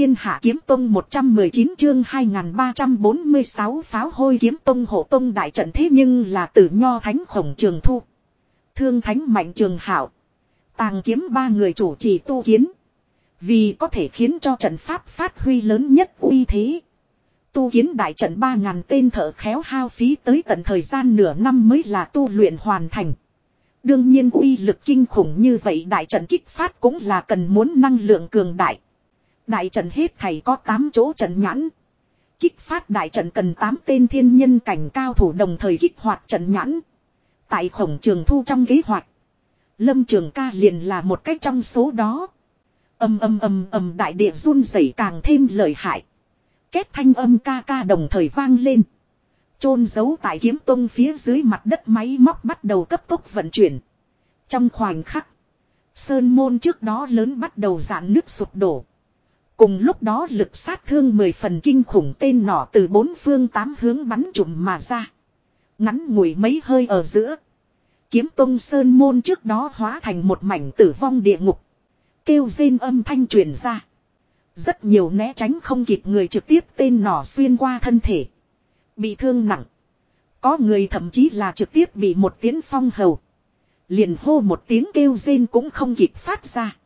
thiên hạ kiếm tông 119 chương 2346 pháo hôi kiếm tông hộ tông đại trận thế nhưng là tử nho thánh khổng trường thu. Thương thánh mạnh trường hảo. Tàng kiếm ba người chủ trì tu kiến. Vì có thể khiến cho trận pháp phát huy lớn nhất uy thế. Tu kiến đại trận 3.000 tên thợ khéo hao phí tới tận thời gian nửa năm mới là tu luyện hoàn thành. Đương nhiên uy lực kinh khủng như vậy đại trận kích phát cũng là cần muốn năng lượng cường đại. Đại trận hết thầy có 8 chỗ trận nhãn. Kích phát đại trận cần 8 tên thiên nhân cảnh cao thủ đồng thời kích hoạt trận nhãn. Tại khổng trường thu trong kế hoạch. Lâm trường ca liền là một cách trong số đó. Âm âm âm âm đại địa run rẩy càng thêm lợi hại. Kết thanh âm ca ca đồng thời vang lên. chôn giấu tại kiếm tông phía dưới mặt đất máy móc bắt đầu cấp tốc vận chuyển. Trong khoảnh khắc. Sơn môn trước đó lớn bắt đầu giãn nước sụp đổ. Cùng lúc đó lực sát thương mười phần kinh khủng tên nỏ từ bốn phương tám hướng bắn trùm mà ra. Ngắn ngủi mấy hơi ở giữa. Kiếm tông sơn môn trước đó hóa thành một mảnh tử vong địa ngục. Kêu rên âm thanh truyền ra. Rất nhiều né tránh không kịp người trực tiếp tên nỏ xuyên qua thân thể. Bị thương nặng. Có người thậm chí là trực tiếp bị một tiếng phong hầu. Liền hô một tiếng kêu rên cũng không kịp phát ra.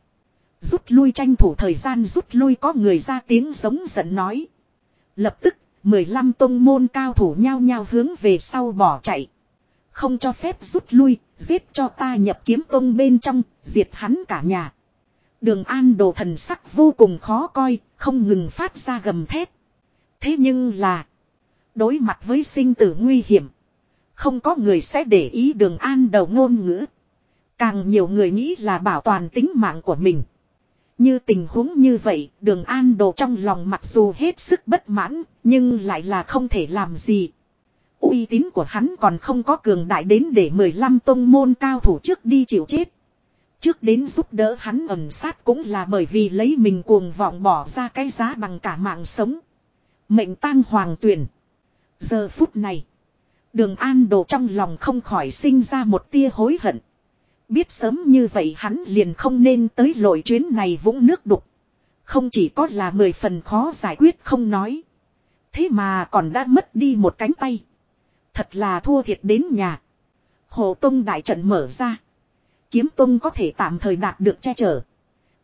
Rút lui tranh thủ thời gian rút lui có người ra tiếng giống giận nói. Lập tức, 15 tông môn cao thủ nhao nhao hướng về sau bỏ chạy. Không cho phép rút lui, giết cho ta nhập kiếm tông bên trong, diệt hắn cả nhà. Đường an đồ thần sắc vô cùng khó coi, không ngừng phát ra gầm thét. Thế nhưng là, đối mặt với sinh tử nguy hiểm, không có người sẽ để ý đường an đầu ngôn ngữ. Càng nhiều người nghĩ là bảo toàn tính mạng của mình. Như tình huống như vậy, đường an đồ trong lòng mặc dù hết sức bất mãn, nhưng lại là không thể làm gì. uy tín của hắn còn không có cường đại đến để 15 tông môn cao thủ trước đi chịu chết. Trước đến giúp đỡ hắn ẩn sát cũng là bởi vì lấy mình cuồng vọng bỏ ra cái giá bằng cả mạng sống. Mệnh tang hoàng tuyển. Giờ phút này. Đường an đồ trong lòng không khỏi sinh ra một tia hối hận. Biết sớm như vậy hắn liền không nên tới lội chuyến này vũng nước đục. Không chỉ có là mười phần khó giải quyết không nói. Thế mà còn đã mất đi một cánh tay. Thật là thua thiệt đến nhà. Hồ Tông đại trận mở ra. Kiếm Tông có thể tạm thời đạt được che chở.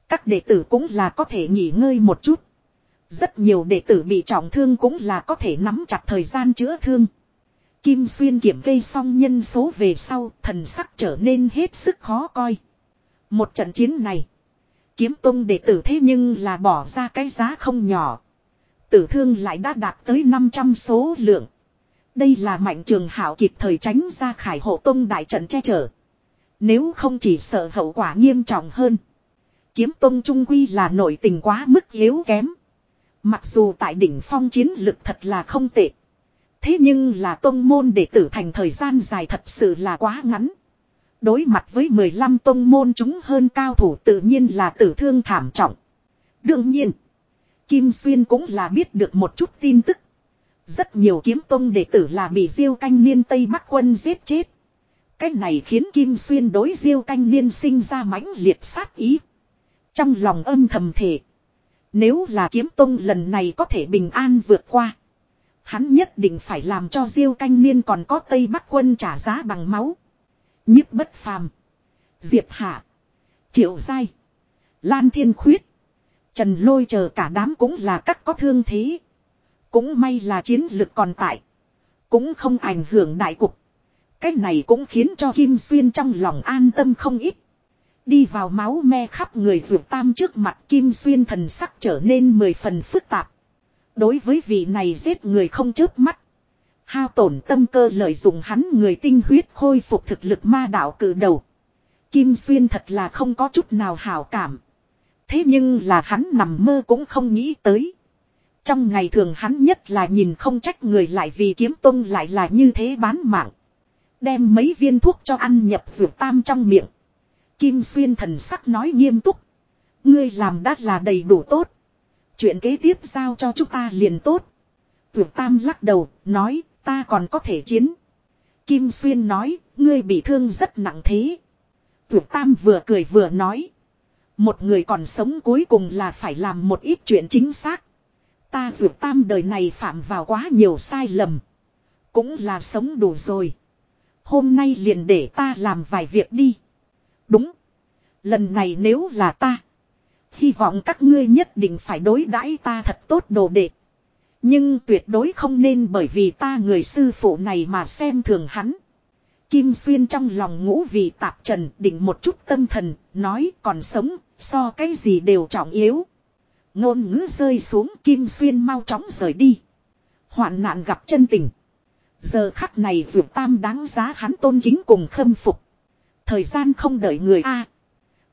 Các đệ tử cũng là có thể nghỉ ngơi một chút. Rất nhiều đệ tử bị trọng thương cũng là có thể nắm chặt thời gian chữa thương. Kim Xuyên kiểm gây xong nhân số về sau, thần sắc trở nên hết sức khó coi. Một trận chiến này, kiếm tông đệ tử thế nhưng là bỏ ra cái giá không nhỏ. Tử thương lại đã đạt tới 500 số lượng. Đây là mạnh trường hảo kịp thời tránh ra khải hộ tông đại trận che chở. Nếu không chỉ sợ hậu quả nghiêm trọng hơn. Kiếm tông trung quy là nội tình quá mức yếu kém. Mặc dù tại đỉnh phong chiến lực thật là không tệ. Thế nhưng là tông môn đệ tử thành thời gian dài thật sự là quá ngắn. Đối mặt với 15 tông môn chúng hơn cao thủ tự nhiên là tử thương thảm trọng. Đương nhiên, Kim Xuyên cũng là biết được một chút tin tức. Rất nhiều kiếm tông đệ tử là bị diêu canh niên Tây Bắc quân giết chết. Cái này khiến Kim Xuyên đối diêu canh niên sinh ra mãnh liệt sát ý. Trong lòng âm thầm thể. Nếu là kiếm tông lần này có thể bình an vượt qua. Hắn nhất định phải làm cho Diêu canh niên còn có Tây Bắc quân trả giá bằng máu. Nhiếp bất phàm. Diệp Hạ. Triệu Giai. Lan Thiên Khuyết. Trần Lôi chờ cả đám cũng là các có thương thế. Cũng may là chiến lực còn tại. Cũng không ảnh hưởng đại cục. Cái này cũng khiến cho Kim Xuyên trong lòng an tâm không ít. Đi vào máu me khắp người ruột tam trước mặt Kim Xuyên thần sắc trở nên mười phần phức tạp. Đối với vị này giết người không chớp mắt. Hao tổn tâm cơ lợi dụng hắn người tinh huyết khôi phục thực lực ma đạo cử đầu. Kim Xuyên thật là không có chút nào hảo cảm. Thế nhưng là hắn nằm mơ cũng không nghĩ tới. Trong ngày thường hắn nhất là nhìn không trách người lại vì kiếm tông lại là như thế bán mạng. Đem mấy viên thuốc cho ăn nhập dược tam trong miệng. Kim Xuyên thần sắc nói nghiêm túc. Ngươi làm đắt là đầy đủ tốt. Chuyện kế tiếp giao cho chúng ta liền tốt. Vượt Tam lắc đầu, nói, ta còn có thể chiến. Kim Xuyên nói, ngươi bị thương rất nặng thế. Vượt Tam vừa cười vừa nói. Một người còn sống cuối cùng là phải làm một ít chuyện chính xác. Ta dù tam đời này phạm vào quá nhiều sai lầm. Cũng là sống đủ rồi. Hôm nay liền để ta làm vài việc đi. Đúng. Lần này nếu là ta. Hy vọng các ngươi nhất định phải đối đãi ta thật tốt đồ đệ. Nhưng tuyệt đối không nên bởi vì ta người sư phụ này mà xem thường hắn. Kim Xuyên trong lòng ngũ vị tạp trần định một chút tâm thần, nói còn sống, so cái gì đều trọng yếu. Ngôn ngữ rơi xuống Kim Xuyên mau chóng rời đi. Hoạn nạn gặp chân tình. Giờ khắc này vượt tam đáng giá hắn tôn kính cùng khâm phục. Thời gian không đợi người A.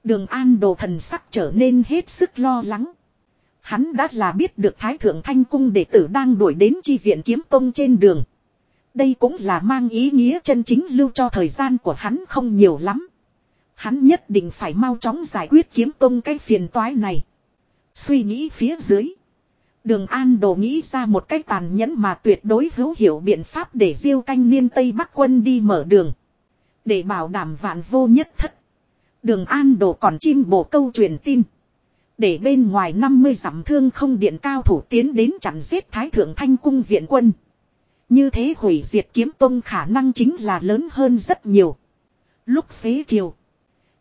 Đường an đồ thần sắc trở nên hết sức lo lắng. Hắn đã là biết được Thái Thượng Thanh Cung đệ tử đang đuổi đến chi viện kiếm tông trên đường. Đây cũng là mang ý nghĩa chân chính lưu cho thời gian của hắn không nhiều lắm. Hắn nhất định phải mau chóng giải quyết kiếm tông cái phiền toái này. Suy nghĩ phía dưới. Đường An Đồ nghĩ ra một cách tàn nhẫn mà tuyệt đối hữu hiệu biện pháp để diêu canh niên Tây Bắc quân đi mở đường. Để bảo đảm vạn vô nhất thất. Đường An Đồ còn chim bổ câu truyền tin. Để bên ngoài 50 dặm thương không điện cao thủ tiến đến chặn giết Thái Thượng Thanh Cung viện quân. Như thế hủy diệt kiếm tông khả năng chính là lớn hơn rất nhiều. Lúc xế chiều.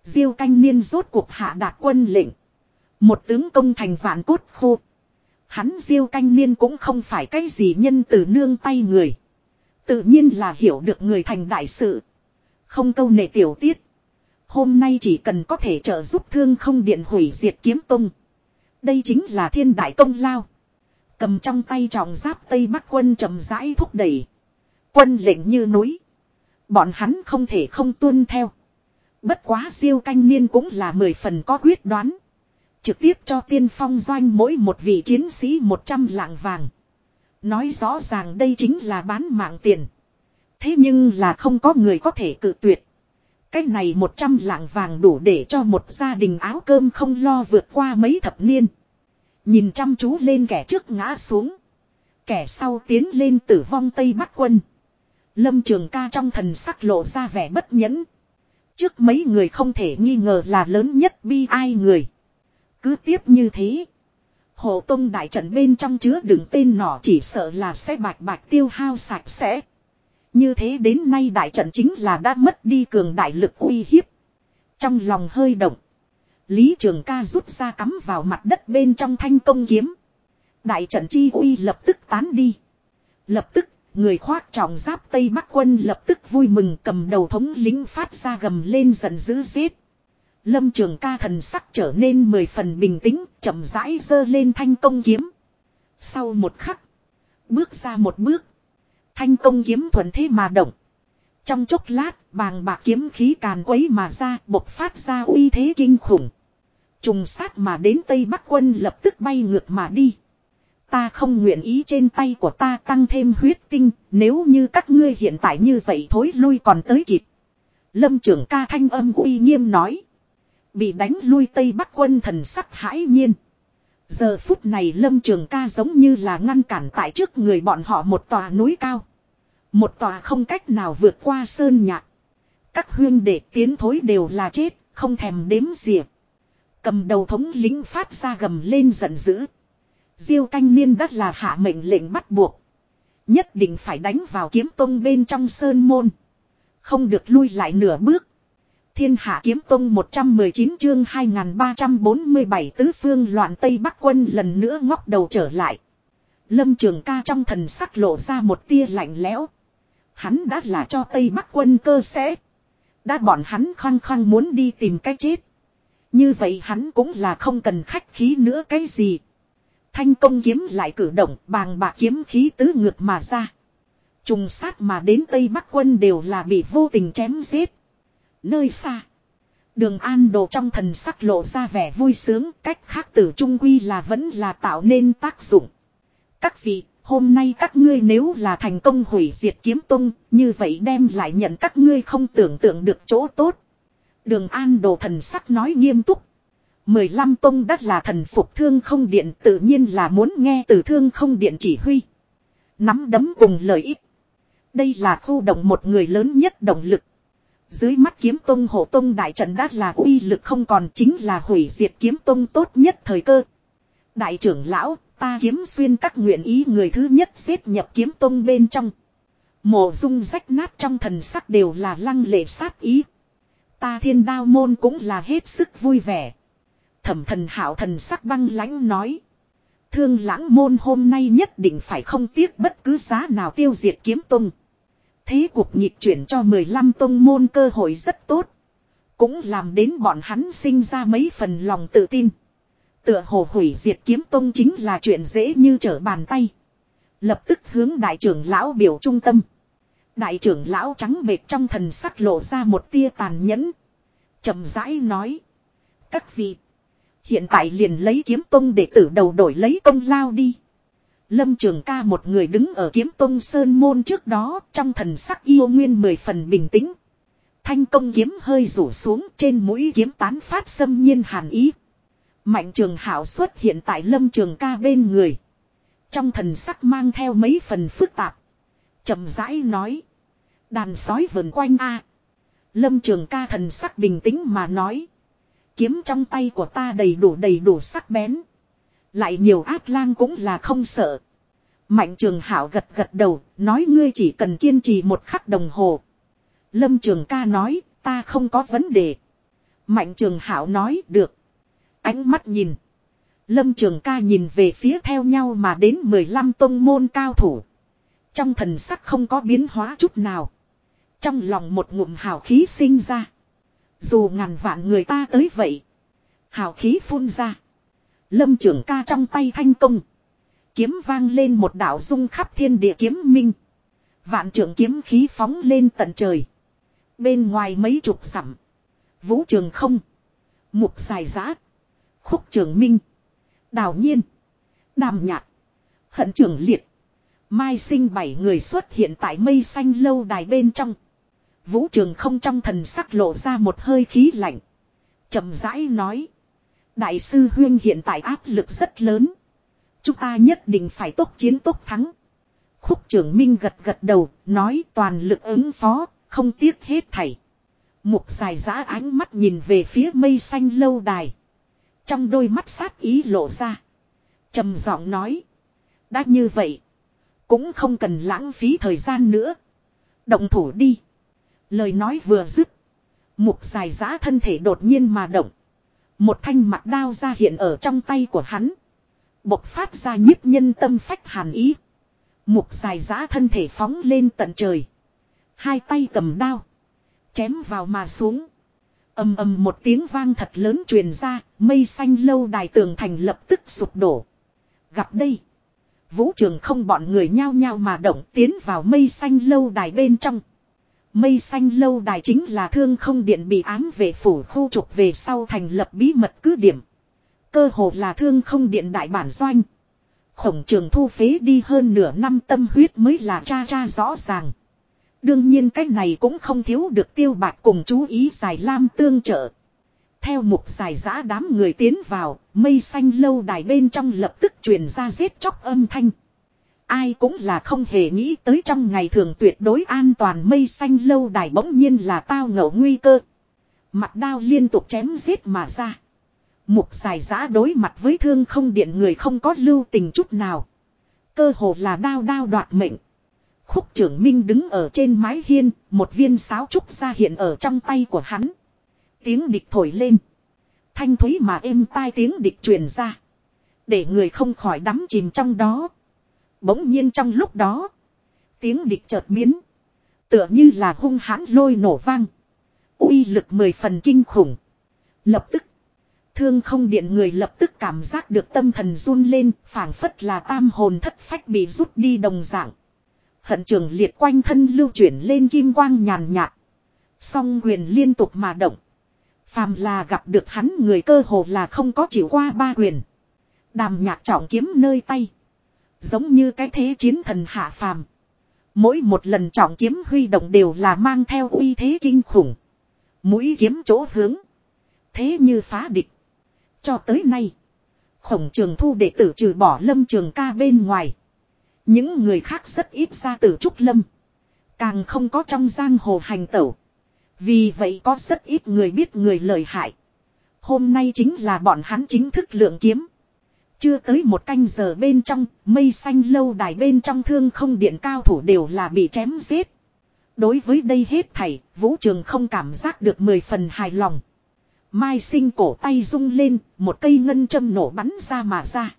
Diêu canh niên rốt cuộc hạ đạt quân lệnh. Một tướng công thành vạn cốt khô. Hắn diêu canh niên cũng không phải cái gì nhân từ nương tay người. Tự nhiên là hiểu được người thành đại sự. Không câu nệ tiểu tiết. Hôm nay chỉ cần có thể trợ giúp thương không điện hủy diệt kiếm tung. Đây chính là thiên đại công lao. Cầm trong tay trọng giáp Tây Bắc quân trầm rãi thúc đẩy. Quân lệnh như núi. Bọn hắn không thể không tuân theo. Bất quá siêu canh niên cũng là mười phần có quyết đoán. Trực tiếp cho tiên phong doanh mỗi một vị chiến sĩ 100 lạng vàng. Nói rõ ràng đây chính là bán mạng tiền. Thế nhưng là không có người có thể cự tuyệt. Cái này 100 lạng vàng đủ để cho một gia đình áo cơm không lo vượt qua mấy thập niên. Nhìn chăm chú lên kẻ trước ngã xuống. Kẻ sau tiến lên tử vong Tây Bắc quân. Lâm Trường ca trong thần sắc lộ ra vẻ bất nhẫn. Trước mấy người không thể nghi ngờ là lớn nhất bi ai người. Cứ tiếp như thế. Hộ tông đại trận bên trong chứa đựng tên nỏ chỉ sợ là sẽ bạch bạch tiêu hao sạch sẽ. Như thế đến nay đại trận chính là đã mất đi cường đại lực uy hiếp. Trong lòng hơi động. Lý Trường ca rút ra cắm vào mặt đất bên trong thanh công kiếm. Đại trận chi uy lập tức tán đi. Lập tức, người khoác trọng giáp Tây Bắc quân lập tức vui mừng cầm đầu thống lính phát ra gầm lên giận dữ giết. Lâm Trường ca thần sắc trở nên mười phần bình tĩnh, chậm rãi giơ lên thanh công kiếm. Sau một khắc, bước ra một bước, thanh công kiếm thuần thế mà động. Trong chốc lát, bàng bạc kiếm khí càn quấy mà ra, bộc phát ra uy thế kinh khủng. Trùng sát mà đến Tây Bắc quân lập tức bay ngược mà đi. Ta không nguyện ý trên tay của ta tăng thêm huyết tinh, nếu như các ngươi hiện tại như vậy thối lui còn tới kịp. Lâm trưởng ca thanh âm uy nghiêm nói. Bị đánh lui Tây Bắc quân thần sắc hãi nhiên. Giờ phút này Lâm Trường ca giống như là ngăn cản tại trước người bọn họ một tòa núi cao. Một tòa không cách nào vượt qua sơn nhạc. Các huyên đệ tiến thối đều là chết, không thèm đếm xỉa. Cầm đầu thống lính phát ra gầm lên giận dữ. Diêu canh niên đất là hạ mệnh lệnh bắt buộc. Nhất định phải đánh vào kiếm tông bên trong sơn môn. Không được lui lại nửa bước. Thiên hạ kiếm tông 119 chương 2347 tứ phương loạn Tây Bắc quân lần nữa ngóc đầu trở lại. Lâm Trường ca trong thần sắc lộ ra một tia lạnh lẽo. Hắn đã là cho Tây Bắc quân cơ sẽ. Đã bọn hắn khăng khăng muốn đi tìm cái chết. Như vậy hắn cũng là không cần khách khí nữa cái gì. Thanh công kiếm lại cử động bàng bạc kiếm khí tứ ngược mà ra. Trùng sát mà đến Tây Bắc quân đều là bị vô tình chém giết. Nơi xa. Đường an đồ trong thần sắc lộ ra vẻ vui sướng cách khác tử trung quy là vẫn là tạo nên tác dụng. Các vị, hôm nay các ngươi nếu là thành công hủy diệt kiếm tung, như vậy đem lại nhận các ngươi không tưởng tượng được chỗ tốt. Đường an đồ thần sắc nói nghiêm túc. Mười lăm tông đất là thần phục thương không điện tự nhiên là muốn nghe từ thương không điện chỉ huy. Nắm đấm cùng lợi ích. Đây là khu động một người lớn nhất động lực. Dưới mắt kiếm tông hộ tông đại trận đát là uy lực không còn chính là hủy diệt kiếm tông tốt nhất thời cơ. Đại trưởng lão, ta kiếm xuyên các nguyện ý người thứ nhất xếp nhập kiếm tông bên trong. Mộ dung rách nát trong thần sắc đều là lăng lệ sát ý. Ta thiên đao môn cũng là hết sức vui vẻ. Thẩm thần hảo thần sắc băng lãnh nói. Thương lãng môn hôm nay nhất định phải không tiếc bất cứ giá nào tiêu diệt kiếm tông. Thế cuộc nhịp chuyển cho 15 tông môn cơ hội rất tốt. Cũng làm đến bọn hắn sinh ra mấy phần lòng tự tin. Tựa hồ hủy diệt kiếm tông chính là chuyện dễ như trở bàn tay. Lập tức hướng đại trưởng lão biểu trung tâm. Đại trưởng lão trắng bệt trong thần sắc lộ ra một tia tàn nhẫn. chậm rãi nói. Các vị. Hiện tại liền lấy kiếm tông để tử đầu đổi lấy công lao đi. Lâm Trường ca một người đứng ở kiếm tông sơn môn trước đó, trong thần sắc yêu nguyên mười phần bình tĩnh. Thanh công kiếm hơi rủ xuống trên mũi kiếm tán phát xâm nhiên hàn ý. Mạnh trường hảo xuất hiện tại lâm trường ca bên người. Trong thần sắc mang theo mấy phần phức tạp. chậm rãi nói. Đàn sói vần quanh a Lâm trường ca thần sắc bình tĩnh mà nói. Kiếm trong tay của ta đầy đủ đầy đủ sắc bén. Lại nhiều ác lang cũng là không sợ. Mạnh trường hảo gật gật đầu, nói ngươi chỉ cần kiên trì một khắc đồng hồ. Lâm trường ca nói, ta không có vấn đề. Mạnh trường hảo nói, được. Ánh mắt nhìn. Lâm trường ca nhìn về phía theo nhau mà đến 15 tông môn cao thủ. Trong thần sắc không có biến hóa chút nào. Trong lòng một ngụm hào khí sinh ra. Dù ngàn vạn người ta tới vậy. Hào khí phun ra. Lâm trưởng ca trong tay thanh công. Kiếm vang lên một đạo dung khắp thiên địa kiếm minh. Vạn trưởng kiếm khí phóng lên tận trời. Bên ngoài mấy chục dặm. Vũ trường không. Mục dài giã. Khúc trường minh. Đào nhiên. Đàm nhạc. Hận Trường liệt. Mai sinh bảy người xuất hiện tại mây xanh lâu đài bên trong. Vũ trường không trong thần sắc lộ ra một hơi khí lạnh. chậm rãi nói. Đại sư Huyên hiện tại áp lực rất lớn. Chúng ta nhất định phải tốt chiến tốt thắng. Khúc trưởng Minh gật gật đầu, nói toàn lực ứng phó, không tiếc hết thảy. Mục dài giã ánh mắt nhìn về phía mây xanh lâu đài. Trong đôi mắt sát ý lộ ra. trầm giọng nói. Đã như vậy. Cũng không cần lãng phí thời gian nữa. Động thủ đi. Lời nói vừa dứt. Mục dài giã thân thể đột nhiên mà động. Một thanh mặt đao ra hiện ở trong tay của hắn. Bộc phát ra nhiếp nhân tâm phách hàn ý. Mục dài giã thân thể phóng lên tận trời. Hai tay cầm đao. Chém vào mà xuống ầm ầm một tiếng vang thật lớn truyền ra. Mây xanh lâu đài tường thành lập tức sụp đổ. Gặp đây. Vũ trường không bọn người nhao nhao mà động tiến vào mây xanh lâu đài bên trong. Mây xanh lâu đài chính là thương không điện bị ám về phủ khu trục về sau thành lập bí mật cứ điểm. Cơ hồ là thương không điện đại bản doanh. Khổng trường thu phế đi hơn nửa năm tâm huyết mới là cha cha rõ ràng. Đương nhiên cái này cũng không thiếu được tiêu bạc cùng chú ý giải lam tương trợ. Theo mục giải giã đám người tiến vào, mây xanh lâu đài bên trong lập tức truyền ra giết chóc âm thanh. Ai cũng là không hề nghĩ tới trong ngày thường tuyệt đối an toàn mây xanh lâu đài bỗng nhiên là tao ngẫu nguy cơ. Mặt đao liên tục chém giết mà ra. Mục giải giã đối mặt với thương không điện người không có lưu tình chút nào. Cơ hồ là đao đao đoạt mệnh. Khúc trưởng Minh đứng ở trên mái hiên, một viên sáo trúc ra hiện ở trong tay của hắn. Tiếng địch thổi lên. Thanh thúy mà êm tai tiếng địch truyền ra. Để người không khỏi đắm chìm trong đó. Bỗng nhiên trong lúc đó. Tiếng địch chợt biến. Tựa như là hung hãn lôi nổ vang. uy lực mười phần kinh khủng. Lập tức. Thương không điện người lập tức cảm giác được tâm thần run lên. phảng phất là tam hồn thất phách bị rút đi đồng dạng. Hận trường liệt quanh thân lưu chuyển lên kim quang nhàn nhạt. Song quyền liên tục mà động. Phàm là gặp được hắn người cơ hồ là không có chịu qua ba quyền. Đàm nhạc trọng kiếm nơi tay. Giống như cái thế chiến thần hạ phàm. Mỗi một lần trọng kiếm huy động đều là mang theo uy thế kinh khủng. Mũi kiếm chỗ hướng. Thế như phá địch. Cho tới nay. Khổng trường thu đệ tử trừ bỏ lâm trường ca bên ngoài. Những người khác rất ít ra từ trúc lâm. Càng không có trong giang hồ hành tẩu. Vì vậy có rất ít người biết người lợi hại. Hôm nay chính là bọn hắn chính thức lượng kiếm. Chưa tới một canh giờ bên trong, mây xanh lâu đài bên trong thương không điện cao thủ đều là bị chém giết. Đối với đây hết thảy, vũ trường không cảm giác được mười phần hài lòng. Mai sinh cổ tay rung lên, một cây ngân châm nổ bắn ra mà ra.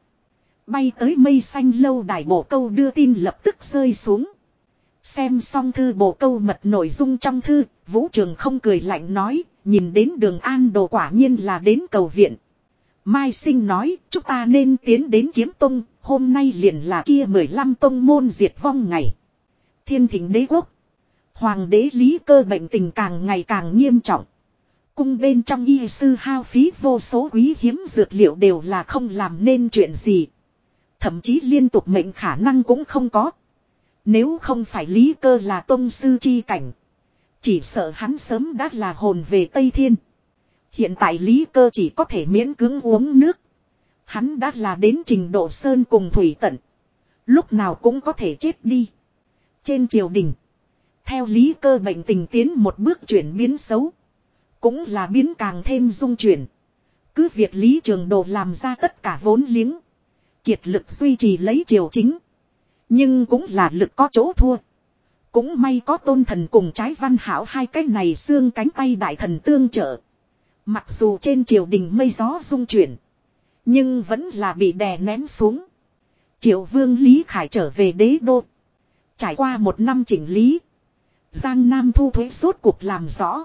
Bay tới mây xanh lâu đài bộ câu đưa tin lập tức rơi xuống. Xem xong thư bộ câu mật nội dung trong thư, vũ trường không cười lạnh nói, nhìn đến đường an đồ quả nhiên là đến cầu viện. Mai sinh nói, chúng ta nên tiến đến kiếm tông, hôm nay liền là kia 15 tông môn diệt vong ngày. Thiên thỉnh đế quốc. Hoàng đế lý cơ bệnh tình càng ngày càng nghiêm trọng. Cung bên trong y sư hao phí vô số quý hiếm dược liệu đều là không làm nên chuyện gì. Thậm chí liên tục mệnh khả năng cũng không có. Nếu không phải lý cơ là tôn sư chi cảnh. Chỉ sợ hắn sớm đã là hồn về Tây Thiên. Hiện tại lý cơ chỉ có thể miễn cưỡng uống nước. Hắn đã là đến trình độ sơn cùng thủy tận. Lúc nào cũng có thể chết đi. Trên triều đình. Theo lý cơ bệnh tình tiến một bước chuyển biến xấu. Cũng là biến càng thêm dung chuyển. Cứ việc lý trường đồ làm ra tất cả vốn liếng. Kiệt lực duy trì lấy triều chính. Nhưng cũng là lực có chỗ thua. Cũng may có tôn thần cùng trái văn hảo hai cái này xương cánh tay đại thần tương trợ. Mặc dù trên triều đình mây gió dung chuyển. Nhưng vẫn là bị đè nén xuống. Triệu vương Lý Khải trở về đế đô. Trải qua một năm chỉnh lý. Giang Nam thu thuế suốt cuộc làm rõ.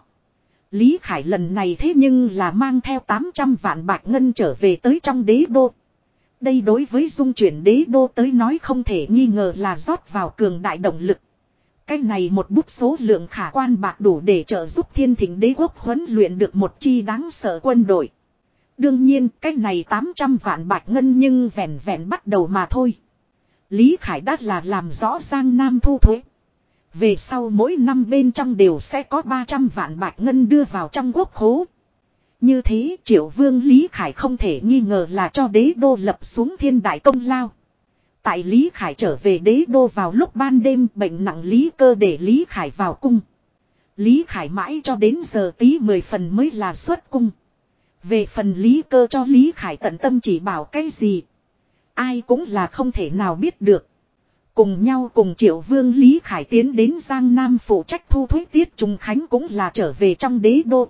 Lý Khải lần này thế nhưng là mang theo 800 vạn bạc ngân trở về tới trong đế đô. Đây đối với dung chuyển đế đô tới nói không thể nghi ngờ là rót vào cường đại động lực. Cái này một bút số lượng khả quan bạc đủ để trợ giúp thiên thỉnh đế quốc huấn luyện được một chi đáng sợ quân đội. Đương nhiên, cái này 800 vạn bạc ngân nhưng vẹn vẹn bắt đầu mà thôi. Lý Khải đã là làm rõ Giang Nam thu thuế. Về sau mỗi năm bên trong đều sẽ có 300 vạn bạc ngân đưa vào trong quốc khố. Như thế, triệu vương Lý Khải không thể nghi ngờ là cho đế đô lập xuống thiên đại công lao. Tại Lý Khải trở về đế đô vào lúc ban đêm, bệnh nặng Lý cơ để Lý Khải vào cung. Lý Khải mãi cho đến giờ tí mười phần mới là xuất cung. Về phần Lý cơ cho Lý Khải tận tâm chỉ bảo cái gì. Ai cũng là không thể nào biết được. Cùng nhau cùng triệu vương Lý Khải tiến đến Giang Nam phụ trách thu thuế tiết Trung Khánh cũng là trở về trong đế đô.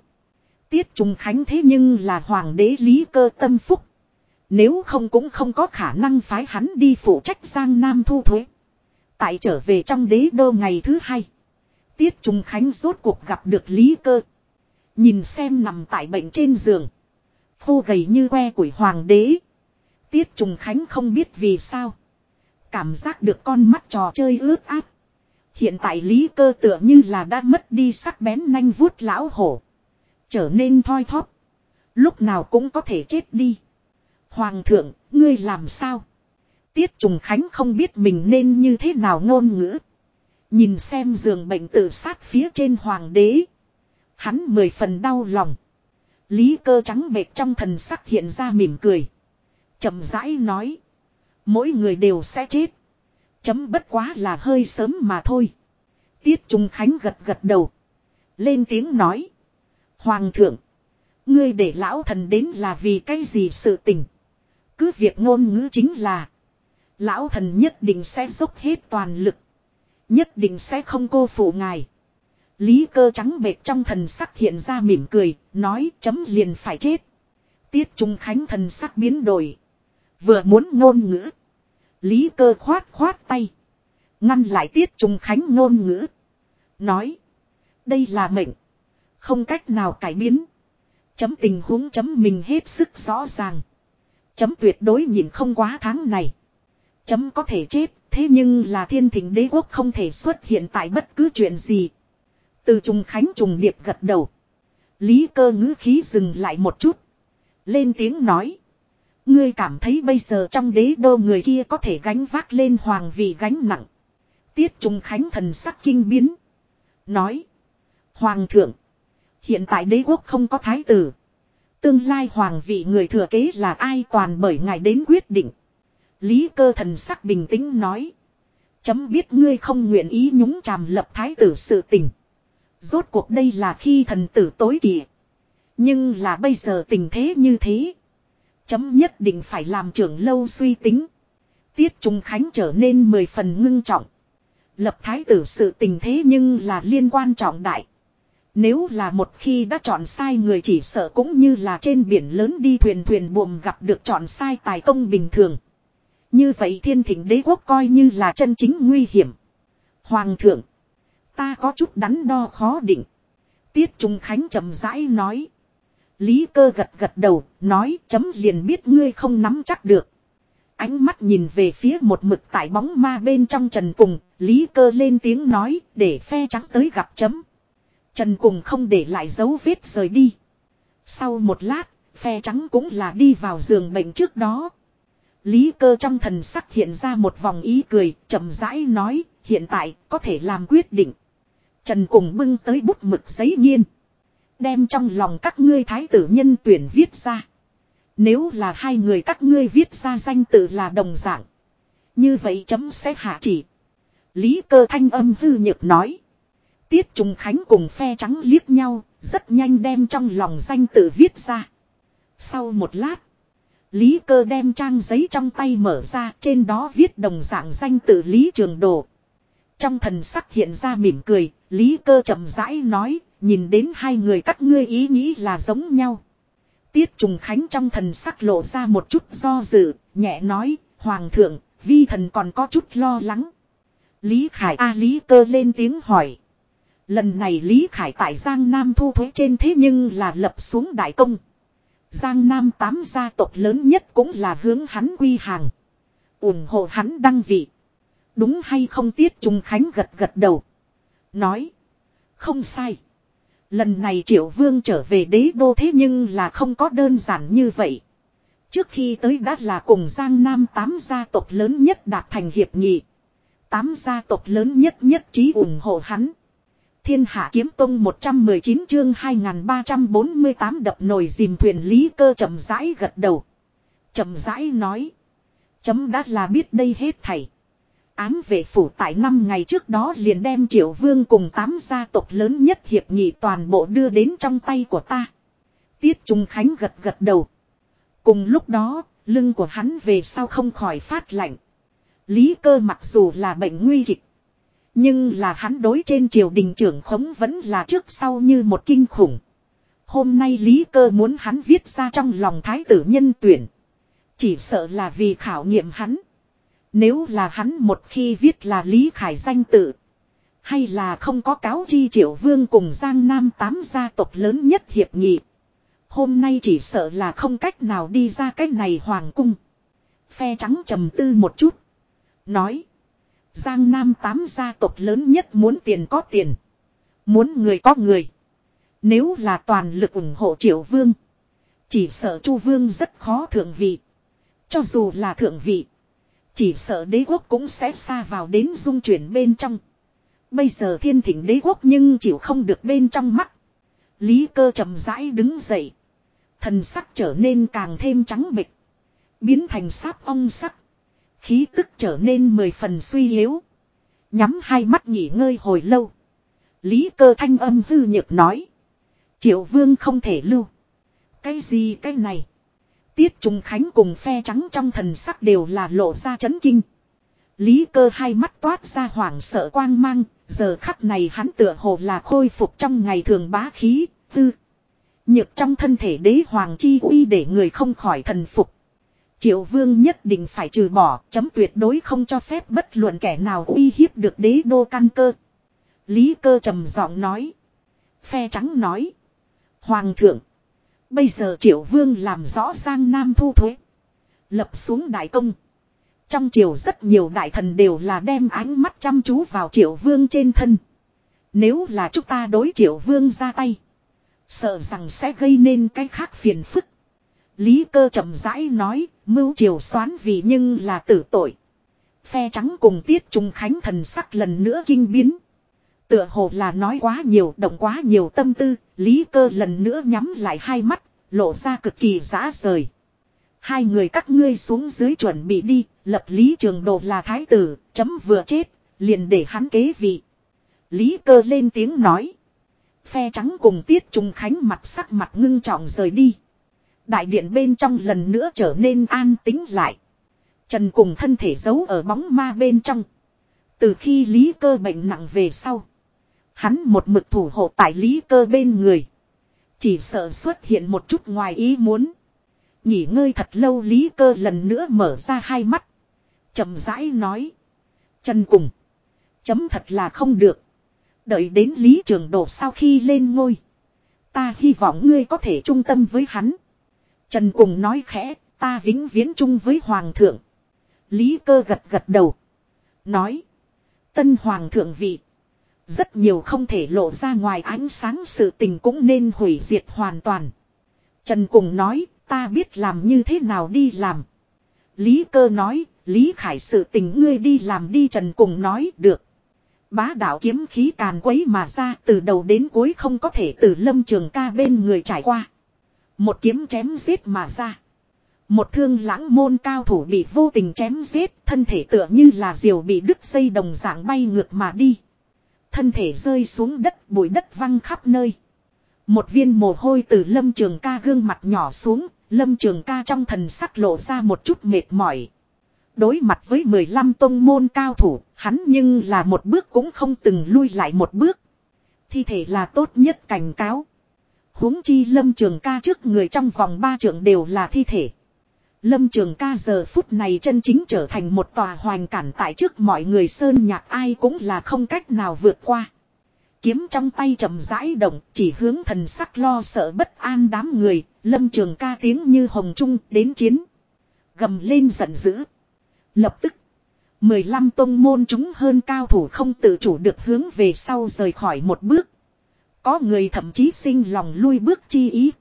Tiết Trung Khánh thế nhưng là hoàng đế Lý cơ tâm phúc. Nếu không cũng không có khả năng phái hắn đi phụ trách Giang Nam thu thuế. Tại trở về trong đế đô ngày thứ hai. Tiết Trung Khánh rốt cuộc gặp được Lý Cơ. Nhìn xem nằm tại bệnh trên giường. Khô gầy như que củi hoàng đế. Tiết Trung Khánh không biết vì sao. Cảm giác được con mắt trò chơi ướt át. Hiện tại Lý Cơ tựa như là đã mất đi sắc bén nanh vuốt lão hổ. Trở nên thoi thóp. Lúc nào cũng có thể chết đi. Hoàng thượng, ngươi làm sao? Tiết Trùng Khánh không biết mình nên như thế nào ngôn ngữ. Nhìn xem giường bệnh tự sát phía trên hoàng đế. Hắn mười phần đau lòng. Lý cơ trắng bệt trong thần sắc hiện ra mỉm cười. chậm rãi nói. Mỗi người đều sẽ chết. Chấm bất quá là hơi sớm mà thôi. Tiết Trung Khánh gật gật đầu. Lên tiếng nói. Hoàng thượng. Ngươi để lão thần đến là vì cái gì sự tình. Cứ việc ngôn ngữ chính là. Lão thần nhất định sẽ dốc hết toàn lực. Nhất định sẽ không cô phụ ngài. Lý cơ trắng bệt trong thần sắc hiện ra mỉm cười, nói chấm liền phải chết. Tiết Trung Khánh thần sắc biến đổi. Vừa muốn ngôn ngữ. Lý cơ khoát khoát tay. Ngăn lại Tiết Trung Khánh ngôn ngữ. Nói. Đây là mệnh. Không cách nào cải biến. Chấm tình huống chấm mình hết sức rõ ràng. Chấm tuyệt đối nhìn không quá tháng này. Chấm có thể chết, thế nhưng là thiên thỉnh đế quốc không thể xuất hiện tại bất cứ chuyện gì. Từ trùng khánh trùng điệp gật đầu. Lý cơ ngữ khí dừng lại một chút. Lên tiếng nói. Ngươi cảm thấy bây giờ trong đế đô người kia có thể gánh vác lên hoàng vị gánh nặng. Tiết trùng khánh thần sắc kinh biến. Nói. Hoàng thượng. Hiện tại đế quốc không có thái tử. Tương lai hoàng vị người thừa kế là ai toàn bởi ngài đến quyết định. Lý cơ thần sắc bình tĩnh nói. Chấm biết ngươi không nguyện ý nhúng chàm lập thái tử sự tình. Rốt cuộc đây là khi thần tử tối kỵ. Nhưng là bây giờ tình thế như thế. Chấm nhất định phải làm trưởng lâu suy tính. Tiết Trung Khánh trở nên mười phần ngưng trọng. Lập thái tử sự tình thế nhưng là liên quan trọng đại. Nếu là một khi đã chọn sai người chỉ sợ cũng như là trên biển lớn đi thuyền thuyền buồm gặp được chọn sai tài công bình thường. Như vậy thiên thỉnh đế quốc coi như là chân chính nguy hiểm. Hoàng thượng. Ta có chút đắn đo khó định. Tiết Trung Khánh chậm rãi nói. Lý cơ gật gật đầu, nói chấm liền biết ngươi không nắm chắc được. Ánh mắt nhìn về phía một mực tại bóng ma bên trong trần cùng, Lý cơ lên tiếng nói, để phe trắng tới gặp chấm. Trần cùng không để lại dấu vết rời đi. Sau một lát, phe trắng cũng là đi vào giường bệnh trước đó. Lý cơ trong thần sắc hiện ra một vòng ý cười, chậm rãi nói, hiện tại có thể làm quyết định. Trần cùng bưng tới bút mực giấy nghiên. Đem trong lòng các ngươi thái tử nhân tuyển viết ra. Nếu là hai người các ngươi viết ra danh tự là đồng dạng. Như vậy chấm sẽ hạ chỉ. Lý cơ thanh âm hư nhược nói. Tiết Trung Khánh cùng phe trắng liếc nhau, rất nhanh đem trong lòng danh tự viết ra. Sau một lát, Lý cơ đem trang giấy trong tay mở ra, trên đó viết đồng dạng danh tự Lý Trường Đồ. Trong thần sắc hiện ra mỉm cười, Lý cơ chậm rãi nói, nhìn đến hai người các ngươi ý nghĩ là giống nhau. Tiết Trùng Khánh trong thần sắc lộ ra một chút do dự, nhẹ nói, Hoàng thượng, vi thần còn có chút lo lắng. Lý Khải A Lý cơ lên tiếng hỏi. Lần này Lý Khải tại Giang Nam thu thuế trên thế nhưng là lập xuống đại công. Giang Nam tám gia tộc lớn nhất cũng là hướng hắn quy hàng. ủng hộ hắn đăng vị. Đúng hay không Tiết Trung Khánh gật gật đầu. Nói. Không sai. Lần này triệu vương trở về đế đô thế nhưng là không có đơn giản như vậy. Trước khi tới đã là cùng Giang Nam tám gia tộc lớn nhất đạt thành hiệp nghị. Tám gia tộc lớn nhất nhất trí ủng hộ hắn. Thiên hạ kiếm tông 119 chương 2348 đập nồi dìm thuyền lý cơ chậm rãi gật đầu. Chậm rãi nói. Chấm đã là biết đây hết thảy. Ám vệ phủ tại năm ngày trước đó liền đem triệu vương cùng tám gia tộc lớn nhất hiệp nghị toàn bộ đưa đến trong tay của ta. Tiết Trung Khánh gật gật đầu. Cùng lúc đó, lưng của hắn về sau không khỏi phát lạnh. Lý cơ mặc dù là bệnh nguy kịch. Nhưng là hắn đối trên triều đình trưởng khống vẫn là trước sau như một kinh khủng. Hôm nay Lý cơ muốn hắn viết ra trong lòng thái tử nhân tuyển. Chỉ sợ là vì khảo nghiệm hắn. Nếu là hắn một khi viết là Lý Khải danh tự. Hay là không có cáo chi triệu vương cùng Giang Nam tám gia tộc lớn nhất hiệp nghị. Hôm nay chỉ sợ là không cách nào đi ra cách này hoàng cung. Phe trắng trầm tư một chút. Nói. Giang Nam tám gia tộc lớn nhất muốn tiền có tiền. Muốn người có người. Nếu là toàn lực ủng hộ triệu vương. Chỉ sợ chu vương rất khó thượng vị. Cho dù là thượng vị. Chỉ sợ đế quốc cũng sẽ xa vào đến dung chuyển bên trong. Bây giờ thiên thỉnh đế quốc nhưng chịu không được bên trong mắt. Lý cơ chậm rãi đứng dậy. Thần sắc trở nên càng thêm trắng bịch. Biến thành sáp ong sắc. Khí tức trở nên mười phần suy yếu. Nhắm hai mắt nghỉ ngơi hồi lâu. Lý cơ thanh âm hư nhược nói. Triệu vương không thể lưu. Cái gì cái này? Tiết Trung Khánh cùng phe trắng trong thần sắc đều là lộ ra chấn kinh. Lý cơ hai mắt toát ra hoảng sợ quang mang, giờ khắc này hắn tựa hồ là khôi phục trong ngày thường bá khí, tư. Nhược trong thân thể đế hoàng chi uy để người không khỏi thần phục. Triệu vương nhất định phải trừ bỏ, chấm tuyệt đối không cho phép bất luận kẻ nào uy hiếp được đế đô căn cơ. Lý cơ trầm giọng nói. Phe trắng nói. Hoàng thượng. Bây giờ triệu vương làm rõ Giang Nam thu thuế. Lập xuống đại công. Trong triều rất nhiều đại thần đều là đem ánh mắt chăm chú vào triệu vương trên thân. Nếu là chúng ta đối triệu vương ra tay. Sợ rằng sẽ gây nên cái khác phiền phức. Lý cơ chậm rãi nói, mưu triều xoán vì nhưng là tử tội. Phe trắng cùng tiết trung khánh thần sắc lần nữa kinh biến. Tựa hồ là nói quá nhiều, động quá nhiều tâm tư, lý cơ lần nữa nhắm lại hai mắt, lộ ra cực kỳ giã rời. Hai người các ngươi xuống dưới chuẩn bị đi, lập lý trường đồ là thái tử, chấm vừa chết, liền để hắn kế vị. Lý cơ lên tiếng nói. Phe trắng cùng tiết trung khánh mặt sắc mặt ngưng trọng rời đi. Đại điện bên trong lần nữa trở nên an tính lại. Trần cùng thân thể giấu ở bóng ma bên trong. Từ khi lý cơ bệnh nặng về sau. Hắn một mực thủ hộ tại lý cơ bên người. Chỉ sợ xuất hiện một chút ngoài ý muốn. Nghỉ ngơi thật lâu lý cơ lần nữa mở ra hai mắt. chậm rãi nói. Trần cùng. Chấm thật là không được. Đợi đến lý trường đổ sau khi lên ngôi. Ta hy vọng ngươi có thể trung tâm với hắn. Trần cùng nói khẽ. Ta vĩnh viễn chung với hoàng thượng. Lý cơ gật gật đầu. Nói. Tân hoàng thượng vị. Rất nhiều không thể lộ ra ngoài ánh sáng sự tình cũng nên hủy diệt hoàn toàn. Trần cùng nói ta biết làm như thế nào đi làm. Lý cơ nói, Lý Khải sự tình ngươi đi làm đi Trần cùng nói được. Bá đạo kiếm khí càn quấy mà ra từ đầu đến cuối không có thể từ lâm trường ca bên người trải qua. Một kiếm chém giết mà ra. Một thương lãng môn cao thủ bị vô tình chém giết, thân thể tựa như là diều bị đứt dây đồng dạng bay ngược mà đi. Thân thể rơi xuống đất, bụi đất văng khắp nơi. Một viên mồ hôi từ lâm trường ca gương mặt nhỏ xuống, lâm trường ca trong thần sắc lộ ra một chút mệt mỏi. Đối mặt với 15 tông môn cao thủ, hắn nhưng là một bước cũng không từng lui lại một bước. Thi thể là tốt nhất cảnh cáo huống chi lâm trường ca trước người trong vòng ba trường đều là thi thể. Lâm trường ca giờ phút này chân chính trở thành một tòa hoành cản tại trước mọi người sơn nhạc ai cũng là không cách nào vượt qua. Kiếm trong tay chậm rãi động chỉ hướng thần sắc lo sợ bất an đám người, lâm trường ca tiếng như hồng trung đến chiến. Gầm lên giận dữ. Lập tức. 15 tông môn chúng hơn cao thủ không tự chủ được hướng về sau rời khỏi một bước. Có người thậm chí sinh lòng lui bước chi ý.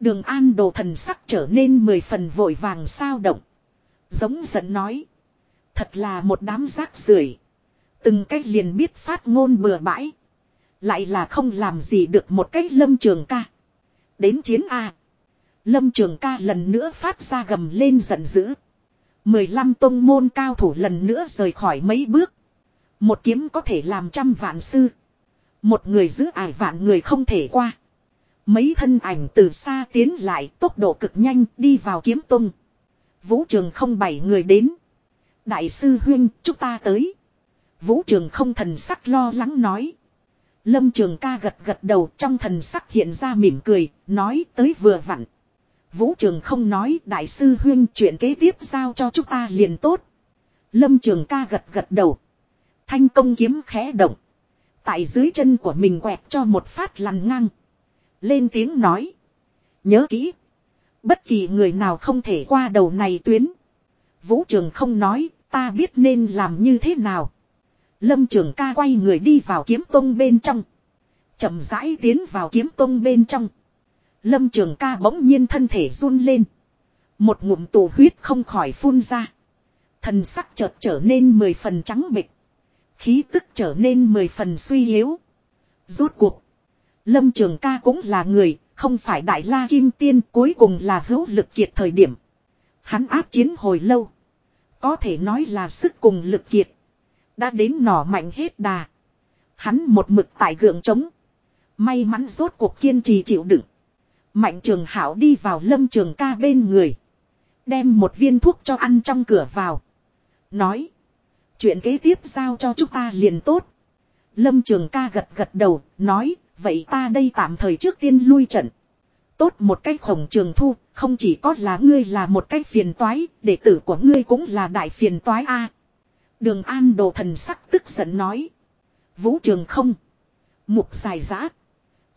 Đường an đồ thần sắc trở nên mười phần vội vàng sao động. Giống giận nói. Thật là một đám rác rưởi Từng cách liền biết phát ngôn bừa bãi. Lại là không làm gì được một cách lâm trường ca. Đến chiến A. Lâm trường ca lần nữa phát ra gầm lên giận dữ. Mười lăm tông môn cao thủ lần nữa rời khỏi mấy bước. Một kiếm có thể làm trăm vạn sư. Một người giữ ải vạn người không thể qua. Mấy thân ảnh từ xa tiến lại tốc độ cực nhanh đi vào kiếm tung. Vũ trường không bảy người đến. Đại sư huyên chúng ta tới. Vũ trường không thần sắc lo lắng nói. Lâm trường ca gật gật đầu trong thần sắc hiện ra mỉm cười, nói tới vừa vặn. Vũ trường không nói đại sư huyên chuyện kế tiếp giao cho chúng ta liền tốt. Lâm trường ca gật gật đầu. Thanh công kiếm khẽ động. Tại dưới chân của mình quẹt cho một phát lằn ngang. Lên tiếng nói. Nhớ kỹ. Bất kỳ người nào không thể qua đầu này tuyến. Vũ trường không nói, ta biết nên làm như thế nào. Lâm trường ca quay người đi vào kiếm tông bên trong. chậm rãi tiến vào kiếm tông bên trong. Lâm trường ca bỗng nhiên thân thể run lên. Một ngụm tù huyết không khỏi phun ra. Thần sắc chợt trở nên mười phần trắng bịch. Khí tức trở nên mười phần suy yếu. Rốt cuộc. Lâm trường ca cũng là người, không phải đại la kim tiên cuối cùng là hữu lực kiệt thời điểm. Hắn áp chiến hồi lâu. Có thể nói là sức cùng lực kiệt. Đã đến nỏ mạnh hết đà. Hắn một mực tại gượng trống. May mắn rốt cuộc kiên trì chịu đựng. Mạnh trường hảo đi vào lâm trường ca bên người. Đem một viên thuốc cho ăn trong cửa vào. Nói. Chuyện kế tiếp giao cho chúng ta liền tốt. Lâm trường ca gật gật đầu. Nói. Vậy ta đây tạm thời trước tiên lui trận. Tốt một cách khổng trường thu. Không chỉ có là ngươi là một cách phiền toái. Đệ tử của ngươi cũng là đại phiền toái a Đường an đồ thần sắc tức giận nói. Vũ trường không. Mục dài giã.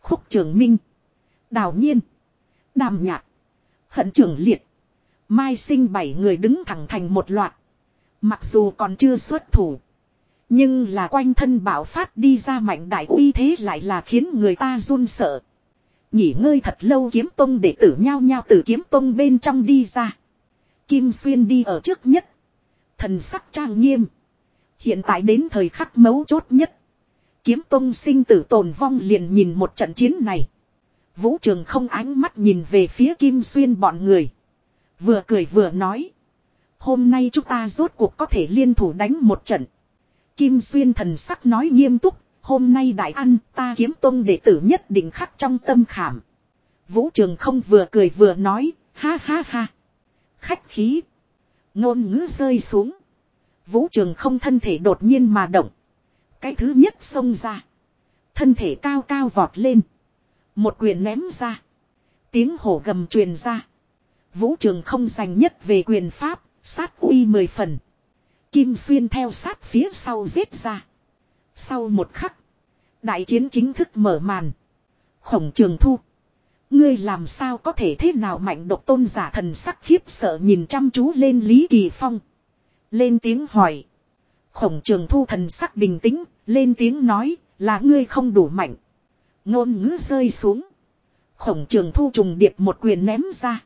Khúc trường minh. Đào nhiên. Đàm nhạc. Hận trường liệt. Mai sinh bảy người đứng thẳng thành một loạt. Mặc dù còn chưa xuất thủ. Nhưng là quanh thân bảo phát đi ra mạnh đại uy thế lại là khiến người ta run sợ. Nghỉ ngơi thật lâu kiếm tông để tử nhau nhau từ kiếm tông bên trong đi ra. Kim Xuyên đi ở trước nhất. Thần sắc trang nghiêm. Hiện tại đến thời khắc mấu chốt nhất. Kiếm tông sinh tử tồn vong liền nhìn một trận chiến này. Vũ trường không ánh mắt nhìn về phía Kim Xuyên bọn người. Vừa cười vừa nói. Hôm nay chúng ta rốt cuộc có thể liên thủ đánh một trận. Kim Xuyên thần sắc nói nghiêm túc. Hôm nay đại ăn ta kiếm tông đệ tử nhất định khắc trong tâm khảm. Vũ trường không vừa cười vừa nói, ha ha ha. Khách khí. Ngôn ngữ rơi xuống. Vũ trường không thân thể đột nhiên mà động. Cái thứ nhất xông ra. Thân thể cao cao vọt lên. Một quyền ném ra. Tiếng hổ gầm truyền ra. Vũ trường không giành nhất về quyền pháp, sát uy mười phần. Kim Xuyên theo sát phía sau giết ra. Sau một khắc, đại chiến chính thức mở màn. Khổng trường thu. Ngươi làm sao có thể thế nào mạnh độc tôn giả thần sắc khiếp sợ nhìn chăm chú lên Lý Kỳ Phong. Lên tiếng hỏi. Khổng trường thu thần sắc bình tĩnh, lên tiếng nói là ngươi không đủ mạnh. Ngôn ngữ rơi xuống. Khổng trường thu trùng điệp một quyền ném ra.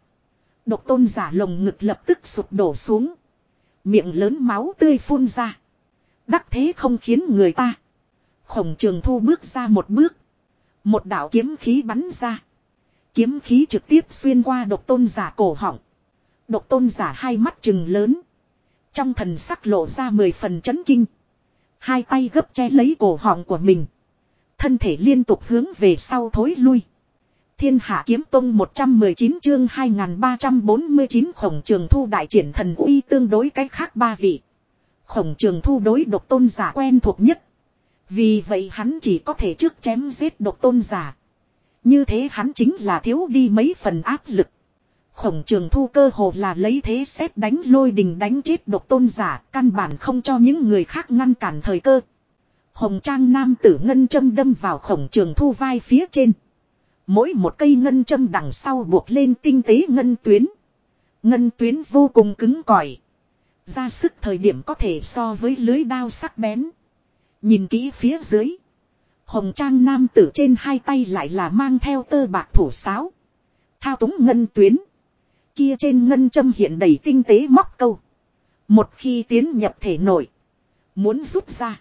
Độc tôn giả lồng ngực lập tức sụp đổ xuống. Miệng lớn máu tươi phun ra. Đắc thế không khiến người ta. Khổng trường thu bước ra một bước. Một đạo kiếm khí bắn ra. Kiếm khí trực tiếp xuyên qua độc tôn giả cổ họng. Độc tôn giả hai mắt trừng lớn. Trong thần sắc lộ ra mười phần chấn kinh. Hai tay gấp che lấy cổ họng của mình. Thân thể liên tục hướng về sau thối lui. Thiên hạ kiếm tông 119 chương 2349 khổng trường thu đại triển thần uy tương đối cách khác ba vị. Khổng trường thu đối độc tôn giả quen thuộc nhất. Vì vậy hắn chỉ có thể trước chém giết độc tôn giả. Như thế hắn chính là thiếu đi mấy phần áp lực. Khổng trường thu cơ hồ là lấy thế xét đánh lôi đình đánh chết độc tôn giả, căn bản không cho những người khác ngăn cản thời cơ. Hồng trang nam tử ngân châm đâm vào khổng trường thu vai phía trên. Mỗi một cây ngân châm đằng sau buộc lên tinh tế ngân tuyến. Ngân tuyến vô cùng cứng cỏi. Ra sức thời điểm có thể so với lưới đao sắc bén. Nhìn kỹ phía dưới. Hồng trang nam tử trên hai tay lại là mang theo tơ bạc thủ sáo. Thao túng ngân tuyến. Kia trên ngân châm hiện đầy tinh tế móc câu. Một khi tiến nhập thể nội. Muốn rút ra.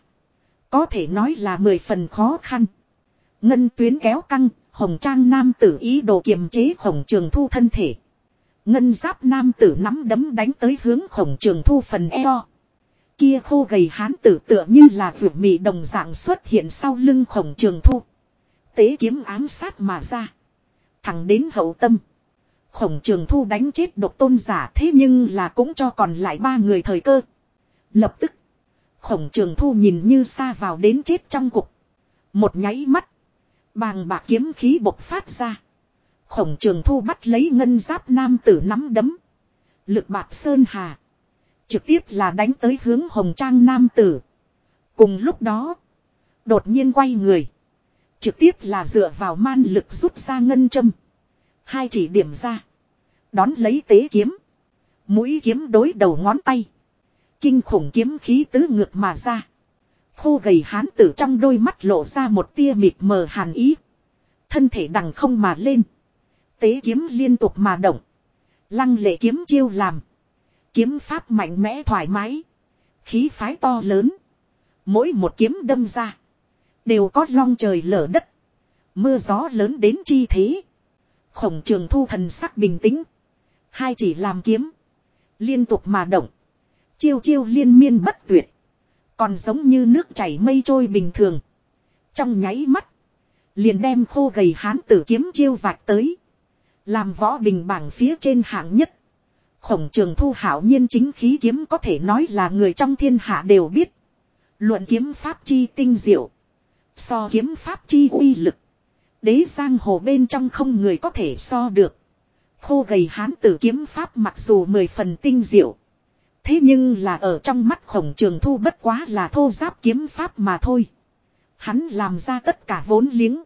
Có thể nói là mười phần khó khăn. Ngân tuyến kéo căng, hồng trang nam tử ý đồ kiềm chế khổng trường thu thân thể. Ngân giáp nam tử nắm đấm đánh tới hướng khổng trường thu phần eo. Kia khô gầy hán tử tựa như là vượt mị đồng dạng xuất hiện sau lưng khổng trường thu. Tế kiếm ám sát mà ra. Thẳng đến hậu tâm. Khổng trường thu đánh chết độc tôn giả thế nhưng là cũng cho còn lại ba người thời cơ. Lập tức. Khổng trường thu nhìn như xa vào đến chết trong cục. Một nháy mắt. Bàng bạc kiếm khí bộc phát ra. Khổng trường thu bắt lấy ngân giáp nam tử nắm đấm. Lực bạc sơn hà. Trực tiếp là đánh tới hướng hồng trang nam tử. Cùng lúc đó. Đột nhiên quay người. Trực tiếp là dựa vào man lực rút ra ngân châm. Hai chỉ điểm ra. Đón lấy tế kiếm. Mũi kiếm đối đầu ngón tay. Kinh khủng kiếm khí tứ ngược mà ra. Khô gầy hán tử trong đôi mắt lộ ra một tia mịt mờ hàn ý. Thân thể đằng không mà lên. Tế kiếm liên tục mà động. Lăng lệ kiếm chiêu làm. Kiếm pháp mạnh mẽ thoải mái. Khí phái to lớn. Mỗi một kiếm đâm ra. Đều có long trời lở đất. Mưa gió lớn đến chi thế. Khổng trường thu thần sắc bình tĩnh. Hai chỉ làm kiếm. Liên tục mà động. Chiêu chiêu liên miên bất tuyệt. Còn giống như nước chảy mây trôi bình thường. Trong nháy mắt. Liền đem khô gầy hán tử kiếm chiêu vạch tới. Làm võ bình bảng phía trên hạng nhất. Khổng trường thu hảo nhiên chính khí kiếm có thể nói là người trong thiên hạ đều biết. Luận kiếm pháp chi tinh diệu. So kiếm pháp chi uy lực. Đế giang hồ bên trong không người có thể so được. Khô gầy hán tử kiếm pháp mặc dù mười phần tinh diệu. Thế nhưng là ở trong mắt khổng trường thu bất quá là thô giáp kiếm pháp mà thôi. Hắn làm ra tất cả vốn liếng.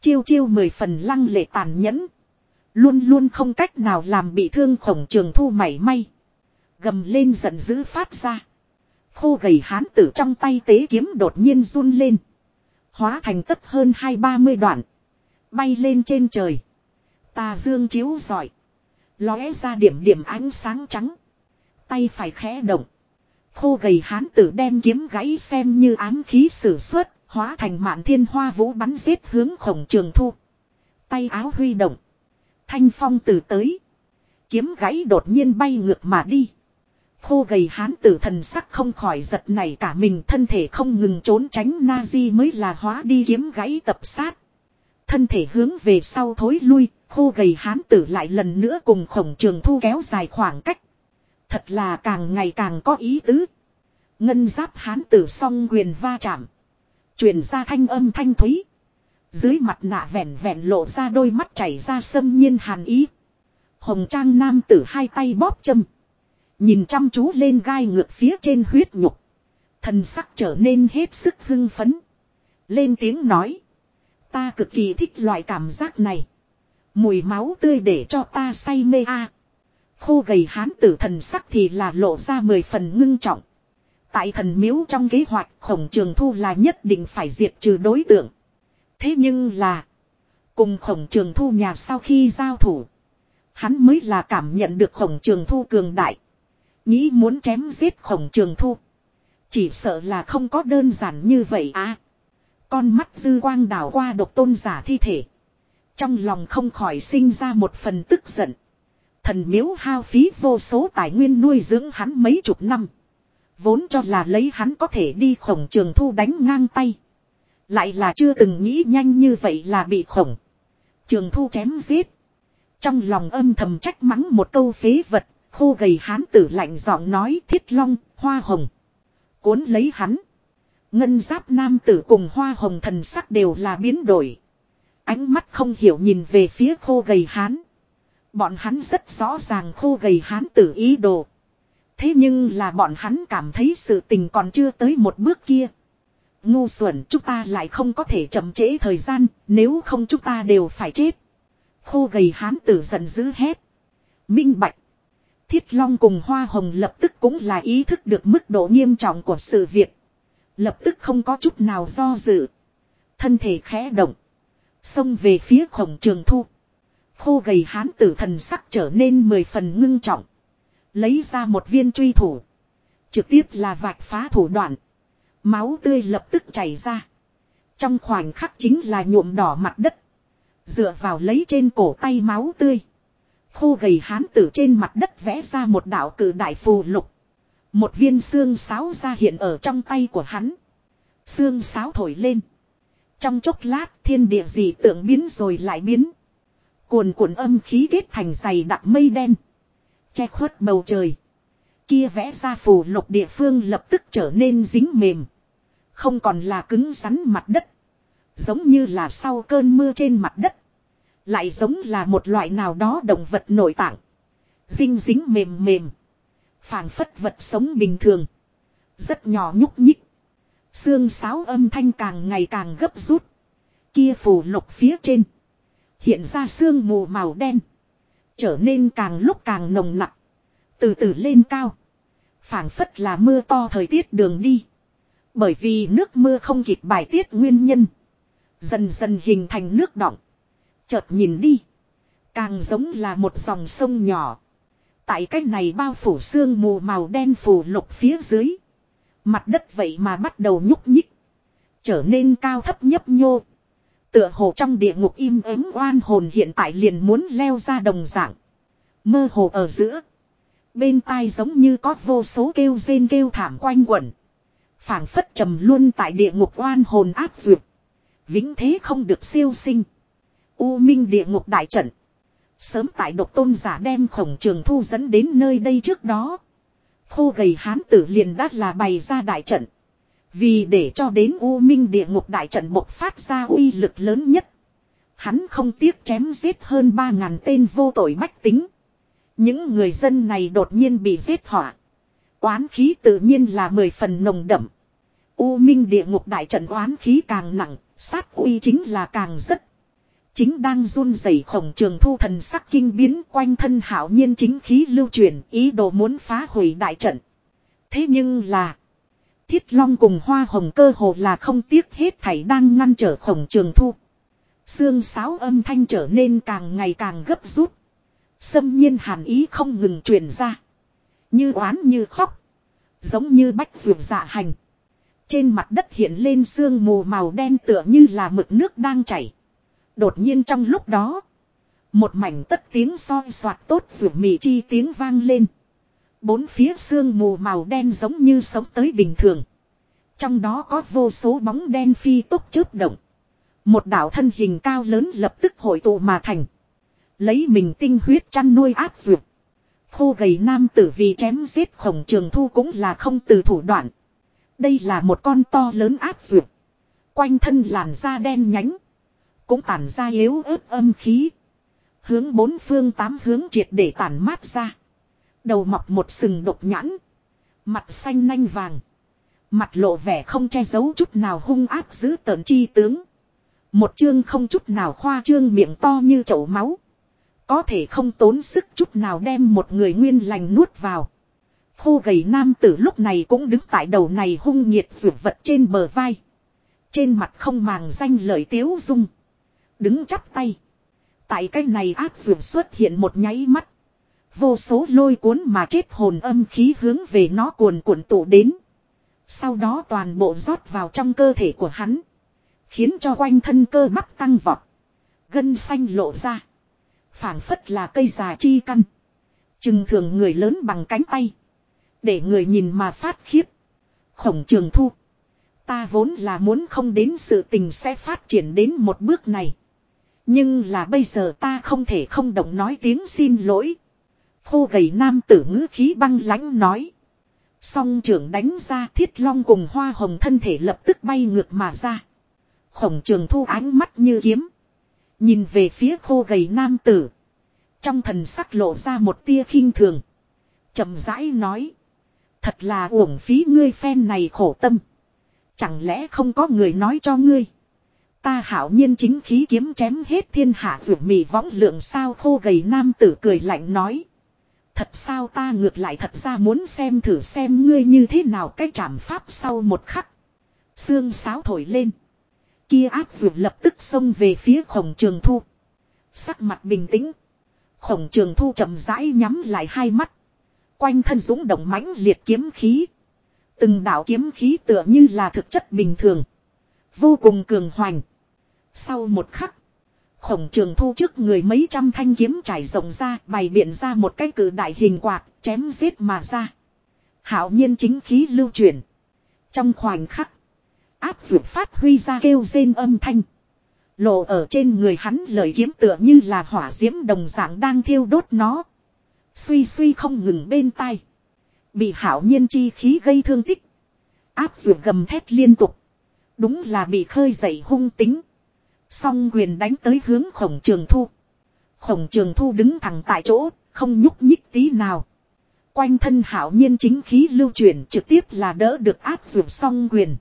Chiêu chiêu mười phần lăng lệ tàn nhẫn. Luôn luôn không cách nào làm bị thương khổng trường thu mảy may. Gầm lên giận dữ phát ra. Khô gầy hán tử trong tay tế kiếm đột nhiên run lên. Hóa thành tất hơn hai ba mươi đoạn. Bay lên trên trời. Tà dương chiếu giỏi. Lóe ra điểm điểm ánh sáng trắng. Tay phải khẽ động. Khô gầy hán tử đem kiếm gãy xem như ám khí sử xuất. Hóa thành mạn thiên hoa vũ bắn giết hướng khổng trường thu. Tay áo huy động. Thanh phong từ tới. Kiếm gãy đột nhiên bay ngược mà đi. Khô gầy hán tử thần sắc không khỏi giật này cả mình thân thể không ngừng trốn tránh Nazi mới là hóa đi kiếm gãy tập sát. Thân thể hướng về sau thối lui, khô gầy hán tử lại lần nữa cùng khổng trường thu kéo dài khoảng cách. Thật là càng ngày càng có ý tứ. Ngân giáp hán tử song quyền va chạm. Truyền ra thanh âm thanh thúy. Dưới mặt nạ vẹn vẹn lộ ra đôi mắt chảy ra sâm nhiên hàn ý. Hồng trang nam tử hai tay bóp châm. Nhìn chăm chú lên gai ngược phía trên huyết nhục. Thần sắc trở nên hết sức hưng phấn. Lên tiếng nói. Ta cực kỳ thích loại cảm giác này. Mùi máu tươi để cho ta say mê a. Khô gầy hán tử thần sắc thì là lộ ra mười phần ngưng trọng. Tại thần miếu trong kế hoạch, khổng trường thu là nhất định phải diệt trừ đối tượng. Thế nhưng là. Cùng khổng trường thu nhà sau khi giao thủ. Hắn mới là cảm nhận được khổng trường thu cường đại. Nghĩ muốn chém giết khổng trường thu. Chỉ sợ là không có đơn giản như vậy à. Con mắt dư quang đảo qua độc tôn giả thi thể. Trong lòng không khỏi sinh ra một phần tức giận. Thần miếu hao phí vô số tài nguyên nuôi dưỡng hắn mấy chục năm. Vốn cho là lấy hắn có thể đi khổng trường thu đánh ngang tay. Lại là chưa từng nghĩ nhanh như vậy là bị khổng. Trường thu chém giết. Trong lòng âm thầm trách mắng một câu phế vật, khô gầy hán tử lạnh giọng nói thiết long, hoa hồng. Cuốn lấy hắn. Ngân giáp nam tử cùng hoa hồng thần sắc đều là biến đổi. Ánh mắt không hiểu nhìn về phía khô gầy hán. Bọn hắn rất rõ ràng khô gầy hán tử ý đồ. Thế nhưng là bọn hắn cảm thấy sự tình còn chưa tới một bước kia. Ngu xuẩn chúng ta lại không có thể chậm trễ thời gian, nếu không chúng ta đều phải chết. Khô gầy hán tử giận dữ hét. Minh bạch. Thiết Long cùng Hoa Hồng lập tức cũng là ý thức được mức độ nghiêm trọng của sự việc. Lập tức không có chút nào do dự. Thân thể khẽ động. Xông về phía khổng trường thu. Khô gầy hán tử thần sắc trở nên mười phần ngưng trọng. Lấy ra một viên truy thủ. Trực tiếp là vạch phá thủ đoạn. Máu tươi lập tức chảy ra. Trong khoảnh khắc chính là nhuộm đỏ mặt đất. Dựa vào lấy trên cổ tay máu tươi. Khô gầy hán tử trên mặt đất vẽ ra một đạo cử đại phù lục. Một viên xương sáo ra hiện ở trong tay của hắn. Xương sáo thổi lên. Trong chốc lát thiên địa dị tượng biến rồi lại biến. Cuồn cuộn âm khí kết thành dày đặc mây đen. Che khuất bầu trời. Kia vẽ ra phù lục địa phương lập tức trở nên dính mềm. Không còn là cứng rắn mặt đất. Giống như là sau cơn mưa trên mặt đất. Lại giống là một loại nào đó động vật nội tạng. Dinh dính mềm mềm. phảng phất vật sống bình thường. Rất nhỏ nhúc nhích. Xương sáo âm thanh càng ngày càng gấp rút. Kia phù lục phía trên. Hiện ra sương mù màu đen. Trở nên càng lúc càng nồng nặng. Từ từ lên cao. phảng phất là mưa to thời tiết đường đi. Bởi vì nước mưa không kịp bài tiết nguyên nhân. Dần dần hình thành nước đọng. Chợt nhìn đi. Càng giống là một dòng sông nhỏ. Tại cách này bao phủ sương mù màu đen phủ lục phía dưới. Mặt đất vậy mà bắt đầu nhúc nhích. Trở nên cao thấp nhấp nhô. Tựa hồ trong địa ngục im ắng oan hồn hiện tại liền muốn leo ra đồng dạng. Mơ hồ ở giữa. Bên tai giống như có vô số kêu rên kêu thảm quanh quẩn. phảng phất trầm luôn tại địa ngục oan hồn áp duyệt. Vĩnh thế không được siêu sinh. U minh địa ngục đại trận. Sớm tại độc tôn giả đem khổng trường thu dẫn đến nơi đây trước đó. Khô gầy hán tử liền đắt là bày ra đại trận. Vì để cho đến U minh địa ngục đại trận bộc phát ra uy lực lớn nhất. Hắn không tiếc chém giết hơn 3.000 tên vô tội bách tính. Những người dân này đột nhiên bị giết họa. Oán khí tự nhiên là mười phần nồng đậm. U minh địa ngục đại trận oán khí càng nặng, sát uy chính là càng rất. Chính đang run rẩy khổng trường thu thần sắc kinh biến quanh thân hảo nhiên chính khí lưu truyền ý đồ muốn phá hủy đại trận. Thế nhưng là. Thiết long cùng hoa hồng cơ hồ là không tiếc hết thảy đang ngăn trở khổng trường thu. Xương sáo âm thanh trở nên càng ngày càng gấp rút. Xâm nhiên hàn ý không ngừng truyền ra. Như oán như khóc. Giống như bách ruột dạ hành. Trên mặt đất hiện lên sương mù màu đen tựa như là mực nước đang chảy. Đột nhiên trong lúc đó. Một mảnh tất tiếng soi soạt tốt ruột mì chi tiếng vang lên. Bốn phía sương mù màu đen giống như sống tới bình thường. Trong đó có vô số bóng đen phi tốc chớp động. Một đạo thân hình cao lớn lập tức hội tụ mà thành. Lấy mình tinh huyết chăn nuôi áp dược. Khô gầy nam tử vì chém giết khổng trường thu cũng là không từ thủ đoạn. Đây là một con to lớn áp dược. Quanh thân làn da đen nhánh. Cũng tản ra yếu ớt âm khí. Hướng bốn phương tám hướng triệt để tản mát ra. Đầu mọc một sừng độc nhãn. Mặt xanh nanh vàng. Mặt lộ vẻ không che giấu chút nào hung ác giữ tờn chi tướng. Một chương không chút nào khoa trương miệng to như chậu máu. Có thể không tốn sức chút nào đem một người nguyên lành nuốt vào. Khô gầy nam tử lúc này cũng đứng tại đầu này hung nhiệt rượu vật trên bờ vai. Trên mặt không màng danh lợi tiếu dung. Đứng chắp tay. Tại cái này áp rượu xuất hiện một nháy mắt. Vô số lôi cuốn mà chết hồn âm khí hướng về nó cuồn cuộn tụ đến. Sau đó toàn bộ rót vào trong cơ thể của hắn. Khiến cho quanh thân cơ bắp tăng vọt. Gân xanh lộ ra. phảng phất là cây già chi căn. chừng thường người lớn bằng cánh tay. Để người nhìn mà phát khiếp. Khổng trường thu. Ta vốn là muốn không đến sự tình sẽ phát triển đến một bước này. Nhưng là bây giờ ta không thể không động nói tiếng xin lỗi. Khô gầy nam tử ngữ khí băng lãnh nói. Song trưởng đánh ra thiết long cùng hoa hồng thân thể lập tức bay ngược mà ra. Khổng trường thu ánh mắt như kiếm. Nhìn về phía khô gầy nam tử. Trong thần sắc lộ ra một tia khinh thường. chậm rãi nói. Thật là uổng phí ngươi phen này khổ tâm. Chẳng lẽ không có người nói cho ngươi. Ta hảo nhiên chính khí kiếm chém hết thiên hạ rượu mì võng lượng sao khô gầy nam tử cười lạnh nói. Thật sao ta ngược lại thật ra muốn xem thử xem ngươi như thế nào cái trảm pháp sau một khắc. xương sáo thổi lên. Kia ác dược lập tức xông về phía khổng trường thu. Sắc mặt bình tĩnh. Khổng trường thu chậm rãi nhắm lại hai mắt. Quanh thân dũng động mãnh liệt kiếm khí. Từng đạo kiếm khí tựa như là thực chất bình thường. Vô cùng cường hoành. Sau một khắc. Khổng trường thu trước người mấy trăm thanh kiếm trải rộng ra, bày biện ra một cái cử đại hình quạt, chém giết mà ra. Hảo nhiên chính khí lưu truyền Trong khoảnh khắc. Áp dụng phát huy ra kêu rên âm thanh. Lộ ở trên người hắn lời kiếm tựa như là hỏa diễm đồng dạng đang thiêu đốt nó. Suy suy không ngừng bên tai. Bị hảo nhiên chi khí gây thương tích. Áp dụng gầm thét liên tục. Đúng là bị khơi dậy hung tính. Song quyền đánh tới hướng khổng trường thu. Khổng trường thu đứng thẳng tại chỗ, không nhúc nhích tí nào. Quanh thân hảo nhiên chính khí lưu chuyển trực tiếp là đỡ được áp dụng song quyền.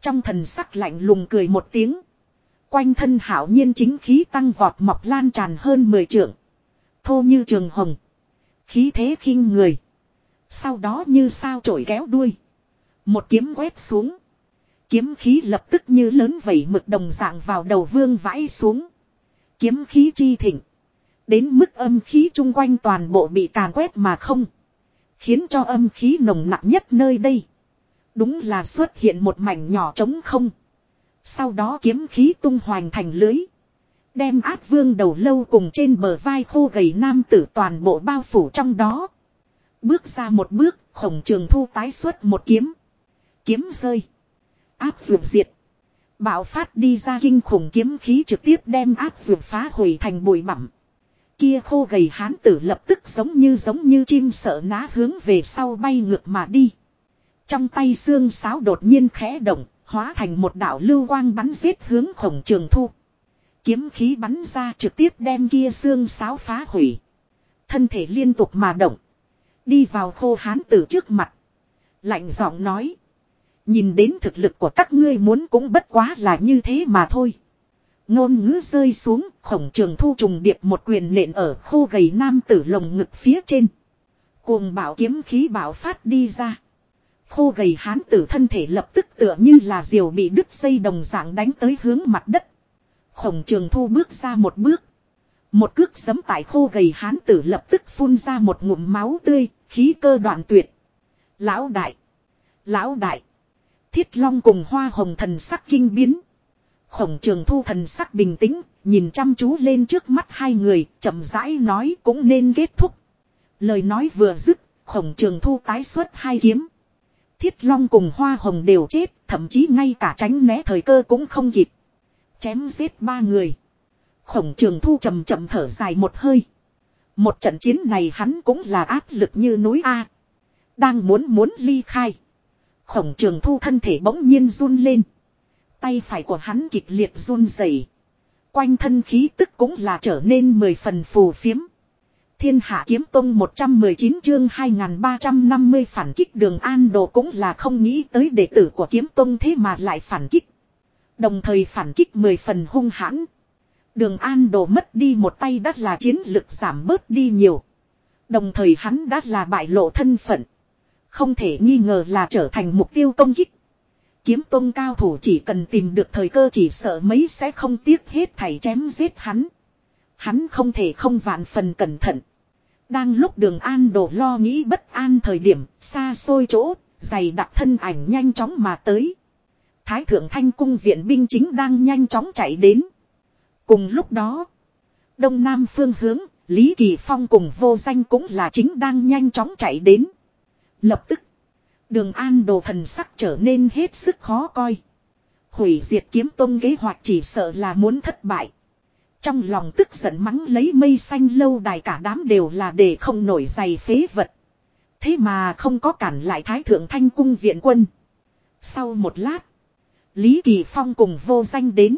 Trong thần sắc lạnh lùng cười một tiếng. Quanh thân hảo nhiên chính khí tăng vọt mọc lan tràn hơn 10 trượng. Thô như trường hồng. Khí thế khinh người. Sau đó như sao trổi kéo đuôi. Một kiếm quét xuống. Kiếm khí lập tức như lớn vẩy mực đồng dạng vào đầu vương vãi xuống. Kiếm khí chi thịnh. Đến mức âm khí chung quanh toàn bộ bị càn quét mà không. Khiến cho âm khí nồng nặng nhất nơi đây. Đúng là xuất hiện một mảnh nhỏ trống không. Sau đó kiếm khí tung hoành thành lưới. Đem áp vương đầu lâu cùng trên bờ vai khô gầy nam tử toàn bộ bao phủ trong đó. Bước ra một bước, khổng trường thu tái xuất một kiếm. Kiếm rơi. Áp dược diệt. Bạo phát đi ra kinh khủng kiếm khí trực tiếp đem áp dược phá hủy thành bụi bặm. Kia khô gầy hán tử lập tức giống như giống như chim sợ ná hướng về sau bay ngược mà đi. Trong tay xương sáo đột nhiên khẽ động, hóa thành một đạo lưu quang bắn giết hướng khổng trường thu. Kiếm khí bắn ra trực tiếp đem kia xương sáo phá hủy. Thân thể liên tục mà động. Đi vào khô hán tử trước mặt. Lạnh giọng nói. Nhìn đến thực lực của các ngươi muốn cũng bất quá là như thế mà thôi. Ngôn ngữ rơi xuống, khổng trường thu trùng điệp một quyền nện ở khô gầy nam tử lồng ngực phía trên. Cuồng bảo kiếm khí bảo phát đi ra. Khô gầy hán tử thân thể lập tức tựa như là diều bị đứt dây đồng dạng đánh tới hướng mặt đất. Khổng trường thu bước ra một bước. Một cước sấm tại khô gầy hán tử lập tức phun ra một ngụm máu tươi, khí cơ đoạn tuyệt. Lão đại! Lão đại! Thiết long cùng hoa hồng thần sắc kinh biến. Khổng trường thu thần sắc bình tĩnh, nhìn chăm chú lên trước mắt hai người, chậm rãi nói cũng nên kết thúc. Lời nói vừa dứt, Khổng trường thu tái xuất hai kiếm. Thiết long cùng hoa hồng đều chết, thậm chí ngay cả tránh né thời cơ cũng không kịp. Chém giết ba người. Khổng trường thu chậm chậm thở dài một hơi. Một trận chiến này hắn cũng là áp lực như núi A. Đang muốn muốn ly khai. Khổng trường thu thân thể bỗng nhiên run lên. Tay phải của hắn kịch liệt run rẩy, Quanh thân khí tức cũng là trở nên mười phần phù phiếm. Thiên hạ kiếm tông 119 chương 2350 phản kích đường an đồ cũng là không nghĩ tới đệ tử của kiếm tông thế mà lại phản kích. Đồng thời phản kích mười phần hung hãn. Đường an đồ mất đi một tay đắt là chiến lực giảm bớt đi nhiều. Đồng thời hắn đã là bại lộ thân phận. Không thể nghi ngờ là trở thành mục tiêu công kích. Kiếm tông cao thủ chỉ cần tìm được thời cơ chỉ sợ mấy sẽ không tiếc hết thảy chém giết hắn. Hắn không thể không vạn phần cẩn thận. Đang lúc đường an đổ lo nghĩ bất an thời điểm xa xôi chỗ, dày đặc thân ảnh nhanh chóng mà tới. Thái thượng thanh cung viện binh chính đang nhanh chóng chạy đến. Cùng lúc đó, đông nam phương hướng, Lý Kỳ Phong cùng vô danh cũng là chính đang nhanh chóng chạy đến. Lập tức, đường an đồ thần sắc trở nên hết sức khó coi. Hủy diệt kiếm tông kế hoạch chỉ sợ là muốn thất bại. Trong lòng tức giận mắng lấy mây xanh lâu đài cả đám đều là để không nổi giày phế vật. Thế mà không có cản lại thái thượng thanh cung viện quân. Sau một lát, Lý Kỳ Phong cùng vô danh đến.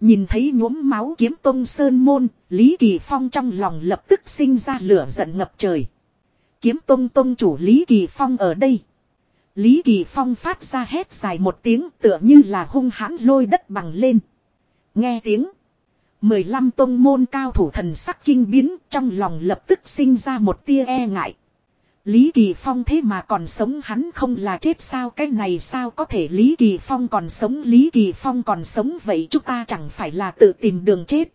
Nhìn thấy nhuốm máu kiếm tông sơn môn, Lý Kỳ Phong trong lòng lập tức sinh ra lửa giận ngập trời. Kiếm tông tông chủ Lý Kỳ Phong ở đây. Lý Kỳ Phong phát ra hét dài một tiếng tựa như là hung hãn lôi đất bằng lên. Nghe tiếng. Mười lăm tông môn cao thủ thần sắc kinh biến, trong lòng lập tức sinh ra một tia e ngại. Lý Kỳ Phong thế mà còn sống, hắn không là chết sao cái này sao có thể Lý Kỳ Phong còn sống Lý Kỳ Phong còn sống, vậy chúng ta chẳng phải là tự tìm đường chết.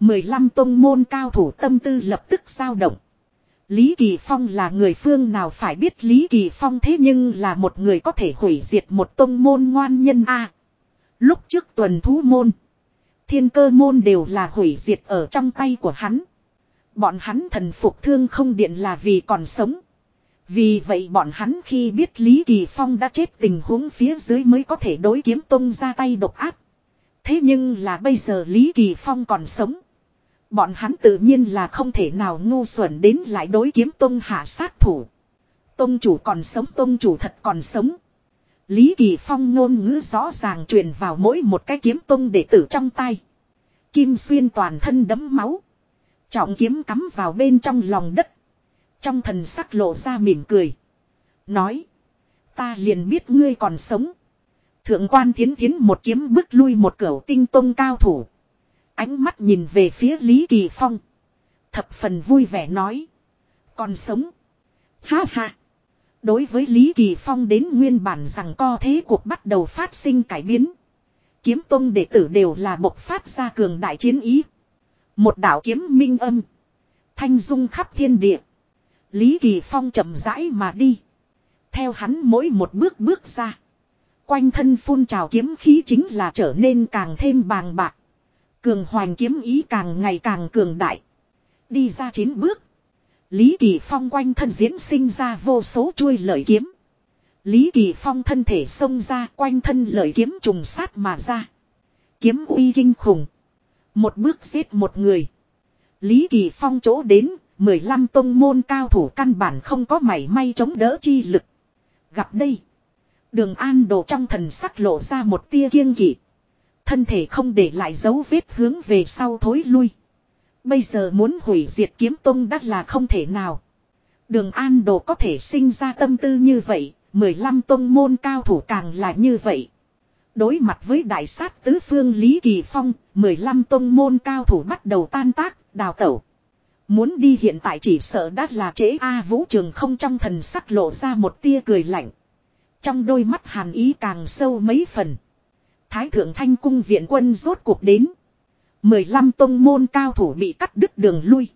Mười lăm tông môn cao thủ tâm tư lập tức dao động. Lý Kỳ Phong là người phương nào phải biết Lý Kỳ Phong thế nhưng là một người có thể hủy diệt một tông môn ngoan nhân a. lúc trước tuần thú môn. Thiên cơ môn đều là hủy diệt ở trong tay của hắn. Bọn hắn thần phục thương không điện là vì còn sống. Vì vậy bọn hắn khi biết Lý Kỳ Phong đã chết tình huống phía dưới mới có thể đối kiếm tông ra tay độc áp. Thế nhưng là bây giờ Lý Kỳ Phong còn sống. Bọn hắn tự nhiên là không thể nào ngu xuẩn đến lại đối kiếm tông hạ sát thủ. Tông chủ còn sống, tông chủ thật còn sống. Lý Kỳ Phong ngôn ngữ rõ ràng truyền vào mỗi một cái kiếm tông đệ tử trong tay. Kim xuyên toàn thân đấm máu. Trọng kiếm cắm vào bên trong lòng đất. Trong thần sắc lộ ra mỉm cười. Nói. Ta liền biết ngươi còn sống. Thượng quan thiến thiến một kiếm bước lui một cửu tinh tông cao thủ. Ánh mắt nhìn về phía Lý Kỳ Phong. Thập phần vui vẻ nói. Còn sống. Ha ha. Đối với Lý Kỳ Phong đến nguyên bản rằng co thế cuộc bắt đầu phát sinh cải biến. Kiếm tông đệ tử đều là bộc phát ra cường đại chiến ý. Một đạo kiếm minh âm. Thanh dung khắp thiên địa. Lý Kỳ Phong chậm rãi mà đi. Theo hắn mỗi một bước bước ra. Quanh thân phun trào kiếm khí chính là trở nên càng thêm bàng bạc. Cường hoành kiếm ý càng ngày càng cường đại. Đi ra chín bước. Lý Kỳ Phong quanh thân diễn sinh ra vô số chuôi lợi kiếm. Lý Kỳ Phong thân thể xông ra quanh thân lợi kiếm trùng sát mà ra. Kiếm uy kinh khủng. Một bước giết một người. Lý Kỳ Phong chỗ đến, 15 tông môn cao thủ căn bản không có mảy may chống đỡ chi lực. Gặp đây. Đường an đồ trong thần sắc lộ ra một tia kiêng kỵ. Thân thể không để lại dấu vết hướng về sau thối lui. Bây giờ muốn hủy diệt kiếm tông đắt là không thể nào. Đường an đồ có thể sinh ra tâm tư như vậy, 15 tông môn cao thủ càng là như vậy. Đối mặt với đại sát tứ phương Lý Kỳ Phong, 15 tông môn cao thủ bắt đầu tan tác, đào tẩu. Muốn đi hiện tại chỉ sợ đắt là trễ A vũ trường không trong thần sắc lộ ra một tia cười lạnh. Trong đôi mắt hàn ý càng sâu mấy phần. Thái thượng thanh cung viện quân rốt cuộc đến. 15 tông môn cao thủ bị cắt đứt đường lui.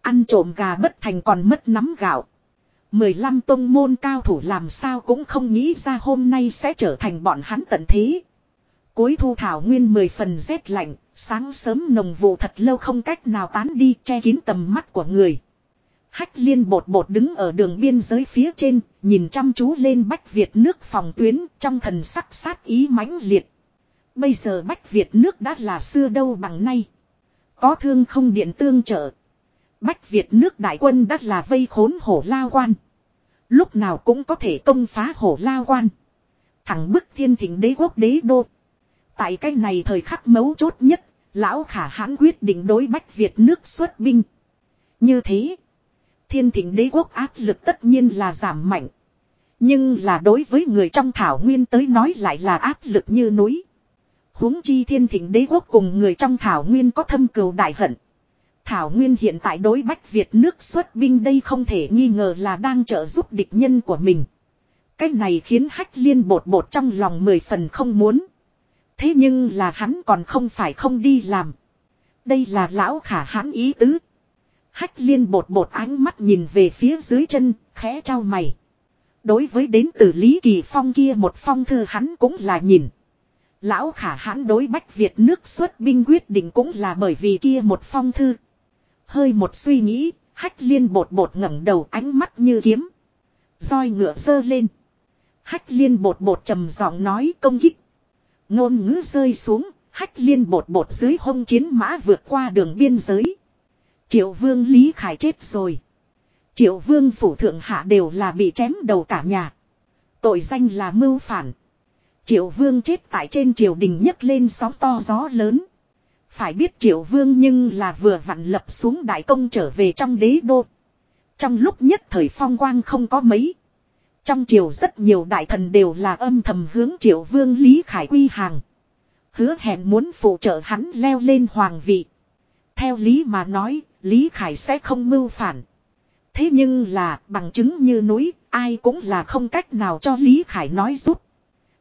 Ăn trộm gà bất thành còn mất nắm gạo. 15 tông môn cao thủ làm sao cũng không nghĩ ra hôm nay sẽ trở thành bọn hắn tận thế. Cuối thu thảo nguyên 10 phần rét lạnh, sáng sớm nồng vụ thật lâu không cách nào tán đi che kín tầm mắt của người. Hách liên bột bột đứng ở đường biên giới phía trên, nhìn chăm chú lên Bách Việt nước phòng tuyến trong thần sắc sát ý mãnh liệt. Bây giờ Bách Việt nước đã là xưa đâu bằng nay. Có thương không điện tương trợ. Bách Việt nước đại quân đã là vây khốn hổ lao quan. Lúc nào cũng có thể công phá hổ lao quan. Thẳng bức thiên thỉnh đế quốc đế đô. Tại cái này thời khắc mấu chốt nhất, lão khả hãn quyết định đối Bách Việt nước xuất binh. Như thế, thiên thỉnh đế quốc áp lực tất nhiên là giảm mạnh. Nhưng là đối với người trong thảo nguyên tới nói lại là áp lực như núi huống chi thiên thịnh đế quốc cùng người trong thảo nguyên có thâm cừu đại hận. Thảo Nguyên hiện tại đối Bách Việt nước xuất binh đây không thể nghi ngờ là đang trợ giúp địch nhân của mình. cách này khiến hách liên bột bột trong lòng mười phần không muốn. Thế nhưng là hắn còn không phải không đi làm. Đây là lão khả hãn ý tứ. Hách liên bột bột ánh mắt nhìn về phía dưới chân, khẽ trao mày. Đối với đến từ Lý Kỳ Phong kia một phong thư hắn cũng là nhìn. Lão khả hãn đối Bách Việt nước xuất binh quyết định cũng là bởi vì kia một phong thư. Hơi một suy nghĩ, hách liên bột bột ngẩng đầu ánh mắt như kiếm. roi ngựa dơ lên. Hách liên bột bột trầm giọng nói công kích. Ngôn ngữ rơi xuống, hách liên bột bột dưới hông chiến mã vượt qua đường biên giới. Triệu vương Lý Khải chết rồi. Triệu vương phủ thượng hạ đều là bị chém đầu cả nhà. Tội danh là mưu phản. Triệu vương chết tại trên triều đình nhấc lên sóng to gió lớn. Phải biết triệu vương nhưng là vừa vặn lập xuống đại công trở về trong đế đô. Trong lúc nhất thời phong quang không có mấy. Trong triều rất nhiều đại thần đều là âm thầm hướng triệu vương Lý Khải quy hàng. Hứa hẹn muốn phụ trợ hắn leo lên hoàng vị. Theo lý mà nói, Lý Khải sẽ không mưu phản. Thế nhưng là bằng chứng như núi, ai cũng là không cách nào cho Lý Khải nói giúp.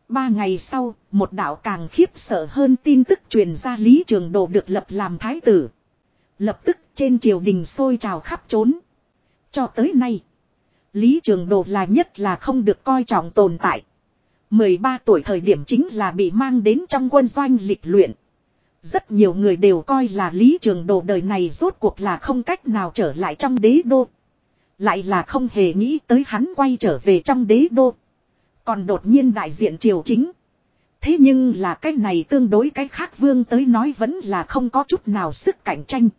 Ba ngày sau, một đạo càng khiếp sợ hơn tin tức truyền ra Lý Trường Đồ được lập làm thái tử. Lập tức trên triều đình sôi trào khắp trốn. Cho tới nay, Lý Trường Đồ là nhất là không được coi trọng tồn tại. 13 tuổi thời điểm chính là bị mang đến trong quân doanh lịch luyện. Rất nhiều người đều coi là Lý Trường Đồ đời này rốt cuộc là không cách nào trở lại trong đế đô. Lại là không hề nghĩ tới hắn quay trở về trong đế đô. Còn đột nhiên đại diện triều chính. Thế nhưng là cái này tương đối cái khác vương tới nói vẫn là không có chút nào sức cạnh tranh.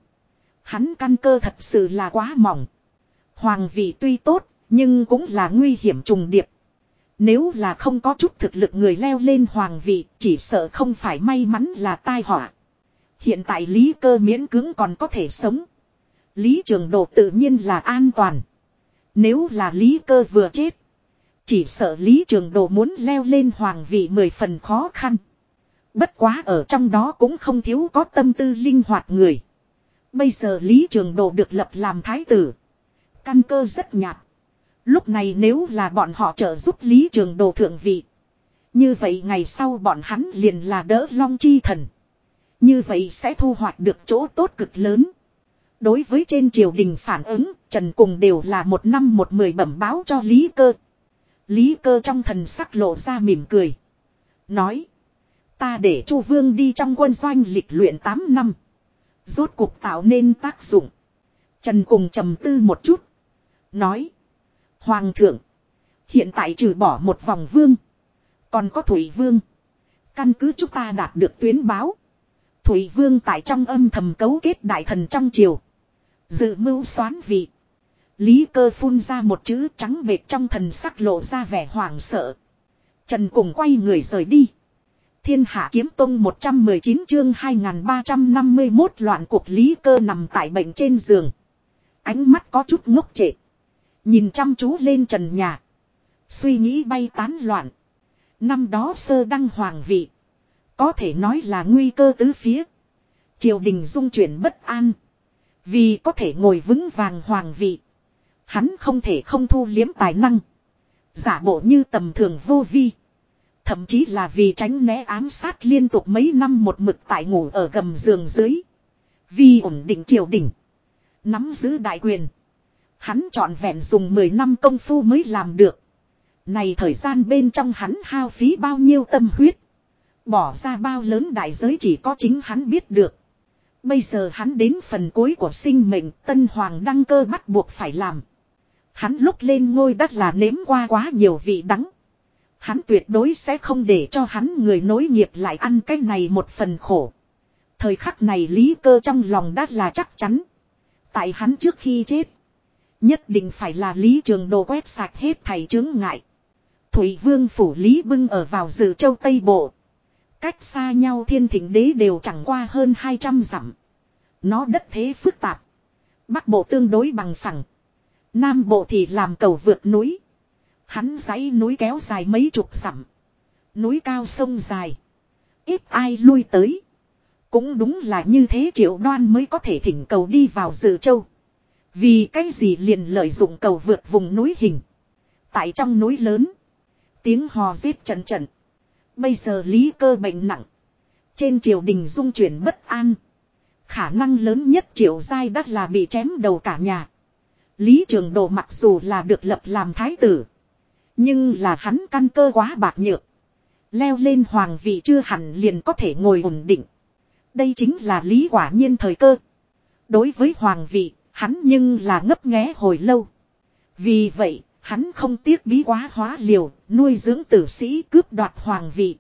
Hắn căn cơ thật sự là quá mỏng. Hoàng vị tuy tốt, nhưng cũng là nguy hiểm trùng điệp. Nếu là không có chút thực lực người leo lên hoàng vị, chỉ sợ không phải may mắn là tai họa. Hiện tại lý cơ miễn cứng còn có thể sống. Lý trường độ tự nhiên là an toàn. Nếu là lý cơ vừa chết. Chỉ sợ Lý Trường Đồ muốn leo lên hoàng vị mười phần khó khăn. Bất quá ở trong đó cũng không thiếu có tâm tư linh hoạt người. Bây giờ Lý Trường Đồ được lập làm thái tử. Căn cơ rất nhạt. Lúc này nếu là bọn họ trợ giúp Lý Trường Đồ thượng vị. Như vậy ngày sau bọn hắn liền là đỡ long chi thần. Như vậy sẽ thu hoạch được chỗ tốt cực lớn. Đối với trên triều đình phản ứng, Trần Cùng đều là một năm một mười bẩm báo cho Lý Cơ. Lý cơ trong thần sắc lộ ra mỉm cười. Nói. Ta để chu vương đi trong quân doanh lịch luyện 8 năm. Rốt cuộc tạo nên tác dụng. Trần cùng trầm tư một chút. Nói. Hoàng thượng. Hiện tại trừ bỏ một vòng vương. Còn có Thủy Vương. Căn cứ chúng ta đạt được tuyến báo. Thủy Vương tại trong âm thầm cấu kết đại thần trong triều. Dự mưu xoán vị. Lý cơ phun ra một chữ trắng bệt trong thần sắc lộ ra vẻ hoảng sợ. Trần cùng quay người rời đi. Thiên hạ kiếm tông 119 chương 2351 loạn cuộc lý cơ nằm tại bệnh trên giường. Ánh mắt có chút ngốc trệ. Nhìn chăm chú lên trần nhà. Suy nghĩ bay tán loạn. Năm đó sơ đăng hoàng vị. Có thể nói là nguy cơ tứ phía. Triều đình dung chuyển bất an. Vì có thể ngồi vững vàng hoàng vị. Hắn không thể không thu liếm tài năng. Giả bộ như tầm thường vô vi. Thậm chí là vì tránh né ám sát liên tục mấy năm một mực tại ngủ ở gầm giường dưới. Vì ổn định triều đình. Nắm giữ đại quyền. Hắn trọn vẹn dùng 10 năm công phu mới làm được. Này thời gian bên trong hắn hao phí bao nhiêu tâm huyết. Bỏ ra bao lớn đại giới chỉ có chính hắn biết được. Bây giờ hắn đến phần cuối của sinh mệnh, tân hoàng đăng cơ bắt buộc phải làm. Hắn lúc lên ngôi đất là nếm qua quá nhiều vị đắng. Hắn tuyệt đối sẽ không để cho hắn người nối nghiệp lại ăn cái này một phần khổ. Thời khắc này lý cơ trong lòng đã là chắc chắn. Tại hắn trước khi chết. Nhất định phải là lý trường đồ quét sạch hết thầy chứng ngại. Thủy vương phủ lý bưng ở vào dự châu Tây Bộ. Cách xa nhau thiên thỉnh đế đều chẳng qua hơn 200 dặm. Nó đất thế phức tạp. Bắc bộ tương đối bằng phẳng. Nam bộ thì làm cầu vượt núi. Hắn dãy núi kéo dài mấy chục dặm. Núi cao sông dài. Ít ai lui tới. Cũng đúng là như thế triệu đoan mới có thể thỉnh cầu đi vào dự châu. Vì cái gì liền lợi dụng cầu vượt vùng núi hình. Tại trong núi lớn. Tiếng hò giết trận trận. Bây giờ lý cơ bệnh nặng. Trên triều đình dung chuyển bất an. Khả năng lớn nhất triệu giai đắt là bị chém đầu cả nhà. Lý trường đồ mặc dù là được lập làm thái tử. Nhưng là hắn căn cơ quá bạc nhược. Leo lên hoàng vị chưa hẳn liền có thể ngồi ổn định. Đây chính là lý quả nhiên thời cơ. Đối với hoàng vị, hắn nhưng là ngấp nghé hồi lâu. Vì vậy, hắn không tiếc bí quá hóa liều, nuôi dưỡng tử sĩ cướp đoạt hoàng vị.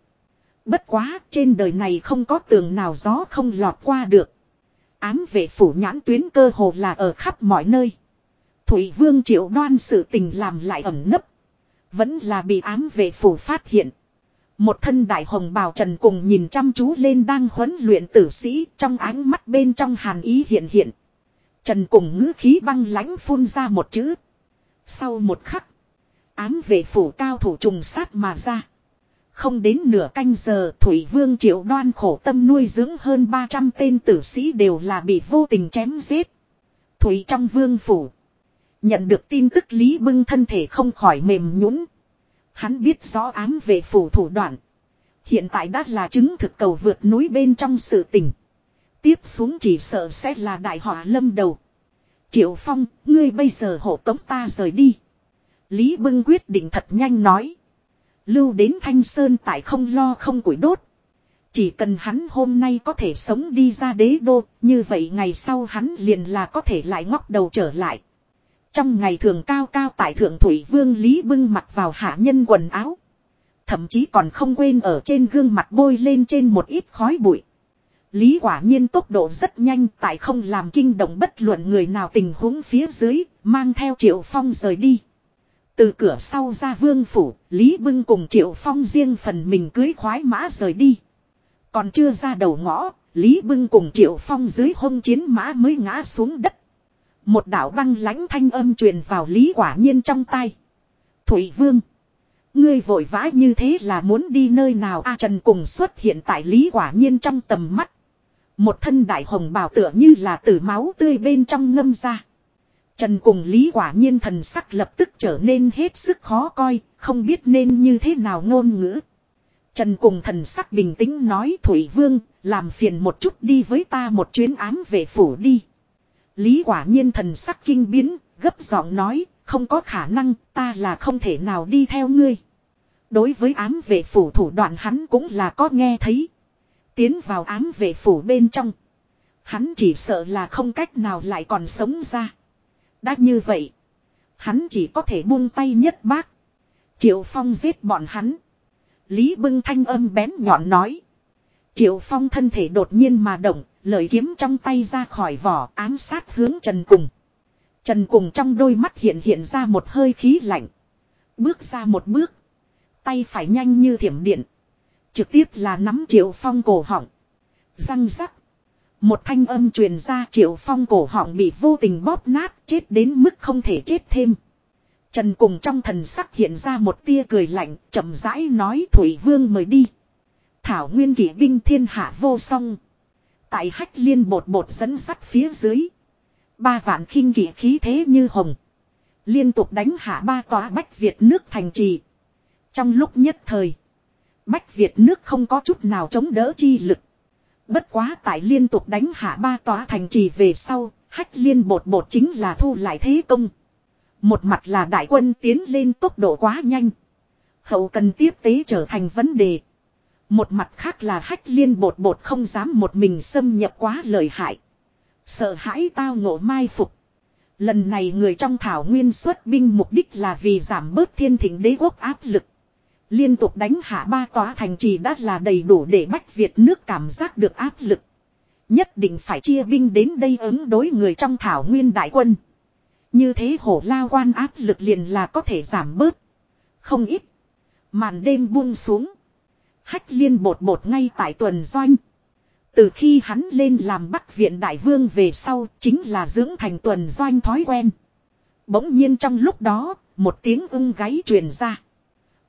Bất quá, trên đời này không có tường nào gió không lọt qua được. Ám vệ phủ nhãn tuyến cơ hồ là ở khắp mọi nơi. Thủy vương triệu đoan sự tình làm lại ẩn nấp. Vẫn là bị ám vệ phủ phát hiện. Một thân đại hồng bào trần cùng nhìn chăm chú lên đang huấn luyện tử sĩ trong ánh mắt bên trong hàn ý hiện hiện. Trần cùng ngữ khí băng lãnh phun ra một chữ. Sau một khắc. Ám vệ phủ cao thủ trùng sát mà ra. Không đến nửa canh giờ, Thủy Vương Triệu Đoan khổ tâm nuôi dưỡng hơn 300 tên tử sĩ đều là bị vô tình chém giết. Thủy trong vương phủ. Nhận được tin tức Lý Bưng thân thể không khỏi mềm nhũn. Hắn biết rõ ám về phủ thủ đoạn. Hiện tại đã là chứng thực cầu vượt núi bên trong sự tình. Tiếp xuống chỉ sợ sẽ là đại họa lâm đầu. Triệu Phong, ngươi bây giờ hộ tống ta rời đi. Lý Bưng quyết định thật nhanh nói. Lưu đến Thanh Sơn tại không lo không củi đốt. Chỉ cần hắn hôm nay có thể sống đi ra đế đô, như vậy ngày sau hắn liền là có thể lại ngóc đầu trở lại. Trong ngày thường cao cao tại thượng thủy vương Lý bưng mặc vào hạ nhân quần áo. Thậm chí còn không quên ở trên gương mặt bôi lên trên một ít khói bụi. Lý quả nhiên tốc độ rất nhanh tại không làm kinh động bất luận người nào tình huống phía dưới, mang theo Triệu Phong rời đi. Từ cửa sau ra vương phủ, Lý Bưng cùng Triệu Phong riêng phần mình cưới khoái mã rời đi. Còn chưa ra đầu ngõ, Lý Bưng cùng Triệu Phong dưới hông chiến mã mới ngã xuống đất. Một đạo băng lãnh thanh âm truyền vào Lý Quả Nhiên trong tay. Thủy Vương. Ngươi vội vã như thế là muốn đi nơi nào A Trần cùng xuất hiện tại Lý Quả Nhiên trong tầm mắt. Một thân đại hồng bào tựa như là tử máu tươi bên trong ngâm ra. Trần cùng Lý Quả Nhiên thần sắc lập tức trở nên hết sức khó coi, không biết nên như thế nào ngôn ngữ. Trần cùng thần sắc bình tĩnh nói Thủy Vương, làm phiền một chút đi với ta một chuyến ám về phủ đi. Lý quả nhiên thần sắc kinh biến, gấp giọng nói, không có khả năng, ta là không thể nào đi theo ngươi. Đối với ám vệ phủ thủ đoạn hắn cũng là có nghe thấy. Tiến vào ám vệ phủ bên trong. Hắn chỉ sợ là không cách nào lại còn sống ra. Đã như vậy. Hắn chỉ có thể buông tay nhất bác. Triệu Phong giết bọn hắn. Lý bưng thanh âm bén nhọn nói. Triệu Phong thân thể đột nhiên mà động, lời kiếm trong tay ra khỏi vỏ, ám sát hướng Trần Cùng. Trần Cùng trong đôi mắt hiện hiện ra một hơi khí lạnh. Bước ra một bước. Tay phải nhanh như thiểm điện. Trực tiếp là nắm Triệu Phong cổ họng. Răng rắc. Một thanh âm truyền ra Triệu Phong cổ họng bị vô tình bóp nát, chết đến mức không thể chết thêm. Trần Cùng trong thần sắc hiện ra một tia cười lạnh, chậm rãi nói, Thủy Vương mời đi. Thảo nguyên kỷ binh thiên hạ vô song. Tại hách liên bột bột dẫn sắt phía dưới. Ba vạn khinh kỷ khí thế như hồng. Liên tục đánh hạ ba tòa Bách Việt nước thành trì. Trong lúc nhất thời. Bách Việt nước không có chút nào chống đỡ chi lực. Bất quá tại liên tục đánh hạ ba tòa thành trì về sau. Hách liên bột bột chính là thu lại thế công. Một mặt là đại quân tiến lên tốc độ quá nhanh. Hậu cần tiếp tế trở thành vấn đề. Một mặt khác là hách liên bột bột không dám một mình xâm nhập quá lời hại. Sợ hãi tao ngộ mai phục. Lần này người trong thảo nguyên xuất binh mục đích là vì giảm bớt thiên thỉnh đế quốc áp lực. Liên tục đánh hạ ba tòa thành trì đã là đầy đủ để bách Việt nước cảm giác được áp lực. Nhất định phải chia binh đến đây ứng đối người trong thảo nguyên đại quân. Như thế hổ lao quan áp lực liền là có thể giảm bớt. Không ít. Màn đêm buông xuống. Hách liên bột bột ngay tại tuần doanh. Từ khi hắn lên làm bắc viện đại vương về sau chính là dưỡng thành tuần doanh thói quen. Bỗng nhiên trong lúc đó, một tiếng ưng gáy truyền ra.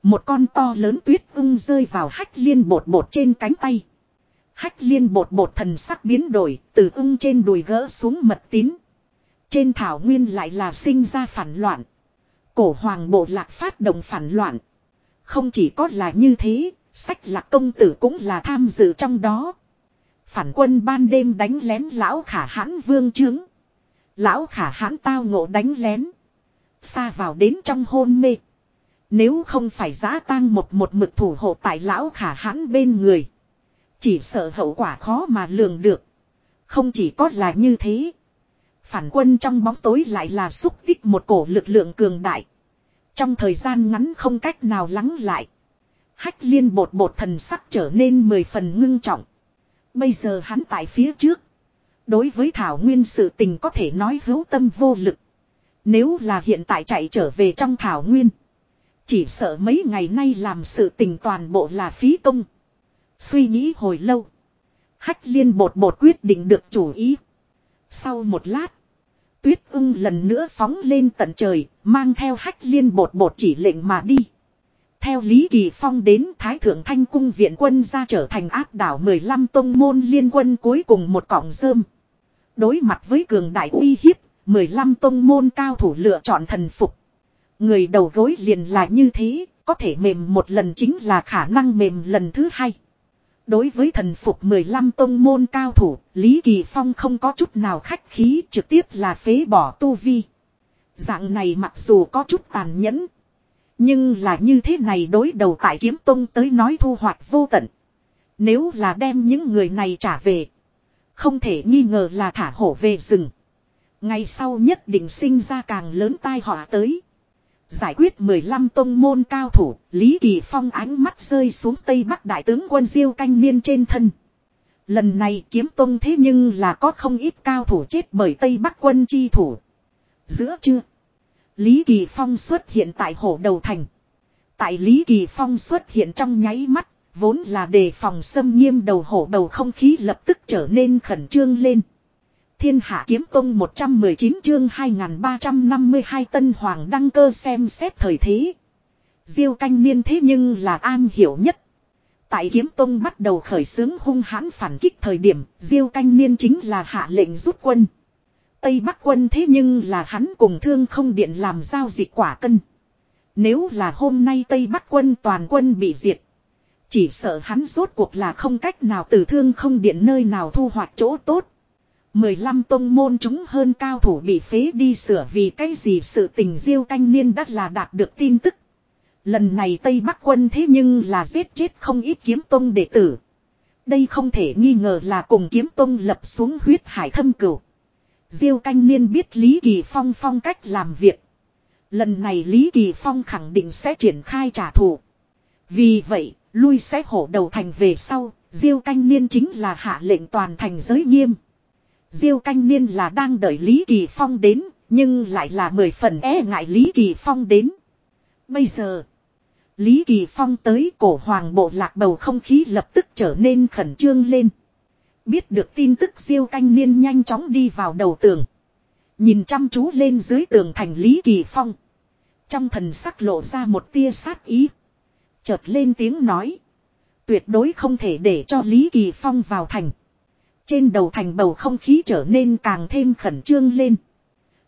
Một con to lớn tuyết ưng rơi vào hách liên bột bột trên cánh tay. Hách liên bột bột thần sắc biến đổi, từ ưng trên đùi gỡ xuống mật tín. Trên thảo nguyên lại là sinh ra phản loạn. Cổ hoàng bộ lạc phát động phản loạn. Không chỉ có là như thế, sách lạc công tử cũng là tham dự trong đó. Phản quân ban đêm đánh lén lão khả hãn vương trướng. Lão khả hãn tao ngộ đánh lén. Xa vào đến trong hôn mê. Nếu không phải giá tang một một mực thủ hộ tại lão khả hãn bên người. Chỉ sợ hậu quả khó mà lường được. Không chỉ có là như thế. Phản quân trong bóng tối lại là xúc tích một cổ lực lượng cường đại. Trong thời gian ngắn không cách nào lắng lại. Hách liên bột bột thần sắc trở nên mười phần ngưng trọng. Bây giờ hắn tại phía trước. Đối với Thảo Nguyên sự tình có thể nói hữu tâm vô lực. Nếu là hiện tại chạy trở về trong Thảo Nguyên. Chỉ sợ mấy ngày nay làm sự tình toàn bộ là phí công. Suy nghĩ hồi lâu. Hách liên bột bột quyết định được chủ ý. Sau một lát. Tuyết ưng lần nữa phóng lên tận trời. Mang theo hách liên bột bột chỉ lệnh mà đi. Theo Lý Kỳ Phong đến Thái Thượng Thanh Cung viện quân ra trở thành áp đảo 15 tông môn liên quân cuối cùng một cọng rơm. Đối mặt với cường đại uy hiếp, 15 tông môn cao thủ lựa chọn thần phục. Người đầu gối liền là như thế, có thể mềm một lần chính là khả năng mềm lần thứ hai. Đối với thần phục 15 tông môn cao thủ, Lý Kỳ Phong không có chút nào khách khí trực tiếp là phế bỏ tu vi. Dạng này mặc dù có chút tàn nhẫn, nhưng là như thế này đối đầu tại kiếm tông tới nói thu hoạch vô tận. Nếu là đem những người này trả về. Không thể nghi ngờ là thả hổ về rừng. Ngày sau nhất định sinh ra càng lớn tai họa tới. Giải quyết 15 tông môn cao thủ, Lý Kỳ Phong ánh mắt rơi xuống Tây Bắc Đại tướng quân Diêu Canh Niên trên thân. Lần này kiếm tông thế nhưng là có không ít cao thủ chết bởi Tây Bắc quân chi thủ. Giữa chưa? Lý Kỳ Phong xuất hiện tại hổ đầu thành. Tại Lý Kỳ Phong xuất hiện trong nháy mắt, vốn là đề phòng xâm nghiêm đầu hổ bầu không khí lập tức trở nên khẩn trương lên. Thiên Hạ Kiếm Tông 119 chương 2352 Tân Hoàng đăng cơ xem xét thời thế. Diêu canh niên thế nhưng là an hiểu nhất. Tại Kiếm Tông bắt đầu khởi xướng hung hãn phản kích thời điểm, Diêu canh niên chính là hạ lệnh rút quân. Tây Bắc quân thế nhưng là hắn cùng thương không điện làm giao dịch quả cân. Nếu là hôm nay Tây Bắc quân toàn quân bị diệt. Chỉ sợ hắn rốt cuộc là không cách nào từ thương không điện nơi nào thu hoạch chỗ tốt. 15 tông môn chúng hơn cao thủ bị phế đi sửa vì cái gì sự tình diêu canh niên đã là đạt được tin tức. Lần này Tây Bắc quân thế nhưng là giết chết không ít kiếm tông đệ tử. Đây không thể nghi ngờ là cùng kiếm tông lập xuống huyết hải thâm cửu. Diêu canh niên biết Lý Kỳ Phong phong cách làm việc. Lần này Lý Kỳ Phong khẳng định sẽ triển khai trả thù. Vì vậy, lui sẽ hổ đầu thành về sau, Diêu canh niên chính là hạ lệnh toàn thành giới nghiêm. Diêu canh niên là đang đợi Lý Kỳ Phong đến, nhưng lại là mười phần e ngại Lý Kỳ Phong đến. Bây giờ, Lý Kỳ Phong tới cổ hoàng bộ lạc bầu không khí lập tức trở nên khẩn trương lên. Biết được tin tức siêu canh niên nhanh chóng đi vào đầu tường. Nhìn chăm chú lên dưới tường thành Lý Kỳ Phong. Trong thần sắc lộ ra một tia sát ý. Chợt lên tiếng nói. Tuyệt đối không thể để cho Lý Kỳ Phong vào thành. Trên đầu thành bầu không khí trở nên càng thêm khẩn trương lên.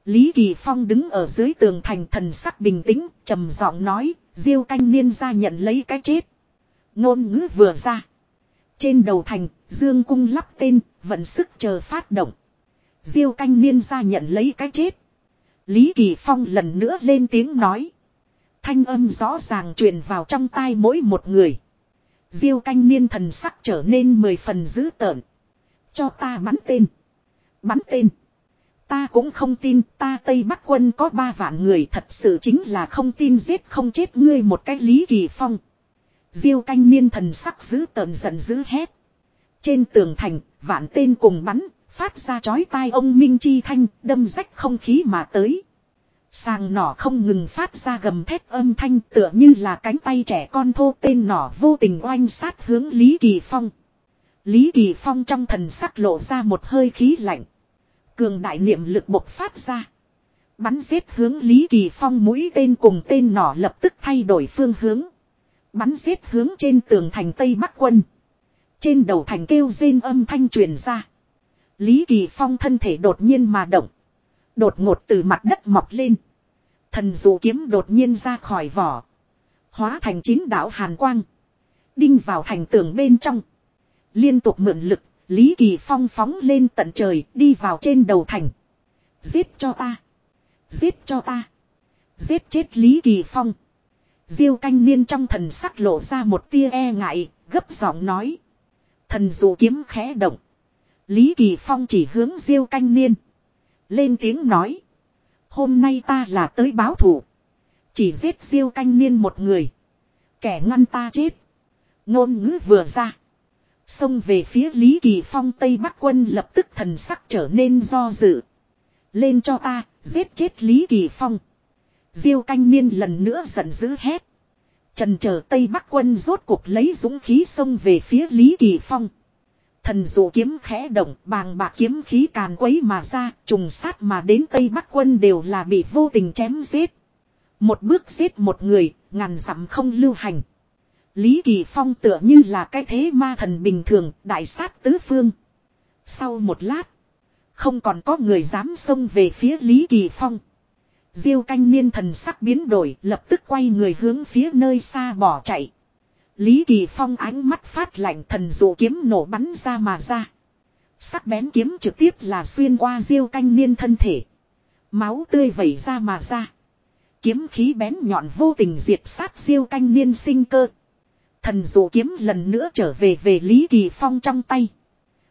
Lý Kỳ Phong đứng ở dưới tường thành thần sắc bình tĩnh, trầm giọng nói, Diêu canh niên ra nhận lấy cái chết. Ngôn ngữ vừa ra. Trên đầu thành, Dương cung lắp tên, vận sức chờ phát động. Diêu canh niên ra nhận lấy cái chết. Lý Kỳ Phong lần nữa lên tiếng nói. Thanh âm rõ ràng truyền vào trong tai mỗi một người. Diêu canh niên thần sắc trở nên mười phần dữ tợn. Cho ta bắn tên. Bắn tên. Ta cũng không tin ta Tây Bắc quân có ba vạn người thật sự chính là không tin giết không chết ngươi một cái lý kỳ phong. Diêu canh niên thần sắc dữ tợn giận dữ hét. Trên tường thành, vạn tên cùng bắn, phát ra chói tai ông Minh Chi Thanh, đâm rách không khí mà tới. Sàng nỏ không ngừng phát ra gầm thét âm thanh tựa như là cánh tay trẻ con thô tên nỏ vô tình oanh sát hướng Lý Kỳ Phong. Lý Kỳ Phong trong thần sắc lộ ra một hơi khí lạnh. Cường đại niệm lực bộc phát ra. Bắn xếp hướng Lý Kỳ Phong mũi tên cùng tên nỏ lập tức thay đổi phương hướng. Bắn giết hướng trên tường thành Tây Bắc quân. Trên đầu thành kêu rên âm thanh truyền ra. Lý Kỳ Phong thân thể đột nhiên mà động. Đột ngột từ mặt đất mọc lên. Thần dụ kiếm đột nhiên ra khỏi vỏ. Hóa thành chín đảo hàn quang. Đinh vào thành tường bên trong. Liên tục mượn lực, Lý Kỳ Phong phóng lên tận trời, đi vào trên đầu thành. Giết cho ta. Giết cho ta. Giết chết Lý Kỳ Phong. Diêu canh niên trong thần sắc lộ ra một tia e ngại, gấp giọng nói. Thần dụ kiếm khẽ động. Lý Kỳ Phong chỉ hướng Diêu canh niên. Lên tiếng nói. Hôm nay ta là tới báo thủ. Chỉ giết Diêu canh niên một người. Kẻ ngăn ta chết. Ngôn ngữ vừa ra. Xông về phía Lý Kỳ Phong Tây Bắc quân lập tức thần sắc trở nên do dự. Lên cho ta, giết chết Lý Kỳ Phong. Diêu canh niên lần nữa giận dữ hét. Trần chờ Tây Bắc quân rốt cuộc lấy dũng khí xông về phía Lý Kỳ Phong. Thần dụ kiếm khẽ động bàng bạc kiếm khí càn quấy mà ra trùng sát mà đến Tây Bắc quân đều là bị vô tình chém giết. Một bước giết một người, ngàn dặm không lưu hành. Lý Kỳ Phong tựa như là cái thế ma thần bình thường, đại sát tứ phương. Sau một lát, không còn có người dám xông về phía Lý Kỳ Phong. Diêu canh niên thần sắc biến đổi, lập tức quay người hướng phía nơi xa bỏ chạy. Lý Kỳ Phong ánh mắt phát lạnh thần dụ kiếm nổ bắn ra mà ra. Sắc bén kiếm trực tiếp là xuyên qua diêu canh niên thân thể. Máu tươi vẩy ra mà ra. Kiếm khí bén nhọn vô tình diệt sát diêu canh niên sinh cơ. Thần dụ kiếm lần nữa trở về về Lý Kỳ Phong trong tay.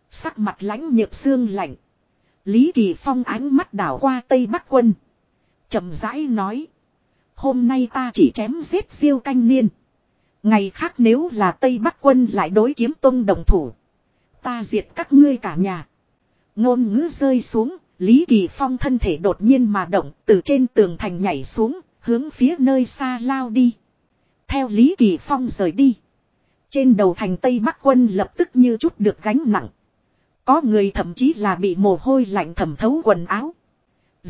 Sắc mặt lãnh nhược xương lạnh. Lý Kỳ Phong ánh mắt đảo qua Tây Bắc quân chậm rãi nói. Hôm nay ta chỉ chém giết siêu canh niên. Ngày khác nếu là Tây Bắc quân lại đối kiếm tông đồng thủ. Ta diệt các ngươi cả nhà. Ngôn ngữ rơi xuống, Lý Kỳ Phong thân thể đột nhiên mà động, từ trên tường thành nhảy xuống, hướng phía nơi xa lao đi. Theo Lý Kỳ Phong rời đi. Trên đầu thành Tây Bắc quân lập tức như chút được gánh nặng. Có người thậm chí là bị mồ hôi lạnh thẩm thấu quần áo.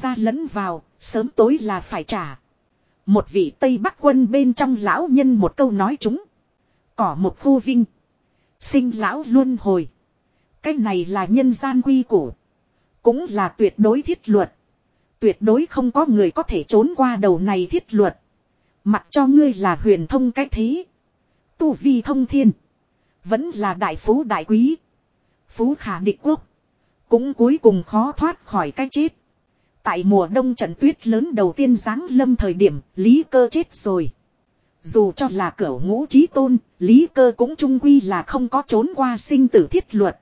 Ra lẫn vào, sớm tối là phải trả. Một vị Tây Bắc quân bên trong lão nhân một câu nói chúng. Cỏ một khu vinh. Sinh lão luôn hồi. Cái này là nhân gian quy củ. Cũng là tuyệt đối thiết luật. Tuyệt đối không có người có thể trốn qua đầu này thiết luật. Mặc cho ngươi là huyền thông cái thế. Tu vi thông thiên. Vẫn là đại phú đại quý. Phú khả địch quốc. Cũng cuối cùng khó thoát khỏi cái chết. Tại mùa đông trận tuyết lớn đầu tiên giáng lâm thời điểm, Lý cơ chết rồi. Dù cho là cửu ngũ trí tôn, Lý cơ cũng trung quy là không có trốn qua sinh tử thiết luật.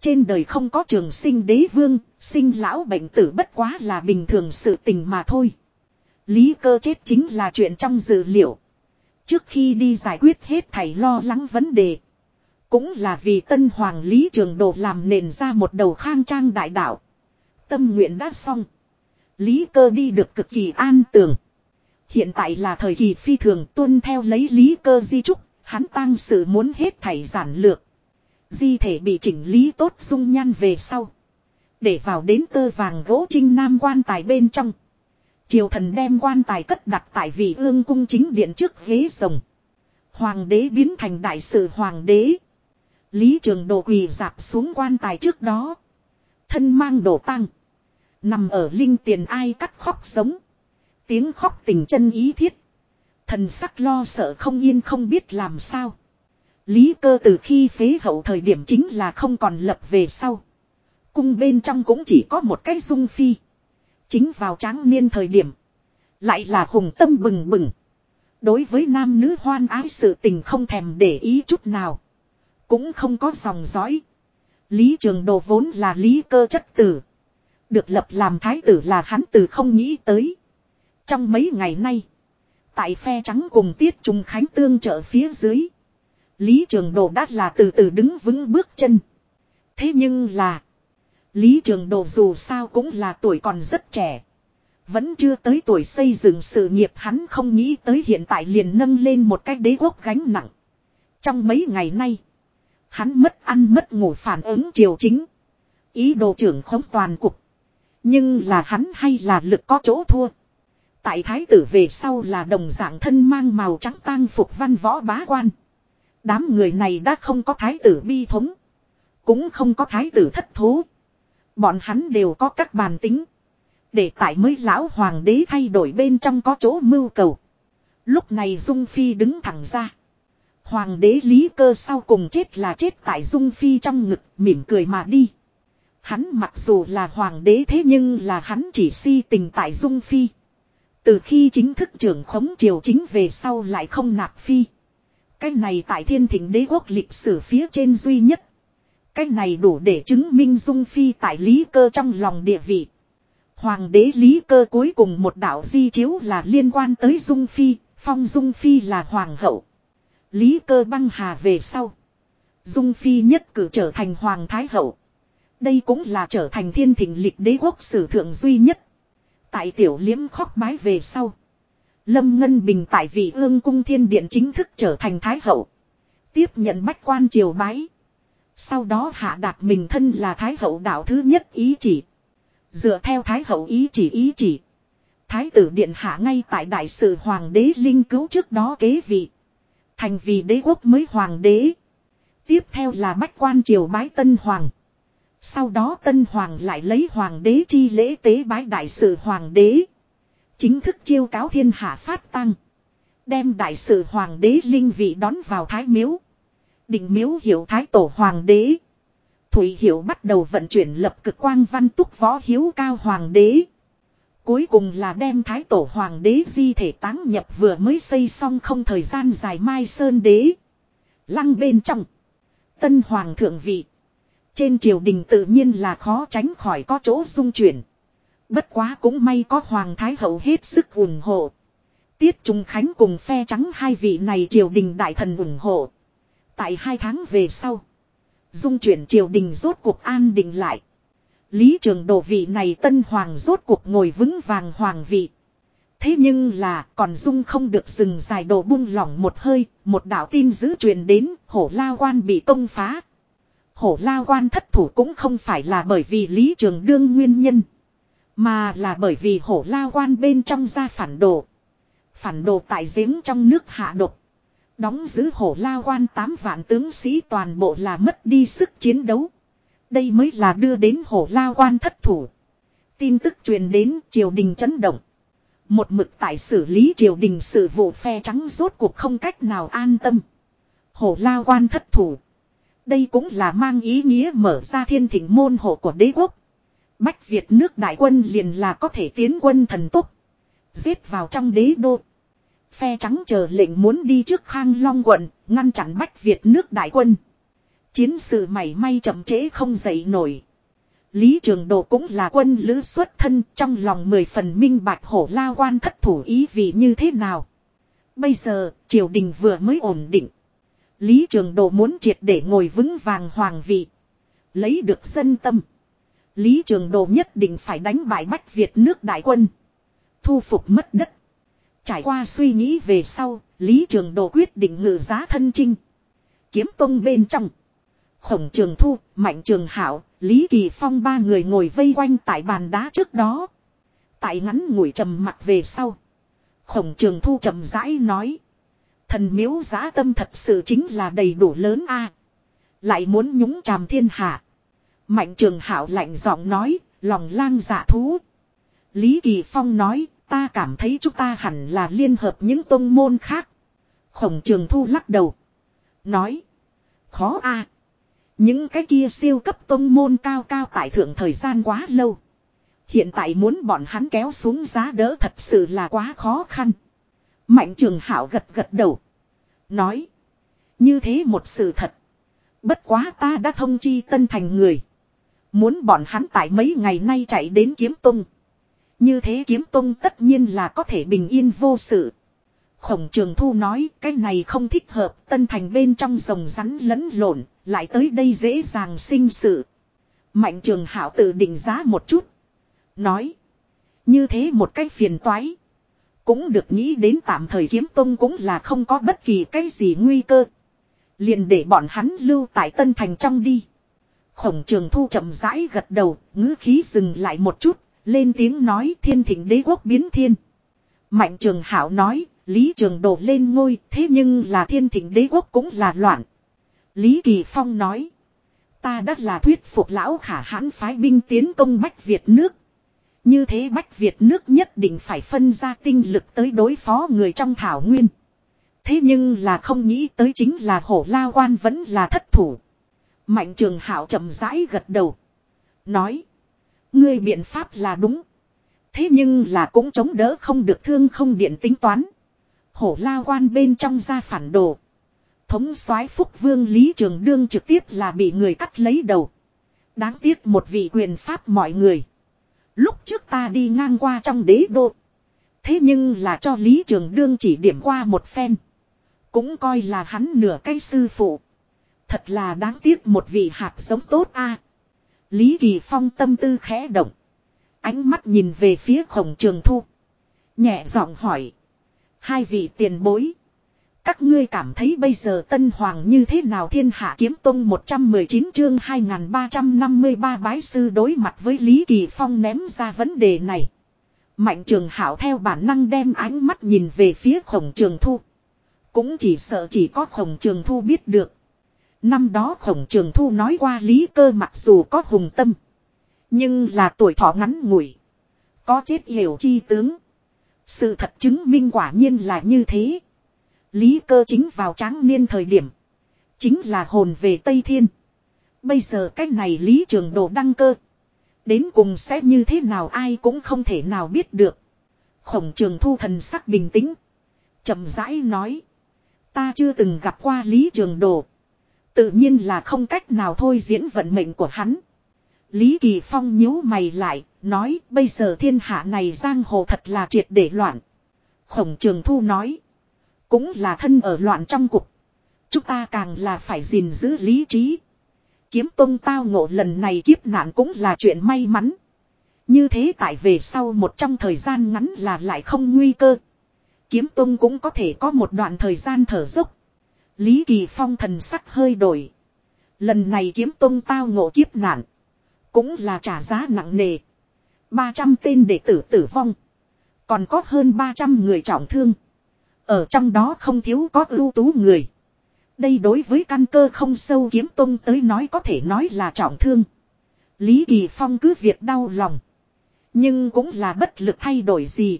Trên đời không có trường sinh đế vương, sinh lão bệnh tử bất quá là bình thường sự tình mà thôi. Lý cơ chết chính là chuyện trong dự liệu. Trước khi đi giải quyết hết thảy lo lắng vấn đề. Cũng là vì tân hoàng Lý Trường Đồ làm nền ra một đầu khang trang đại đạo. Tâm nguyện đã xong. Lý cơ đi được cực kỳ an tường. Hiện tại là thời kỳ phi thường tuân theo lấy lý cơ di trúc, hắn tăng sự muốn hết thảy giản lược. Di thể bị chỉnh lý tốt dung nhan về sau. Để vào đến tơ vàng gỗ trinh nam quan tài bên trong. Triều thần đem quan tài cất đặt tại vị ương cung chính điện trước ghế rồng. Hoàng đế biến thành đại sự hoàng đế. Lý trường đồ quỳ dạp xuống quan tài trước đó. Thân mang đồ tăng. Nằm ở linh tiền ai cắt khóc sống. Tiếng khóc tình chân ý thiết. Thần sắc lo sợ không yên không biết làm sao. Lý cơ từ khi phế hậu thời điểm chính là không còn lập về sau. Cung bên trong cũng chỉ có một cái dung phi. Chính vào tráng niên thời điểm. Lại là hùng tâm bừng bừng. Đối với nam nữ hoan ái sự tình không thèm để ý chút nào. Cũng không có dòng dõi. Lý Trường Đồ vốn là lý cơ chất tử. Được lập làm thái tử là hắn từ không nghĩ tới. Trong mấy ngày nay. Tại phe trắng cùng tiết trùng khánh tương trợ phía dưới. Lý Trường Đồ đã là từ từ đứng vững bước chân. Thế nhưng là. Lý Trường Đồ dù sao cũng là tuổi còn rất trẻ. Vẫn chưa tới tuổi xây dựng sự nghiệp hắn không nghĩ tới hiện tại liền nâng lên một cái đế quốc gánh nặng. Trong mấy ngày nay. Hắn mất ăn mất ngủ phản ứng triều chính. Ý đồ trưởng khống toàn cục. Nhưng là hắn hay là lực có chỗ thua. Tại thái tử về sau là đồng dạng thân mang màu trắng tang phục văn võ bá quan. Đám người này đã không có thái tử bi thống. Cũng không có thái tử thất thố. Bọn hắn đều có các bàn tính. Để tại mới lão hoàng đế thay đổi bên trong có chỗ mưu cầu. Lúc này Dung Phi đứng thẳng ra. Hoàng đế lý cơ sau cùng chết là chết tại Dung Phi trong ngực, mỉm cười mà đi. Hắn mặc dù là hoàng đế thế nhưng là hắn chỉ si tình tại Dung Phi. Từ khi chính thức trưởng khống triều chính về sau lại không nạp phi. Cái này tại thiên thỉnh đế quốc lịch sử phía trên duy nhất. Cái này đủ để chứng minh Dung Phi tại lý cơ trong lòng địa vị. Hoàng đế lý cơ cuối cùng một đạo di chiếu là liên quan tới Dung Phi, phong Dung Phi là hoàng hậu. Lý cơ băng hà về sau. Dung Phi nhất cử trở thành hoàng thái hậu. Đây cũng là trở thành thiên thỉnh lịch đế quốc sử thượng duy nhất. Tại tiểu liếm khóc bái về sau. Lâm Ngân Bình tại vị ương cung thiên điện chính thức trở thành thái hậu. Tiếp nhận bách quan triều bái. Sau đó hạ đạt mình thân là thái hậu đạo thứ nhất ý chỉ. Dựa theo thái hậu ý chỉ ý chỉ. Thái tử điện hạ ngay tại đại sự hoàng đế linh cứu trước đó kế vị. Thành vì đế quốc mới hoàng đế. Tiếp theo là bách quan triều bái tân hoàng. Sau đó tân hoàng lại lấy hoàng đế chi lễ tế bái đại sự hoàng đế. Chính thức chiêu cáo thiên hạ phát tăng. Đem đại sự hoàng đế linh vị đón vào thái miếu. Định miếu hiểu thái tổ hoàng đế. Thủy hiểu bắt đầu vận chuyển lập cực quang văn túc võ hiếu cao hoàng đế. Cuối cùng là đem thái tổ hoàng đế di thể táng nhập vừa mới xây xong không thời gian dài mai sơn đế. Lăng bên trong. Tân hoàng thượng vị. Trên triều đình tự nhiên là khó tránh khỏi có chỗ dung chuyển. Bất quá cũng may có hoàng thái hậu hết sức ủng hộ. Tiết Trung Khánh cùng phe trắng hai vị này triều đình đại thần ủng hộ. Tại hai tháng về sau. Dung chuyển triều đình rốt cuộc an định lại. Lý trường đồ vị này tân hoàng rốt cuộc ngồi vững vàng hoàng vị. Thế nhưng là còn dung không được dừng dài đồ buông lỏng một hơi, một đạo tin giữ truyền đến, hổ lao quan bị công phá. Hổ lao quan thất thủ cũng không phải là bởi vì lý trường đương nguyên nhân. Mà là bởi vì hổ lao quan bên trong ra phản đồ. Phản đồ tại giếng trong nước hạ độc. Đóng giữ hổ lao quan 8 vạn tướng sĩ toàn bộ là mất đi sức chiến đấu. Đây mới là đưa đến hổ lao quan thất thủ. Tin tức truyền đến triều đình chấn động. Một mực tại xử lý triều đình sự vụ phe trắng rốt cuộc không cách nào an tâm. Hổ lao quan thất thủ. Đây cũng là mang ý nghĩa mở ra thiên thỉnh môn hộ của đế quốc. Bách Việt nước đại quân liền là có thể tiến quân thần tốc. Giết vào trong đế đô. Phe trắng chờ lệnh muốn đi trước khang long quận, ngăn chặn Bách Việt nước đại quân. Chiến sự mảy may chậm trễ không dậy nổi. Lý Trường Đồ cũng là quân lữ xuất thân trong lòng mười phần minh bạch hổ la quan thất thủ ý vị như thế nào. Bây giờ, triều đình vừa mới ổn định. Lý Trường Đồ muốn triệt để ngồi vững vàng hoàng vị. Lấy được dân tâm. Lý Trường Đồ nhất định phải đánh bại Bách Việt nước đại quân. Thu phục mất đất. Trải qua suy nghĩ về sau, Lý Trường Đồ quyết định ngự giá thân chinh. Kiếm tông bên trong. Khổng Trường Thu, Mạnh Trường Hảo, Lý Kỳ Phong ba người ngồi vây quanh tại bàn đá trước đó. Tại ngắn ngủi trầm mặt về sau. Khổng Trường Thu trầm rãi nói. Thần miếu giá tâm thật sự chính là đầy đủ lớn a Lại muốn nhúng chàm thiên hạ. Mạnh Trường Hảo lạnh giọng nói, lòng lang dạ thú. Lý Kỳ Phong nói, ta cảm thấy chúng ta hẳn là liên hợp những tôn môn khác. Khổng Trường Thu lắc đầu. Nói, khó a những cái kia siêu cấp tôn môn cao cao tại thượng thời gian quá lâu. Hiện tại muốn bọn hắn kéo xuống giá đỡ thật sự là quá khó khăn. Mạnh trường hảo gật gật đầu. Nói. Như thế một sự thật. Bất quá ta đã thông chi tân thành người. Muốn bọn hắn tại mấy ngày nay chạy đến kiếm tung. Như thế kiếm tung tất nhiên là có thể bình yên vô sự. Khổng trường thu nói, cái này không thích hợp, tân thành bên trong rồng rắn lẫn lộn, lại tới đây dễ dàng sinh sự. Mạnh trường hảo tự định giá một chút. Nói. Như thế một cách phiền toái. Cũng được nghĩ đến tạm thời kiếm tông cũng là không có bất kỳ cái gì nguy cơ. Liền để bọn hắn lưu tại Tân Thành trong đi. Khổng trường thu chậm rãi gật đầu, ngữ khí dừng lại một chút, lên tiếng nói thiên thịnh đế quốc biến thiên. Mạnh trường hảo nói, Lý trường đổ lên ngôi, thế nhưng là thiên thịnh đế quốc cũng là loạn. Lý Kỳ Phong nói, ta đã là thuyết phục lão khả hãn phái binh tiến công Bách Việt nước. Như thế Bách Việt nước nhất định phải phân ra tinh lực tới đối phó người trong thảo nguyên. Thế nhưng là không nghĩ tới chính là hổ la quan vẫn là thất thủ. Mạnh trường hảo chậm rãi gật đầu. Nói. Ngươi biện pháp là đúng. Thế nhưng là cũng chống đỡ không được thương không điện tính toán. Hổ la quan bên trong ra phản đồ. Thống soái phúc vương Lý Trường Đương trực tiếp là bị người cắt lấy đầu. Đáng tiếc một vị quyền pháp mọi người. Lúc trước ta đi ngang qua trong đế đô. Thế nhưng là cho Lý Trường Đương chỉ điểm qua một phen. Cũng coi là hắn nửa cái sư phụ. Thật là đáng tiếc một vị hạt giống tốt a. Lý Kỳ Phong tâm tư khẽ động. Ánh mắt nhìn về phía khổng trường thu. Nhẹ giọng hỏi. Hai vị tiền bối. Các ngươi cảm thấy bây giờ Tân Hoàng như thế nào thiên hạ kiếm tông 119 chương 2353 bái sư đối mặt với Lý Kỳ Phong ném ra vấn đề này. Mạnh trường hảo theo bản năng đem ánh mắt nhìn về phía khổng trường thu. Cũng chỉ sợ chỉ có khổng trường thu biết được. Năm đó khổng trường thu nói qua lý cơ mặc dù có hùng tâm. Nhưng là tuổi thọ ngắn ngủi. Có chết hiểu chi tướng. Sự thật chứng minh quả nhiên là như thế. Lý cơ chính vào tráng niên thời điểm. Chính là hồn về Tây Thiên. Bây giờ cách này Lý Trường Đồ đăng cơ. Đến cùng sẽ như thế nào ai cũng không thể nào biết được. Khổng trường thu thần sắc bình tĩnh. chậm rãi nói. Ta chưa từng gặp qua Lý Trường Đồ. Tự nhiên là không cách nào thôi diễn vận mệnh của hắn. Lý Kỳ Phong nhíu mày lại, nói bây giờ thiên hạ này giang hồ thật là triệt để loạn. Khổng Trường Thu nói. Cũng là thân ở loạn trong cục. Chúng ta càng là phải gìn giữ lý trí. Kiếm tông tao ngộ lần này kiếp nạn cũng là chuyện may mắn. Như thế tại về sau một trong thời gian ngắn là lại không nguy cơ. Kiếm tông cũng có thể có một đoạn thời gian thở dốc. Lý Kỳ Phong thần sắc hơi đổi. Lần này kiếm tông tao ngộ kiếp nạn. Cũng là trả giá nặng nề. 300 tên đệ tử tử vong. Còn có hơn 300 người trọng thương. Ở trong đó không thiếu có ưu tú người. Đây đối với căn cơ không sâu kiếm tông tới nói có thể nói là trọng thương. Lý Kỳ Phong cứ việc đau lòng. Nhưng cũng là bất lực thay đổi gì.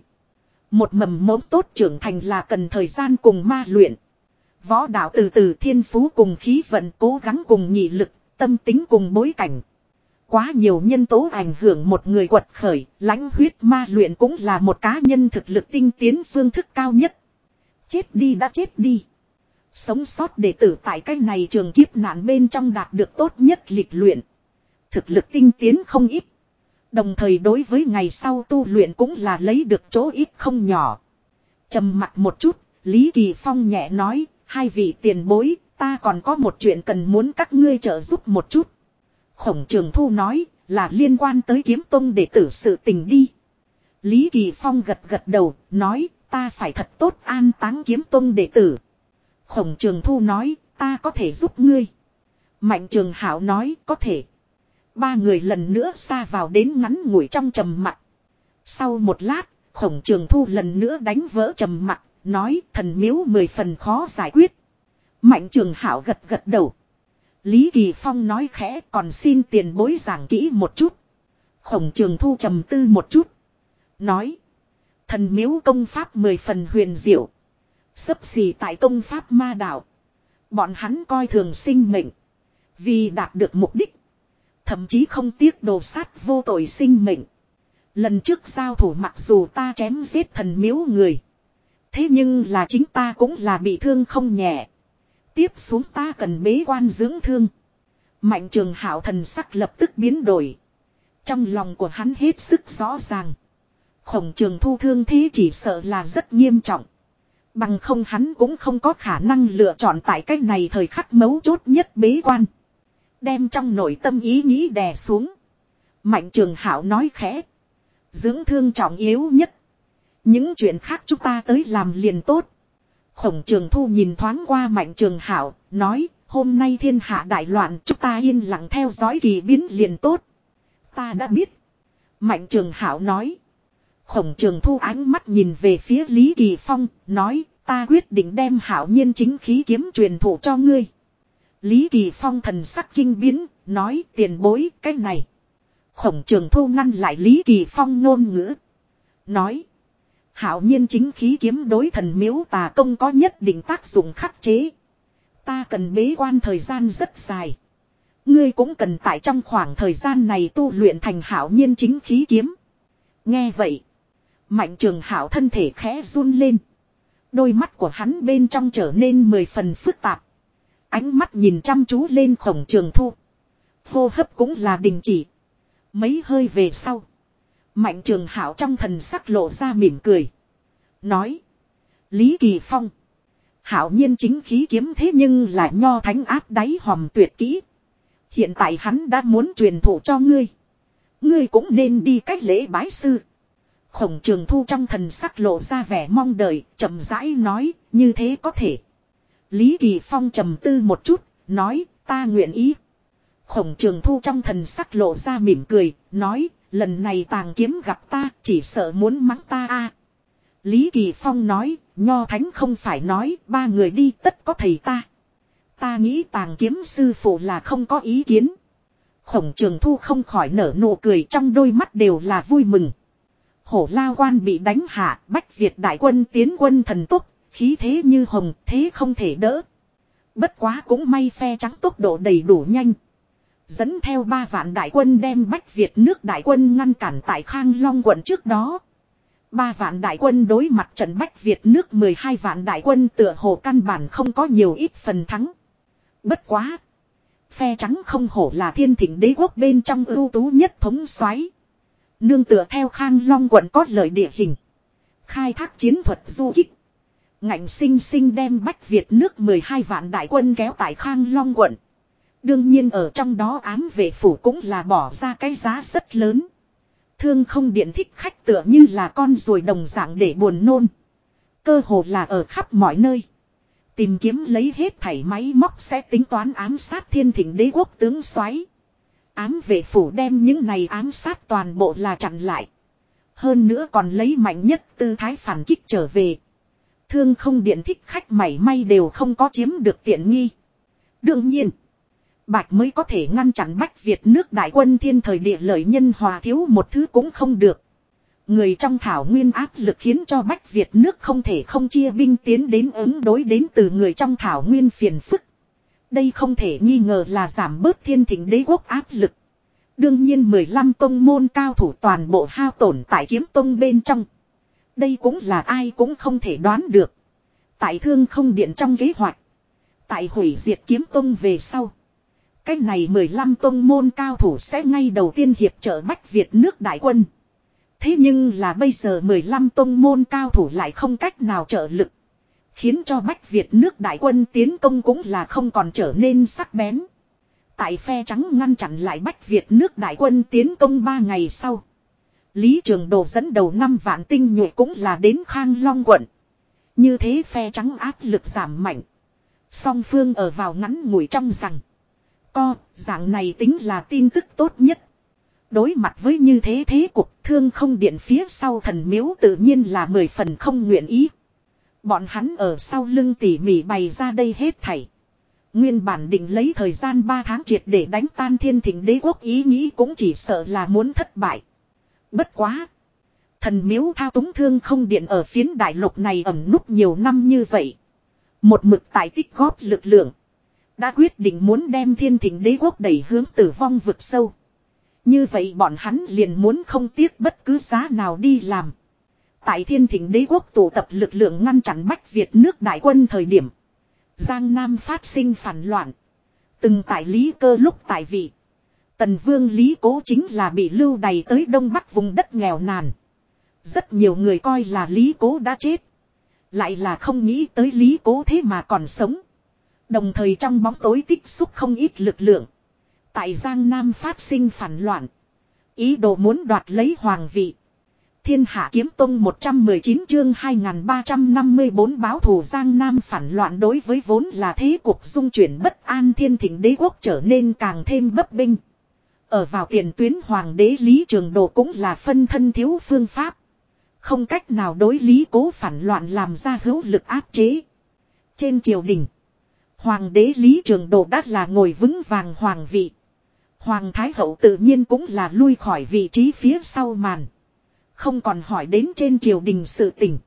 Một mầm mống tốt trưởng thành là cần thời gian cùng ma luyện. Võ đạo từ từ thiên phú cùng khí vận cố gắng cùng nhị lực, tâm tính cùng bối cảnh. Quá nhiều nhân tố ảnh hưởng một người quật khởi, lãnh huyết ma luyện cũng là một cá nhân thực lực tinh tiến phương thức cao nhất. Chết đi đã chết đi. Sống sót đệ tử tại cái này trường kiếp nạn bên trong đạt được tốt nhất lịch luyện. Thực lực tinh tiến không ít. Đồng thời đối với ngày sau tu luyện cũng là lấy được chỗ ít không nhỏ. trầm mặt một chút, Lý Kỳ Phong nhẹ nói, hai vị tiền bối, ta còn có một chuyện cần muốn các ngươi trợ giúp một chút. Khổng Trường Thu nói, là liên quan tới kiếm tông đệ tử sự tình đi. Lý Kỳ Phong gật gật đầu, nói, ta phải thật tốt an táng kiếm tông đệ tử. Khổng Trường Thu nói, ta có thể giúp ngươi. Mạnh Trường Hảo nói, có thể. Ba người lần nữa xa vào đến ngắn ngủi trong trầm mặt. Sau một lát, khổng trường thu lần nữa đánh vỡ trầm mặt, nói thần miếu mười phần khó giải quyết. Mạnh trường hảo gật gật đầu. Lý Kỳ Phong nói khẽ còn xin tiền bối giảng kỹ một chút. Khổng trường thu trầm tư một chút. Nói. Thần miếu công pháp mười phần huyền diệu. Sấp xì tại công pháp ma đạo. Bọn hắn coi thường sinh mệnh. Vì đạt được mục đích. Thậm chí không tiếc đồ sát vô tội sinh mệnh. Lần trước giao thủ mặc dù ta chém giết thần miếu người. Thế nhưng là chính ta cũng là bị thương không nhẹ. Tiếp xuống ta cần bế quan dưỡng thương. Mạnh trường hảo thần sắc lập tức biến đổi. Trong lòng của hắn hết sức rõ ràng. Khổng trường thu thương thế chỉ sợ là rất nghiêm trọng. Bằng không hắn cũng không có khả năng lựa chọn tại cách này thời khắc mấu chốt nhất bế quan. Đem trong nội tâm ý nghĩ đè xuống. Mạnh trường hảo nói khẽ. Dưỡng thương trọng yếu nhất. Những chuyện khác chúng ta tới làm liền tốt. Khổng trường thu nhìn thoáng qua mạnh trường hảo, nói, hôm nay thiên hạ đại loạn chúng ta yên lặng theo dõi kỳ biến liền tốt. Ta đã biết. Mạnh trường hảo nói. Khổng trường thu ánh mắt nhìn về phía Lý Kỳ Phong, nói, ta quyết định đem hảo nhiên chính khí kiếm truyền thụ cho ngươi. Lý Kỳ Phong thần sắc kinh biến, nói tiền bối cái này. Khổng trường thu ngăn lại Lý Kỳ Phong ngôn ngữ. Nói. Hảo nhiên chính khí kiếm đối thần miếu tà công có nhất định tác dụng khắc chế. Ta cần bế quan thời gian rất dài. Ngươi cũng cần tại trong khoảng thời gian này tu luyện thành hảo nhiên chính khí kiếm. Nghe vậy. Mạnh trường hảo thân thể khẽ run lên. Đôi mắt của hắn bên trong trở nên mười phần phức tạp. Ánh mắt nhìn chăm chú lên khổng trường thu. Hô hấp cũng là đình chỉ. Mấy hơi về sau. Mạnh trường hảo trong thần sắc lộ ra mỉm cười. Nói. Lý Kỳ Phong. Hảo nhiên chính khí kiếm thế nhưng là nho thánh áp đáy hòm tuyệt kỹ. Hiện tại hắn đã muốn truyền thụ cho ngươi. Ngươi cũng nên đi cách lễ bái sư. Khổng trường thu trong thần sắc lộ ra vẻ mong đợi, chậm rãi nói, như thế có thể. Lý Kỳ Phong trầm tư một chút, nói, ta nguyện ý. Khổng trường thu trong thần sắc lộ ra mỉm cười, nói, lần này tàng kiếm gặp ta, chỉ sợ muốn mắng ta a. Lý Kỳ Phong nói, nho thánh không phải nói, ba người đi tất có thầy ta. Ta nghĩ tàng kiếm sư phụ là không có ý kiến. Khổng trường thu không khỏi nở nụ cười trong đôi mắt đều là vui mừng. Hổ la quan bị đánh hạ, bách Việt đại quân tiến quân thần tốc, khí thế như hồng, thế không thể đỡ. Bất quá cũng may phe trắng tốc độ đầy đủ nhanh. Dẫn theo ba vạn đại quân đem bách Việt nước đại quân ngăn cản tại Khang Long quận trước đó. Ba vạn đại quân đối mặt trận bách Việt nước 12 vạn đại quân tựa hồ căn bản không có nhiều ít phần thắng. Bất quá. Phe trắng không hổ là thiên thỉnh đế quốc bên trong ưu tú nhất thống xoáy. Nương tựa theo khang long quận có lợi địa hình. Khai thác chiến thuật du kích. Ngạnh sinh sinh đem Bách Việt nước 12 vạn đại quân kéo tại khang long quận. Đương nhiên ở trong đó ám vệ phủ cũng là bỏ ra cái giá rất lớn. Thương không điện thích khách tựa như là con ruồi đồng dạng để buồn nôn. Cơ hồ là ở khắp mọi nơi. Tìm kiếm lấy hết thảy máy móc sẽ tính toán ám sát thiên thỉnh đế quốc tướng xoáy. Ám vệ phủ đem những này ám sát toàn bộ là chặn lại. Hơn nữa còn lấy mạnh nhất tư thái phản kích trở về. Thương không điện thích khách mảy may đều không có chiếm được tiện nghi. Đương nhiên. Bạch mới có thể ngăn chặn Bách Việt nước đại quân thiên thời địa lợi nhân hòa thiếu một thứ cũng không được. Người trong thảo nguyên áp lực khiến cho Bách Việt nước không thể không chia binh tiến đến ứng đối đến từ người trong thảo nguyên phiền phức. Đây không thể nghi ngờ là giảm bớt thiên thỉnh đế quốc áp lực. Đương nhiên 15 tông môn cao thủ toàn bộ hao tổn tại kiếm tông bên trong. Đây cũng là ai cũng không thể đoán được. Tại thương không điện trong kế hoạch. Tại hủy diệt kiếm tông về sau. Cái này 15 tông môn cao thủ sẽ ngay đầu tiên hiệp trợ Bách Việt nước đại quân. Thế nhưng là bây giờ 15 tông môn cao thủ lại không cách nào trợ lực. Khiến cho Bách Việt nước đại quân tiến công cũng là không còn trở nên sắc bén. Tại phe trắng ngăn chặn lại Bách Việt nước đại quân tiến công 3 ngày sau. Lý Trường Đồ dẫn đầu 5 vạn tinh nhuệ cũng là đến Khang Long quận. Như thế phe trắng áp lực giảm mạnh. Song phương ở vào ngắn ngủi trong rằng. Co, dạng này tính là tin tức tốt nhất. Đối mặt với như thế thế cuộc thương không điện phía sau thần miếu tự nhiên là mười phần không nguyện ý. Bọn hắn ở sau lưng tỉ mỉ bày ra đây hết thảy. Nguyên bản định lấy thời gian 3 tháng triệt để đánh tan thiên thỉnh đế quốc ý nghĩ cũng chỉ sợ là muốn thất bại. Bất quá. Thần miếu thao túng thương không điện ở phiến đại lục này ẩm núp nhiều năm như vậy. Một mực tại tích góp lực lượng. Đã quyết định muốn đem thiên thỉnh đế quốc đẩy hướng tử vong vực sâu. Như vậy bọn hắn liền muốn không tiếc bất cứ giá nào đi làm. Tại thiên thỉnh đế quốc tụ tập lực lượng ngăn chặn Bách Việt nước đại quân thời điểm. Giang Nam phát sinh phản loạn. Từng tại lý cơ lúc tại vị. Tần vương lý cố chính là bị lưu đày tới đông bắc vùng đất nghèo nàn. Rất nhiều người coi là lý cố đã chết. Lại là không nghĩ tới lý cố thế mà còn sống. Đồng thời trong bóng tối tích xúc không ít lực lượng. Tại Giang Nam phát sinh phản loạn. Ý đồ muốn đoạt lấy hoàng vị. Thiên Hạ Kiếm Tông 119 chương 2354 báo thù Giang Nam phản loạn đối với vốn là thế cuộc dung chuyển bất an thiên thỉnh đế quốc trở nên càng thêm bấp binh. Ở vào tiền tuyến hoàng đế Lý Trường Đồ cũng là phân thân thiếu phương pháp. Không cách nào đối lý cố phản loạn làm ra hữu lực áp chế. Trên triều đình. Hoàng đế Lý Trường Đồ đã là ngồi vững vàng hoàng vị. Hoàng Thái Hậu tự nhiên cũng là lui khỏi vị trí phía sau màn. Không còn hỏi đến trên triều đình sự tình.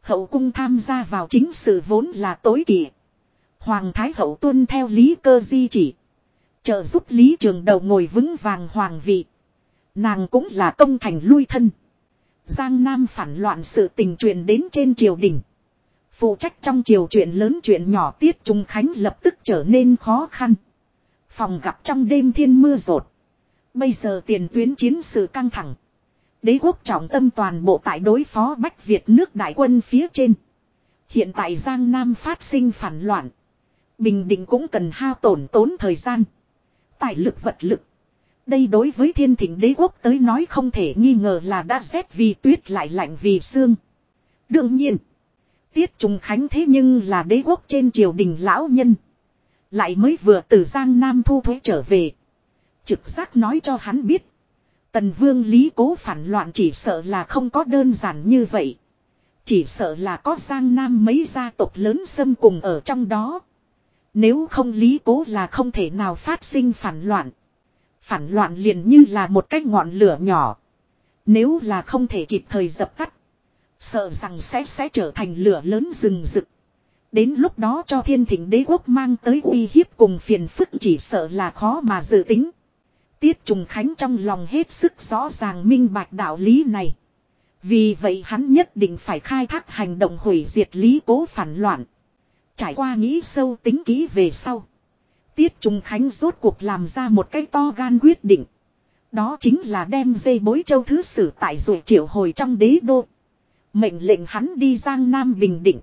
Hậu cung tham gia vào chính sự vốn là tối kỵ. Hoàng Thái Hậu tuân theo lý cơ di chỉ. Trợ giúp Lý Trường Đầu ngồi vững vàng hoàng vị. Nàng cũng là công thành lui thân. Giang Nam phản loạn sự tình truyền đến trên triều đình. Phụ trách trong triều chuyện lớn chuyện nhỏ tiết trung khánh lập tức trở nên khó khăn. Phòng gặp trong đêm thiên mưa rột. Bây giờ tiền tuyến chiến sự căng thẳng. Đế quốc trọng tâm toàn bộ tại đối phó Bách Việt nước đại quân phía trên. Hiện tại Giang Nam phát sinh phản loạn. Bình định cũng cần hao tổn tốn thời gian. Tài lực vật lực. Đây đối với thiên thỉnh đế quốc tới nói không thể nghi ngờ là đã rét vì tuyết lại lạnh vì xương. Đương nhiên. Tiết Trung Khánh thế nhưng là đế quốc trên triều đình lão nhân. Lại mới vừa từ Giang Nam thu thuế trở về. Trực giác nói cho hắn biết. Tần vương lý cố phản loạn chỉ sợ là không có đơn giản như vậy. Chỉ sợ là có Giang Nam mấy gia tộc lớn xâm cùng ở trong đó. Nếu không lý cố là không thể nào phát sinh phản loạn. Phản loạn liền như là một cái ngọn lửa nhỏ. Nếu là không thể kịp thời dập tắt. Sợ rằng sẽ sẽ trở thành lửa lớn rừng rực. Đến lúc đó cho thiên thỉnh đế quốc mang tới uy hiếp cùng phiền phức chỉ sợ là khó mà dự tính. Tiết Trùng Khánh trong lòng hết sức rõ ràng minh bạch đạo lý này. Vì vậy hắn nhất định phải khai thác hành động hủy diệt lý cố phản loạn. Trải qua nghĩ sâu tính kỹ về sau. Tiết Trung Khánh rốt cuộc làm ra một cái to gan quyết định. Đó chính là đem dây bối châu thứ sử tại rồi triệu hồi trong đế đô. Mệnh lệnh hắn đi Giang Nam Bình Định.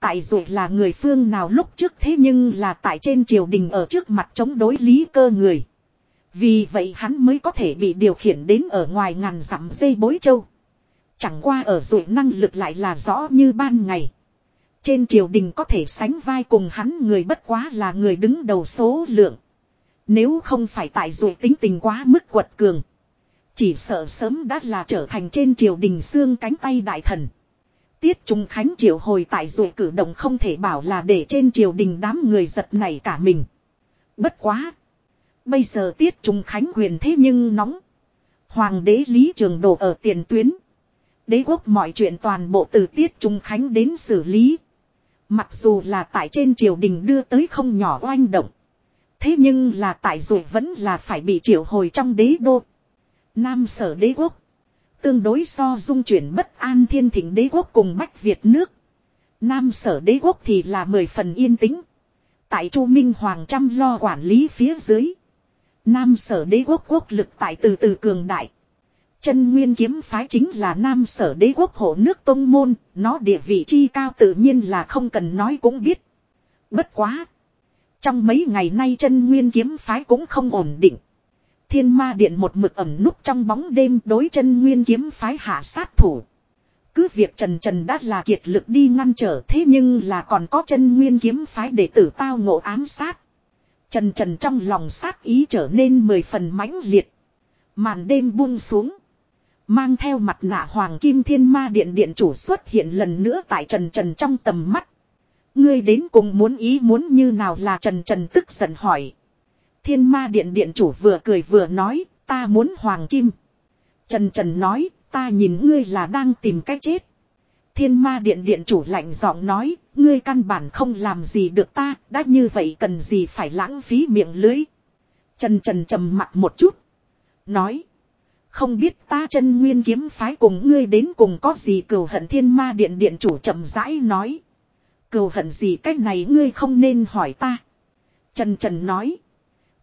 Tại rồi là người phương nào lúc trước thế nhưng là tại trên triều đình ở trước mặt chống đối lý cơ người. Vì vậy hắn mới có thể bị điều khiển đến ở ngoài ngàn dặm dây bối châu. Chẳng qua ở rủi năng lực lại là rõ như ban ngày. Trên triều đình có thể sánh vai cùng hắn người bất quá là người đứng đầu số lượng. Nếu không phải tại rủi tính tình quá mức quật cường. Chỉ sợ sớm đã là trở thành trên triều đình xương cánh tay đại thần. Tiết Trung Khánh triệu hồi tại rủi cử động không thể bảo là để trên triều đình đám người giật này cả mình. Bất quá. Bây giờ Tiết Trung Khánh quyền thế nhưng nóng. Hoàng đế Lý Trường Đồ ở tiền tuyến. Đế quốc mọi chuyện toàn bộ từ Tiết Trung Khánh đến xử lý. Mặc dù là tại trên triều đình đưa tới không nhỏ oanh động. Thế nhưng là tại rồi vẫn là phải bị triệu hồi trong đế đô. Nam sở đế quốc. Tương đối so dung chuyển bất an thiên thỉnh đế quốc cùng Bách Việt nước. Nam sở đế quốc thì là mười phần yên tĩnh. Tại Chu Minh Hoàng chăm lo quản lý phía dưới. Nam sở đế quốc quốc lực tại từ từ cường đại. Chân nguyên kiếm phái chính là nam sở đế quốc hộ nước tông môn, nó địa vị chi cao tự nhiên là không cần nói cũng biết. Bất quá. Trong mấy ngày nay chân nguyên kiếm phái cũng không ổn định. Thiên ma điện một mực ẩm núp trong bóng đêm đối chân nguyên kiếm phái hạ sát thủ. Cứ việc Trần Trần đã là kiệt lực đi ngăn trở thế nhưng là còn có chân nguyên kiếm phái để tử tao ngộ ám sát. Trần Trần trong lòng sát ý trở nên mười phần mãnh liệt. Màn đêm buông xuống. Mang theo mặt nạ hoàng kim thiên ma điện điện chủ xuất hiện lần nữa tại Trần Trần trong tầm mắt. Ngươi đến cùng muốn ý muốn như nào là Trần Trần tức giận hỏi. Thiên ma điện điện chủ vừa cười vừa nói, ta muốn hoàng kim. Trần Trần nói, ta nhìn ngươi là đang tìm cách chết. Thiên ma điện điện chủ lạnh giọng nói, ngươi căn bản không làm gì được ta, đã như vậy cần gì phải lãng phí miệng lưới. Trần Trần trầm mặt một chút. Nói, Không biết ta chân nguyên kiếm phái cùng ngươi đến cùng có gì cừu hận thiên ma điện điện chủ chậm rãi nói. Cừu hận gì cách này ngươi không nên hỏi ta. Trần Trần nói.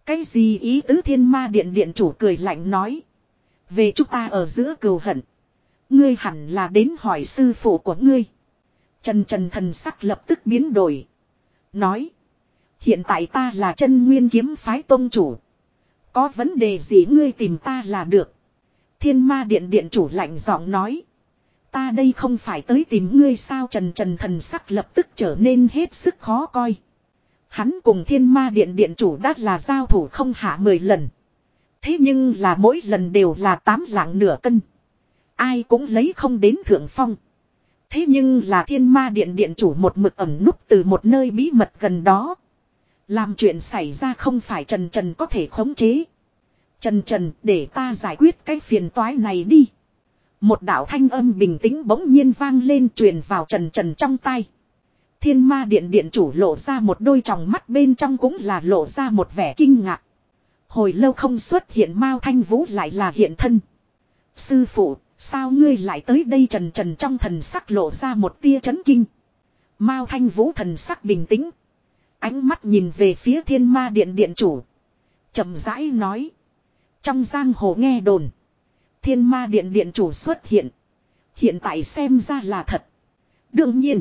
Cái gì ý tứ thiên ma điện điện chủ cười lạnh nói. Về chúng ta ở giữa cừu hận. Ngươi hẳn là đến hỏi sư phụ của ngươi. Trần Trần thần sắc lập tức biến đổi. Nói. Hiện tại ta là chân nguyên kiếm phái tôn chủ. Có vấn đề gì ngươi tìm ta là được. Thiên ma điện điện chủ lạnh giọng nói. Ta đây không phải tới tìm ngươi sao trần trần thần sắc lập tức trở nên hết sức khó coi. Hắn cùng thiên ma điện điện chủ đã là giao thủ không hạ mười lần. Thế nhưng là mỗi lần đều là tám lạng nửa cân. Ai cũng lấy không đến thượng phong. Thế nhưng là thiên ma điện điện chủ một mực ẩm núp từ một nơi bí mật gần đó. Làm chuyện xảy ra không phải Trần Trần có thể khống chế. Trần Trần để ta giải quyết cái phiền toái này đi. Một đạo thanh âm bình tĩnh bỗng nhiên vang lên truyền vào Trần Trần trong tay. Thiên ma điện điện chủ lộ ra một đôi tròng mắt bên trong cũng là lộ ra một vẻ kinh ngạc. Hồi lâu không xuất hiện Mao Thanh Vũ lại là hiện thân. Sư phụ, sao ngươi lại tới đây trần trần trong thần sắc lộ ra một tia chấn kinh. Mao Thanh Vũ thần sắc bình tĩnh. Ánh mắt nhìn về phía thiên ma điện điện chủ. chậm rãi nói. Trong giang hồ nghe đồn. Thiên ma điện điện chủ xuất hiện. Hiện tại xem ra là thật. Đương nhiên.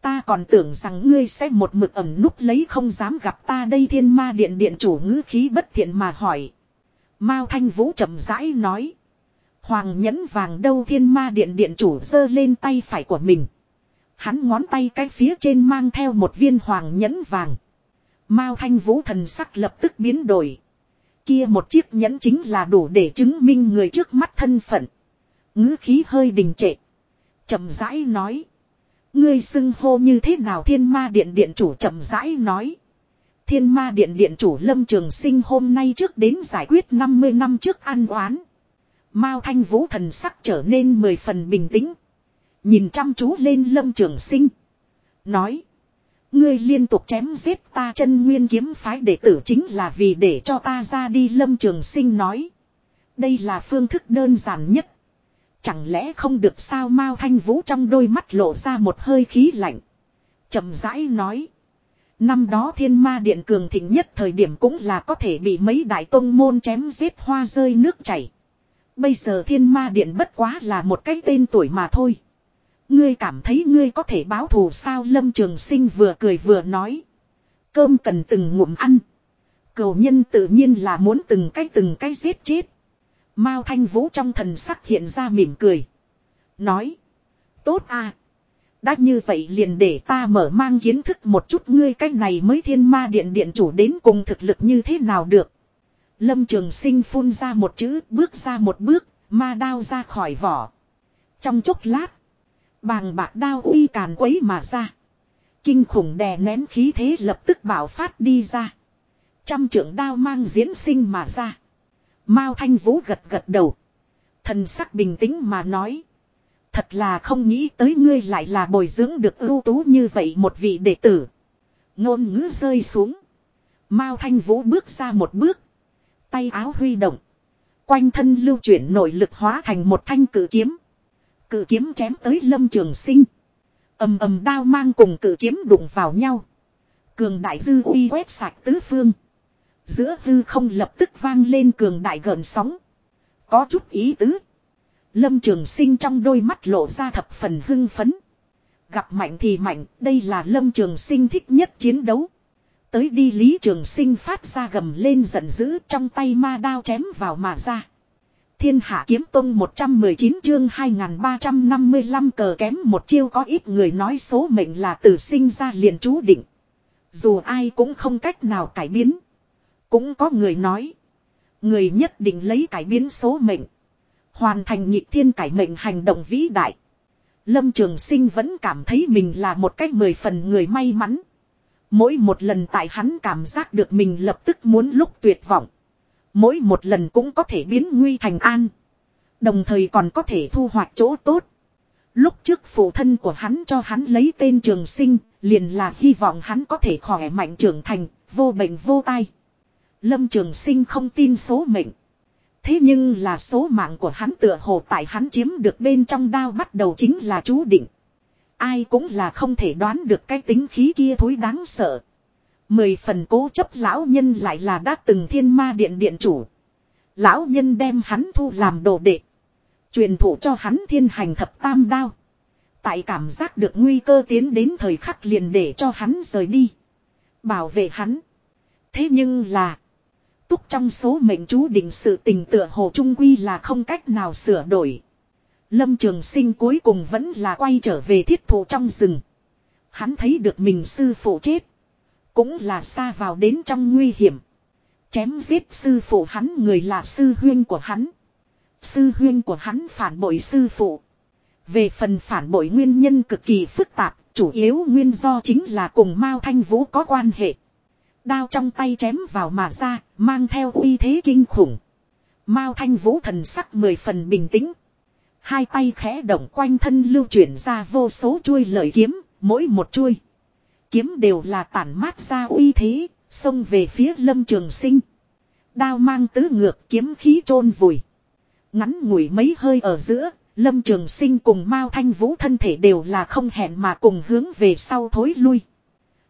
Ta còn tưởng rằng ngươi sẽ một mực ẩm núp lấy không dám gặp ta đây thiên ma điện điện chủ ngữ khí bất thiện mà hỏi. Mao Thanh Vũ chậm rãi nói. Hoàng nhẫn vàng đâu thiên ma điện điện chủ giơ lên tay phải của mình. Hắn ngón tay cái phía trên mang theo một viên hoàng nhẫn vàng. Mao Thanh Vũ thần sắc lập tức biến đổi. Kia một chiếc nhẫn chính là đủ để chứng minh người trước mắt thân phận. ngữ khí hơi đình trệ. chậm rãi nói. Ngươi xưng hô như thế nào thiên ma điện điện chủ chậm rãi nói. Thiên ma điện điện chủ lâm trường sinh hôm nay trước đến giải quyết 50 năm trước ăn oán. Mao thanh vũ thần sắc trở nên mười phần bình tĩnh. Nhìn chăm chú lên lâm trường sinh. Nói. Ngươi liên tục chém giết ta chân nguyên kiếm phái đệ tử chính là vì để cho ta ra đi, lâm trường sinh nói. Đây là phương thức đơn giản nhất. Chẳng lẽ không được sao Mao Thanh Vũ trong đôi mắt lộ ra một hơi khí lạnh. chậm rãi nói. Năm đó thiên ma điện cường thịnh nhất thời điểm cũng là có thể bị mấy đại tông môn chém giết hoa rơi nước chảy. Bây giờ thiên ma điện bất quá là một cái tên tuổi mà thôi. Ngươi cảm thấy ngươi có thể báo thù sao Lâm Trường Sinh vừa cười vừa nói. Cơm cần từng ngụm ăn. Cầu nhân tự nhiên là muốn từng cái từng cái giết chết. Mao Thanh Vũ trong thần sắc hiện ra mỉm cười. Nói. Tốt à. Đã như vậy liền để ta mở mang kiến thức một chút ngươi cách này mới thiên ma điện điện chủ đến cùng thực lực như thế nào được. Lâm Trường Sinh phun ra một chữ, bước ra một bước, ma đao ra khỏi vỏ. Trong chốc lát, bàng bạc đao uy càn quấy mà ra. Kinh khủng đè nén khí thế lập tức bảo phát đi ra. Trăm trưởng đao mang diễn sinh mà ra. Mao Thanh Vũ gật gật đầu. Thần sắc bình tĩnh mà nói. Thật là không nghĩ tới ngươi lại là bồi dưỡng được ưu tú như vậy một vị đệ tử. Ngôn ngữ rơi xuống. Mao Thanh Vũ bước ra một bước. Tay áo huy động. Quanh thân lưu chuyển nội lực hóa thành một thanh cử kiếm. Cử kiếm chém tới lâm trường sinh. ầm ầm đao mang cùng cử kiếm đụng vào nhau. Cường đại dư uy quét sạch tứ phương. Giữa hư không lập tức vang lên cường đại gợn sóng. Có chút ý tứ. Lâm Trường Sinh trong đôi mắt lộ ra thập phần hưng phấn. Gặp mạnh thì mạnh, đây là Lâm Trường Sinh thích nhất chiến đấu. Tới đi Lý Trường Sinh phát ra gầm lên giận dữ trong tay ma đao chém vào mà ra. Thiên Hạ Kiếm Tông 119 chương 2355 cờ kém một chiêu có ít người nói số mệnh là tử sinh ra liền chú định. Dù ai cũng không cách nào cải biến. Cũng có người nói. Người nhất định lấy cải biến số mệnh. Hoàn thành nhịp thiên cải mệnh hành động vĩ đại. Lâm Trường Sinh vẫn cảm thấy mình là một cách mười phần người may mắn. Mỗi một lần tại hắn cảm giác được mình lập tức muốn lúc tuyệt vọng. Mỗi một lần cũng có thể biến nguy thành an. Đồng thời còn có thể thu hoạch chỗ tốt. Lúc trước phụ thân của hắn cho hắn lấy tên trường sinh, liền là hy vọng hắn có thể khỏe mạnh trưởng thành, vô bệnh vô tai. Lâm Trường Sinh không tin số mệnh. Thế nhưng là số mạng của hắn tựa hồ tại hắn chiếm được bên trong đao bắt đầu chính là chú định. Ai cũng là không thể đoán được cái tính khí kia thối đáng sợ. Mười phần cố chấp lão nhân lại là đã từng thiên ma điện điện chủ. Lão nhân đem hắn thu làm đồ đệ. Truyền thụ cho hắn thiên hành thập tam đao. Tại cảm giác được nguy cơ tiến đến thời khắc liền để cho hắn rời đi. Bảo vệ hắn. Thế nhưng là. Túc trong số mệnh chú định sự tình tựa hồ trung quy là không cách nào sửa đổi. Lâm Trường Sinh cuối cùng vẫn là quay trở về thiết thủ trong rừng. Hắn thấy được mình sư phụ chết. Cũng là xa vào đến trong nguy hiểm. Chém giết sư phụ hắn người là sư huyên của hắn. Sư huyên của hắn phản bội sư phụ. Về phần phản bội nguyên nhân cực kỳ phức tạp, chủ yếu nguyên do chính là cùng Mao Thanh Vũ có quan hệ. Đao trong tay chém vào mà ra, mang theo uy thế kinh khủng. Mao Thanh Vũ thần sắc mười phần bình tĩnh. Hai tay khẽ động quanh thân lưu chuyển ra vô số chuôi lợi kiếm, mỗi một chuôi. Kiếm đều là tản mát ra uy thế, xông về phía lâm trường sinh. Đao mang tứ ngược kiếm khí chôn vùi. Ngắn ngủi mấy hơi ở giữa, lâm trường sinh cùng Mao Thanh Vũ thân thể đều là không hẹn mà cùng hướng về sau thối lui.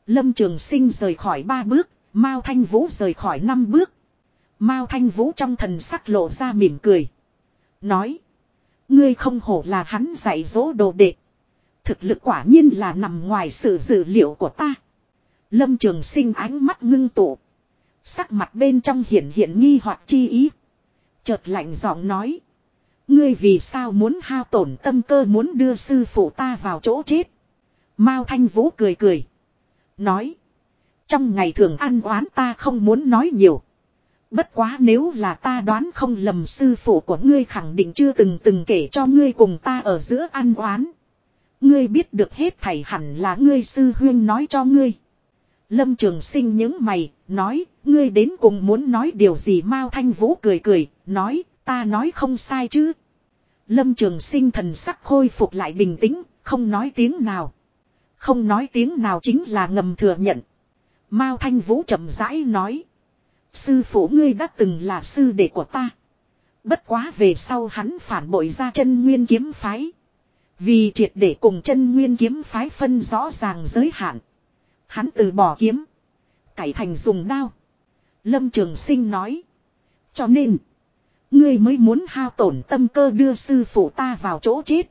Lâm Trường Sinh rời khỏi ba bước, Mao Thanh Vũ rời khỏi năm bước. Mao Thanh Vũ trong thần sắc lộ ra mỉm cười. Nói. Ngươi không hổ là hắn dạy dỗ đồ đệ. Thực lực quả nhiên là nằm ngoài sự dự liệu của ta. Lâm Trường Sinh ánh mắt ngưng tụ. Sắc mặt bên trong hiển hiện nghi hoặc chi ý. Chợt lạnh giọng nói. Ngươi vì sao muốn hao tổn tâm cơ muốn đưa sư phụ ta vào chỗ chết. Mao Thanh Vũ cười cười. Nói. Trong ngày thường ăn oán ta không muốn nói nhiều. Bất quá nếu là ta đoán không lầm sư phụ của ngươi khẳng định chưa từng từng kể cho ngươi cùng ta ở giữa ăn oán. Ngươi biết được hết thảy hẳn là ngươi sư huyên nói cho ngươi. Lâm Trường Sinh những mày, nói, ngươi đến cùng muốn nói điều gì Mao Thanh Vũ cười cười, nói, ta nói không sai chứ. Lâm Trường Sinh thần sắc khôi phục lại bình tĩnh, không nói tiếng nào. Không nói tiếng nào chính là ngầm thừa nhận. Mao Thanh Vũ chậm rãi nói. Sư phụ ngươi đã từng là sư đệ của ta. Bất quá về sau hắn phản bội ra chân nguyên kiếm phái. Vì triệt để cùng chân nguyên kiếm phái phân rõ ràng giới hạn. Hắn từ bỏ kiếm. Cải thành dùng đao. Lâm Trường Sinh nói. Cho nên. Ngươi mới muốn hao tổn tâm cơ đưa sư phụ ta vào chỗ chết.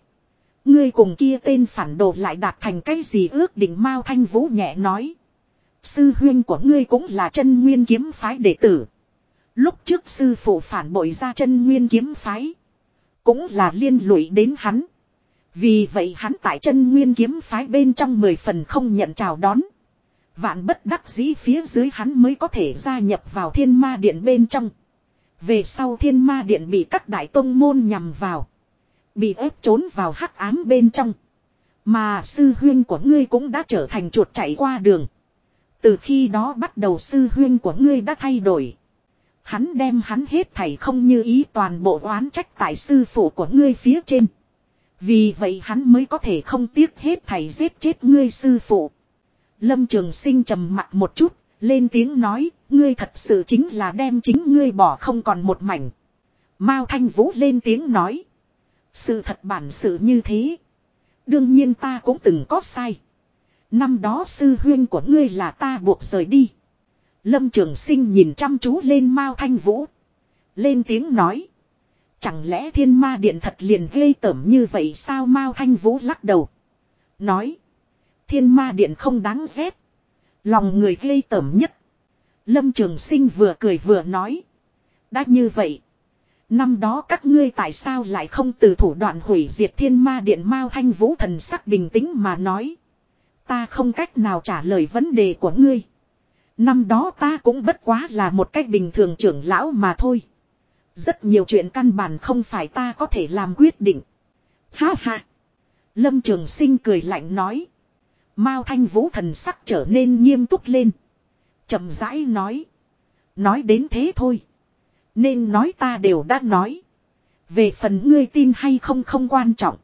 Ngươi cùng kia tên phản đồ lại đạt thành cái gì ước định Mao Thanh Vũ nhẹ nói. Sư huyên của ngươi cũng là chân nguyên kiếm phái đệ tử. Lúc trước sư phụ phản bội ra chân nguyên kiếm phái. Cũng là liên lụy đến hắn. Vì vậy hắn tại chân nguyên kiếm phái bên trong mười phần không nhận chào đón. Vạn bất đắc dĩ phía dưới hắn mới có thể gia nhập vào thiên ma điện bên trong. Về sau thiên ma điện bị các đại tông môn nhằm vào. Bị ép trốn vào hắc ám bên trong. Mà sư huyên của ngươi cũng đã trở thành chuột chạy qua đường. Từ khi đó bắt đầu sư huyên của ngươi đã thay đổi. Hắn đem hắn hết thảy không như ý toàn bộ oán trách tại sư phụ của ngươi phía trên. Vì vậy hắn mới có thể không tiếc hết thảy giết chết ngươi sư phụ. Lâm Trường Sinh trầm mặt một chút, lên tiếng nói, ngươi thật sự chính là đem chính ngươi bỏ không còn một mảnh. Mao Thanh Vũ lên tiếng nói. Sự thật bản sự như thế. Đương nhiên ta cũng từng có sai. Năm đó sư huyên của ngươi là ta buộc rời đi. Lâm Trường Sinh nhìn chăm chú lên Mao Thanh Vũ. Lên tiếng nói. Chẳng lẽ thiên ma điện thật liền ghê tởm như vậy sao Mao Thanh Vũ lắc đầu. Nói. Thiên ma điện không đáng ghét. Lòng người ghê tởm nhất. Lâm Trường Sinh vừa cười vừa nói. Đã như vậy. Năm đó các ngươi tại sao lại không từ thủ đoạn hủy diệt thiên ma điện Mao Thanh Vũ thần sắc bình tĩnh mà nói. Ta không cách nào trả lời vấn đề của ngươi. Năm đó ta cũng bất quá là một cách bình thường trưởng lão mà thôi. Rất nhiều chuyện căn bản không phải ta có thể làm quyết định. Ha ha. Lâm Trường Sinh cười lạnh nói. Mao Thanh Vũ thần sắc trở nên nghiêm túc lên. chậm rãi nói. Nói đến thế thôi. Nên nói ta đều đã nói. Về phần ngươi tin hay không không quan trọng.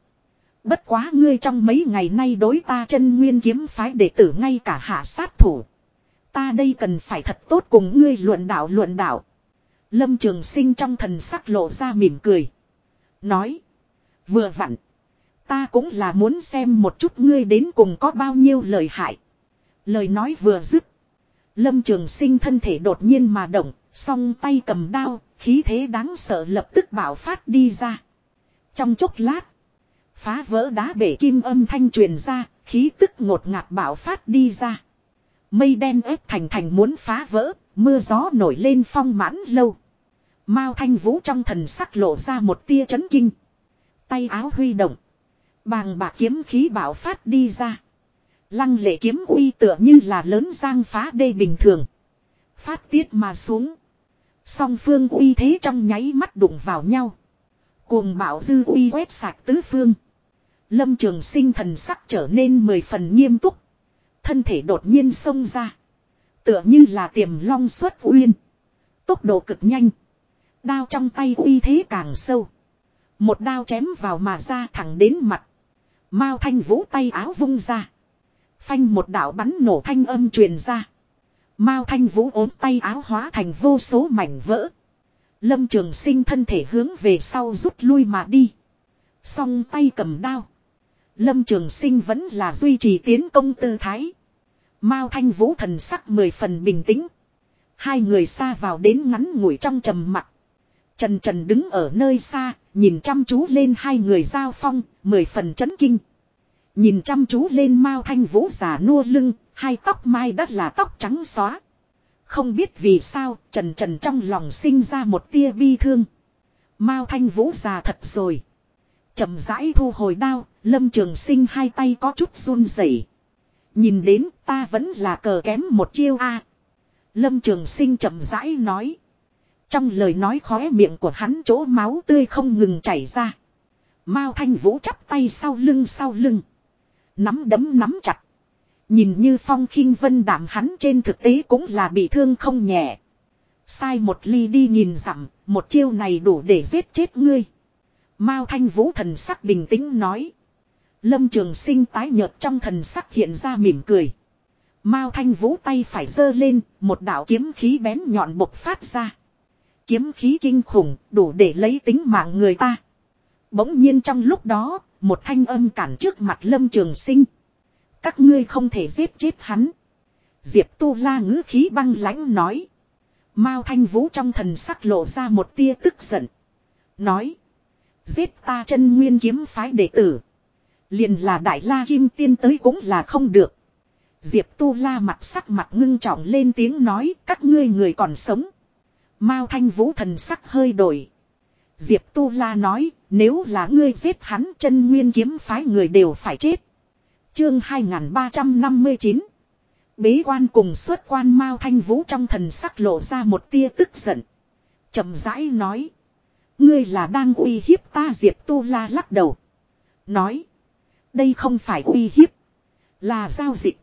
Bất quá ngươi trong mấy ngày nay đối ta chân nguyên kiếm phái đệ tử ngay cả hạ sát thủ. Ta đây cần phải thật tốt cùng ngươi luận đạo luận đạo. Lâm Trường Sinh trong thần sắc lộ ra mỉm cười. Nói. Vừa vặn. Ta cũng là muốn xem một chút ngươi đến cùng có bao nhiêu lời hại. Lời nói vừa dứt. Lâm Trường Sinh thân thể đột nhiên mà động, song tay cầm đao, khí thế đáng sợ lập tức bạo phát đi ra. Trong chốc lát, phá vỡ đá bể kim âm thanh truyền ra, khí tức ngột ngạt bạo phát đi ra. Mây đen ép thành thành muốn phá vỡ, mưa gió nổi lên phong mãn lâu. Mao Thanh Vũ trong thần sắc lộ ra một tia chấn kinh. Tay áo huy động. Bàng bạc kiếm khí bạo phát đi ra. Lăng lệ kiếm uy tựa như là lớn giang phá đê bình thường. Phát tiết mà xuống. Song phương uy thế trong nháy mắt đụng vào nhau. Cuồng bạo dư uy quét sạch tứ phương. Lâm trường sinh thần sắc trở nên mười phần nghiêm túc. Thân thể đột nhiên xông ra. Tựa như là tiềm long xuất uyên. Tốc độ cực nhanh. Đao trong tay uy thế càng sâu. Một đao chém vào mà ra thẳng đến mặt. Mao thanh vũ tay áo vung ra. Phanh một đạo bắn nổ thanh âm truyền ra. Mao thanh vũ ốm tay áo hóa thành vô số mảnh vỡ. Lâm trường sinh thân thể hướng về sau rút lui mà đi. Song tay cầm đao. Lâm trường sinh vẫn là duy trì tiến công tư thái. Mao thanh vũ thần sắc mười phần bình tĩnh. Hai người xa vào đến ngắn ngủi trong trầm mặc. Trần Trần đứng ở nơi xa, nhìn chăm chú lên hai người giao phong, mười phần chấn kinh. Nhìn chăm chú lên Mao Thanh Vũ già nua lưng, hai tóc mai đất là tóc trắng xóa. Không biết vì sao, Trần Trần trong lòng sinh ra một tia bi thương. Mao Thanh Vũ già thật rồi chậm rãi thu hồi đao, Lâm Trường Sinh hai tay có chút run rẩy. Nhìn đến ta vẫn là cờ kém một chiêu a. Lâm Trường Sinh chậm rãi nói. Trong lời nói khóe miệng của hắn chỗ máu tươi không ngừng chảy ra. Mao Thanh Vũ chắp tay sau lưng sau lưng. Nắm đấm nắm chặt. Nhìn như phong khinh vân đảm hắn trên thực tế cũng là bị thương không nhẹ. Sai một ly đi nhìn dặm, một chiêu này đủ để giết chết ngươi. Mao Thanh Vũ thần sắc bình tĩnh nói. Lâm Trường Sinh tái nhợt trong thần sắc hiện ra mỉm cười. Mao Thanh Vũ tay phải giơ lên, một đạo kiếm khí bén nhọn bộc phát ra. Kiếm khí kinh khủng, đủ để lấy tính mạng người ta. Bỗng nhiên trong lúc đó, một thanh âm cản trước mặt Lâm Trường Sinh. Các ngươi không thể giết chết hắn. Diệp Tu La ngữ khí băng lãnh nói. Mao Thanh Vũ trong thần sắc lộ ra một tia tức giận. Nói. Giết ta chân nguyên kiếm phái đệ tử. Liền là Đại La Kim Tiên tới cũng là không được. Diệp Tu La mặt sắc mặt ngưng trọng lên tiếng nói các ngươi người còn sống. Mao Thanh Vũ thần sắc hơi đổi. Diệp Tu La nói, nếu là ngươi giết hắn chân nguyên kiếm phái người đều phải chết. Chương 2359 Bế quan cùng xuất quan Mao Thanh Vũ trong thần sắc lộ ra một tia tức giận. chậm rãi nói. Ngươi là đang uy hiếp ta Diệp Tu La lắc đầu. Nói. Đây không phải uy hiếp. Là giao dịch.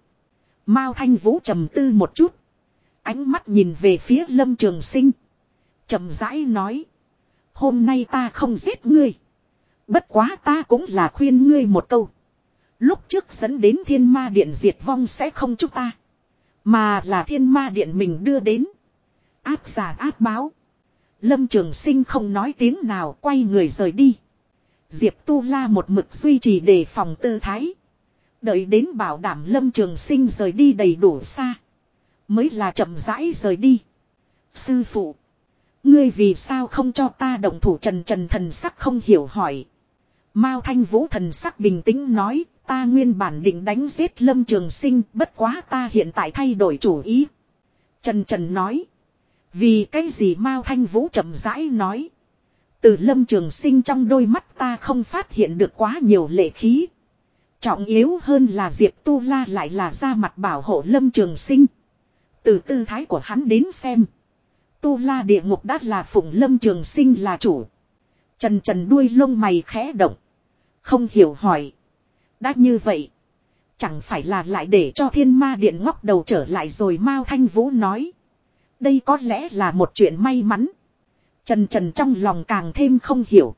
Mao Thanh Vũ trầm tư một chút. Ánh mắt nhìn về phía Lâm Trường Sinh trầm rãi nói. Hôm nay ta không giết ngươi. Bất quá ta cũng là khuyên ngươi một câu. Lúc trước dẫn đến thiên ma điện diệt vong sẽ không chúc ta. Mà là thiên ma điện mình đưa đến. Áp giả áp báo. Lâm Trường Sinh không nói tiếng nào quay người rời đi. Diệp Tu La một mực duy trì đề phòng tư thái. Đợi đến bảo đảm Lâm Trường Sinh rời đi đầy đủ xa. Mới là chậm rãi rời đi. Sư phụ. Ngươi vì sao không cho ta động thủ trần trần thần sắc không hiểu hỏi. Mao thanh vũ thần sắc bình tĩnh nói, ta nguyên bản định đánh giết lâm trường sinh, bất quá ta hiện tại thay đổi chủ ý. Trần trần nói. Vì cái gì Mao thanh vũ chậm rãi nói. Từ lâm trường sinh trong đôi mắt ta không phát hiện được quá nhiều lệ khí. Trọng yếu hơn là Diệp Tu La lại là ra mặt bảo hộ lâm trường sinh. Từ tư thái của hắn đến xem. Tu la địa ngục đã là phụng lâm trường sinh là chủ. Trần trần đuôi lông mày khẽ động. Không hiểu hỏi. Đã như vậy. Chẳng phải là lại để cho thiên ma điện ngóc đầu trở lại rồi Mao Thanh Vũ nói. Đây có lẽ là một chuyện may mắn. Trần trần trong lòng càng thêm không hiểu.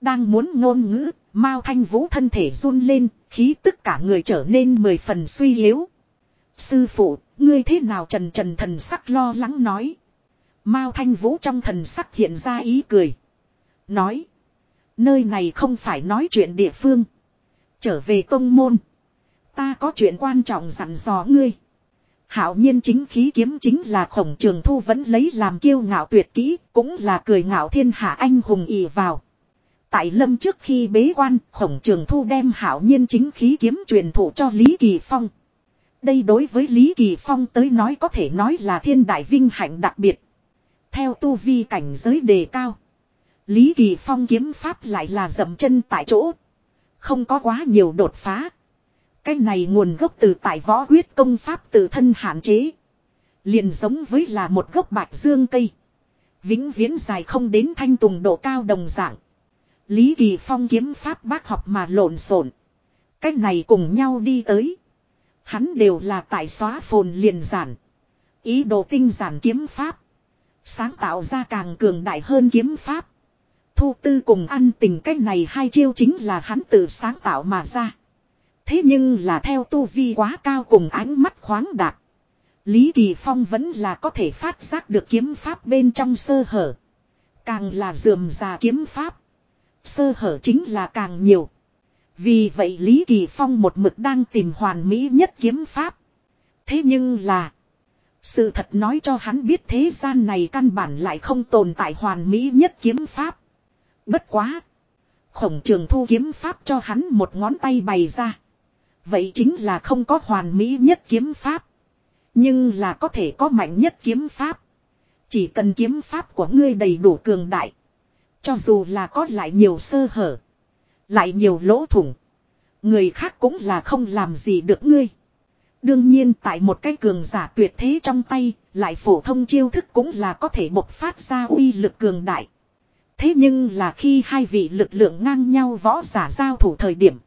Đang muốn ngôn ngữ, Mao Thanh Vũ thân thể run lên, khí tức cả người trở nên mười phần suy yếu. Sư phụ, ngươi thế nào trần trần thần sắc lo lắng nói. Mao Thanh Vũ trong thần sắc hiện ra ý cười. Nói. Nơi này không phải nói chuyện địa phương. Trở về tông môn. Ta có chuyện quan trọng dặn dò ngươi. Hạo nhiên chính khí kiếm chính là khổng trường thu vẫn lấy làm kiêu ngạo tuyệt kỹ, cũng là cười ngạo thiên hạ anh hùng ỉ vào. Tại lâm trước khi bế quan, khổng trường thu đem hạo nhiên chính khí kiếm truyền thụ cho Lý Kỳ Phong. Đây đối với Lý Kỳ Phong tới nói có thể nói là thiên đại vinh hạnh đặc biệt. Theo tu vi cảnh giới đề cao. Lý Kỳ Phong kiếm pháp lại là dậm chân tại chỗ. Không có quá nhiều đột phá. Cái này nguồn gốc từ tại võ quyết công pháp tự thân hạn chế. Liền giống với là một gốc bạch dương cây. Vĩnh viễn dài không đến thanh tùng độ cao đồng dạng. Lý Kỳ Phong kiếm pháp bác học mà lộn xộn. Cái này cùng nhau đi tới. Hắn đều là tại xóa phồn liền giản. Ý đồ tinh giản kiếm pháp. Sáng tạo ra càng cường đại hơn kiếm pháp. Thu tư cùng ăn tình cách này hai chiêu chính là hắn tự sáng tạo mà ra. Thế nhưng là theo tu vi quá cao cùng ánh mắt khoáng đạt. Lý Kỳ Phong vẫn là có thể phát giác được kiếm pháp bên trong sơ hở. Càng là dườm già kiếm pháp. Sơ hở chính là càng nhiều. Vì vậy Lý Kỳ Phong một mực đang tìm hoàn mỹ nhất kiếm pháp. Thế nhưng là. Sự thật nói cho hắn biết thế gian này căn bản lại không tồn tại hoàn mỹ nhất kiếm pháp. Bất quá. Khổng trường thu kiếm pháp cho hắn một ngón tay bày ra. Vậy chính là không có hoàn mỹ nhất kiếm pháp. Nhưng là có thể có mạnh nhất kiếm pháp. Chỉ cần kiếm pháp của ngươi đầy đủ cường đại. Cho dù là có lại nhiều sơ hở. Lại nhiều lỗ thủng. Người khác cũng là không làm gì được ngươi. Đương nhiên tại một cái cường giả tuyệt thế trong tay, lại phổ thông chiêu thức cũng là có thể bộc phát ra uy lực cường đại. Thế nhưng là khi hai vị lực lượng ngang nhau võ giả giao thủ thời điểm.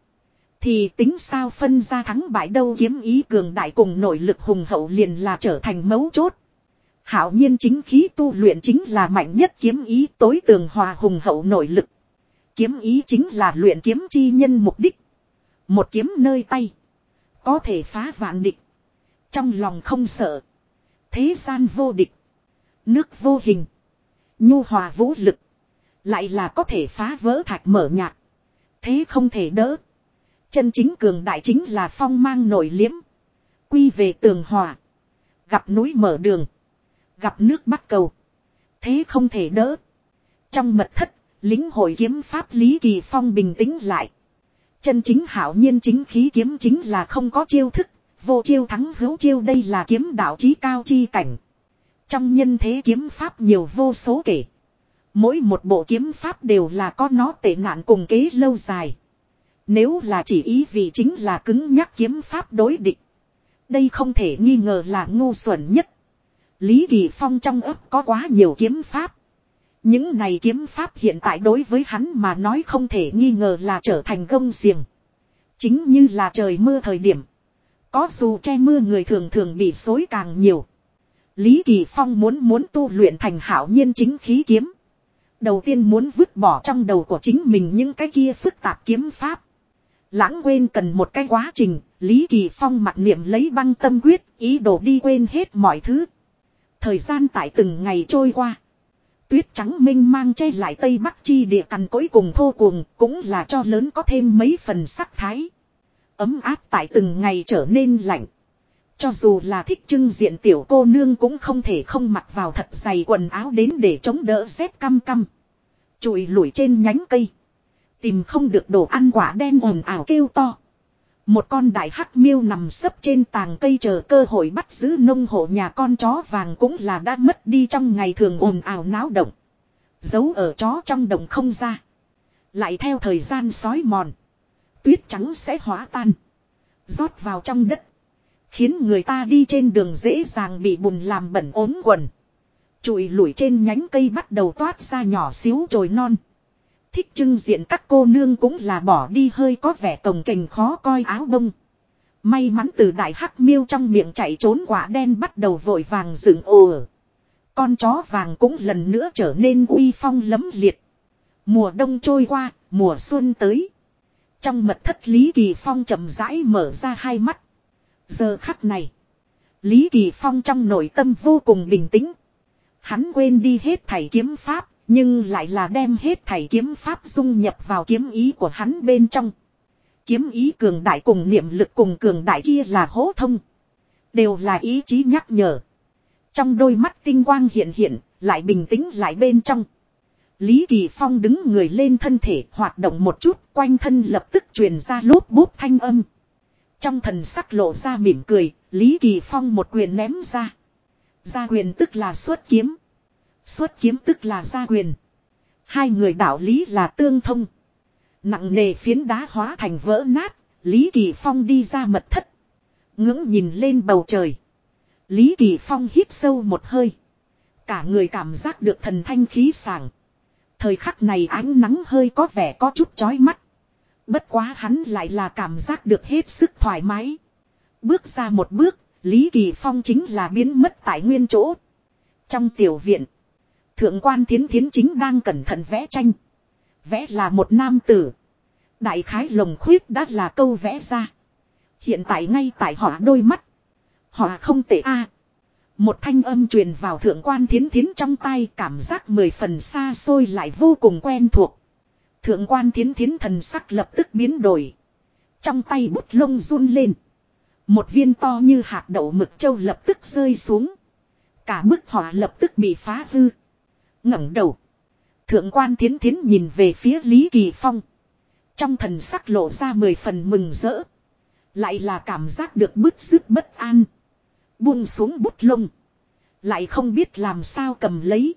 Thì tính sao phân ra thắng bại đâu kiếm ý cường đại cùng nội lực hùng hậu liền là trở thành mấu chốt. Hảo nhiên chính khí tu luyện chính là mạnh nhất kiếm ý tối tường hòa hùng hậu nội lực. Kiếm ý chính là luyện kiếm chi nhân mục đích. Một kiếm nơi tay. Có thể phá vạn địch. Trong lòng không sợ. Thế gian vô địch. Nước vô hình. Nhu hòa vũ lực. Lại là có thể phá vỡ thạch mở nhạc. Thế không thể đỡ. Chân chính cường đại chính là phong mang nổi liếm. Quy về tường hòa. Gặp núi mở đường. Gặp nước bắt cầu. Thế không thể đỡ. Trong mật thất, lính hội kiếm pháp Lý Kỳ Phong bình tĩnh lại. Chân chính hảo nhiên chính khí kiếm chính là không có chiêu thức, vô chiêu thắng hữu chiêu đây là kiếm đạo chí cao chi cảnh. Trong nhân thế kiếm pháp nhiều vô số kể. Mỗi một bộ kiếm pháp đều là có nó tệ nạn cùng kế lâu dài. Nếu là chỉ ý vì chính là cứng nhắc kiếm pháp đối địch. Đây không thể nghi ngờ là ngu xuẩn nhất. Lý Kỳ Phong trong ấp có quá nhiều kiếm pháp. Những này kiếm pháp hiện tại đối với hắn mà nói không thể nghi ngờ là trở thành gông xiềng. Chính như là trời mưa thời điểm. Có dù che mưa người thường thường bị xối càng nhiều. Lý Kỳ Phong muốn muốn tu luyện thành hảo nhiên chính khí kiếm. Đầu tiên muốn vứt bỏ trong đầu của chính mình những cái kia phức tạp kiếm pháp. Lãng quên cần một cái quá trình, Lý Kỳ Phong mặt niệm lấy băng tâm quyết, ý đồ đi quên hết mọi thứ. Thời gian tại từng ngày trôi qua. Tuyết trắng minh mang che lại tây bắc chi địa cằn cối cùng thô cuồng, cũng là cho lớn có thêm mấy phần sắc thái. Ấm áp tại từng ngày trở nên lạnh. Cho dù là thích trưng diện tiểu cô nương cũng không thể không mặc vào thật dày quần áo đến để chống đỡ rét căm căm. Chùi lủi trên nhánh cây. Tìm không được đồ ăn quả đen ồn ào kêu to. Một con đại hắc miêu nằm sấp trên tàng cây chờ cơ hội bắt giữ nông hộ nhà con chó vàng cũng là đã mất đi trong ngày thường ồn ào náo động. Giấu ở chó trong đồng không ra. Lại theo thời gian sói mòn. Tuyết trắng sẽ hóa tan. rót vào trong đất. Khiến người ta đi trên đường dễ dàng bị bùn làm bẩn ốm quần. Chùi lủi trên nhánh cây bắt đầu toát ra nhỏ xíu trồi non. Thích trưng diện các cô nương cũng là bỏ đi hơi có vẻ cồng kềnh khó coi áo bông. May mắn từ đại hắc miêu trong miệng chạy trốn quả đen bắt đầu vội vàng dựng ồ. Con chó vàng cũng lần nữa trở nên uy phong lấm liệt. Mùa đông trôi qua, mùa xuân tới. Trong mật thất Lý Kỳ Phong chậm rãi mở ra hai mắt. Giờ khắc này. Lý Kỳ Phong trong nội tâm vô cùng bình tĩnh. Hắn quên đi hết thảy kiếm pháp, nhưng lại là đem hết thảy kiếm pháp dung nhập vào kiếm ý của hắn bên trong. Kiếm ý cường đại cùng niệm lực cùng cường đại kia là hỗ thông. Đều là ý chí nhắc nhở. Trong đôi mắt tinh quang hiện hiện, lại bình tĩnh lại bên trong. Lý Kỳ Phong đứng người lên thân thể hoạt động một chút, quanh thân lập tức truyền ra lốp bút thanh âm. Trong thần sắc lộ ra mỉm cười, Lý Kỳ Phong một quyền ném ra. ra quyền tức là xuất kiếm. Xuất kiếm tức là gia quyền. Hai người đạo lý là tương thông. Nặng nề phiến đá hóa thành vỡ nát, Lý Kỳ Phong đi ra mật thất. Ngưỡng nhìn lên bầu trời. Lý Kỳ Phong hít sâu một hơi. Cả người cảm giác được thần thanh khí sảng. Thời khắc này ánh nắng hơi có vẻ có chút chói mắt. Bất quá hắn lại là cảm giác được hết sức thoải mái. Bước ra một bước, Lý Kỳ Phong chính là biến mất tại nguyên chỗ. Trong tiểu viện, thượng quan thiến thiến chính đang cẩn thận vẽ tranh. Vẽ là một nam tử. Đại khái lồng khuyết đã là câu vẽ ra. Hiện tại ngay tại họ đôi mắt. Họ không tệ a. Một thanh âm truyền vào thượng quan thiến thiến trong tay cảm giác mười phần xa xôi lại vô cùng quen thuộc. Thượng quan thiến thiến thần sắc lập tức biến đổi. Trong tay bút lông run lên. Một viên to như hạt đậu mực châu lập tức rơi xuống. Cả bức họa lập tức bị phá hư ngẩng đầu. Thượng quan thiến thiến nhìn về phía Lý Kỳ Phong. Trong thần sắc lộ ra mười phần mừng rỡ. Lại là cảm giác được bứt rứt bất an. Buông xuống bút lông. Lại không biết làm sao cầm lấy.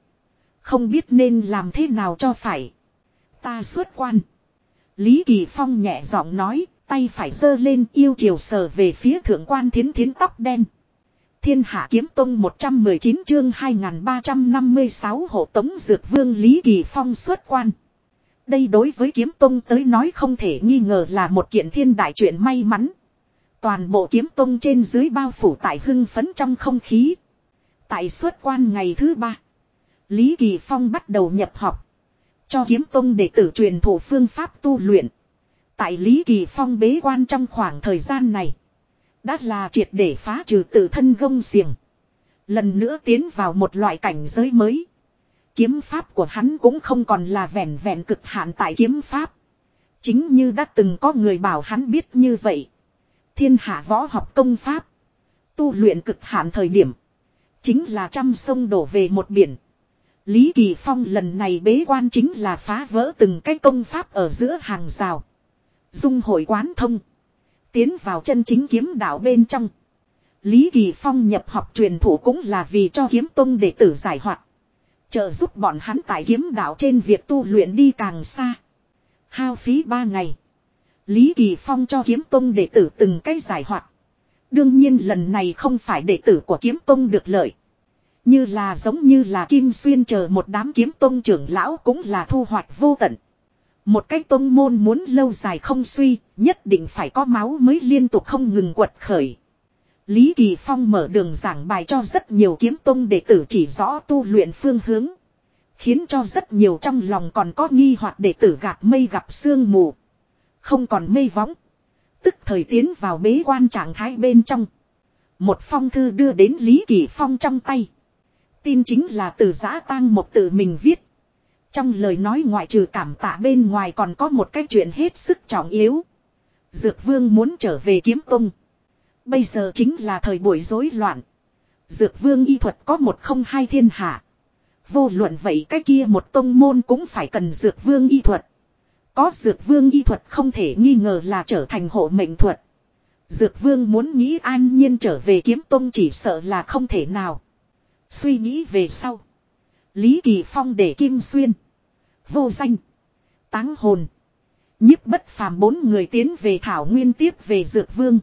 Không biết nên làm thế nào cho phải. Ta xuất quan. Lý Kỳ Phong nhẹ giọng nói, tay phải giơ lên yêu chiều sờ về phía thượng quan thiến thiến tóc đen. Thiên Hạ Kiếm Tông 119 chương 2356 hộ tống dược vương Lý Kỳ Phong xuất quan. Đây đối với Kiếm Tông tới nói không thể nghi ngờ là một kiện thiên đại chuyện may mắn. Toàn bộ Kiếm Tông trên dưới bao phủ tại hưng phấn trong không khí. Tại xuất quan ngày thứ ba. Lý Kỳ Phong bắt đầu nhập học. Cho Kiếm Tông đệ tử truyền thụ phương pháp tu luyện. Tại Lý Kỳ Phong bế quan trong khoảng thời gian này. Đã là triệt để phá trừ tự thân gông xiềng. Lần nữa tiến vào một loại cảnh giới mới. Kiếm pháp của hắn cũng không còn là vẹn vẹn cực hạn tại kiếm pháp. Chính như đã từng có người bảo hắn biết như vậy. Thiên hạ võ học công pháp. Tu luyện cực hạn thời điểm. Chính là trăm sông đổ về một biển. Lý Kỳ Phong lần này bế quan chính là phá vỡ từng cái công pháp ở giữa hàng rào. Dung hội quán thông. Tiến vào chân chính kiếm đạo bên trong. Lý Kỳ Phong nhập học truyền thủ cũng là vì cho kiếm tông đệ tử giải hoạt. Trợ giúp bọn hắn tại kiếm đạo trên việc tu luyện đi càng xa. Hao phí ba ngày. Lý Kỳ Phong cho kiếm tông đệ tử từng cái giải hoạt. Đương nhiên lần này không phải đệ tử của kiếm tông được lợi. Như là giống như là Kim Xuyên chờ một đám kiếm tông trưởng lão cũng là thu hoạch vô tận. Một cái tông môn muốn lâu dài không suy, nhất định phải có máu mới liên tục không ngừng quật khởi. Lý Kỳ Phong mở đường giảng bài cho rất nhiều kiếm tông đệ tử chỉ rõ tu luyện phương hướng. Khiến cho rất nhiều trong lòng còn có nghi hoặc đệ tử gạt mây gặp sương mù. Không còn mây võng. Tức thời tiến vào bế quan trạng thái bên trong. Một phong thư đưa đến Lý Kỳ Phong trong tay. Tin chính là từ giã tang một tự mình viết. Trong lời nói ngoại trừ cảm tạ bên ngoài còn có một cái chuyện hết sức trọng yếu. Dược vương muốn trở về kiếm tung. Bây giờ chính là thời buổi rối loạn. Dược vương y thuật có một không hai thiên hạ. Vô luận vậy cái kia một tông môn cũng phải cần dược vương y thuật. Có dược vương y thuật không thể nghi ngờ là trở thành hộ mệnh thuật. Dược vương muốn nghĩ an nhiên trở về kiếm tông chỉ sợ là không thể nào. Suy nghĩ về sau. Lý Kỳ Phong để Kim Xuyên. Vô danh. Táng hồn. nhiếp bất phàm bốn người tiến về Thảo Nguyên tiếp về Dược Vương.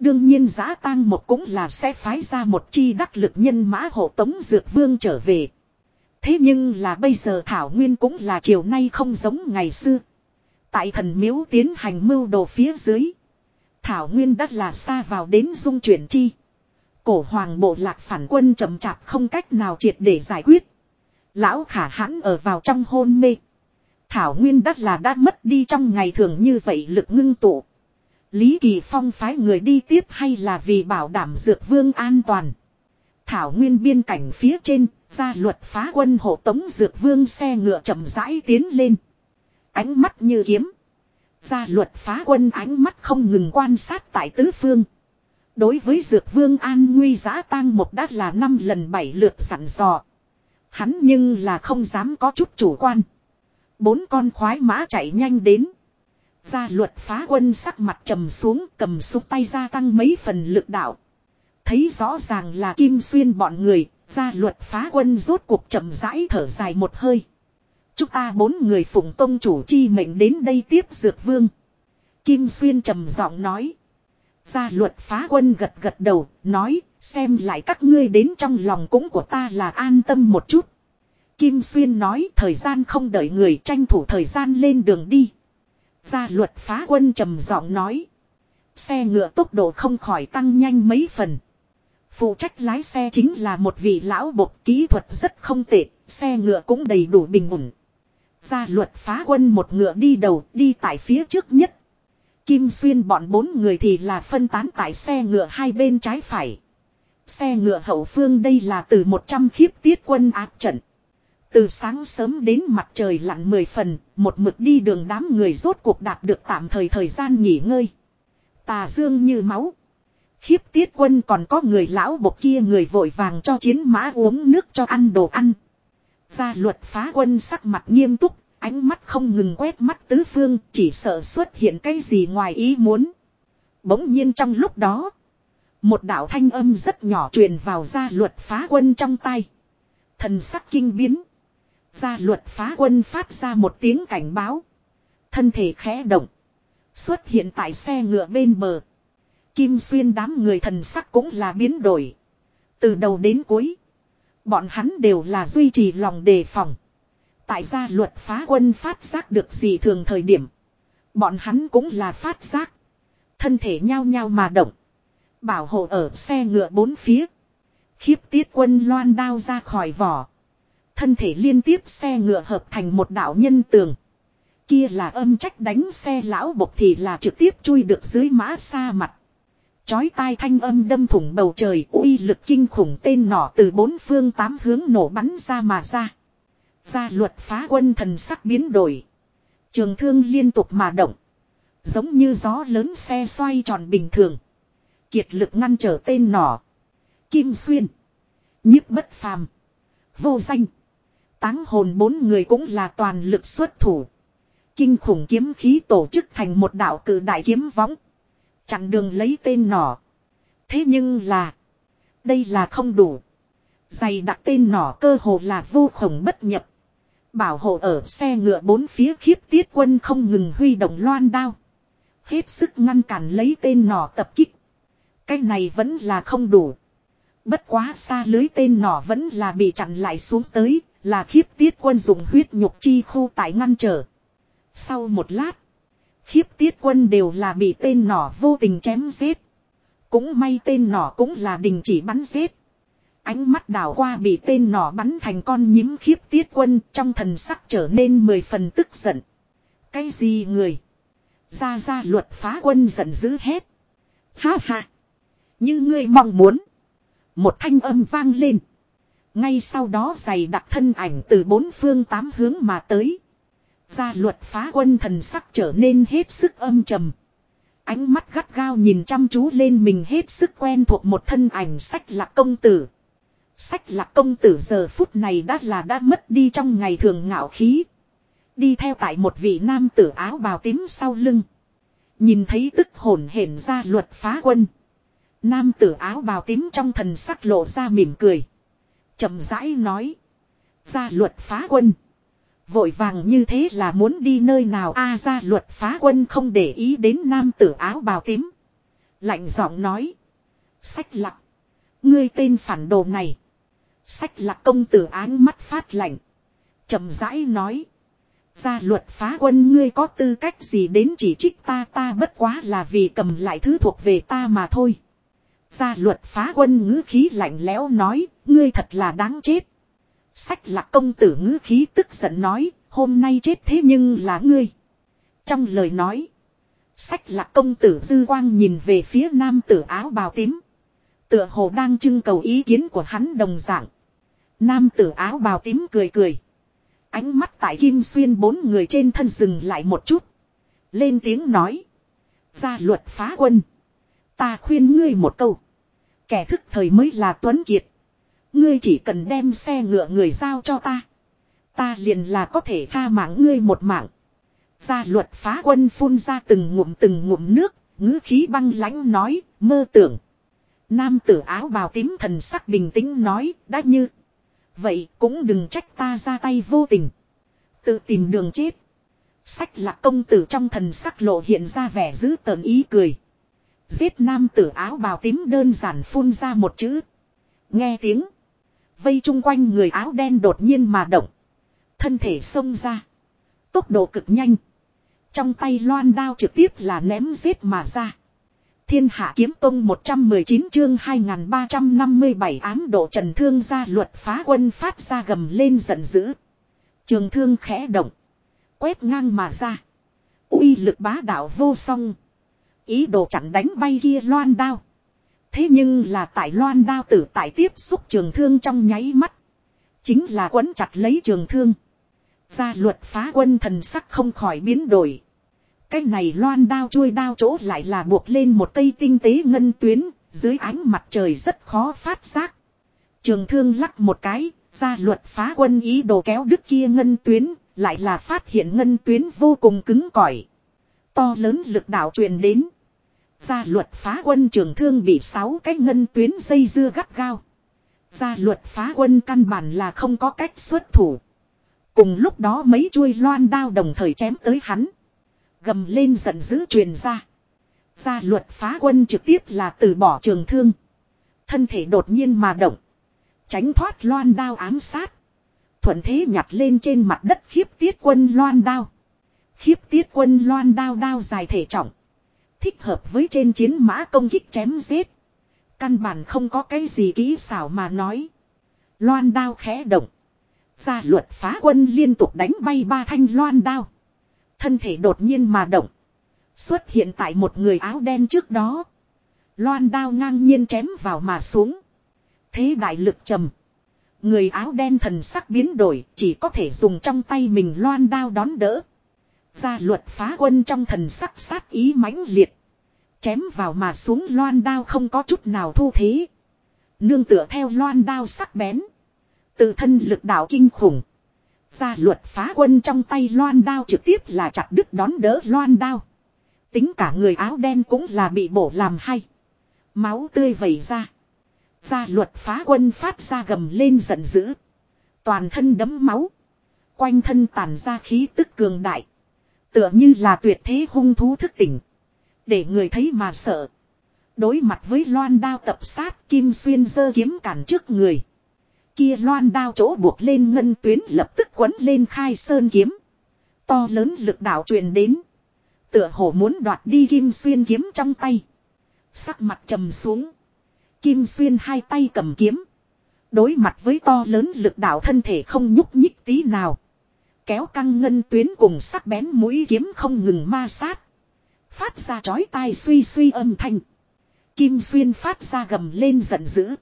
Đương nhiên giá tang một cũng là sẽ phái ra một chi đắc lực nhân mã hộ tống Dược Vương trở về. Thế nhưng là bây giờ Thảo Nguyên cũng là chiều nay không giống ngày xưa. Tại thần miếu tiến hành mưu đồ phía dưới. Thảo Nguyên đất là xa vào đến dung chuyển chi. Cổ hoàng bộ lạc phản quân chậm chạp không cách nào triệt để giải quyết. Lão khả hãn ở vào trong hôn mê. Thảo Nguyên đất là đã mất đi trong ngày thường như vậy lực ngưng tụ. Lý Kỳ Phong phái người đi tiếp hay là vì bảo đảm dược vương an toàn. Thảo nguyên biên cảnh phía trên, gia luật phá quân hộ tống dược vương xe ngựa chậm rãi tiến lên. Ánh mắt như kiếm. Gia luật phá quân ánh mắt không ngừng quan sát tại tứ phương. Đối với dược vương an nguy giá tang một đát là năm lần bảy lượt sẵn dò. Hắn nhưng là không dám có chút chủ quan. Bốn con khoái mã chạy nhanh đến. Gia luật phá quân sắc mặt trầm xuống cầm súng tay ra tăng mấy phần lực đạo. Thấy rõ ràng là kim xuyên bọn người, gia luật phá quân rốt cuộc chậm rãi thở dài một hơi. Chúng ta bốn người phụng tông chủ chi mệnh đến đây tiếp dược vương. Kim xuyên trầm giọng nói. Gia luật phá quân gật gật đầu, nói, xem lại các ngươi đến trong lòng cũng của ta là an tâm một chút. Kim Xuyên nói thời gian không đợi người tranh thủ thời gian lên đường đi. Gia luật phá quân trầm giọng nói. Xe ngựa tốc độ không khỏi tăng nhanh mấy phần. Phụ trách lái xe chính là một vị lão bột kỹ thuật rất không tệ, xe ngựa cũng đầy đủ bình ổn. Gia luật phá quân một ngựa đi đầu, đi tại phía trước nhất. Kim Xuyên bọn bốn người thì là phân tán tại xe ngựa hai bên trái phải. Xe ngựa hậu phương đây là từ 100 khiếp tiết quân áp trận. Từ sáng sớm đến mặt trời lặn mười phần, một mực đi đường đám người rốt cuộc đạt được tạm thời thời gian nghỉ ngơi. Tà dương như máu. Khiếp tiết quân còn có người lão bộc kia người vội vàng cho chiến mã uống nước cho ăn đồ ăn. Gia luật phá quân sắc mặt nghiêm túc, ánh mắt không ngừng quét mắt tứ phương, chỉ sợ xuất hiện cái gì ngoài ý muốn. Bỗng nhiên trong lúc đó, một đạo thanh âm rất nhỏ truyền vào gia luật phá quân trong tay. Thần sắc kinh biến. Gia luật phá quân phát ra một tiếng cảnh báo. Thân thể khẽ động. Xuất hiện tại xe ngựa bên bờ. Kim xuyên đám người thần sắc cũng là biến đổi. Từ đầu đến cuối. Bọn hắn đều là duy trì lòng đề phòng. Tại gia luật phá quân phát giác được gì thường thời điểm. Bọn hắn cũng là phát giác. Thân thể nhao nhao mà động. Bảo hộ ở xe ngựa bốn phía. Khiếp tiết quân loan đao ra khỏi vỏ. Thân thể liên tiếp xe ngựa hợp thành một đạo nhân tường. Kia là âm trách đánh xe lão bộc thì là trực tiếp chui được dưới mã xa mặt. Chói tai thanh âm đâm thủng bầu trời, uy lực kinh khủng tên nỏ từ bốn phương tám hướng nổ bắn ra mà ra. Gia luật phá quân thần sắc biến đổi. Trường thương liên tục mà động. Giống như gió lớn xe xoay tròn bình thường. Kiệt lực ngăn trở tên nỏ. Kim xuyên. nhiếp bất phàm. Vô danh. Táng hồn bốn người cũng là toàn lực xuất thủ. Kinh khủng kiếm khí tổ chức thành một đạo cử đại kiếm võng. Chặn đường lấy tên nỏ. Thế nhưng là. Đây là không đủ. Dày đặt tên nỏ cơ hồ là vô khổng bất nhập. Bảo hộ ở xe ngựa bốn phía khiếp tiết quân không ngừng huy động loan đao. Hết sức ngăn cản lấy tên nỏ tập kích. Cái này vẫn là không đủ. Bất quá xa lưới tên nỏ vẫn là bị chặn lại xuống tới, là khiếp tiết quân dùng huyết nhục chi khu tại ngăn trở. Sau một lát. Khiếp tiết quân đều là bị tên nỏ vô tình chém giết. Cũng may tên nỏ cũng là đình chỉ bắn giết. Ánh mắt đảo qua bị tên nỏ bắn thành con nhím khiếp tiết quân trong thần sắc trở nên mười phần tức giận. Cái gì người? Ra ra luật phá quân giận dữ hết. Ha ha. Như ngươi mong muốn. Một thanh âm vang lên. Ngay sau đó giày đặt thân ảnh từ bốn phương tám hướng mà tới. Gia luật phá quân thần sắc trở nên hết sức âm trầm. Ánh mắt gắt gao nhìn chăm chú lên mình hết sức quen thuộc một thân ảnh sách lạc công tử. Sách lạc công tử giờ phút này đã là đã mất đi trong ngày thường ngạo khí. Đi theo tại một vị nam tử áo bào tím sau lưng. Nhìn thấy tức hồn hển ra luật phá quân. Nam tử áo bào tím trong thần sắc lộ ra mỉm cười chậm rãi nói. Gia luật phá quân. Vội vàng như thế là muốn đi nơi nào a à, gia luật phá quân không để ý đến nam tử áo bào tím. Lạnh giọng nói. Sách lặc, Ngươi tên phản đồ này. Sách lặc công tử áng mắt phát lạnh. chậm rãi nói. Gia luật phá quân ngươi có tư cách gì đến chỉ trích ta ta bất quá là vì cầm lại thứ thuộc về ta mà thôi. Gia luật phá quân ngữ khí lạnh lẽo nói, ngươi thật là đáng chết. Sách lạc công tử ngữ khí tức giận nói, hôm nay chết thế nhưng là ngươi. Trong lời nói, sách lạc công tử dư quang nhìn về phía nam tử áo bào tím. Tựa hồ đang trưng cầu ý kiến của hắn đồng dạng. Nam tử áo bào tím cười cười. Ánh mắt tại Kim Xuyên bốn người trên thân dừng lại một chút. Lên tiếng nói. Gia luật phá quân. Ta khuyên ngươi một câu. Kẻ thức thời mới là Tuấn Kiệt. Ngươi chỉ cần đem xe ngựa người giao cho ta. Ta liền là có thể tha mạng ngươi một mạng. Gia luật phá quân phun ra từng ngụm từng ngụm nước, ngữ khí băng lãnh nói, mơ tưởng. Nam tử áo bào tím thần sắc bình tĩnh nói, đã như. Vậy cũng đừng trách ta ra tay vô tình. Tự tìm đường chết. Sách là công tử trong thần sắc lộ hiện ra vẻ giữ tờn ý cười. Giết nam tử áo bào tím đơn giản phun ra một chữ. Nghe tiếng. Vây chung quanh người áo đen đột nhiên mà động. Thân thể xông ra. Tốc độ cực nhanh. Trong tay loan đao trực tiếp là ném giết mà ra. Thiên hạ kiếm tông 119 chương 2357 ám độ trần thương gia luật phá quân phát ra gầm lên giận dữ. Trường thương khẽ động. Quét ngang mà ra. uy lực bá đạo vô song. Ý đồ chặn đánh bay kia loan đao. Thế nhưng là tại loan đao tử tại tiếp xúc trường thương trong nháy mắt. Chính là quấn chặt lấy trường thương. Gia luật phá quân thần sắc không khỏi biến đổi. Cái này loan đao chui đao chỗ lại là buộc lên một cây tinh tế ngân tuyến, dưới ánh mặt trời rất khó phát giác. Trường thương lắc một cái, gia luật phá quân ý đồ kéo đứt kia ngân tuyến, lại là phát hiện ngân tuyến vô cùng cứng cỏi. To lớn lực đạo truyền đến. Gia luật phá quân trường thương bị sáu cái ngân tuyến dây dưa gắt gao. Gia luật phá quân căn bản là không có cách xuất thủ. Cùng lúc đó mấy chuôi loan đao đồng thời chém tới hắn. Gầm lên giận dữ truyền ra. Gia luật phá quân trực tiếp là từ bỏ trường thương. Thân thể đột nhiên mà động. Tránh thoát loan đao ám sát. Thuận thế nhặt lên trên mặt đất khiếp tiết quân loan đao. Khiếp tiết quân loan đao đao dài thể trọng. Thích hợp với trên chiến mã công kích chém giết. Căn bản không có cái gì kỹ xảo mà nói. Loan đao khẽ động. Gia luật phá quân liên tục đánh bay ba thanh loan đao. Thân thể đột nhiên mà động. Xuất hiện tại một người áo đen trước đó. Loan đao ngang nhiên chém vào mà xuống. Thế đại lực trầm. Người áo đen thần sắc biến đổi, chỉ có thể dùng trong tay mình loan đao đón đỡ. Gia luật phá quân trong thần sắc sát ý mãnh liệt. Chém vào mà xuống loan đao không có chút nào thu thế. Nương tựa theo loan đao sắc bén. Tự thân lực đạo kinh khủng. Gia luật phá quân trong tay loan đao trực tiếp là chặt đứt đón đỡ loan đao. Tính cả người áo đen cũng là bị bổ làm hay. Máu tươi vẩy ra. Gia luật phá quân phát ra gầm lên giận dữ. Toàn thân đấm máu. Quanh thân tàn ra khí tức cường đại. Tựa như là tuyệt thế hung thú thức tỉnh. Để người thấy mà sợ. Đối mặt với loan đao tập sát Kim Xuyên dơ kiếm cản trước người. Kia loan đao chỗ buộc lên ngân tuyến lập tức quấn lên khai sơn kiếm. To lớn lực đạo truyền đến. Tựa hồ muốn đoạt đi Kim Xuyên kiếm trong tay. Sắc mặt trầm xuống. Kim Xuyên hai tay cầm kiếm. Đối mặt với to lớn lực đạo thân thể không nhúc nhích tí nào. Kéo căng ngân tuyến cùng sắc bén mũi kiếm không ngừng ma sát. Phát ra chói tai suy suy âm thanh. Kim Xuyên phát ra gầm lên giận dữ.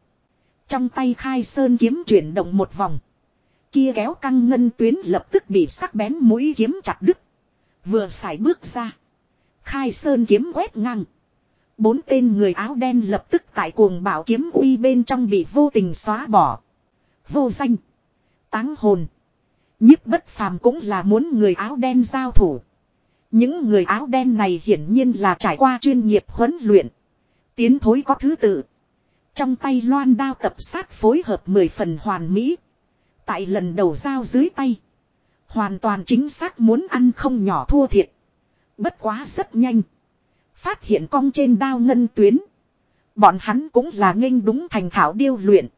Trong tay khai sơn kiếm chuyển động một vòng. Kia kéo căng ngân tuyến lập tức bị sắc bén mũi kiếm chặt đứt. Vừa xài bước ra. Khai sơn kiếm quét ngang. Bốn tên người áo đen lập tức tại cuồng bảo kiếm uy bên trong bị vô tình xóa bỏ. Vô danh. Táng hồn nhiếp bất phàm cũng là muốn người áo đen giao thủ. Những người áo đen này hiển nhiên là trải qua chuyên nghiệp huấn luyện. Tiến thối có thứ tự. Trong tay loan đao tập sát phối hợp mười phần hoàn mỹ. Tại lần đầu giao dưới tay. Hoàn toàn chính xác muốn ăn không nhỏ thua thiệt. Bất quá rất nhanh. Phát hiện cong trên đao ngân tuyến. Bọn hắn cũng là nghênh đúng thành thảo điêu luyện.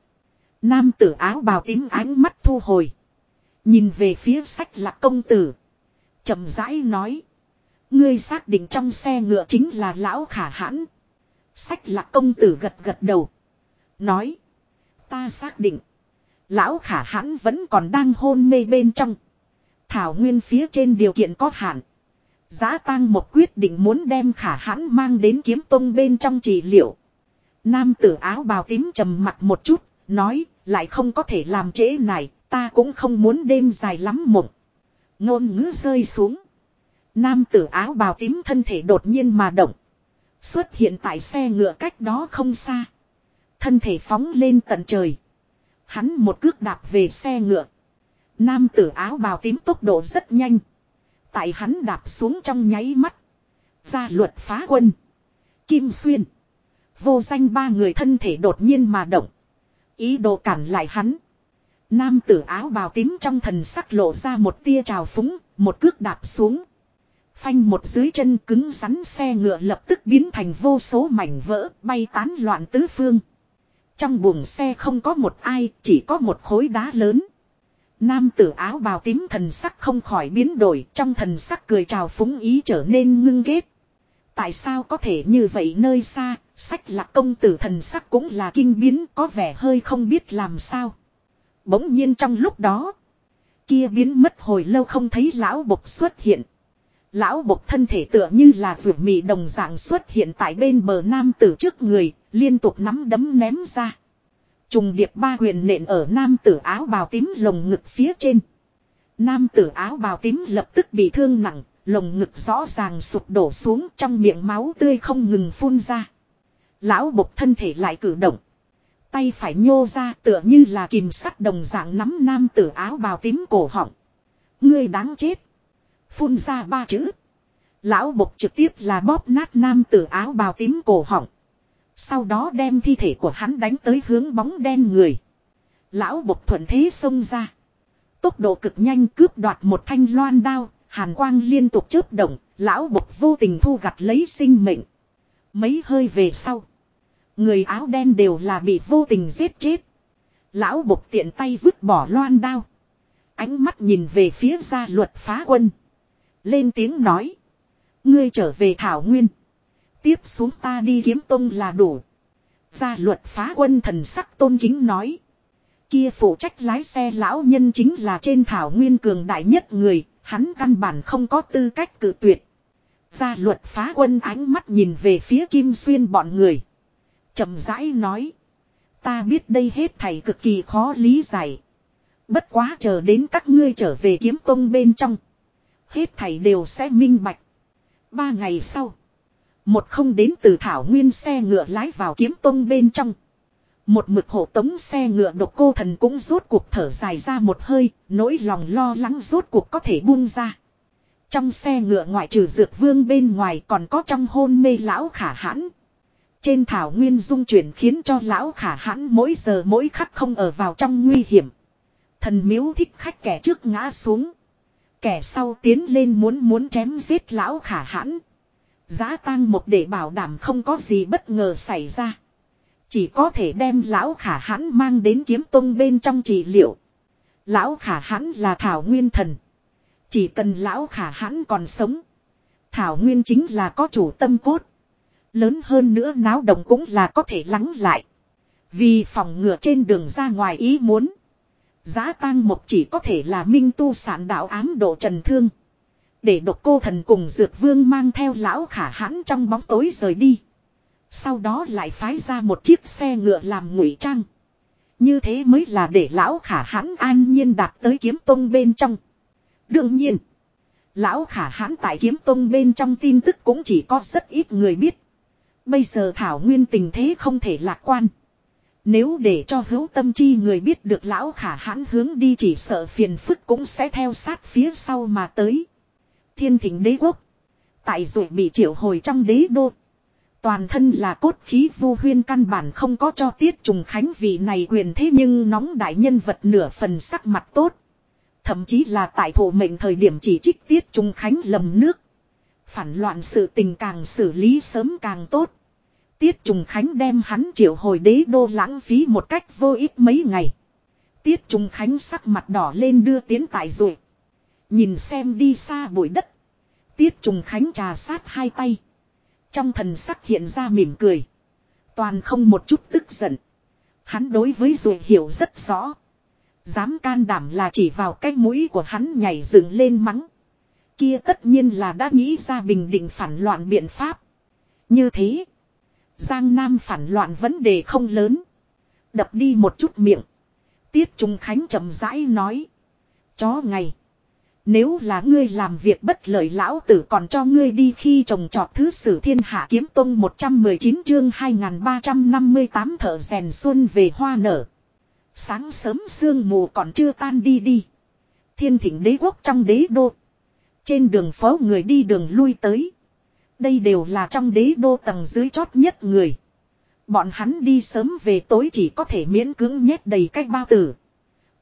Nam tử áo bào tím ánh mắt thu hồi. Nhìn về phía sách lạc công tử. chậm rãi nói. Ngươi xác định trong xe ngựa chính là lão khả hãn. Sách lạc công tử gật gật đầu. Nói. Ta xác định. Lão khả hãn vẫn còn đang hôn mê bên trong. Thảo nguyên phía trên điều kiện có hạn. Giá tăng một quyết định muốn đem khả hãn mang đến kiếm tông bên trong trị liệu. Nam tử áo bào tím trầm mặt một chút, nói, lại không có thể làm trễ này, ta cũng không muốn đêm dài lắm mộng. Ngôn ngữ rơi xuống. Nam tử áo bào tím thân thể đột nhiên mà động. Xuất hiện tại xe ngựa cách đó không xa. Thân thể phóng lên tận trời. Hắn một cước đạp về xe ngựa. Nam tử áo bào tím tốc độ rất nhanh. Tại hắn đạp xuống trong nháy mắt. Gia luật phá quân. Kim Xuyên. Vô danh ba người thân thể đột nhiên mà động. Ý đồ cản lại hắn. Nam tử áo bào tím trong thần sắc lộ ra một tia trào phúng, một cước đạp xuống. Phanh một dưới chân cứng rắn xe ngựa lập tức biến thành vô số mảnh vỡ bay tán loạn tứ phương. Trong buồng xe không có một ai, chỉ có một khối đá lớn. Nam tử áo bào tím thần sắc không khỏi biến đổi, trong thần sắc cười trào phúng ý trở nên ngưng ghét. Tại sao có thể như vậy nơi xa, sách lạc công tử thần sắc cũng là kinh biến có vẻ hơi không biết làm sao. Bỗng nhiên trong lúc đó, kia biến mất hồi lâu không thấy lão bộc xuất hiện. Lão bộc thân thể tựa như là vượt mị đồng dạng xuất hiện tại bên bờ nam tử trước người, liên tục nắm đấm ném ra. Trùng điệp ba huyền nện ở nam tử áo bào tím lồng ngực phía trên. Nam tử áo bào tím lập tức bị thương nặng, lồng ngực rõ ràng sụp đổ xuống trong miệng máu tươi không ngừng phun ra. Lão bộc thân thể lại cử động. Tay phải nhô ra tựa như là kìm sắt đồng dạng nắm nam tử áo bào tím cổ họng. Ngươi đáng chết. Phun ra ba chữ. Lão bộc trực tiếp là bóp nát nam tử áo bào tím cổ họng. Sau đó đem thi thể của hắn đánh tới hướng bóng đen người. Lão bộc thuận thế xông ra. Tốc độ cực nhanh cướp đoạt một thanh loan đao, hàn quang liên tục chớp động, lão bộc vô tình thu gặt lấy sinh mệnh. Mấy hơi về sau. Người áo đen đều là bị vô tình giết chết. Lão bục tiện tay vứt bỏ loan đao. Ánh mắt nhìn về phía gia luật phá quân. Lên tiếng nói. Ngươi trở về Thảo Nguyên. Tiếp xuống ta đi kiếm tông là đủ. Gia luật phá quân thần sắc tôn kính nói. Kia phụ trách lái xe lão nhân chính là trên Thảo Nguyên cường đại nhất người. Hắn căn bản không có tư cách cử tuyệt. Gia luật phá quân ánh mắt nhìn về phía Kim Xuyên bọn người chậm rãi nói. Ta biết đây hết thầy cực kỳ khó lý giải. Bất quá chờ đến các ngươi trở về kiếm tông bên trong. Hết thầy đều sẽ minh bạch. Ba ngày sau. Một không đến từ thảo nguyên xe ngựa lái vào kiếm tông bên trong. Một mực hộ tống xe ngựa độc cô thần cũng rốt cuộc thở dài ra một hơi, nỗi lòng lo lắng rốt cuộc có thể buông ra. Trong xe ngựa ngoại trừ dược vương bên ngoài còn có trong hôn mê lão khả hãn, trên thảo nguyên dung chuyển khiến cho lão khả hãn mỗi giờ mỗi khắc không ở vào trong nguy hiểm. Thần miếu thích khách kẻ trước ngã xuống. Kẻ sau tiến lên muốn muốn chém giết lão khả hãn. Giá tăng một để bảo đảm không có gì bất ngờ xảy ra. Chỉ có thể đem lão khả hãn mang đến kiếm tông bên trong trị liệu. Lão khả hãn là thảo nguyên thần. Chỉ cần lão khả hãn còn sống. Thảo nguyên chính là có chủ tâm cốt. Lớn hơn nữa náo động cũng là có thể lắng lại. Vì phòng ngừa trên đường ra ngoài ý muốn. Giá tang một chỉ có thể là minh tu sản đạo ám độ trần thương. Để độc cô thần cùng dược vương mang theo lão khả hãn trong bóng tối rời đi. Sau đó lại phái ra một chiếc xe ngựa làm ngụy trang. Như thế mới là để lão khả hãn an nhiên đạt tới kiếm tông bên trong. Đương nhiên, lão khả hãn tại kiếm tông bên trong tin tức cũng chỉ có rất ít người biết. Bây giờ Thảo Nguyên tình thế không thể lạc quan. Nếu để cho hữu tâm chi người biết được lão khả hãn hướng đi chỉ sợ phiền phức cũng sẽ theo sát phía sau mà tới. Thiên thỉnh đế quốc. Tại rồi bị triệu hồi trong đế đô. Toàn thân là cốt khí vu huyên căn bản không có cho tiết trùng khánh vị này quyền thế nhưng nóng đại nhân vật nửa phần sắc mặt tốt. Thậm chí là tại thủ mệnh thời điểm chỉ trích tiết trùng khánh lầm nước. Phản loạn sự tình càng xử lý sớm càng tốt. Tiết Trùng Khánh đem hắn triệu hồi đế đô lãng phí một cách vô ích mấy ngày. Tiết Trùng Khánh sắc mặt đỏ lên đưa tiến tại rồi. Nhìn xem đi xa bụi đất. Tiết Trùng Khánh trà sát hai tay. Trong thần sắc hiện ra mỉm cười. Toàn không một chút tức giận. Hắn đối với rồi hiểu rất rõ. Dám can đảm là chỉ vào cái mũi của hắn nhảy dựng lên mắng. Kia tất nhiên là đã nghĩ ra bình định phản loạn biện pháp. Như thế. Giang Nam phản loạn vấn đề không lớn. Đập đi một chút miệng. Tiết Trung Khánh chậm rãi nói. Chó ngày. Nếu là ngươi làm việc bất lợi lão tử còn cho ngươi đi khi trồng trọt thứ sử thiên hạ kiếm tông 119 chương 2358 thợ rèn xuân về hoa nở. Sáng sớm sương mù còn chưa tan đi đi. Thiên thỉnh đế quốc trong đế đô. Trên đường phố người đi đường lui tới. Đây đều là trong đế đô tầng dưới chót nhất người. Bọn hắn đi sớm về tối chỉ có thể miễn cưỡng nhét đầy cách bao tử.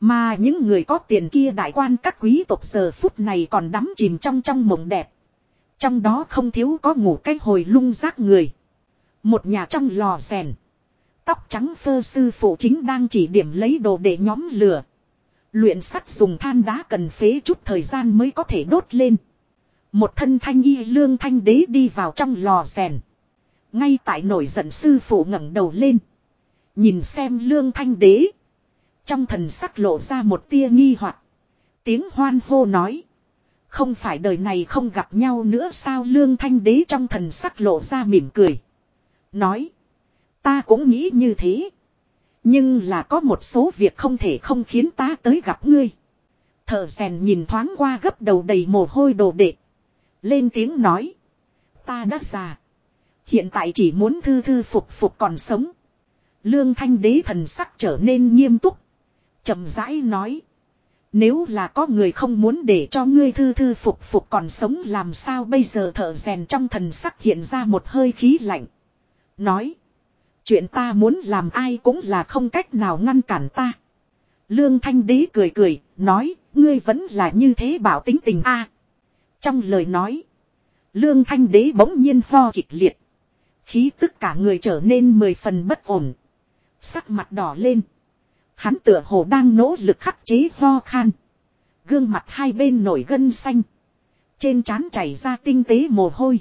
Mà những người có tiền kia đại quan các quý tộc giờ phút này còn đắm chìm trong trong mộng đẹp. Trong đó không thiếu có ngủ cách hồi lung rác người. Một nhà trong lò rèn. Tóc trắng phơ sư phụ chính đang chỉ điểm lấy đồ để nhóm lửa. Luyện sắt dùng than đá cần phế chút thời gian mới có thể đốt lên. Một thân thanh y lương thanh đế đi vào trong lò rèn. Ngay tại nổi giận sư phụ ngẩng đầu lên. Nhìn xem lương thanh đế. Trong thần sắc lộ ra một tia nghi hoặc Tiếng hoan hô nói. Không phải đời này không gặp nhau nữa sao lương thanh đế trong thần sắc lộ ra mỉm cười. Nói. Ta cũng nghĩ như thế. Nhưng là có một số việc không thể không khiến ta tới gặp ngươi. Thợ rèn nhìn thoáng qua gấp đầu đầy mồ hôi đồ đệ. Lên tiếng nói. Ta đã già. Hiện tại chỉ muốn thư thư phục phục còn sống. Lương thanh đế thần sắc trở nên nghiêm túc chậm rãi nói. Nếu là có người không muốn để cho ngươi thư thư phục phục còn sống làm sao bây giờ thở rèn trong thần sắc hiện ra một hơi khí lạnh. Nói. Chuyện ta muốn làm ai cũng là không cách nào ngăn cản ta. Lương Thanh Đế cười cười, nói, ngươi vẫn là như thế bảo tính tình a trong lời nói, Lương Thanh Đế bỗng nhiên ho kịch liệt. Khí tức cả người trở nên mười phần bất ổn. Sắc mặt đỏ lên. Hắn tựa hồ đang nỗ lực khắc chế ho khan. Gương mặt hai bên nổi gân xanh. Trên trán chảy ra tinh tế mồ hôi.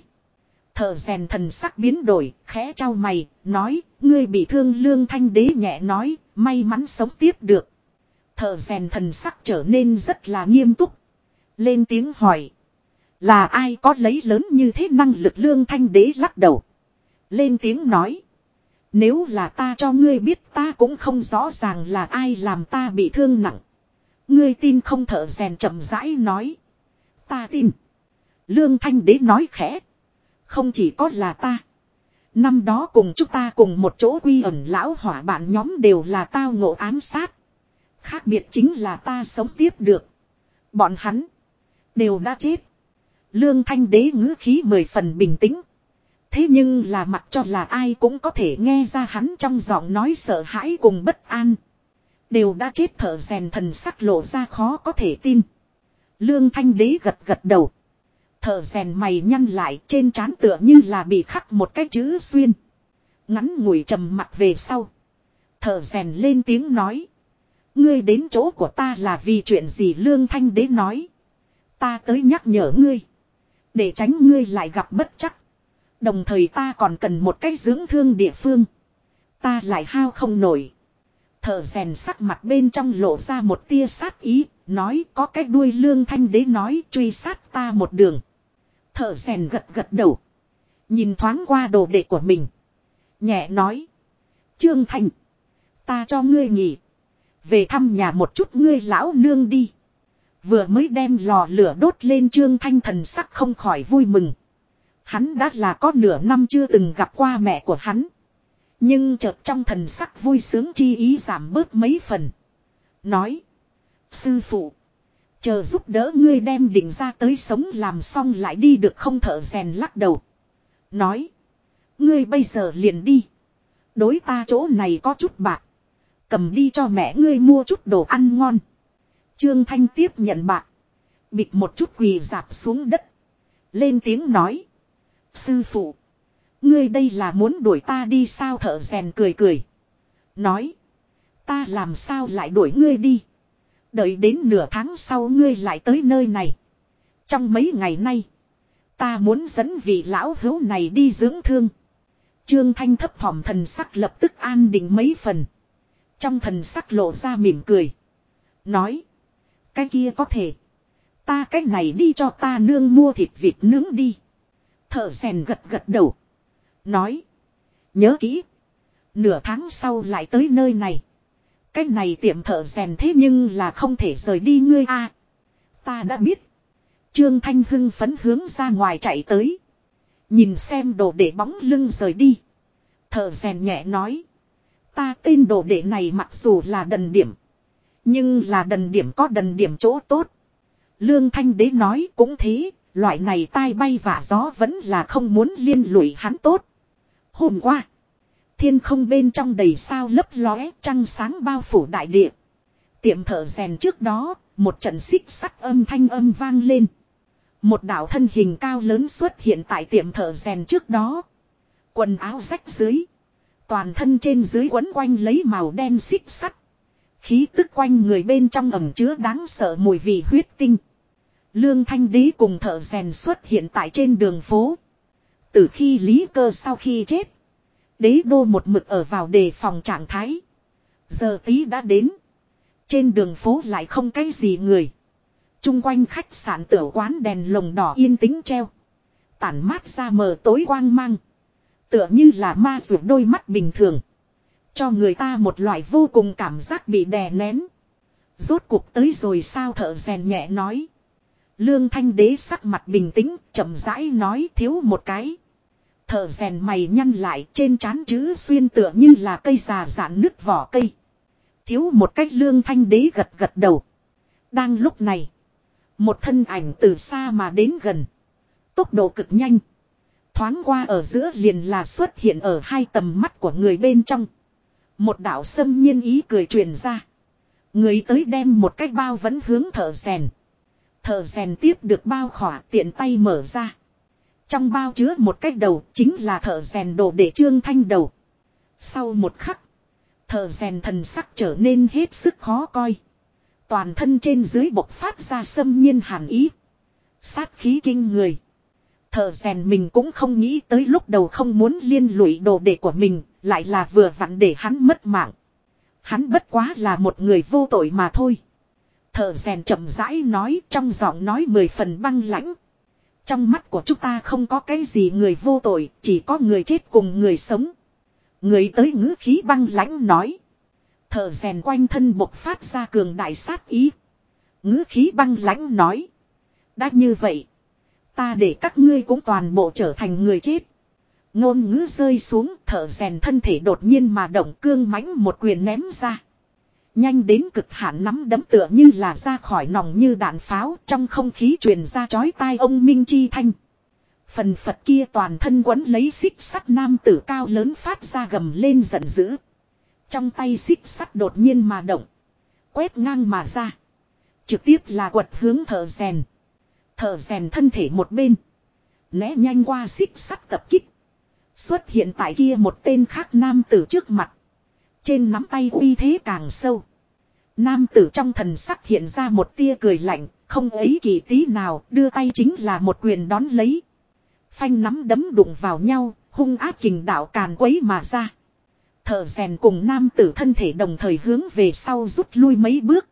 Thợ rèn thần sắc biến đổi, khẽ trao mày, nói, ngươi bị thương lương thanh đế nhẹ nói, may mắn sống tiếp được. Thợ rèn thần sắc trở nên rất là nghiêm túc. Lên tiếng hỏi. Là ai có lấy lớn như thế năng lực lương thanh đế lắc đầu. Lên tiếng nói. Nếu là ta cho ngươi biết ta cũng không rõ ràng là ai làm ta bị thương nặng. Ngươi tin không thở rèn chậm rãi nói. Ta tin. Lương Thanh Đế nói khẽ. Không chỉ có là ta. Năm đó cùng chúng ta cùng một chỗ quy ẩn lão hỏa bạn nhóm đều là tao ngộ ám sát. Khác biệt chính là ta sống tiếp được. Bọn hắn. Đều đã chết. Lương Thanh Đế ngữ khí mười phần bình tĩnh. Thế nhưng là mặc cho là ai cũng có thể nghe ra hắn trong giọng nói sợ hãi cùng bất an. Đều đã chết thở rèn thần sắc lộ ra khó có thể tin. Lương thanh đế gật gật đầu. Thở rèn mày nhăn lại trên trán tựa như là bị khắc một cái chữ xuyên. Ngắn ngủi trầm mặt về sau. Thở rèn lên tiếng nói. Ngươi đến chỗ của ta là vì chuyện gì lương thanh đế nói. Ta tới nhắc nhở ngươi. Để tránh ngươi lại gặp bất chắc. Đồng thời ta còn cần một cái dưỡng thương địa phương. Ta lại hao không nổi. Thở rèn sắc mặt bên trong lộ ra một tia sát ý, nói có cái đuôi lương thanh đế nói truy sát ta một đường. Thở rèn gật gật đầu. Nhìn thoáng qua đồ đệ của mình. Nhẹ nói. Trương Thành. Ta cho ngươi nghỉ. Về thăm nhà một chút ngươi lão nương đi. Vừa mới đem lò lửa đốt lên Trương Thanh thần sắc không khỏi vui mừng. Hắn đã là có nửa năm chưa từng gặp qua mẹ của hắn. Nhưng chợt trong thần sắc vui sướng chi ý giảm bớt mấy phần. Nói. Sư phụ. Chờ giúp đỡ ngươi đem đỉnh ra tới sống làm xong lại đi được không thở rèn lắc đầu. Nói. Ngươi bây giờ liền đi. Đối ta chỗ này có chút bạc. Cầm đi cho mẹ ngươi mua chút đồ ăn ngon. Trương Thanh tiếp nhận bạc. Bịt một chút quỳ dạp xuống đất. Lên tiếng nói. Sư phụ. Ngươi đây là muốn đuổi ta đi sao thợ rèn cười cười. Nói. Ta làm sao lại đuổi ngươi đi. Đợi đến nửa tháng sau ngươi lại tới nơi này. Trong mấy ngày nay. Ta muốn dẫn vị lão hữu này đi dưỡng thương. Trương Thanh thấp thỏm thần sắc lập tức an định mấy phần. Trong thần sắc lộ ra mỉm cười. Nói. Cái kia có thể. Ta cái này đi cho ta nương mua thịt vịt nướng đi. Thợ rèn gật gật đầu. Nói. Nhớ kỹ. Nửa tháng sau lại tới nơi này. Cái này tiệm thợ rèn thế nhưng là không thể rời đi ngươi a. ta đã biết. Trương Thanh hưng phấn hướng ra ngoài chạy tới. Nhìn xem đồ để bóng lưng rời đi. Thợ rèn nhẹ nói. Ta tên đồ đệ này mặc dù là đần điểm. Nhưng là đần điểm có đần điểm chỗ tốt. Lương Thanh Đế nói cũng thế, loại này tai bay vả gió vẫn là không muốn liên lụy hắn tốt. Hôm qua, thiên không bên trong đầy sao lấp lóe trăng sáng bao phủ đại địa. Tiệm thợ rèn trước đó, một trận xích sắt âm thanh âm vang lên. Một đạo thân hình cao lớn xuất hiện tại tiệm thợ rèn trước đó. Quần áo rách dưới. Toàn thân trên dưới quấn quanh lấy màu đen xích sắt. Khí tức quanh người bên trong ẩm chứa đáng sợ mùi vị huyết tinh. Lương Thanh Đế cùng thợ rèn xuất hiện tại trên đường phố. Từ khi Lý Cơ sau khi chết. Đế đô một mực ở vào đề phòng trạng thái. Giờ tí đã đến. Trên đường phố lại không cái gì người. Trung quanh khách sạn tiểu quán đèn lồng đỏ yên tĩnh treo. Tản mát ra mờ tối quang mang. Tựa như là ma rượu đôi mắt bình thường. Cho người ta một loại vô cùng cảm giác bị đè nén. Rốt cuộc tới rồi sao thợ rèn nhẹ nói. Lương thanh đế sắc mặt bình tĩnh, chậm rãi nói thiếu một cái. Thợ rèn mày nhăn lại trên trán chữ xuyên tựa như là cây già dạn nứt vỏ cây. Thiếu một cách lương thanh đế gật gật đầu. Đang lúc này. Một thân ảnh từ xa mà đến gần. Tốc độ cực nhanh. Thoáng qua ở giữa liền là xuất hiện ở hai tầm mắt của người bên trong. Một đạo sâm nhiên ý cười truyền ra. Người tới đem một cái bao vẫn hướng thợ rèn. Thợ rèn tiếp được bao khỏa tiện tay mở ra. Trong bao chứa một cái đầu chính là thợ rèn đồ để trương thanh đầu. Sau một khắc. Thợ rèn thần sắc trở nên hết sức khó coi. Toàn thân trên dưới bộc phát ra sâm nhiên hàn ý. Sát khí kinh người. Thợ rèn mình cũng không nghĩ tới lúc đầu không muốn liên lụy đồ đệ của mình, lại là vừa vặn để hắn mất mạng. Hắn bất quá là một người vô tội mà thôi. Thợ rèn chậm rãi nói trong giọng nói mười phần băng lãnh. Trong mắt của chúng ta không có cái gì người vô tội, chỉ có người chết cùng người sống. Người tới ngữ khí băng lãnh nói. Thợ rèn quanh thân bộc phát ra cường đại sát ý. ngữ khí băng lãnh nói. Đã như vậy. Ta để các ngươi cũng toàn bộ trở thành người chết. Ngôn ngữ rơi xuống, thở rèn thân thể đột nhiên mà động cương mãnh một quyền ném ra. Nhanh đến cực hạn nắm đấm tựa như là ra khỏi nòng như đạn pháo, trong không khí truyền ra chói tai ông Minh Chi Thanh. Phần Phật kia toàn thân quấn lấy xích sắt nam tử cao lớn phát ra gầm lên giận dữ. Trong tay xích sắt đột nhiên mà động. Quét ngang mà ra. Trực tiếp là quật hướng thợ rèn. Thợ rèn thân thể một bên. Né nhanh qua xích sắt tập kích. Xuất hiện tại kia một tên khác nam tử trước mặt. Trên nắm tay uy thế càng sâu. Nam tử trong thần sắc hiện ra một tia cười lạnh, không ấy kỳ tí nào, đưa tay chính là một quyền đón lấy. Phanh nắm đấm đụng vào nhau, hung áp kình đạo càn quấy mà ra. Thợ rèn cùng nam tử thân thể đồng thời hướng về sau rút lui mấy bước.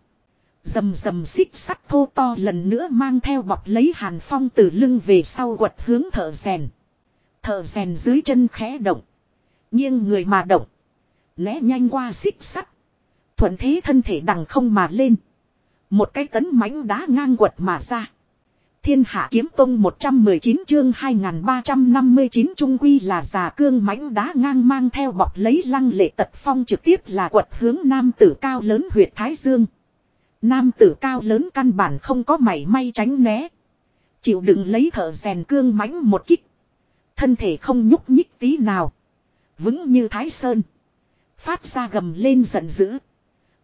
Dầm dầm xích sắt thô to lần nữa mang theo bọc lấy hàn phong từ lưng về sau quật hướng thợ rèn. Thợ rèn dưới chân khẽ động. Nhưng người mà động. Né nhanh qua xích sắt. Thuận thế thân thể đằng không mà lên. Một cái tấn mãnh đá ngang quật mà ra. Thiên hạ kiếm tông 119 chương 2359 trung quy là già cương mãnh đá ngang mang theo bọc lấy lăng lệ tật phong trực tiếp là quật hướng nam tử cao lớn huyệt Thái Dương. Nam tử cao lớn căn bản không có mảy may tránh né. Chịu đựng lấy thợ rèn cương mãnh một kích. Thân thể không nhúc nhích tí nào. Vững như thái sơn. Phát ra gầm lên giận dữ.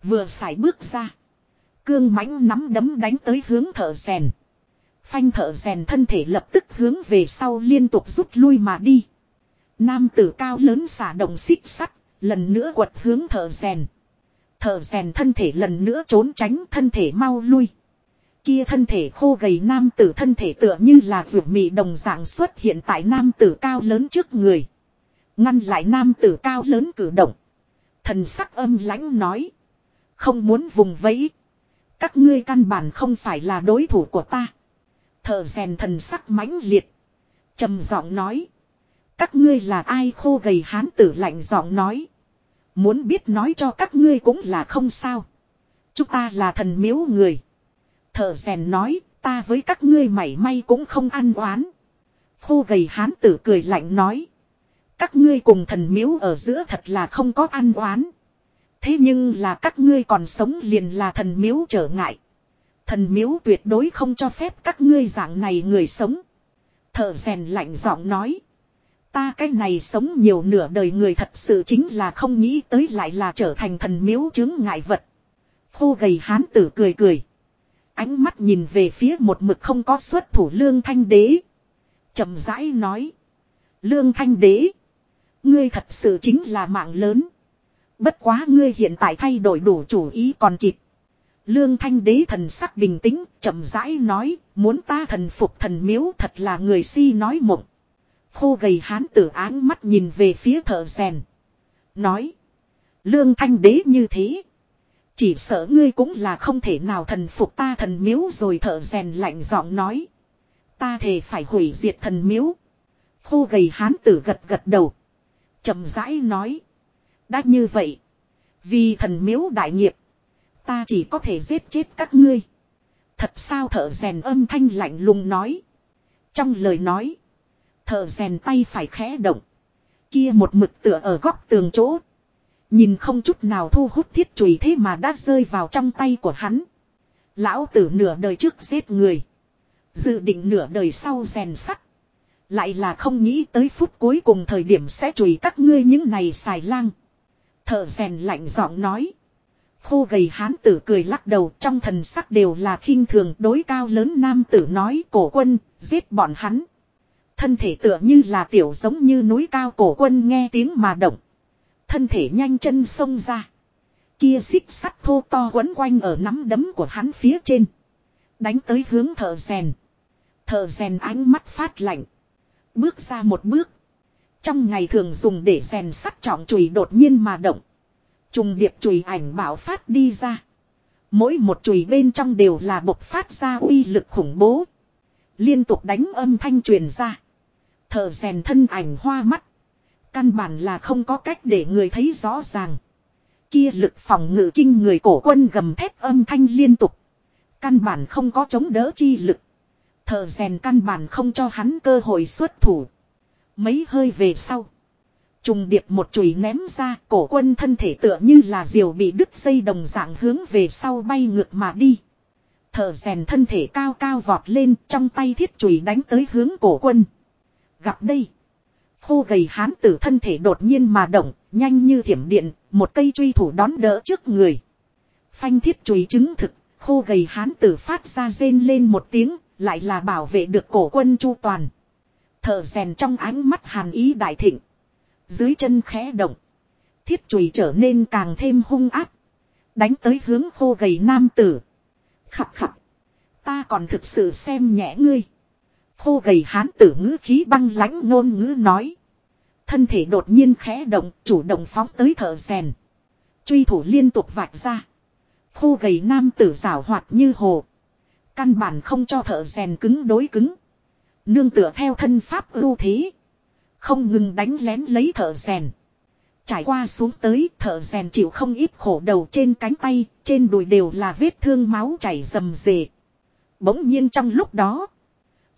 Vừa xài bước ra. Cương mãnh nắm đấm đánh tới hướng thợ rèn. Phanh thợ rèn thân thể lập tức hướng về sau liên tục rút lui mà đi. Nam tử cao lớn xả động xích sắt. Lần nữa quật hướng thợ rèn. Thợ rèn thân thể lần nữa trốn tránh thân thể mau lui. Kia thân thể khô gầy nam tử thân thể tựa như là ruột mị đồng dạng xuất hiện tại nam tử cao lớn trước người. Ngăn lại nam tử cao lớn cử động. Thần sắc âm lãnh nói. Không muốn vùng vẫy. Các ngươi căn bản không phải là đối thủ của ta. Thợ rèn thần sắc mãnh liệt. trầm giọng nói. Các ngươi là ai khô gầy hán tử lạnh giọng nói. Muốn biết nói cho các ngươi cũng là không sao. Chúng ta là thần miếu người. Thợ rèn nói, ta với các ngươi mảy may cũng không ăn oán. Khô gầy hán tử cười lạnh nói. Các ngươi cùng thần miếu ở giữa thật là không có ăn oán. Thế nhưng là các ngươi còn sống liền là thần miếu trở ngại. Thần miếu tuyệt đối không cho phép các ngươi dạng này người sống. Thợ rèn lạnh giọng nói. Ta cái này sống nhiều nửa đời người thật sự chính là không nghĩ tới lại là trở thành thần miếu chứng ngại vật. Khô gầy hán tử cười cười. Ánh mắt nhìn về phía một mực không có xuất thủ lương thanh đế. chậm rãi nói. Lương thanh đế. Ngươi thật sự chính là mạng lớn. Bất quá ngươi hiện tại thay đổi đủ chủ ý còn kịp. Lương thanh đế thần sắc bình tĩnh, chậm rãi nói, muốn ta thần phục thần miếu thật là người si nói mộng. Khô gầy hán tử áng mắt nhìn về phía thợ rèn. Nói, lương thanh đế như thế. Chỉ sợ ngươi cũng là không thể nào thần phục ta thần miếu rồi thợ rèn lạnh giọng nói. Ta thề phải hủy diệt thần miếu. Khô gầy hán tử gật gật đầu. chậm rãi nói. Đã như vậy. Vì thần miếu đại nghiệp. Ta chỉ có thể giết chết các ngươi. Thật sao thợ rèn âm thanh lạnh lùng nói. Trong lời nói. Thợ rèn tay phải khẽ động. Kia một mực tựa ở góc tường chỗ. Nhìn không chút nào thu hút thiết chùy thế mà đã rơi vào trong tay của hắn. Lão tử nửa đời trước giết người. Dự định nửa đời sau rèn sắt. Lại là không nghĩ tới phút cuối cùng thời điểm sẽ chùy các ngươi những này xài lang. Thợ rèn lạnh giọng nói. Khô gầy hán tử cười lắc đầu trong thần sắc đều là khinh thường đối cao lớn nam tử nói cổ quân, giết bọn hắn. Thân thể tựa như là tiểu giống như núi cao cổ quân nghe tiếng mà động. Thân thể nhanh chân xông ra. Kia xích sắt thô to quấn quanh ở nắm đấm của hắn phía trên. Đánh tới hướng thợ rèn. Thợ rèn ánh mắt phát lạnh. Bước ra một bước. Trong ngày thường dùng để rèn sắt trọng chùy đột nhiên mà động. Trùng điệp chùy ảnh bảo phát đi ra. Mỗi một chùy bên trong đều là bộc phát ra uy lực khủng bố. Liên tục đánh âm thanh truyền ra. Thợ rèn thân ảnh hoa mắt. Căn bản là không có cách để người thấy rõ ràng. Kia lực phòng ngự kinh người cổ quân gầm thép âm thanh liên tục. Căn bản không có chống đỡ chi lực. Thợ rèn căn bản không cho hắn cơ hội xuất thủ. Mấy hơi về sau. Trùng điệp một chùy ném ra, cổ quân thân thể tựa như là diều bị đứt dây đồng dạng hướng về sau bay ngược mà đi. Thợ rèn thân thể cao cao vọt lên, trong tay thiết chùy đánh tới hướng cổ quân. Gặp đây. Khô gầy hán tử thân thể đột nhiên mà động, nhanh như thiểm điện, một cây truy thủ đón đỡ trước người. Phanh thiết chùy chứng thực, khô gầy hán tử phát ra rên lên một tiếng, lại là bảo vệ được cổ quân chu toàn. Thợ rèn trong ánh mắt hàn ý đại thịnh. Dưới chân khẽ động. Thiết chùy trở nên càng thêm hung áp. Đánh tới hướng khô gầy nam tử. Khặt khặt. Ta còn thực sự xem nhẹ ngươi. Khô gầy hán tử ngữ khí băng lãnh ngôn ngữ nói. Thân thể đột nhiên khẽ động, chủ động phóng tới thợ rèn. Truy thủ liên tục vạch ra. Khô gầy nam tử rảo hoạt như hồ. Căn bản không cho thợ rèn cứng đối cứng. Nương tựa theo thân pháp ưu thế. Không ngừng đánh lén lấy thợ rèn. Trải qua xuống tới thợ rèn chịu không ít khổ đầu trên cánh tay, trên đùi đều là vết thương máu chảy rầm rề. Bỗng nhiên trong lúc đó,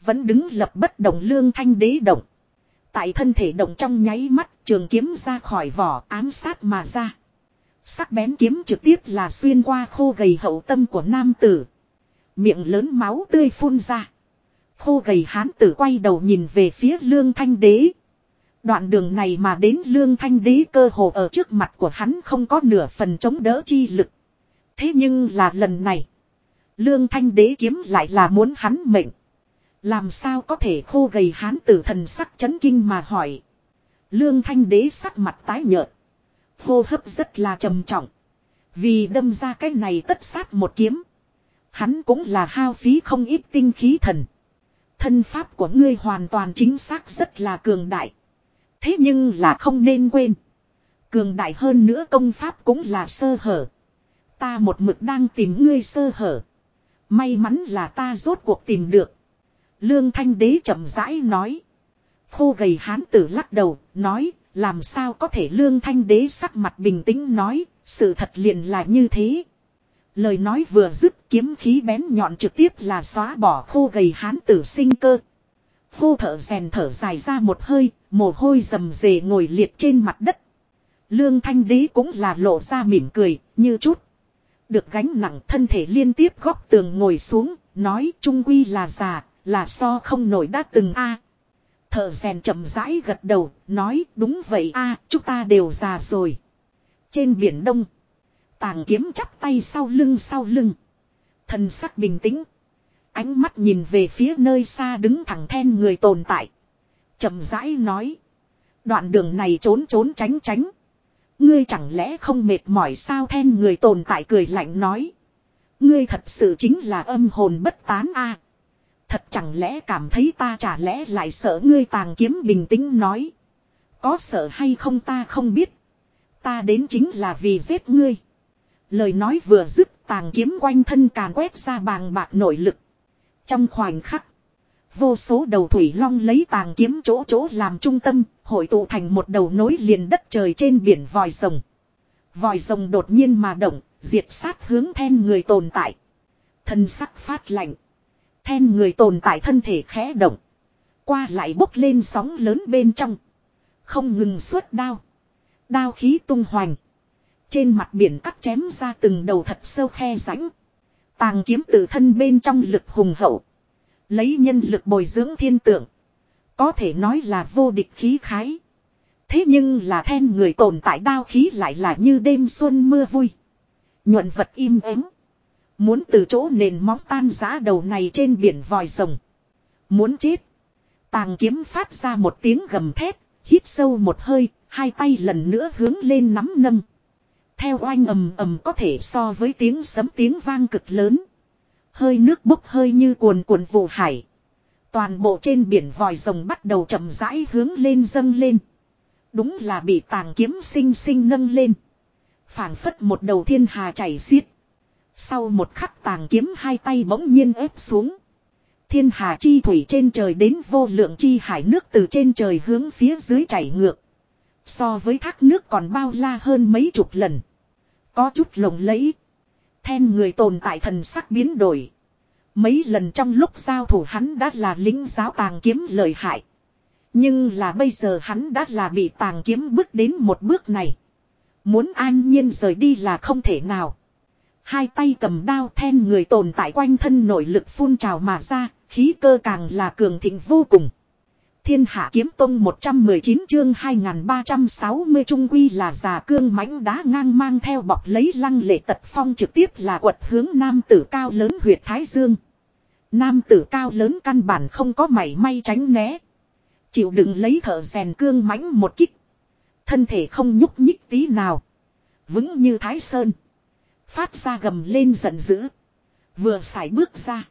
vẫn đứng lập bất động lương thanh đế động. Tại thân thể động trong nháy mắt, trường kiếm ra khỏi vỏ, ám sát mà ra. Sắc bén kiếm trực tiếp là xuyên qua khô gầy hậu tâm của nam tử. Miệng lớn máu tươi phun ra. Khô gầy hán tử quay đầu nhìn về phía lương thanh đế. Đoạn đường này mà đến lương thanh đế cơ hồ ở trước mặt của hắn không có nửa phần chống đỡ chi lực. Thế nhưng là lần này. Lương thanh đế kiếm lại là muốn hắn mệnh. Làm sao có thể khô gầy hán tử thần sắc chấn kinh mà hỏi. Lương thanh đế sắc mặt tái nhợt. Hô hấp rất là trầm trọng. Vì đâm ra cái này tất sát một kiếm. Hắn cũng là hao phí không ít tinh khí thần. Thân pháp của ngươi hoàn toàn chính xác rất là cường đại. Thế nhưng là không nên quên. Cường đại hơn nữa công pháp cũng là sơ hở. Ta một mực đang tìm ngươi sơ hở. May mắn là ta rốt cuộc tìm được. Lương Thanh Đế chậm rãi nói. Khô gầy hán tử lắc đầu, nói, làm sao có thể lương thanh đế sắc mặt bình tĩnh nói, sự thật liền là như thế. Lời nói vừa dứt kiếm khí bén nhọn trực tiếp là xóa bỏ khô gầy hán tử sinh cơ. Khô thở rèn thở dài ra một hơi, mồ hôi rầm rề ngồi liệt trên mặt đất. Lương thanh đế cũng là lộ ra mỉm cười, như chút. Được gánh nặng thân thể liên tiếp góc tường ngồi xuống, nói trung quy là già, là so không nổi đã từng a Thợ rèn chậm rãi gật đầu, nói đúng vậy a chúng ta đều già rồi. Trên biển đông, tàng kiếm chắp tay sau lưng sau lưng. Thần sắc bình tĩnh. Ánh mắt nhìn về phía nơi xa đứng thẳng then người tồn tại. chậm rãi nói. Đoạn đường này trốn trốn tránh tránh. Ngươi chẳng lẽ không mệt mỏi sao then người tồn tại cười lạnh nói. Ngươi thật sự chính là âm hồn bất tán a Thật chẳng lẽ cảm thấy ta chả lẽ lại sợ ngươi tàng kiếm bình tĩnh nói. Có sợ hay không ta không biết. Ta đến chính là vì giết ngươi. Lời nói vừa dứt tàng kiếm quanh thân càn quét ra bàng bạc nội lực. Trong khoảnh khắc. Vô số đầu thủy long lấy tàng kiếm chỗ chỗ làm trung tâm, hội tụ thành một đầu nối liền đất trời trên biển vòi rồng. Vòi rồng đột nhiên mà động, diệt sát hướng then người tồn tại. Thân sắc phát lạnh. Then người tồn tại thân thể khẽ động. Qua lại bốc lên sóng lớn bên trong. Không ngừng suốt đao. Đao khí tung hoành. Trên mặt biển cắt chém ra từng đầu thật sâu khe rãnh. Tàng kiếm từ thân bên trong lực hùng hậu. Lấy nhân lực bồi dưỡng thiên tượng. Có thể nói là vô địch khí khái. Thế nhưng là then người tồn tại đao khí lại là như đêm xuân mưa vui. Nhuận vật im ắng. Muốn từ chỗ nền móng tan giá đầu này trên biển vòi rồng. Muốn chết. Tàng kiếm phát ra một tiếng gầm thét, hít sâu một hơi, hai tay lần nữa hướng lên nắm nâng. Theo oanh ầm ầm có thể so với tiếng sấm tiếng vang cực lớn. Hơi nước bốc hơi như cuồn cuộn vụ hải. Toàn bộ trên biển vòi rồng bắt đầu chậm rãi hướng lên dâng lên. Đúng là bị tàng kiếm sinh sinh nâng lên. phảng phất một đầu thiên hà chảy xiết. Sau một khắc tàng kiếm hai tay bỗng nhiên ép xuống. Thiên hà chi thủy trên trời đến vô lượng chi hải nước từ trên trời hướng phía dưới chảy ngược. So với thác nước còn bao la hơn mấy chục lần. Có chút lồng lẫy. Then người tồn tại thần sắc biến đổi. Mấy lần trong lúc giao thủ hắn đã là lính giáo tàng kiếm lợi hại. Nhưng là bây giờ hắn đã là bị tàng kiếm bước đến một bước này. Muốn an nhiên rời đi là không thể nào. Hai tay cầm đao then người tồn tại quanh thân nội lực phun trào mà ra, khí cơ càng là cường thịnh vô cùng. Thiên hạ kiếm tông 119 chương 2360 trung quy là già cương mãnh đá ngang mang theo bọc lấy lăng lệ tật phong trực tiếp là quật hướng nam tử cao lớn huyệt thái dương. Nam tử cao lớn căn bản không có mảy may tránh né. Chịu đựng lấy thở rèn cương mãnh một kích. Thân thể không nhúc nhích tí nào. Vững như thái sơn. Phát ra gầm lên giận dữ. Vừa xài bước ra.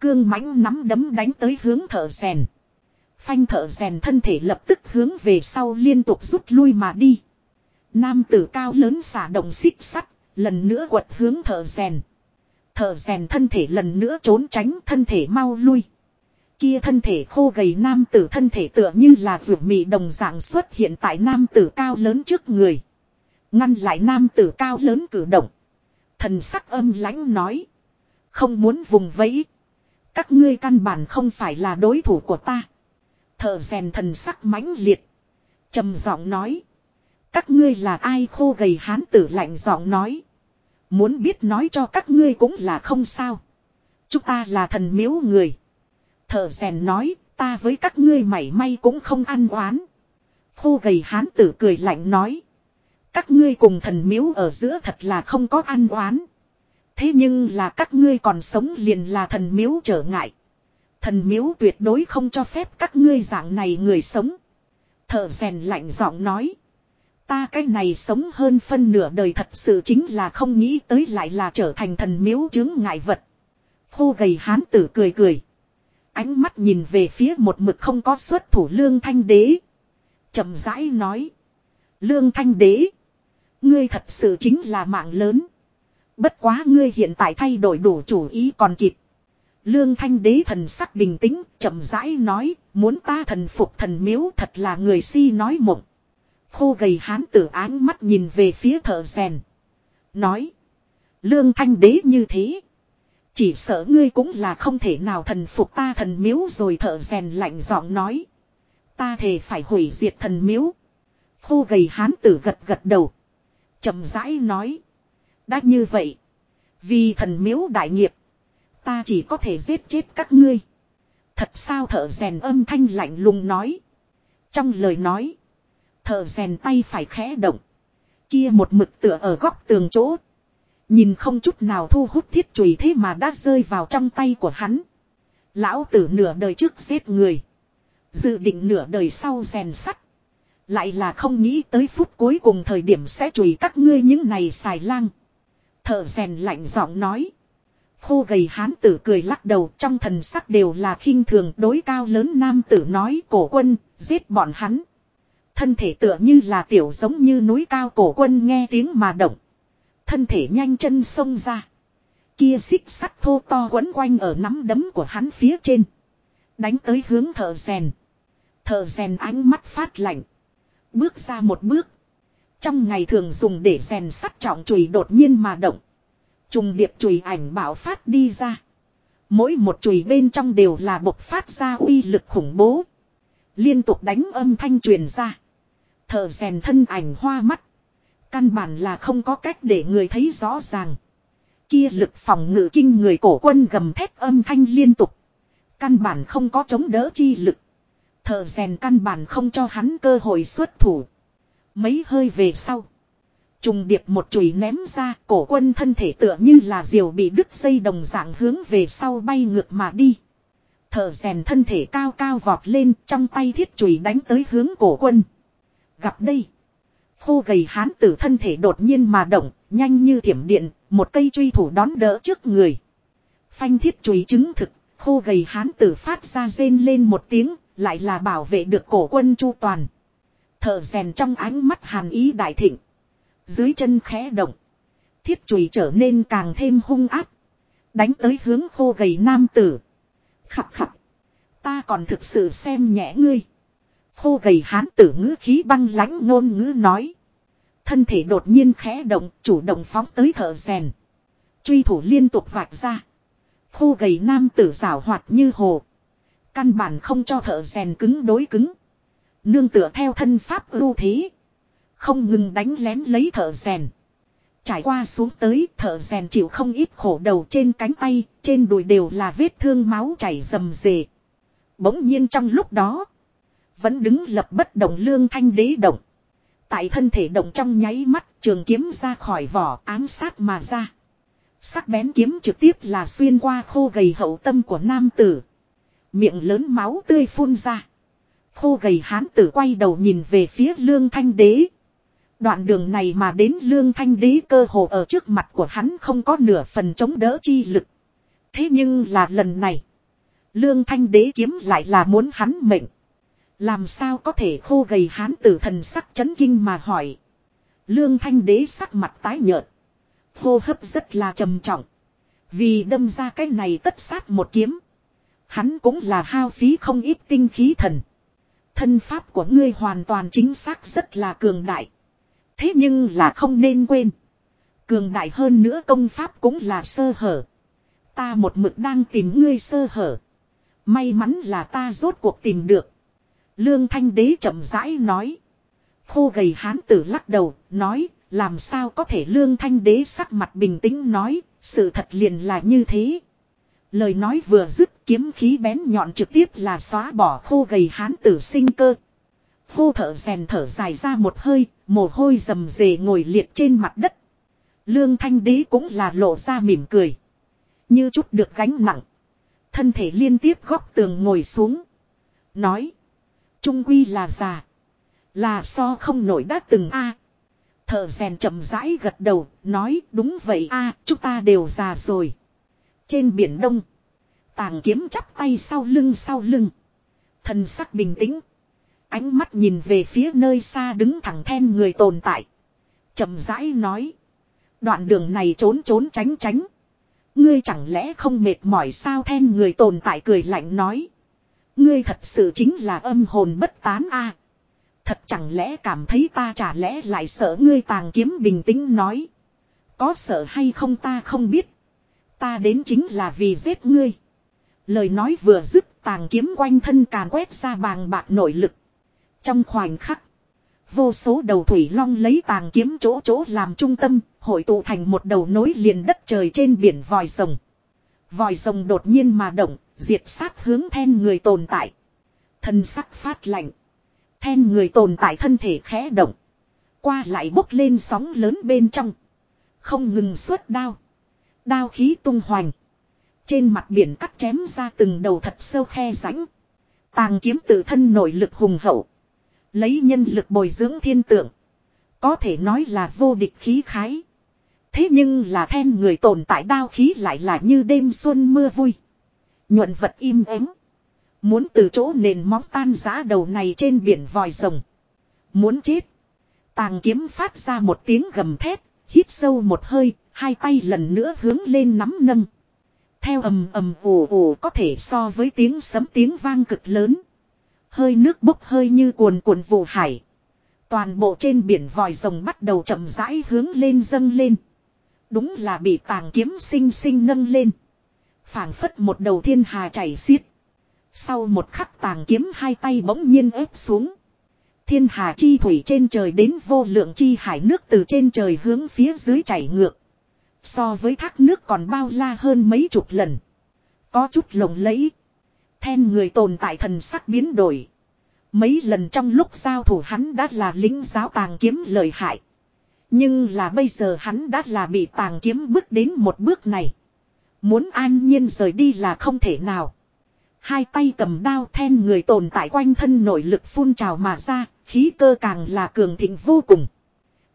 Cương mãnh nắm đấm đánh tới hướng thở rèn. Phanh thở rèn thân thể lập tức hướng về sau liên tục rút lui mà đi. Nam tử cao lớn xả động xích sắt, lần nữa quật hướng thở rèn. Thở rèn thân thể lần nữa trốn tránh thân thể mau lui. Kia thân thể khô gầy nam tử thân thể tựa như là vượt mị đồng dạng xuất hiện tại nam tử cao lớn trước người. Ngăn lại nam tử cao lớn cử động. Thần sắc âm lãnh nói. Không muốn vùng vẫy. Các ngươi căn bản không phải là đối thủ của ta. Thợ rèn thần sắc mãnh liệt. trầm giọng nói. Các ngươi là ai khô gầy hán tử lạnh giọng nói. Muốn biết nói cho các ngươi cũng là không sao. Chúng ta là thần miếu người. Thợ rèn nói, ta với các ngươi mảy may cũng không ăn oán. Khô gầy hán tử cười lạnh nói. Các ngươi cùng thần miếu ở giữa thật là không có an oán. Thế nhưng là các ngươi còn sống liền là thần miếu trở ngại. Thần miếu tuyệt đối không cho phép các ngươi dạng này người sống. Thợ rèn lạnh giọng nói. Ta cái này sống hơn phân nửa đời thật sự chính là không nghĩ tới lại là trở thành thần miếu chứng ngại vật. Khô gầy hán tử cười cười. Ánh mắt nhìn về phía một mực không có xuất thủ lương thanh đế. chậm rãi nói. Lương thanh đế. Ngươi thật sự chính là mạng lớn. Bất quá ngươi hiện tại thay đổi đủ chủ ý còn kịp. Lương thanh đế thần sắc bình tĩnh, chậm rãi nói, muốn ta thần phục thần miếu thật là người si nói mộng. Khô gầy hán tử áng mắt nhìn về phía thợ rèn. Nói, lương thanh đế như thế. Chỉ sợ ngươi cũng là không thể nào thần phục ta thần miếu rồi thợ rèn lạnh giọng nói. Ta thề phải hủy diệt thần miếu. Khô gầy hán tử gật gật đầu chậm rãi nói. Đã như vậy. Vì thần miếu đại nghiệp. Ta chỉ có thể giết chết các ngươi. Thật sao thợ rèn âm thanh lạnh lùng nói. Trong lời nói. Thợ rèn tay phải khẽ động. Kia một mực tựa ở góc tường chỗ. Nhìn không chút nào thu hút thiết chùy thế mà đã rơi vào trong tay của hắn. Lão tử nửa đời trước giết người. Dự định nửa đời sau rèn sắt. Lại là không nghĩ tới phút cuối cùng thời điểm sẽ chùy các ngươi những này xài lang. Thợ rèn lạnh giọng nói. Khô gầy hán tử cười lắc đầu trong thần sắc đều là khinh thường đối cao lớn nam tử nói cổ quân, giết bọn hắn. Thân thể tựa như là tiểu giống như núi cao cổ quân nghe tiếng mà động. Thân thể nhanh chân xông ra. Kia xích sắt thô to quấn quanh ở nắm đấm của hắn phía trên. Đánh tới hướng thợ rèn. Thợ rèn ánh mắt phát lạnh. Bước ra một bước. Trong ngày thường dùng để rèn sắt trọng chùy đột nhiên mà động. Trùng điệp chùy ảnh bảo phát đi ra. Mỗi một chùy bên trong đều là bộc phát ra uy lực khủng bố. Liên tục đánh âm thanh truyền ra. thở rèn thân ảnh hoa mắt. Căn bản là không có cách để người thấy rõ ràng. Kia lực phòng ngự kinh người cổ quân gầm thét âm thanh liên tục. Căn bản không có chống đỡ chi lực. Thợ rèn căn bản không cho hắn cơ hội xuất thủ. Mấy hơi về sau. Trùng điệp một chùy ném ra cổ quân thân thể tựa như là diều bị đứt dây đồng dạng hướng về sau bay ngược mà đi. Thợ rèn thân thể cao cao vọt lên trong tay thiết chùy đánh tới hướng cổ quân. Gặp đây. Khô gầy hán tử thân thể đột nhiên mà động, nhanh như thiểm điện, một cây truy thủ đón đỡ trước người. Phanh thiết chùy chứng thực, khô gầy hán tử phát ra rên lên một tiếng, lại là bảo vệ được cổ quân chu toàn. Thợ rèn trong ánh mắt hàn ý đại thịnh. Dưới chân khẽ động. Thiết chùy trở nên càng thêm hung áp. Đánh tới hướng khô gầy nam tử. Khập khập. Ta còn thực sự xem nhẹ ngươi. Khô gầy hán tử ngữ khí băng lãnh ngôn ngữ nói. Thân thể đột nhiên khẽ động, chủ động phóng tới thợ rèn. Truy thủ liên tục vạch ra. Khô gầy nam tử rảo hoạt như hồ. Căn bản không cho thợ rèn cứng đối cứng. Nương tựa theo thân pháp ưu thế. Không ngừng đánh lén lấy thợ rèn. Trải qua xuống tới thợ rèn chịu không ít khổ đầu trên cánh tay, trên đùi đều là vết thương máu chảy rầm rề. Bỗng nhiên trong lúc đó, vẫn đứng lập bất động lương thanh đế động. Tại thân thể động trong nháy mắt trường kiếm ra khỏi vỏ ám sát mà ra. Sắc bén kiếm trực tiếp là xuyên qua khô gầy hậu tâm của nam tử. Miệng lớn máu tươi phun ra. Khô gầy hán tử quay đầu nhìn về phía lương thanh đế. Đoạn đường này mà đến lương thanh đế cơ hồ ở trước mặt của hắn không có nửa phần chống đỡ chi lực. Thế nhưng là lần này. Lương thanh đế kiếm lại là muốn hắn mệnh. Làm sao có thể khô gầy hán tử thần sắc chấn kinh mà hỏi. Lương thanh đế sắc mặt tái nhợt. Hô hấp rất là trầm trọng. Vì đâm ra cái này tất sát một kiếm. Hắn cũng là hao phí không ít tinh khí thần. Thân pháp của ngươi hoàn toàn chính xác rất là cường đại. Thế nhưng là không nên quên. Cường đại hơn nữa công pháp cũng là sơ hở. Ta một mực đang tìm ngươi sơ hở. May mắn là ta rốt cuộc tìm được. Lương Thanh Đế chậm rãi nói. Khô gầy hán tử lắc đầu, nói, làm sao có thể Lương Thanh Đế sắc mặt bình tĩnh nói, sự thật liền là như thế. Lời nói vừa dứt kiếm khí bén nhọn trực tiếp là xóa bỏ khô gầy hán tử sinh cơ. Khô thở rèn thở dài ra một hơi, mồ hôi rầm rề ngồi liệt trên mặt đất. Lương Thanh Đế cũng là lộ ra mỉm cười. Như chút được gánh nặng. Thân thể liên tiếp góc tường ngồi xuống. Nói. Trung quy là già. Là so không nổi đã từng a. Thợ rèn chậm rãi gật đầu, nói đúng vậy a, chúng ta đều già rồi. Trên biển đông, tàng kiếm chắp tay sau lưng sau lưng. Thần sắc bình tĩnh. Ánh mắt nhìn về phía nơi xa đứng thẳng then người tồn tại. chậm rãi nói. Đoạn đường này trốn trốn tránh tránh. Ngươi chẳng lẽ không mệt mỏi sao then người tồn tại cười lạnh nói. Ngươi thật sự chính là âm hồn bất tán a Thật chẳng lẽ cảm thấy ta chả lẽ lại sợ ngươi tàng kiếm bình tĩnh nói. Có sợ hay không ta không biết. Ta đến chính là vì giết ngươi. Lời nói vừa dứt tàng kiếm quanh thân càn quét ra bàng bạc nội lực. Trong khoảnh khắc. Vô số đầu thủy long lấy tàng kiếm chỗ chỗ làm trung tâm, hội tụ thành một đầu nối liền đất trời trên biển vòi rồng. Vòi rồng đột nhiên mà động, diệt sát hướng then người tồn tại. Thân sắc phát lạnh. Then người tồn tại thân thể khẽ động. Qua lại bốc lên sóng lớn bên trong. Không ngừng suốt đao. Đao khí tung hoành. Trên mặt biển cắt chém ra từng đầu thật sâu khe rãnh. Tàng kiếm tự thân nội lực hùng hậu. Lấy nhân lực bồi dưỡng thiên tượng. Có thể nói là vô địch khí khái. Thế nhưng là then người tồn tại đao khí lại là như đêm xuân mưa vui. Nhuận vật im ắng. Muốn từ chỗ nền móng tan giá đầu này trên biển vòi rồng. Muốn chết. Tàng kiếm phát ra một tiếng gầm thét, hít sâu một hơi, hai tay lần nữa hướng lên nắm nâng. Theo ầm ầm ồ ồ có thể so với tiếng sấm tiếng vang cực lớn. Hơi nước bốc hơi như cuồn cuộn vụ hải. Toàn bộ trên biển vòi rồng bắt đầu chậm rãi hướng lên dâng lên. Đúng là bị tàng kiếm sinh sinh nâng lên. phảng phất một đầu thiên hà chảy xiết. Sau một khắc tàng kiếm hai tay bỗng nhiên ép xuống. Thiên hà chi thủy trên trời đến vô lượng chi hải nước từ trên trời hướng phía dưới chảy ngược. So với thác nước còn bao la hơn mấy chục lần. Có chút lồng lẫy. Then người tồn tại thần sắc biến đổi. Mấy lần trong lúc giao thủ hắn đã là lính giáo tàng kiếm lợi hại. Nhưng là bây giờ hắn đã là bị tàng kiếm bước đến một bước này. Muốn an nhiên rời đi là không thể nào. Hai tay cầm đao then người tồn tại quanh thân nội lực phun trào mà ra, khí cơ càng là cường thịnh vô cùng.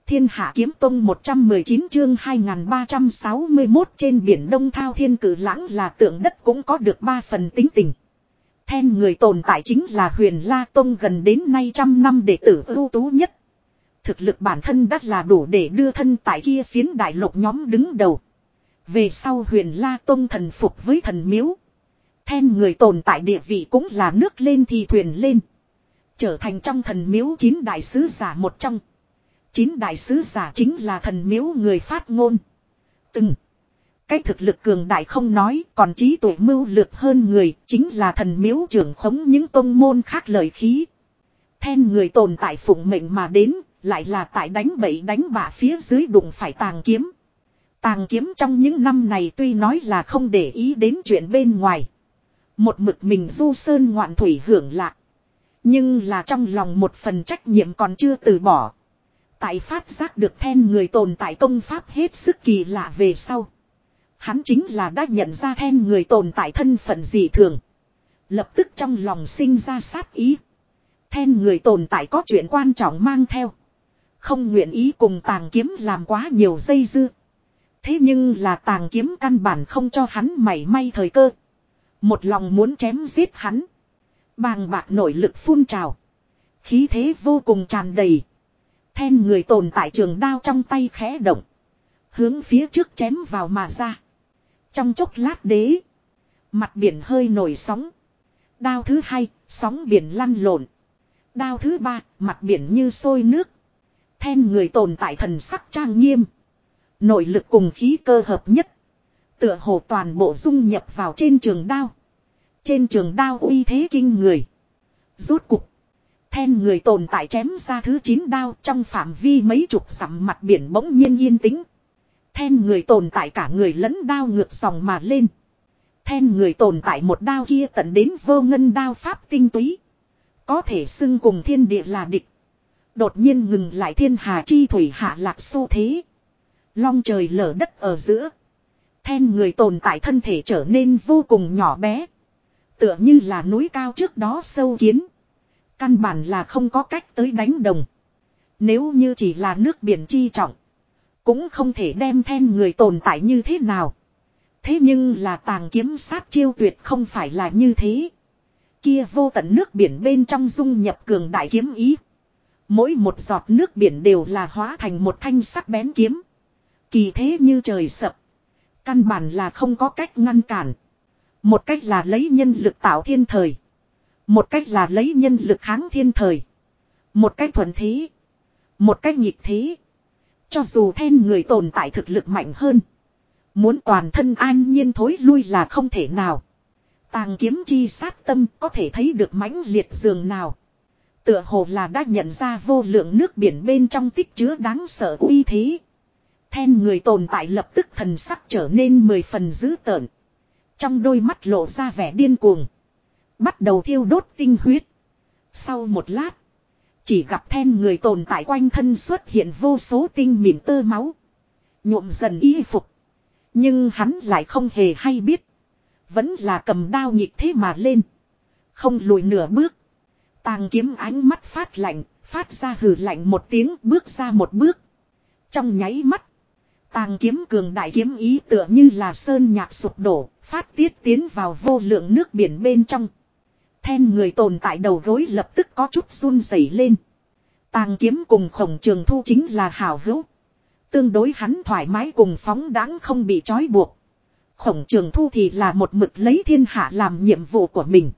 Thiên Hạ Kiếm Tông 119 chương 2361 trên biển Đông Thao Thiên Cử Lãng là tượng đất cũng có được ba phần tính tình. Then người tồn tại chính là huyền La Tông gần đến nay trăm năm đệ tử ưu tú nhất. Thực lực bản thân đắt là đủ để đưa thân tại kia phiến đại lục nhóm đứng đầu. Về sau huyền La Tông thần phục với thần miếu. Then người tồn tại địa vị cũng là nước lên thì thuyền lên. Trở thành trong thần miếu chín đại sứ giả một trong. Chín đại sứ giả chính là thần miếu người phát ngôn. Từng. Cái thực lực cường đại không nói, còn trí tuệ mưu lược hơn người, chính là thần miếu trưởng khống những tôn môn khác lời khí. Then người tồn tại phụng mệnh mà đến, lại là tại đánh bậy đánh bạ phía dưới đụng phải tàng kiếm. Tàng kiếm trong những năm này tuy nói là không để ý đến chuyện bên ngoài. Một mực mình du sơn ngoạn thủy hưởng lạc. Nhưng là trong lòng một phần trách nhiệm còn chưa từ bỏ. Tại phát giác được then người tồn tại công pháp hết sức kỳ lạ về sau. Hắn chính là đã nhận ra then người tồn tại thân phận dị thường. Lập tức trong lòng sinh ra sát ý. Then người tồn tại có chuyện quan trọng mang theo. Không nguyện ý cùng tàng kiếm làm quá nhiều dây dưa. Thế nhưng là tàng kiếm căn bản không cho hắn mảy may thời cơ. Một lòng muốn chém giết hắn. Bàng bạc nội lực phun trào. Khí thế vô cùng tràn đầy. Then người tồn tại trường đao trong tay khẽ động. Hướng phía trước chém vào mà ra. Trong chốc lát đế. Mặt biển hơi nổi sóng. Đao thứ hai, sóng biển lăn lộn. Đao thứ ba, mặt biển như sôi nước. Then người tồn tại thần sắc trang nghiêm. Nội lực cùng khí cơ hợp nhất. Tựa hồ toàn bộ dung nhập vào trên trường đao. Trên trường đao uy thế kinh người. Rốt cục. Then người tồn tại chém ra thứ chín đao trong phạm vi mấy chục dặm mặt biển bỗng nhiên yên tĩnh. Then người tồn tại cả người lẫn đao ngược dòng mà lên. Then người tồn tại một đao kia tận đến vô ngân đao pháp tinh túy. Có thể xưng cùng thiên địa là địch. Đột nhiên ngừng lại thiên hà chi thủy hạ lạc xu thế. Long trời lở đất ở giữa. Then người tồn tại thân thể trở nên vô cùng nhỏ bé. Tựa như là núi cao trước đó sâu kiến. Căn bản là không có cách tới đánh đồng. Nếu như chỉ là nước biển chi trọng. Cũng không thể đem then người tồn tại như thế nào. Thế nhưng là tàng kiếm sát chiêu tuyệt không phải là như thế. Kia vô tận nước biển bên trong dung nhập cường đại kiếm ý. Mỗi một giọt nước biển đều là hóa thành một thanh sắc bén kiếm. Kỳ thế như trời sập. Căn bản là không có cách ngăn cản. Một cách là lấy nhân lực tạo thiên thời. Một cách là lấy nhân lực kháng thiên thời. Một cách thuần thế. Một cách nghịch thế. Cho dù then người tồn tại thực lực mạnh hơn. Muốn toàn thân an nhiên thối lui là không thể nào. Tàng kiếm chi sát tâm có thể thấy được mãnh liệt dường nào. Tựa hồ là đã nhận ra vô lượng nước biển bên trong tích chứa đáng sợ uy thế. Then người tồn tại lập tức thần sắc trở nên mười phần dữ tợn. Trong đôi mắt lộ ra vẻ điên cuồng. Bắt đầu thiêu đốt tinh huyết. Sau một lát. Chỉ gặp then người tồn tại quanh thân xuất hiện vô số tinh mịn tơ máu. Nhuộm dần y phục. Nhưng hắn lại không hề hay biết. Vẫn là cầm đao nhịp thế mà lên. Không lùi nửa bước. Tàng kiếm ánh mắt phát lạnh, phát ra hừ lạnh một tiếng bước ra một bước. Trong nháy mắt. Tàng kiếm cường đại kiếm ý tựa như là sơn nhạc sụp đổ, phát tiết tiến vào vô lượng nước biển bên trong. Then người tồn tại đầu gối lập tức có chút run rẩy lên. Tàng kiếm cùng khổng trường thu chính là hào hữu. Tương đối hắn thoải mái cùng phóng đáng không bị trói buộc. Khổng trường thu thì là một mực lấy thiên hạ làm nhiệm vụ của mình.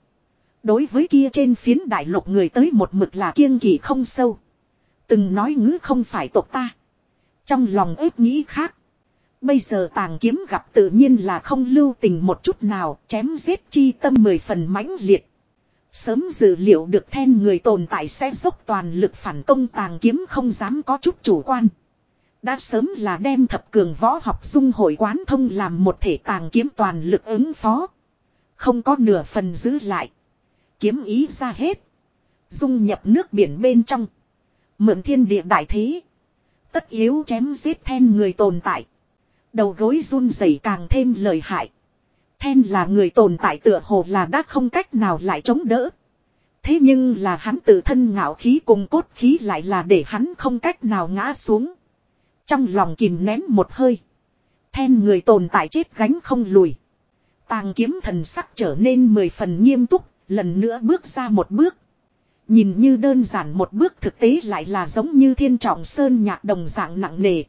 Đối với kia trên phiến đại lục người tới một mực là kiêng kỳ không sâu. Từng nói ngữ không phải tộc ta. Trong lòng ếp nghĩ khác. Bây giờ tàng kiếm gặp tự nhiên là không lưu tình một chút nào, chém giết chi tâm mười phần mãnh liệt. Sớm dự liệu được then người tồn tại sẽ dốc toàn lực phản công tàng kiếm không dám có chút chủ quan. Đã sớm là đem thập cường võ học dung hội quán thông làm một thể tàng kiếm toàn lực ứng phó. Không có nửa phần giữ lại. Kiếm ý ra hết. Dung nhập nước biển bên trong. Mượn thiên địa đại thế. Tất yếu chém giết then người tồn tại. Đầu gối run rẩy càng thêm lời hại. Then là người tồn tại tựa hồ là đã không cách nào lại chống đỡ. Thế nhưng là hắn tự thân ngạo khí cùng cốt khí lại là để hắn không cách nào ngã xuống. Trong lòng kìm nén một hơi. Then người tồn tại chết gánh không lùi. Tàng kiếm thần sắc trở nên mười phần nghiêm túc, lần nữa bước ra một bước. Nhìn như đơn giản một bước thực tế lại là giống như thiên trọng sơn nhạc đồng dạng nặng nề.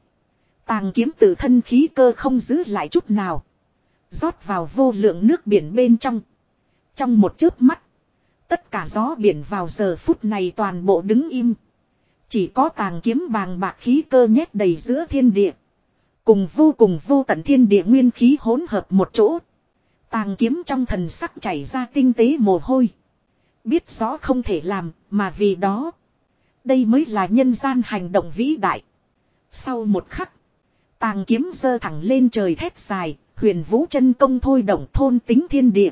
Tàng kiếm tự thân khí cơ không giữ lại chút nào rót vào vô lượng nước biển bên trong. Trong một chớp mắt. Tất cả gió biển vào giờ phút này toàn bộ đứng im. Chỉ có tàng kiếm bàng bạc khí cơ nhét đầy giữa thiên địa. Cùng vô cùng vô tận thiên địa nguyên khí hỗn hợp một chỗ. Tàng kiếm trong thần sắc chảy ra tinh tế mồ hôi. Biết rõ không thể làm, mà vì đó. Đây mới là nhân gian hành động vĩ đại. Sau một khắc. Tàng kiếm giơ thẳng lên trời thét dài, huyền vũ chân công thôi động thôn tính thiên địa.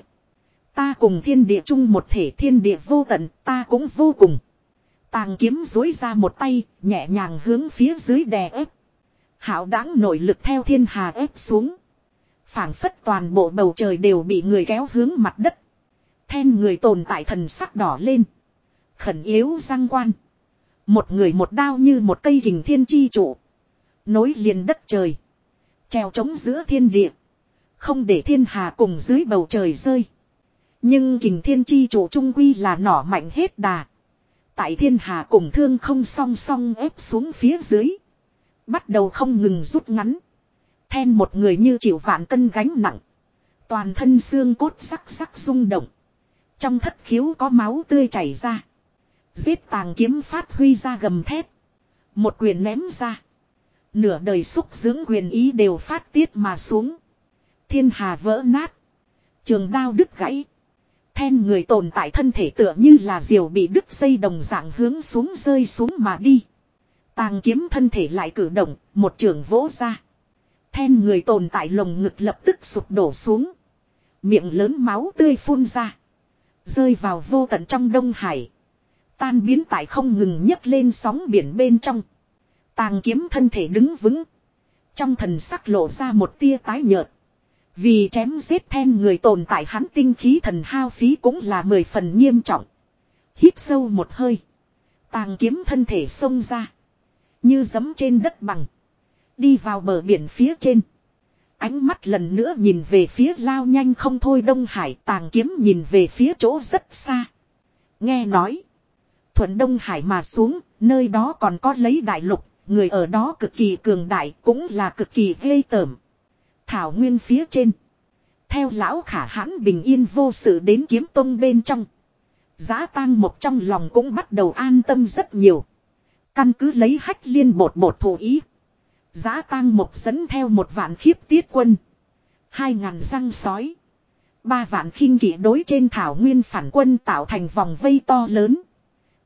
Ta cùng thiên địa chung một thể thiên địa vô tận, ta cũng vô cùng. Tàng kiếm dối ra một tay, nhẹ nhàng hướng phía dưới đè ép. Hảo đáng nội lực theo thiên hà ép xuống. phảng phất toàn bộ bầu trời đều bị người kéo hướng mặt đất. Then người tồn tại thần sắc đỏ lên. Khẩn yếu răng quan. Một người một đao như một cây hình thiên chi trụ. Nối liền đất trời. Treo trống giữa thiên địa. Không để thiên hà cùng dưới bầu trời rơi. Nhưng kình thiên chi chủ trung quy là nỏ mạnh hết đà. Tại thiên hà cùng thương không song song ép xuống phía dưới. Bắt đầu không ngừng rút ngắn. Then một người như chịu vạn cân gánh nặng. Toàn thân xương cốt sắc sắc rung động. Trong thất khiếu có máu tươi chảy ra. Giết tàng kiếm phát huy ra gầm thét. Một quyền ném ra. Nửa đời xúc dưỡng quyền ý đều phát tiết mà xuống. Thiên hà vỡ nát. Trường đao đứt gãy. Then người tồn tại thân thể tựa như là diều bị đứt dây đồng dạng hướng xuống rơi xuống mà đi. Tàng kiếm thân thể lại cử động, một trường vỗ ra. Then người tồn tại lồng ngực lập tức sụp đổ xuống. Miệng lớn máu tươi phun ra. Rơi vào vô tận trong đông hải. Tan biến tại không ngừng nhấc lên sóng biển bên trong. Tàng kiếm thân thể đứng vững. Trong thần sắc lộ ra một tia tái nhợt. Vì chém giết then người tồn tại hắn tinh khí thần hao phí cũng là mười phần nghiêm trọng. Hít sâu một hơi. Tàng kiếm thân thể xông ra. Như giấm trên đất bằng. Đi vào bờ biển phía trên. Ánh mắt lần nữa nhìn về phía lao nhanh không thôi Đông Hải tàng kiếm nhìn về phía chỗ rất xa. Nghe nói. Thuận Đông Hải mà xuống, nơi đó còn có lấy đại lục, người ở đó cực kỳ cường đại cũng là cực kỳ ghê tởm. Thảo nguyên phía trên. Theo lão khả hãn bình yên vô sự đến kiếm tông bên trong. Giá tang một trong lòng cũng bắt đầu an tâm rất nhiều. Căn cứ lấy hách liên bột bột thủ ý. Giá tang một dẫn theo một vạn khiếp tiết quân. Hai ngàn răng sói. Ba vạn khinh kỵ đối trên thảo nguyên phản quân tạo thành vòng vây to lớn.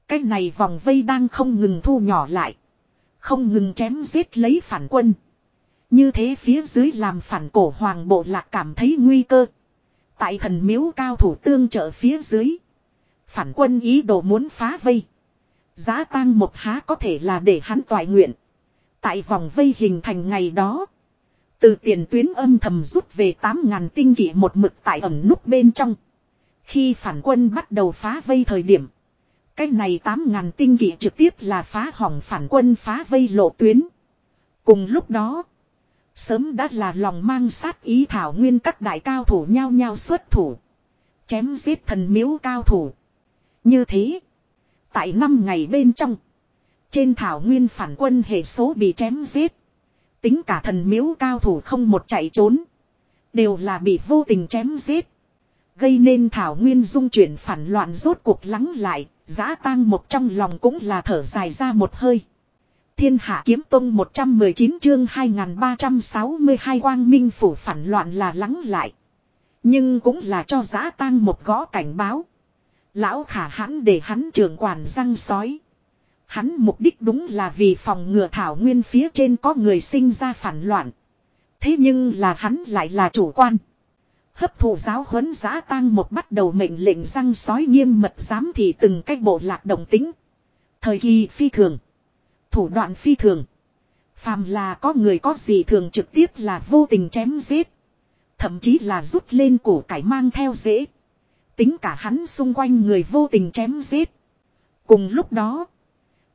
Cái này vòng vây đang không ngừng thu nhỏ lại. Không ngừng chém giết lấy phản quân. Như thế phía dưới làm phản cổ hoàng bộ lạc cảm thấy nguy cơ. Tại thần miếu cao thủ tương trợ phía dưới. Phản quân ý đồ muốn phá vây. Giá tang một há có thể là để hắn toại nguyện. Tại vòng vây hình thành ngày đó. Từ tiền tuyến âm thầm rút về 8.000 tinh kỷ một mực tại ẩn nút bên trong. Khi phản quân bắt đầu phá vây thời điểm. Cái này 8.000 tinh kỷ trực tiếp là phá hỏng phản quân phá vây lộ tuyến. Cùng lúc đó. Sớm đã là lòng mang sát ý thảo nguyên các đại cao thủ nhau nhau xuất thủ. Chém giết thần miếu cao thủ. Như thế. Tại năm ngày bên trong. Trên thảo nguyên phản quân hệ số bị chém giết. Tính cả thần miếu cao thủ không một chạy trốn. Đều là bị vô tình chém giết. Gây nên thảo nguyên dung chuyển phản loạn rốt cuộc lắng lại. Giá tang một trong lòng cũng là thở dài ra một hơi. Thiên hạ kiếm tông 119 chương 2362 quang minh phủ phản loạn là lắng lại. Nhưng cũng là cho giã tang một gõ cảnh báo. Lão khả hãn để hắn trưởng quản răng sói. Hắn mục đích đúng là vì phòng ngừa thảo nguyên phía trên có người sinh ra phản loạn. Thế nhưng là hắn lại là chủ quan. Hấp thụ giáo huấn giã tang một bắt đầu mệnh lệnh răng sói nghiêm mật giám thị từng cách bộ lạc động tính. Thời kỳ phi thường. Thủ đoạn phi thường. Phàm là có người có gì thường trực tiếp là vô tình chém giết. Thậm chí là rút lên cổ cải mang theo dễ. Tính cả hắn xung quanh người vô tình chém giết. Cùng lúc đó.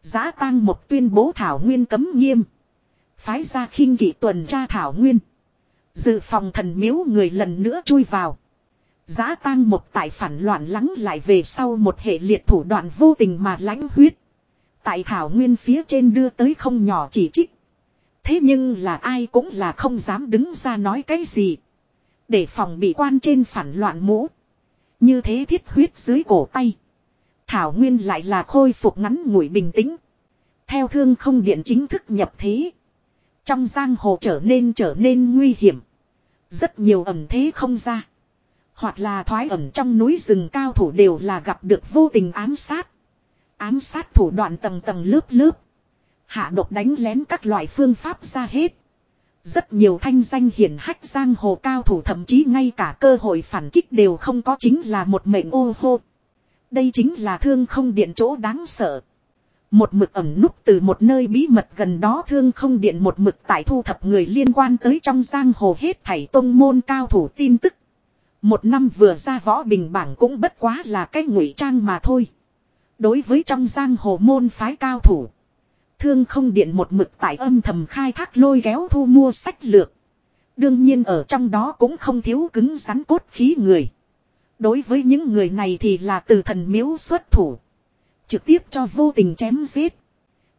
Giá tang một tuyên bố thảo nguyên cấm nghiêm. Phái ra khinh kỵ tuần tra thảo nguyên. Dự phòng thần miếu người lần nữa chui vào. Giá tang một tại phản loạn lắng lại về sau một hệ liệt thủ đoạn vô tình mà lãnh huyết. Tại thảo nguyên phía trên đưa tới không nhỏ chỉ trích. Thế nhưng là ai cũng là không dám đứng ra nói cái gì. Để phòng bị quan trên phản loạn mũ. Như thế thiết huyết dưới cổ tay. Thảo Nguyên lại là khôi phục ngắn ngủi bình tĩnh. Theo thương không điện chính thức nhập thế. Trong giang hồ trở nên trở nên nguy hiểm. Rất nhiều ẩm thế không ra. Hoặc là thoái ẩm trong núi rừng cao thủ đều là gặp được vô tình ám sát. Ám sát thủ đoạn tầng tầng lớp lớp. Hạ độc đánh lén các loại phương pháp ra hết. Rất nhiều thanh danh hiển hách giang hồ cao thủ thậm chí ngay cả cơ hội phản kích đều không có chính là một mệnh ô hô. Đây chính là thương không điện chỗ đáng sợ. Một mực ẩm núp từ một nơi bí mật gần đó thương không điện một mực tại thu thập người liên quan tới trong giang hồ hết thảy tông môn cao thủ tin tức. Một năm vừa ra võ bình bảng cũng bất quá là cái ngụy trang mà thôi. Đối với trong giang hồ môn phái cao thủ. Thương không điện một mực tại âm thầm khai thác lôi kéo thu mua sách lược. Đương nhiên ở trong đó cũng không thiếu cứng rắn cốt khí người. Đối với những người này thì là từ thần miếu xuất thủ. Trực tiếp cho vô tình chém giết.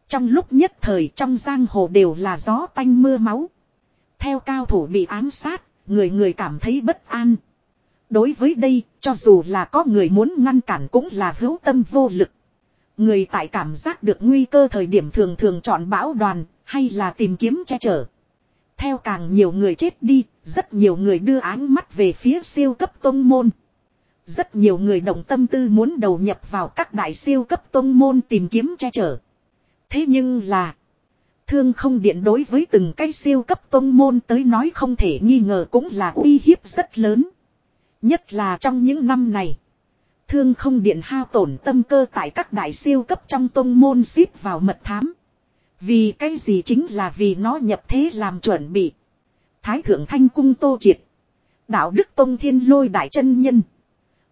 Trong lúc nhất thời trong giang hồ đều là gió tanh mưa máu. Theo cao thủ bị ám sát, người người cảm thấy bất an. Đối với đây, cho dù là có người muốn ngăn cản cũng là hữu tâm vô lực. Người tại cảm giác được nguy cơ thời điểm thường thường chọn bão đoàn, hay là tìm kiếm che chở. Theo càng nhiều người chết đi, rất nhiều người đưa ánh mắt về phía siêu cấp tôn môn. Rất nhiều người động tâm tư muốn đầu nhập vào các đại siêu cấp tôn môn tìm kiếm che chở. Thế nhưng là, thương không điện đối với từng cái siêu cấp tôn môn tới nói không thể nghi ngờ cũng là uy hiếp rất lớn. Nhất là trong những năm này. Thương không điện hao tổn tâm cơ tại các đại siêu cấp trong tông môn xếp vào mật thám. Vì cái gì chính là vì nó nhập thế làm chuẩn bị. Thái thượng thanh cung tô triệt. Đạo đức tông thiên lôi đại chân nhân.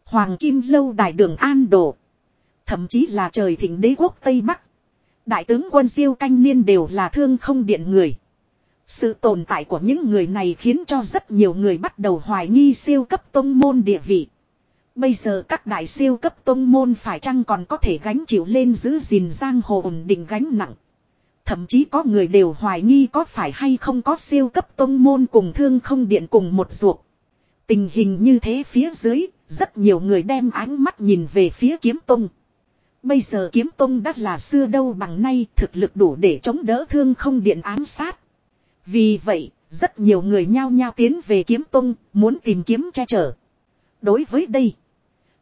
Hoàng kim lâu đại đường an đồ. Thậm chí là trời thịnh đế quốc Tây Bắc. Đại tướng quân siêu canh niên đều là thương không điện người. Sự tồn tại của những người này khiến cho rất nhiều người bắt đầu hoài nghi siêu cấp tông môn địa vị. Bây giờ các đại siêu cấp tông môn phải chăng còn có thể gánh chịu lên giữ gìn giang hồ ổn định gánh nặng. Thậm chí có người đều hoài nghi có phải hay không có siêu cấp tông môn cùng thương không điện cùng một ruột. Tình hình như thế phía dưới, rất nhiều người đem ánh mắt nhìn về phía kiếm tông. Bây giờ kiếm tông đã là xưa đâu bằng nay thực lực đủ để chống đỡ thương không điện ám sát. Vì vậy, rất nhiều người nhao nhao tiến về kiếm tung, muốn tìm kiếm che chở. Đối với đây,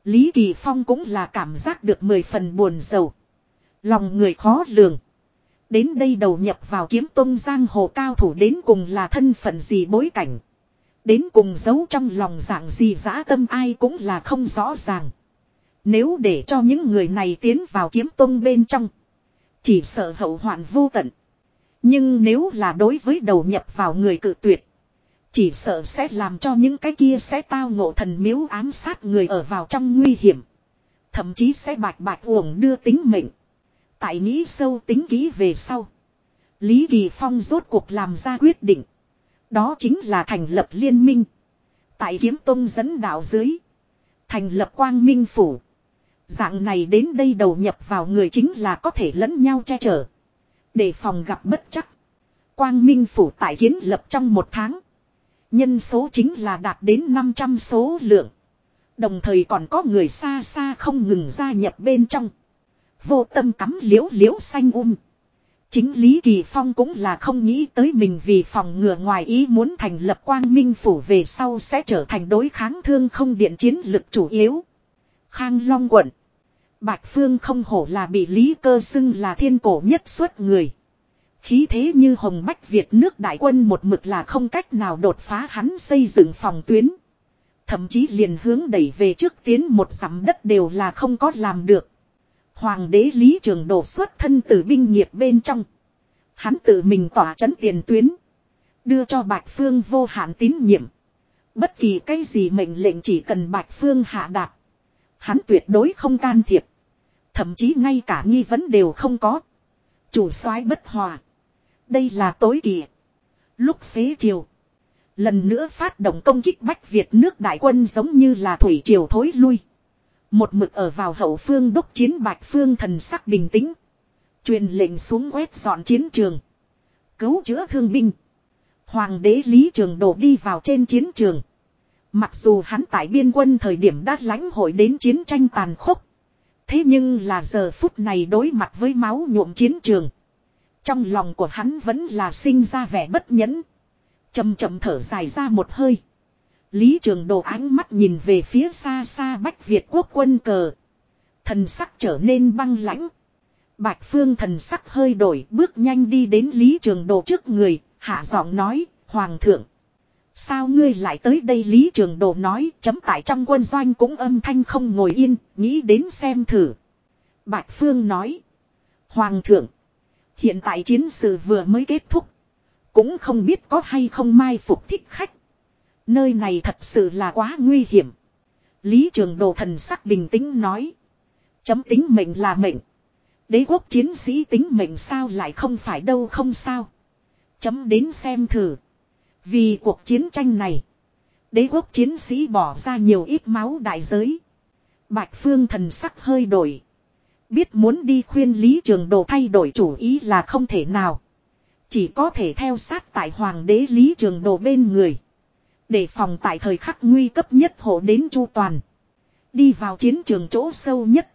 Lý Kỳ Phong cũng là cảm giác được mười phần buồn sầu Lòng người khó lường. Đến đây đầu nhập vào kiếm tung giang hồ cao thủ đến cùng là thân phận gì bối cảnh. Đến cùng giấu trong lòng dạng gì dã tâm ai cũng là không rõ ràng. Nếu để cho những người này tiến vào kiếm tung bên trong. Chỉ sợ hậu hoạn vô tận. Nhưng nếu là đối với đầu nhập vào người cự tuyệt. Chỉ sợ sẽ làm cho những cái kia sẽ tao ngộ thần miếu ám sát người ở vào trong nguy hiểm. Thậm chí sẽ bạch bạch uổng đưa tính mệnh. Tại nghĩ sâu tính kỹ về sau. Lý Kỳ Phong rốt cuộc làm ra quyết định. Đó chính là thành lập liên minh. Tại kiếm tông dẫn đạo dưới. Thành lập quang minh phủ. Dạng này đến đây đầu nhập vào người chính là có thể lẫn nhau che chở. Để phòng gặp bất chắc. Quang minh phủ tại kiến lập trong một tháng. Nhân số chính là đạt đến 500 số lượng. Đồng thời còn có người xa xa không ngừng gia nhập bên trong. Vô tâm cắm liễu liễu xanh um. Chính Lý Kỳ Phong cũng là không nghĩ tới mình vì phòng ngừa ngoài ý muốn thành lập quang minh phủ về sau sẽ trở thành đối kháng thương không điện chiến lực chủ yếu. Khang Long quận. Bạch Phương không hổ là bị Lý Cơ xưng là thiên cổ nhất xuất người. Khí thế như Hồng Bách Việt nước đại quân một mực là không cách nào đột phá hắn xây dựng phòng tuyến. Thậm chí liền hướng đẩy về trước tiến một sắm đất đều là không có làm được. Hoàng đế Lý Trường đổ xuất thân từ binh nghiệp bên trong. Hắn tự mình tỏa chấn tiền tuyến. Đưa cho Bạch Phương vô hạn tín nhiệm. Bất kỳ cái gì mệnh lệnh chỉ cần Bạch Phương hạ đạt. Hắn tuyệt đối không can thiệp. Thậm chí ngay cả nghi vấn đều không có. Chủ soái bất hòa. Đây là tối kỳ. Lúc xế chiều. Lần nữa phát động công kích Bách Việt nước đại quân giống như là thủy triều thối lui. Một mực ở vào hậu phương đốc chiến bạch phương thần sắc bình tĩnh. Truyền lệnh xuống quét dọn chiến trường. Cứu chữa thương binh. Hoàng đế Lý Trường đổ đi vào trên chiến trường. Mặc dù hắn tại biên quân thời điểm đã lãnh hội đến chiến tranh tàn khốc. Thế nhưng là giờ phút này đối mặt với máu nhuộm chiến trường. Trong lòng của hắn vẫn là sinh ra vẻ bất nhẫn. Chầm chậm thở dài ra một hơi. Lý Trường Đồ ánh mắt nhìn về phía xa xa Bách Việt quốc quân cờ. Thần sắc trở nên băng lãnh. Bạch Phương thần sắc hơi đổi bước nhanh đi đến Lý Trường Đồ trước người, hạ giọng nói, Hoàng thượng. Sao ngươi lại tới đây Lý Trường Đồ nói chấm tại trong quân doanh cũng âm thanh không ngồi yên, nghĩ đến xem thử. Bạch Phương nói. Hoàng thượng. Hiện tại chiến sự vừa mới kết thúc. Cũng không biết có hay không mai phục thích khách. Nơi này thật sự là quá nguy hiểm. Lý Trường Đồ thần sắc bình tĩnh nói. Chấm tính mệnh là mệnh. Đế quốc chiến sĩ tính mệnh sao lại không phải đâu không sao. Chấm đến xem thử. Vì cuộc chiến tranh này. Đế quốc chiến sĩ bỏ ra nhiều ít máu đại giới. Bạch Phương thần sắc hơi đổi. Biết muốn đi khuyên Lý Trường Đồ thay đổi chủ ý là không thể nào. Chỉ có thể theo sát tại Hoàng đế Lý Trường Đồ bên người. Để phòng tại thời khắc nguy cấp nhất hộ đến chu toàn. Đi vào chiến trường chỗ sâu nhất.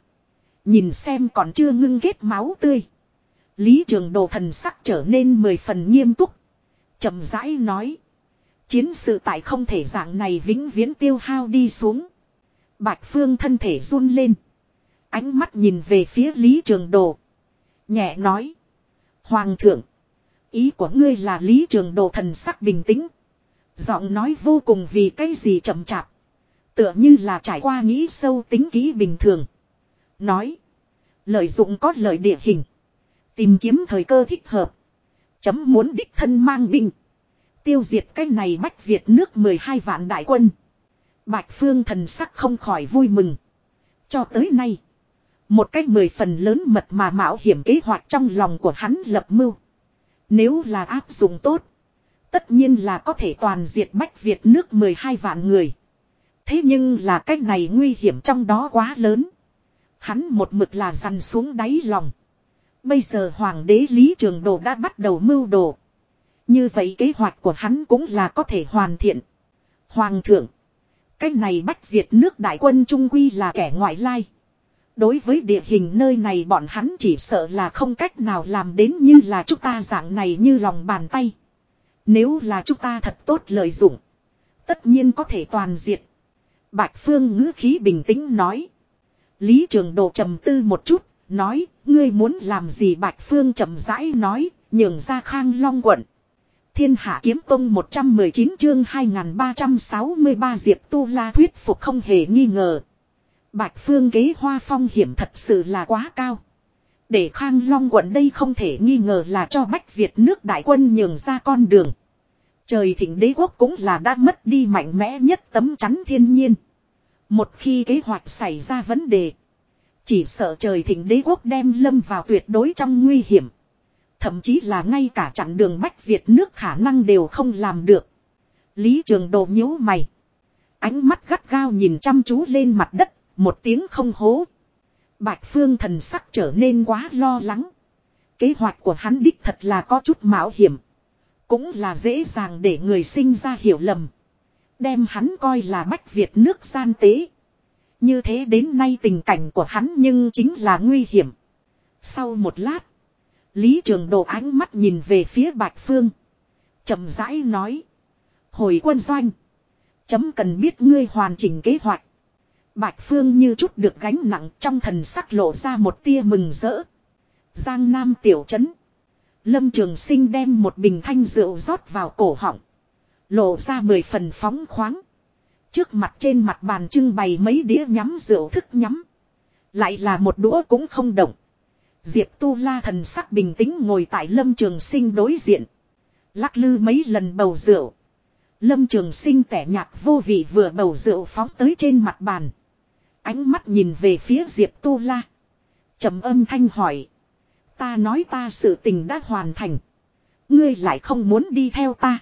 Nhìn xem còn chưa ngưng kết máu tươi. Lý Trường Đồ thần sắc trở nên mười phần nghiêm túc chậm rãi nói. Chiến sự tại không thể dạng này vĩnh viễn tiêu hao đi xuống. Bạch Phương thân thể run lên. Ánh mắt nhìn về phía Lý Trường Đồ. Nhẹ nói. Hoàng thượng. Ý của ngươi là Lý Trường Đồ thần sắc bình tĩnh. Giọng nói vô cùng vì cái gì chậm chạp. Tựa như là trải qua nghĩ sâu tính kỹ bình thường. Nói. Lợi dụng có lợi địa hình. Tìm kiếm thời cơ thích hợp. Chấm muốn đích thân mang binh. Tiêu diệt cái này bách Việt nước 12 vạn đại quân. Bạch Phương thần sắc không khỏi vui mừng. Cho tới nay. Một cách mười phần lớn mật mà mạo hiểm kế hoạch trong lòng của hắn lập mưu. Nếu là áp dụng tốt. Tất nhiên là có thể toàn diệt Bách Việt nước 12 vạn người. Thế nhưng là cách này nguy hiểm trong đó quá lớn. Hắn một mực là dằn xuống đáy lòng. Bây giờ hoàng đế Lý Trường Đồ đã bắt đầu mưu đồ. Như vậy kế hoạch của hắn cũng là có thể hoàn thiện. Hoàng thượng. cách này Bách Việt nước đại quân Trung Quy là kẻ ngoại lai. Đối với địa hình nơi này bọn hắn chỉ sợ là không cách nào làm đến như là chúng ta dạng này như lòng bàn tay. Nếu là chúng ta thật tốt lợi dụng. Tất nhiên có thể toàn diệt. Bạch Phương ngữ khí bình tĩnh nói. Lý Trường Đồ trầm tư một chút, nói, ngươi muốn làm gì Bạch Phương chậm rãi nói, nhường ra khang long quận. Thiên hạ kiếm tông 119 chương 2363 Diệp Tu La thuyết phục không hề nghi ngờ. Bạch Phương kế hoa phong hiểm thật sự là quá cao. Để Khang Long quận đây không thể nghi ngờ là cho Bách Việt nước đại quân nhường ra con đường. Trời thịnh đế quốc cũng là đã mất đi mạnh mẽ nhất tấm chắn thiên nhiên. Một khi kế hoạch xảy ra vấn đề. Chỉ sợ trời thịnh đế quốc đem lâm vào tuyệt đối trong nguy hiểm. Thậm chí là ngay cả chặn đường Bách Việt nước khả năng đều không làm được. Lý Trường Đồ nhíu mày. Ánh mắt gắt gao nhìn chăm chú lên mặt đất, một tiếng không hố. Bạch Phương thần sắc trở nên quá lo lắng. Kế hoạch của hắn đích thật là có chút mạo hiểm. Cũng là dễ dàng để người sinh ra hiểu lầm. Đem hắn coi là Bách Việt nước gian tế. Như thế đến nay tình cảnh của hắn nhưng chính là nguy hiểm. Sau một lát. Lý Trường Đồ ánh mắt nhìn về phía Bạch Phương. chậm rãi nói. Hồi quân doanh. Chấm cần biết ngươi hoàn chỉnh kế hoạch. Bạch Phương như chút được gánh nặng trong thần sắc lộ ra một tia mừng rỡ. Giang Nam tiểu trấn. Lâm Trường Sinh đem một bình thanh rượu rót vào cổ họng. Lộ ra mười phần phóng khoáng. Trước mặt trên mặt bàn trưng bày mấy đĩa nhắm rượu thức nhắm. Lại là một đũa cũng không động. Diệp Tu La thần sắc bình tĩnh ngồi tại Lâm Trường Sinh đối diện. Lắc lư mấy lần bầu rượu. Lâm Trường Sinh tẻ nhạt vô vị vừa bầu rượu phóng tới trên mặt bàn. Ánh mắt nhìn về phía Diệp Tu La. trầm âm thanh hỏi. Ta nói ta sự tình đã hoàn thành. Ngươi lại không muốn đi theo ta.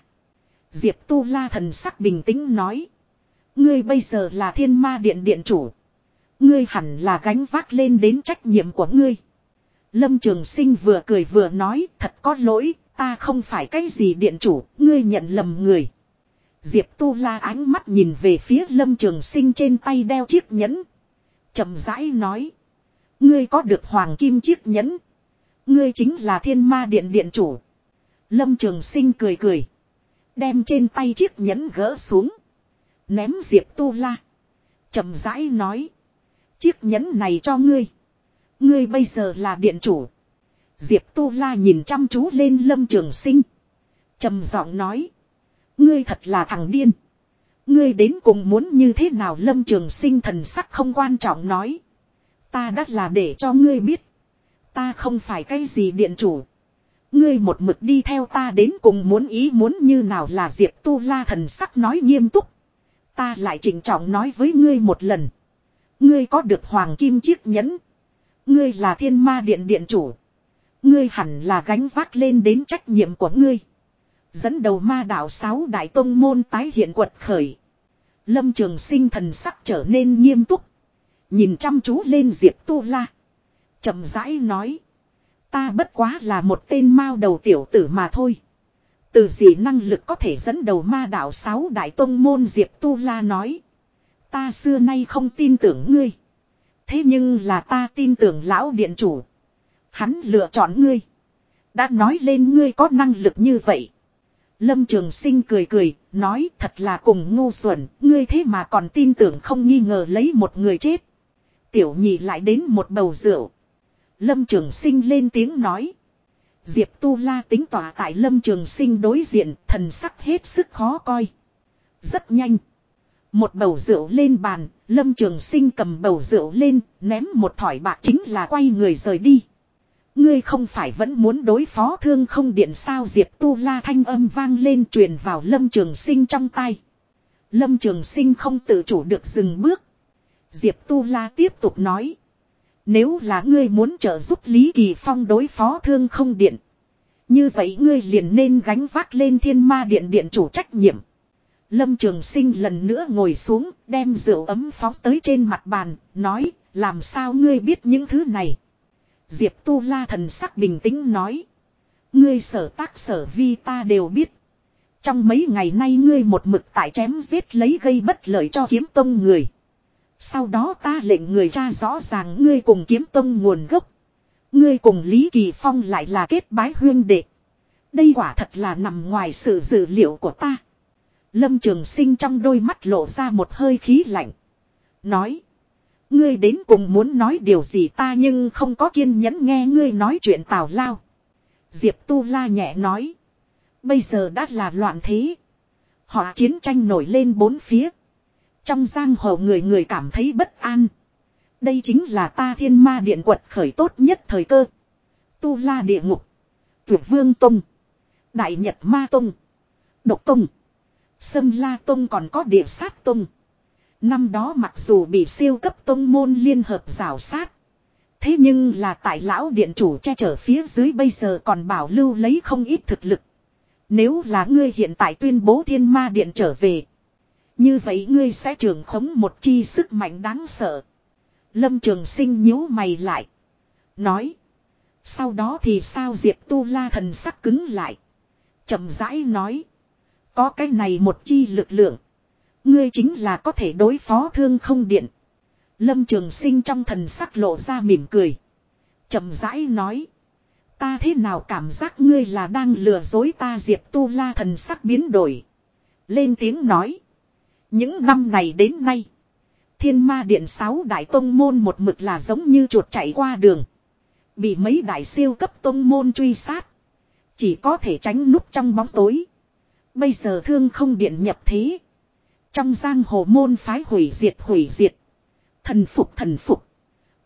Diệp Tu La thần sắc bình tĩnh nói. Ngươi bây giờ là thiên ma điện điện chủ. Ngươi hẳn là gánh vác lên đến trách nhiệm của ngươi. Lâm Trường Sinh vừa cười vừa nói thật có lỗi, ta không phải cái gì điện chủ, ngươi nhận lầm người. Diệp Tu La ánh mắt nhìn về phía Lâm Trường Sinh trên tay đeo chiếc nhẫn. chậm rãi nói. Ngươi có được hoàng kim chiếc nhẫn. Ngươi chính là thiên ma điện điện chủ. Lâm Trường Sinh cười cười. Đem trên tay chiếc nhẫn gỡ xuống. Ném Diệp Tu La. chậm rãi nói. Chiếc nhẫn này cho ngươi. Ngươi bây giờ là điện chủ. Diệp Tu La nhìn chăm chú lên Lâm Trường Sinh. trầm giọng nói. Ngươi thật là thằng điên. Ngươi đến cùng muốn như thế nào Lâm Trường Sinh thần sắc không quan trọng nói. Ta đã là để cho ngươi biết. Ta không phải cái gì điện chủ. Ngươi một mực đi theo ta đến cùng muốn ý muốn như nào là Diệp Tu La thần sắc nói nghiêm túc. Ta lại chỉnh trọng nói với ngươi một lần. Ngươi có được hoàng kim chiếc nhẫn. Ngươi là thiên ma điện điện chủ. Ngươi hẳn là gánh vác lên đến trách nhiệm của ngươi. Dẫn đầu ma đạo sáu đại tông môn tái hiện quật khởi. Lâm trường sinh thần sắc trở nên nghiêm túc. Nhìn chăm chú lên Diệp Tu La. chậm rãi nói. Ta bất quá là một tên mao đầu tiểu tử mà thôi. Từ gì năng lực có thể dẫn đầu ma đạo sáu đại tông môn Diệp Tu La nói. Ta xưa nay không tin tưởng ngươi. Thế nhưng là ta tin tưởng lão điện chủ. Hắn lựa chọn ngươi. Đã nói lên ngươi có năng lực như vậy. Lâm Trường Sinh cười cười, nói thật là cùng ngu xuẩn, ngươi thế mà còn tin tưởng không nghi ngờ lấy một người chết. Tiểu nhị lại đến một bầu rượu. Lâm Trường Sinh lên tiếng nói. Diệp Tu La tính tỏa tại Lâm Trường Sinh đối diện, thần sắc hết sức khó coi. Rất nhanh. Một bầu rượu lên bàn, Lâm Trường Sinh cầm bầu rượu lên, ném một thỏi bạc chính là quay người rời đi. Ngươi không phải vẫn muốn đối phó thương không điện sao Diệp Tu La thanh âm vang lên truyền vào Lâm Trường Sinh trong tay. Lâm Trường Sinh không tự chủ được dừng bước. Diệp Tu La tiếp tục nói. Nếu là ngươi muốn trợ giúp Lý Kỳ Phong đối phó thương không điện. Như vậy ngươi liền nên gánh vác lên thiên ma điện điện chủ trách nhiệm. Lâm Trường Sinh lần nữa ngồi xuống, đem rượu ấm phóng tới trên mặt bàn, nói, làm sao ngươi biết những thứ này. Diệp Tu La thần sắc bình tĩnh nói. Ngươi sở tác sở vi ta đều biết. Trong mấy ngày nay ngươi một mực tại chém giết lấy gây bất lợi cho kiếm tông người. Sau đó ta lệnh người tra rõ ràng ngươi cùng kiếm tông nguồn gốc. Ngươi cùng Lý Kỳ Phong lại là kết bái huyên đệ. Đây quả thật là nằm ngoài sự dự liệu của ta. Lâm Trường Sinh trong đôi mắt lộ ra một hơi khí lạnh. Nói. Ngươi đến cùng muốn nói điều gì ta nhưng không có kiên nhẫn nghe ngươi nói chuyện tào lao. Diệp Tu La nhẹ nói. Bây giờ đã là loạn thế. Họ chiến tranh nổi lên bốn phía. Trong giang hồ người người cảm thấy bất an. Đây chính là ta thiên ma điện quật khởi tốt nhất thời cơ. Tu La địa ngục. Tuyệt vương Tông. Đại Nhật Ma Tông. Độc Tông. Sâm La Tông còn có địa sát Tông. Năm đó mặc dù bị siêu cấp Tông môn liên hợp rào sát. Thế nhưng là tại lão điện chủ che chở phía dưới bây giờ còn bảo lưu lấy không ít thực lực. Nếu là ngươi hiện tại tuyên bố thiên ma điện trở về. Như vậy ngươi sẽ trưởng khống một chi sức mạnh đáng sợ. Lâm trường sinh nhíu mày lại. Nói. Sau đó thì sao Diệp Tu La thần sắc cứng lại. chậm rãi nói. Có cái này một chi lực lượng. Ngươi chính là có thể đối phó thương không điện. Lâm trường sinh trong thần sắc lộ ra mỉm cười. chậm rãi nói. Ta thế nào cảm giác ngươi là đang lừa dối ta Diệp Tu La thần sắc biến đổi. Lên tiếng nói. Những năm này đến nay. Thiên ma điện sáu đại tông môn một mực là giống như chuột chạy qua đường. Bị mấy đại siêu cấp tông môn truy sát. Chỉ có thể tránh núp trong bóng tối. Bây giờ thương không điện nhập thế. Trong giang hồ môn phái hủy diệt hủy diệt. Thần phục thần phục.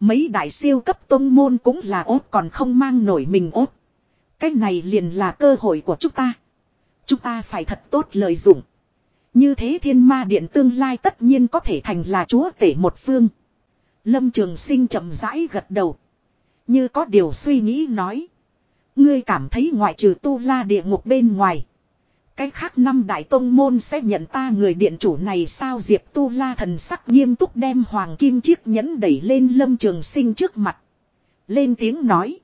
Mấy đại siêu cấp tông môn cũng là ốt còn không mang nổi mình ốt. Cái này liền là cơ hội của chúng ta. Chúng ta phải thật tốt lợi dụng. Như thế thiên ma điện tương lai tất nhiên có thể thành là chúa tể một phương. Lâm Trường Sinh chậm rãi gật đầu. Như có điều suy nghĩ nói. Ngươi cảm thấy ngoại trừ tu la địa ngục bên ngoài. Cái khác năm đại tông môn sẽ nhận ta người điện chủ này sao Diệp Tu La thần sắc nghiêm túc đem hoàng kim chiếc nhẫn đẩy lên lâm trường sinh trước mặt. Lên tiếng nói.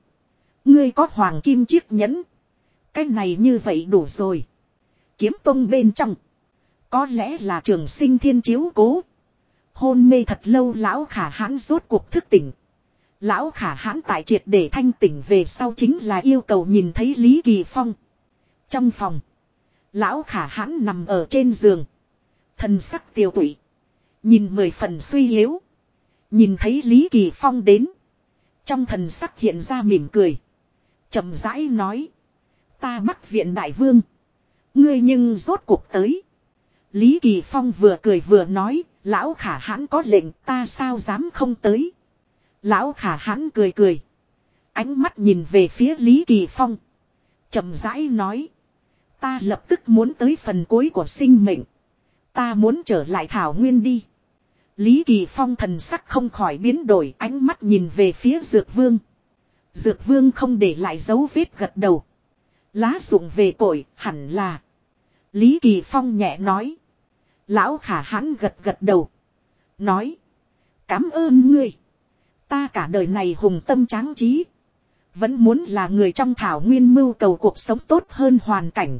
Ngươi có hoàng kim chiếc nhẫn. Cái này như vậy đủ rồi. Kiếm tông bên trong. Có lẽ là trường sinh thiên chiếu cố. Hôn mê thật lâu lão khả hãn rốt cuộc thức tỉnh. Lão khả hãn tại triệt để thanh tỉnh về sau chính là yêu cầu nhìn thấy Lý Kỳ Phong. Trong phòng. Lão khả hãn nằm ở trên giường. Thần sắc tiêu tụy. Nhìn mười phần suy yếu. Nhìn thấy Lý Kỳ Phong đến. Trong thần sắc hiện ra mỉm cười. chậm rãi nói. Ta bắt viện đại vương. Ngươi nhưng rốt cuộc tới. Lý Kỳ Phong vừa cười vừa nói. Lão khả hãn có lệnh, ta sao dám không tới. Lão khả hãn cười cười. Ánh mắt nhìn về phía Lý Kỳ Phong. chậm rãi nói. Ta lập tức muốn tới phần cuối của sinh mệnh. Ta muốn trở lại Thảo Nguyên đi. Lý Kỳ Phong thần sắc không khỏi biến đổi, ánh mắt nhìn về phía Dược Vương. Dược Vương không để lại dấu vết gật đầu. Lá dụng về cội, hẳn là. Lý Kỳ Phong nhẹ nói. Lão khả hãn gật gật đầu. Nói. Cảm ơn ngươi. Ta cả đời này hùng tâm tráng trí. Vẫn muốn là người trong thảo nguyên mưu cầu cuộc sống tốt hơn hoàn cảnh.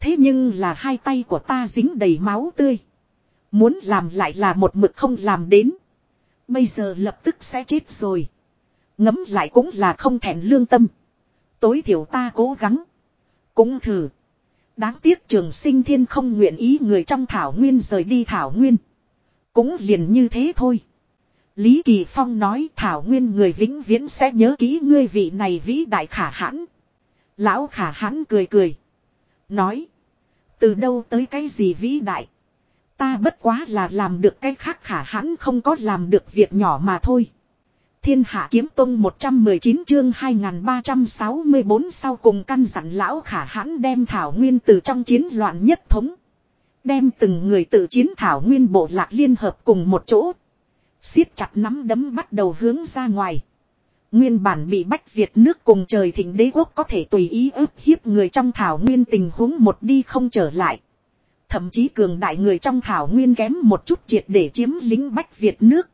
Thế nhưng là hai tay của ta dính đầy máu tươi. Muốn làm lại là một mực không làm đến. Bây giờ lập tức sẽ chết rồi. Ngấm lại cũng là không thèm lương tâm. Tối thiểu ta cố gắng. Cũng thử. Đáng tiếc trường sinh thiên không nguyện ý người trong thảo nguyên rời đi thảo nguyên. Cũng liền như thế thôi. Lý Kỳ Phong nói thảo nguyên người vĩnh viễn sẽ nhớ kỹ ngươi vị này vĩ đại khả hãn. Lão khả hãn cười cười. Nói. Từ đâu tới cái gì vĩ đại. Ta bất quá là làm được cái khác khả hãn không có làm được việc nhỏ mà thôi. Thiên hạ kiếm tông 119 chương 2364 sau cùng căn dặn lão khả hãn đem thảo nguyên từ trong chiến loạn nhất thống. Đem từng người tự chiến thảo nguyên bộ lạc liên hợp cùng một chỗ. siết chặt nắm đấm bắt đầu hướng ra ngoài. Nguyên bản bị bách Việt nước cùng trời thịnh đế quốc có thể tùy ý ức hiếp người trong thảo nguyên tình huống một đi không trở lại. Thậm chí cường đại người trong thảo nguyên kém một chút triệt để chiếm lính bách Việt nước.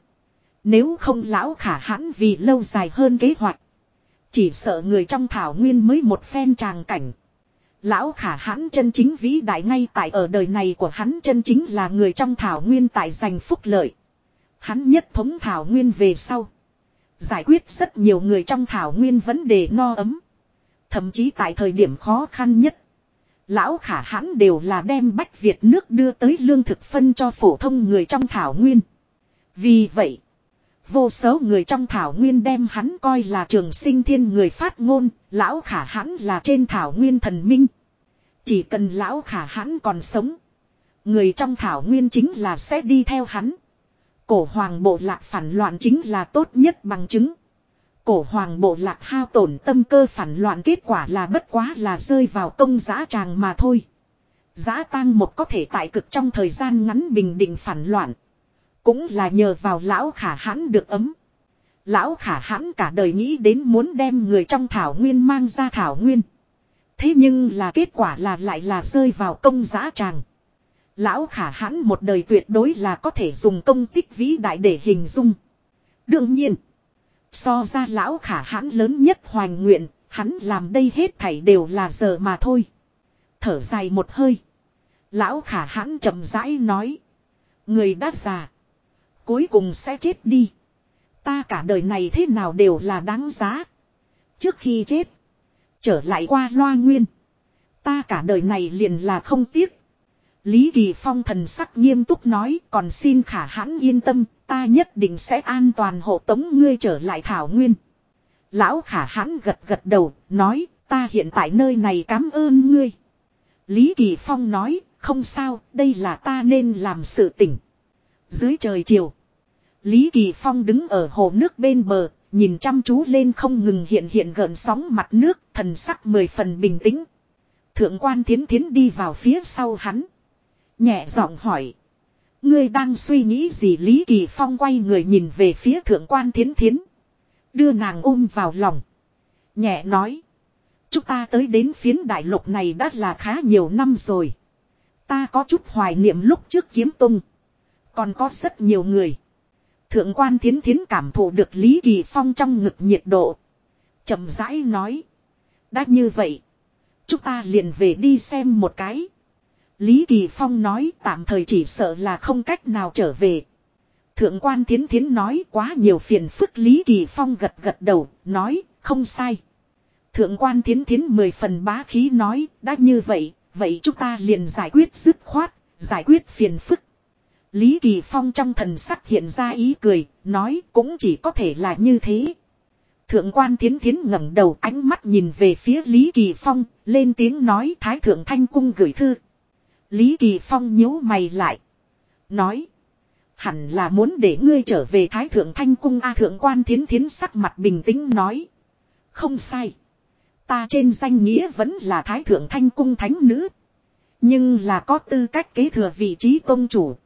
Nếu không lão khả hãn vì lâu dài hơn kế hoạch. Chỉ sợ người trong thảo nguyên mới một phen tràng cảnh. Lão khả hãn chân chính vĩ đại ngay tại ở đời này của hắn chân chính là người trong thảo nguyên tại giành phúc lợi. Hắn nhất thống thảo nguyên về sau. Giải quyết rất nhiều người trong thảo nguyên vấn đề no ấm. Thậm chí tại thời điểm khó khăn nhất. Lão khả hãn đều là đem Bách Việt nước đưa tới lương thực phân cho phổ thông người trong thảo nguyên. Vì vậy, vô số người trong thảo nguyên đem hắn coi là trường sinh thiên người phát ngôn, lão khả hãn là trên thảo nguyên thần minh. Chỉ cần lão khả hãn còn sống. Người trong thảo nguyên chính là sẽ đi theo hắn. Cổ hoàng bộ lạc phản loạn chính là tốt nhất bằng chứng. Cổ hoàng bộ lạc hao tổn tâm cơ phản loạn kết quả là bất quá là rơi vào công giá tràng mà thôi. Giá tang một có thể tại cực trong thời gian ngắn bình định phản loạn. Cũng là nhờ vào lão khả hãn được ấm. Lão khả hãn cả đời nghĩ đến muốn đem người trong thảo nguyên mang ra thảo nguyên. Thế nhưng là kết quả là lại là rơi vào công giá tràng. Lão khả hãn một đời tuyệt đối là có thể dùng công tích vĩ đại để hình dung. Đương nhiên. So ra lão khả hãn lớn nhất hoành nguyện, hắn làm đây hết thảy đều là giờ mà thôi. Thở dài một hơi. Lão khả hãn chậm rãi nói. Người đã già. Cuối cùng sẽ chết đi. Ta cả đời này thế nào đều là đáng giá. Trước khi chết. Trở lại qua loa nguyên. Ta cả đời này liền là không tiếc. Lý Kỳ Phong thần sắc nghiêm túc nói, còn xin khả hãn yên tâm, ta nhất định sẽ an toàn hộ tống ngươi trở lại thảo nguyên. Lão khả hãn gật gật đầu, nói, ta hiện tại nơi này cảm ơn ngươi. Lý Kỳ Phong nói, không sao, đây là ta nên làm sự tỉnh. Dưới trời chiều. Lý Kỳ Phong đứng ở hồ nước bên bờ, nhìn chăm chú lên không ngừng hiện hiện gợn sóng mặt nước, thần sắc mười phần bình tĩnh. Thượng quan thiến thiến đi vào phía sau hắn. Nhẹ giọng hỏi. Ngươi đang suy nghĩ gì Lý Kỳ Phong quay người nhìn về phía thượng quan thiến thiến. Đưa nàng ôm vào lòng. Nhẹ nói. Chúng ta tới đến phiến đại lục này đã là khá nhiều năm rồi. Ta có chút hoài niệm lúc trước kiếm tung. Còn có rất nhiều người. Thượng quan thiến thiến cảm thụ được Lý Kỳ Phong trong ngực nhiệt độ. chậm rãi nói. Đã như vậy. Chúng ta liền về đi xem một cái. Lý Kỳ Phong nói tạm thời chỉ sợ là không cách nào trở về. Thượng quan thiến thiến nói quá nhiều phiền phức Lý Kỳ Phong gật gật đầu, nói, không sai. Thượng quan thiến thiến mười phần bá khí nói, đã như vậy, vậy chúng ta liền giải quyết dứt khoát, giải quyết phiền phức. Lý Kỳ Phong trong thần sắc hiện ra ý cười, nói cũng chỉ có thể là như thế. Thượng quan thiến thiến ngẩng đầu ánh mắt nhìn về phía Lý Kỳ Phong, lên tiếng nói Thái Thượng Thanh Cung gửi thư. Lý Kỳ Phong nhíu mày lại. Nói. Hẳn là muốn để ngươi trở về Thái Thượng Thanh Cung A Thượng quan thiến thiến sắc mặt bình tĩnh nói. Không sai. Ta trên danh nghĩa vẫn là Thái Thượng Thanh Cung Thánh Nữ. Nhưng là có tư cách kế thừa vị trí tôn chủ.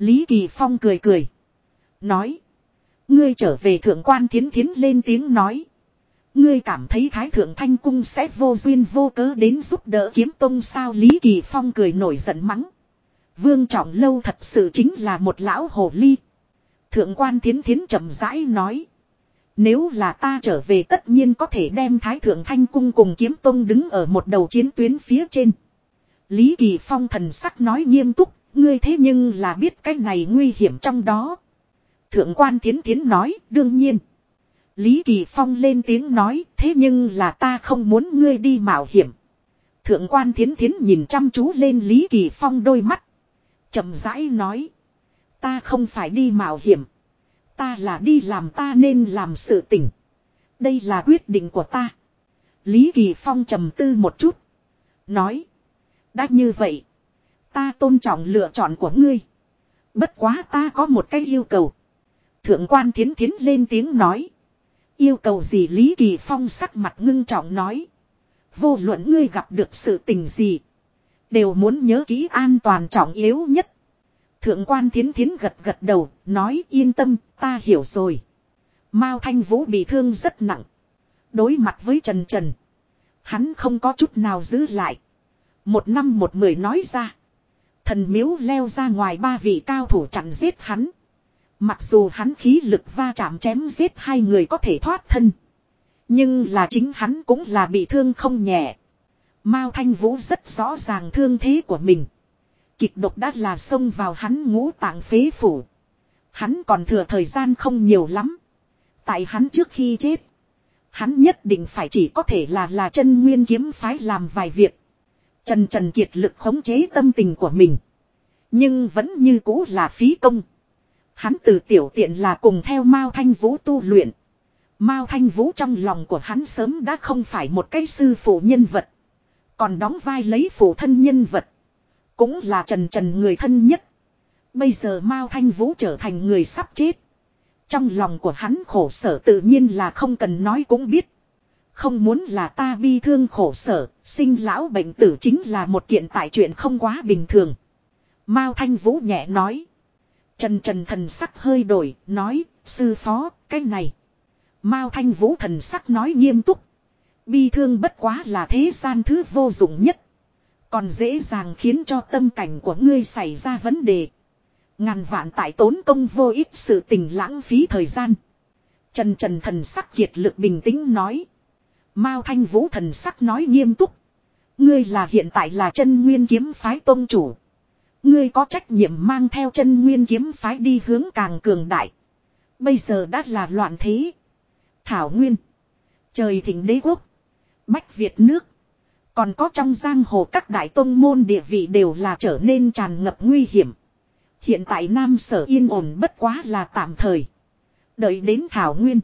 Lý Kỳ Phong cười cười. Nói. Ngươi trở về thượng quan thiến thiến lên tiếng nói. Ngươi cảm thấy Thái Thượng Thanh Cung sẽ vô duyên vô cớ đến giúp đỡ kiếm tông sao Lý Kỳ Phong cười nổi giận mắng. Vương Trọng Lâu thật sự chính là một lão hồ ly. Thượng quan thiến thiến chậm rãi nói. Nếu là ta trở về tất nhiên có thể đem Thái Thượng Thanh Cung cùng kiếm tông đứng ở một đầu chiến tuyến phía trên. Lý Kỳ Phong thần sắc nói nghiêm túc, ngươi thế nhưng là biết cái này nguy hiểm trong đó. Thượng quan thiến thiến nói, đương nhiên. Lý Kỳ Phong lên tiếng nói, thế nhưng là ta không muốn ngươi đi mạo hiểm. Thượng quan thiến thiến nhìn chăm chú lên Lý Kỳ Phong đôi mắt. chậm rãi nói. Ta không phải đi mạo hiểm. Ta là đi làm ta nên làm sự tỉnh. Đây là quyết định của ta. Lý Kỳ Phong trầm tư một chút. Nói. Đã như vậy. Ta tôn trọng lựa chọn của ngươi. Bất quá ta có một cái yêu cầu. Thượng quan thiến thiến lên tiếng nói. Yêu cầu gì Lý Kỳ Phong sắc mặt ngưng trọng nói. Vô luận ngươi gặp được sự tình gì. Đều muốn nhớ kỹ an toàn trọng yếu nhất. Thượng quan thiến thiến gật gật đầu, nói yên tâm, ta hiểu rồi. Mao Thanh Vũ bị thương rất nặng. Đối mặt với Trần Trần. Hắn không có chút nào giữ lại. Một năm một mười nói ra. Thần miếu leo ra ngoài ba vị cao thủ chặn giết hắn. Mặc dù hắn khí lực va chạm chém giết hai người có thể thoát thân. Nhưng là chính hắn cũng là bị thương không nhẹ. Mao Thanh Vũ rất rõ ràng thương thế của mình. Kịch độc đã là xông vào hắn ngũ tạng phế phủ. Hắn còn thừa thời gian không nhiều lắm. Tại hắn trước khi chết. Hắn nhất định phải chỉ có thể là là chân nguyên kiếm phái làm vài việc. Trần Trần kiệt lực khống chế tâm tình của mình. Nhưng vẫn như cũ là phí công. Hắn từ tiểu tiện là cùng theo Mao Thanh Vũ tu luyện. Mao Thanh Vũ trong lòng của hắn sớm đã không phải một cái sư phụ nhân vật. Còn đóng vai lấy phụ thân nhân vật. Cũng là Trần Trần người thân nhất. Bây giờ Mao Thanh Vũ trở thành người sắp chết. Trong lòng của hắn khổ sở tự nhiên là không cần nói cũng biết. Không muốn là ta bi thương khổ sở, sinh lão bệnh tử chính là một kiện tại chuyện không quá bình thường. Mao Thanh Vũ nhẹ nói. Trần Trần thần sắc hơi đổi, nói, sư phó, cái này. Mao Thanh Vũ thần sắc nói nghiêm túc. Bi thương bất quá là thế gian thứ vô dụng nhất. Còn dễ dàng khiến cho tâm cảnh của ngươi xảy ra vấn đề. Ngàn vạn tại tốn công vô ích sự tình lãng phí thời gian. Trần trần thần sắc kiệt lực bình tĩnh nói. Mao thanh vũ thần sắc nói nghiêm túc. Ngươi là hiện tại là chân nguyên kiếm phái tôn chủ. Ngươi có trách nhiệm mang theo chân nguyên kiếm phái đi hướng càng cường đại. Bây giờ đã là loạn thế. Thảo Nguyên. Trời thịnh đế quốc. Bách Việt nước. Còn có trong giang hồ các đại tôn môn địa vị đều là trở nên tràn ngập nguy hiểm. Hiện tại Nam Sở yên ổn bất quá là tạm thời. Đợi đến Thảo Nguyên.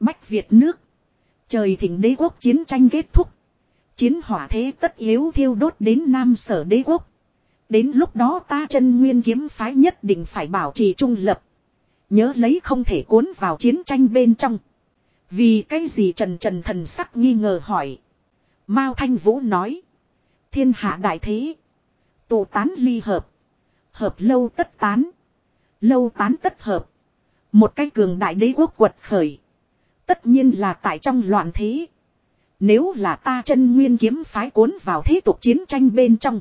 Bách Việt nước. Trời thịnh đế quốc chiến tranh kết thúc. Chiến hỏa thế tất yếu thiêu đốt đến Nam Sở đế quốc. Đến lúc đó ta chân nguyên kiếm phái nhất định phải bảo trì trung lập. Nhớ lấy không thể cuốn vào chiến tranh bên trong. Vì cái gì trần trần thần sắc nghi ngờ hỏi. Mao Thanh Vũ nói. Thiên hạ đại thế. Tụ tán ly hợp. Hợp lâu tất tán. Lâu tán tất hợp. Một cái cường đại đế quốc quật khởi. Tất nhiên là tại trong loạn thế. Nếu là ta chân nguyên kiếm phái cuốn vào thế tục chiến tranh bên trong.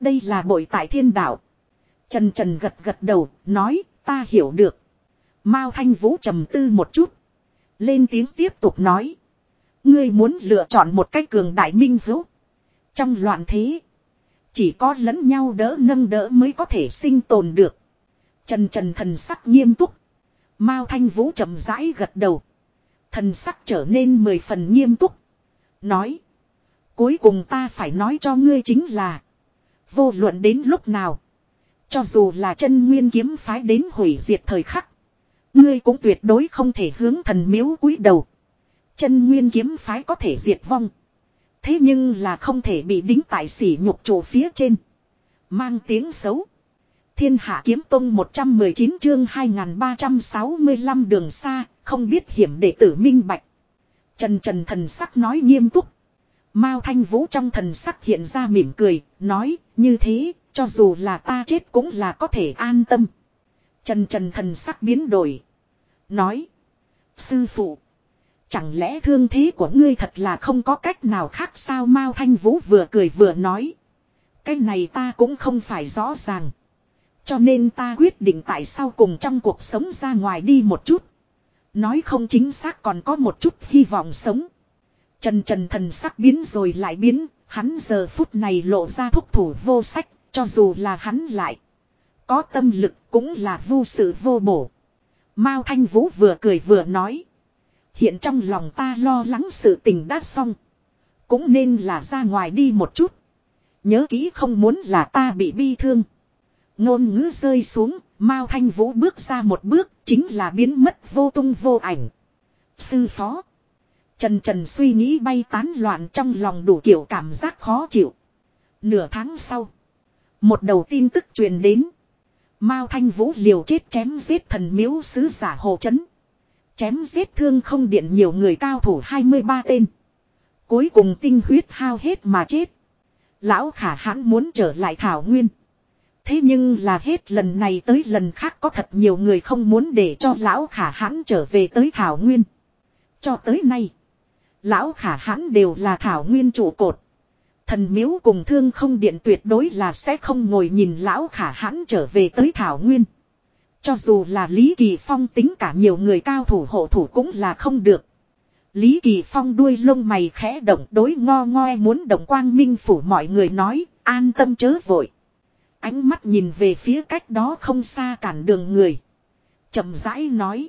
Đây là bội tại thiên đạo. Trần Trần gật gật đầu, nói, ta hiểu được. Mao Thanh Vũ trầm tư một chút. Lên tiếng tiếp tục nói. Ngươi muốn lựa chọn một cách cường đại minh hữu. Trong loạn thế. Chỉ có lẫn nhau đỡ nâng đỡ mới có thể sinh tồn được. Trần trần thần sắc nghiêm túc. Mao Thanh Vũ chậm rãi gật đầu. Thần sắc trở nên mười phần nghiêm túc. Nói. Cuối cùng ta phải nói cho ngươi chính là. Vô luận đến lúc nào. Cho dù là chân nguyên kiếm phái đến hủy diệt thời khắc. Ngươi cũng tuyệt đối không thể hướng thần miếu cúi đầu. Chân nguyên kiếm phái có thể diệt vong. Thế nhưng là không thể bị đính tại sỉ nhục chỗ phía trên. Mang tiếng xấu. Thiên hạ kiếm tông 119 chương 2365 đường xa, không biết hiểm đệ tử minh bạch. Trần trần thần sắc nói nghiêm túc. Mao thanh vũ trong thần sắc hiện ra mỉm cười, nói, như thế, cho dù là ta chết cũng là có thể an tâm. Trần trần thần sắc biến đổi. Nói. Sư phụ. Chẳng lẽ thương thế của ngươi thật là không có cách nào khác sao Mao Thanh Vũ vừa cười vừa nói. Cái này ta cũng không phải rõ ràng. Cho nên ta quyết định tại sao cùng trong cuộc sống ra ngoài đi một chút. Nói không chính xác còn có một chút hy vọng sống. Trần trần thần sắc biến rồi lại biến, hắn giờ phút này lộ ra thúc thủ vô sách, cho dù là hắn lại. Có tâm lực cũng là vô sự vô bổ. Mao Thanh Vũ vừa cười vừa nói. Hiện trong lòng ta lo lắng sự tình đã xong. Cũng nên là ra ngoài đi một chút. Nhớ kỹ không muốn là ta bị bi thương. Ngôn ngữ rơi xuống, Mao Thanh Vũ bước ra một bước, chính là biến mất vô tung vô ảnh. Sư phó. Trần Trần suy nghĩ bay tán loạn trong lòng đủ kiểu cảm giác khó chịu. Nửa tháng sau. Một đầu tin tức truyền đến. Mao Thanh Vũ liều chết chém giết thần miếu sứ giả hồ chấn. Chém giết thương không điện nhiều người cao thủ 23 tên. Cuối cùng tinh huyết hao hết mà chết. Lão khả hãn muốn trở lại Thảo Nguyên. Thế nhưng là hết lần này tới lần khác có thật nhiều người không muốn để cho lão khả hãn trở về tới Thảo Nguyên. Cho tới nay. Lão khả hãn đều là Thảo Nguyên trụ cột. Thần miếu cùng thương không điện tuyệt đối là sẽ không ngồi nhìn lão khả hãn trở về tới Thảo Nguyên. Cho dù là Lý Kỳ Phong tính cả nhiều người cao thủ hộ thủ cũng là không được. Lý Kỳ Phong đuôi lông mày khẽ động đối ngo ngoe muốn động quang minh phủ mọi người nói, an tâm chớ vội. Ánh mắt nhìn về phía cách đó không xa cản đường người. chậm rãi nói.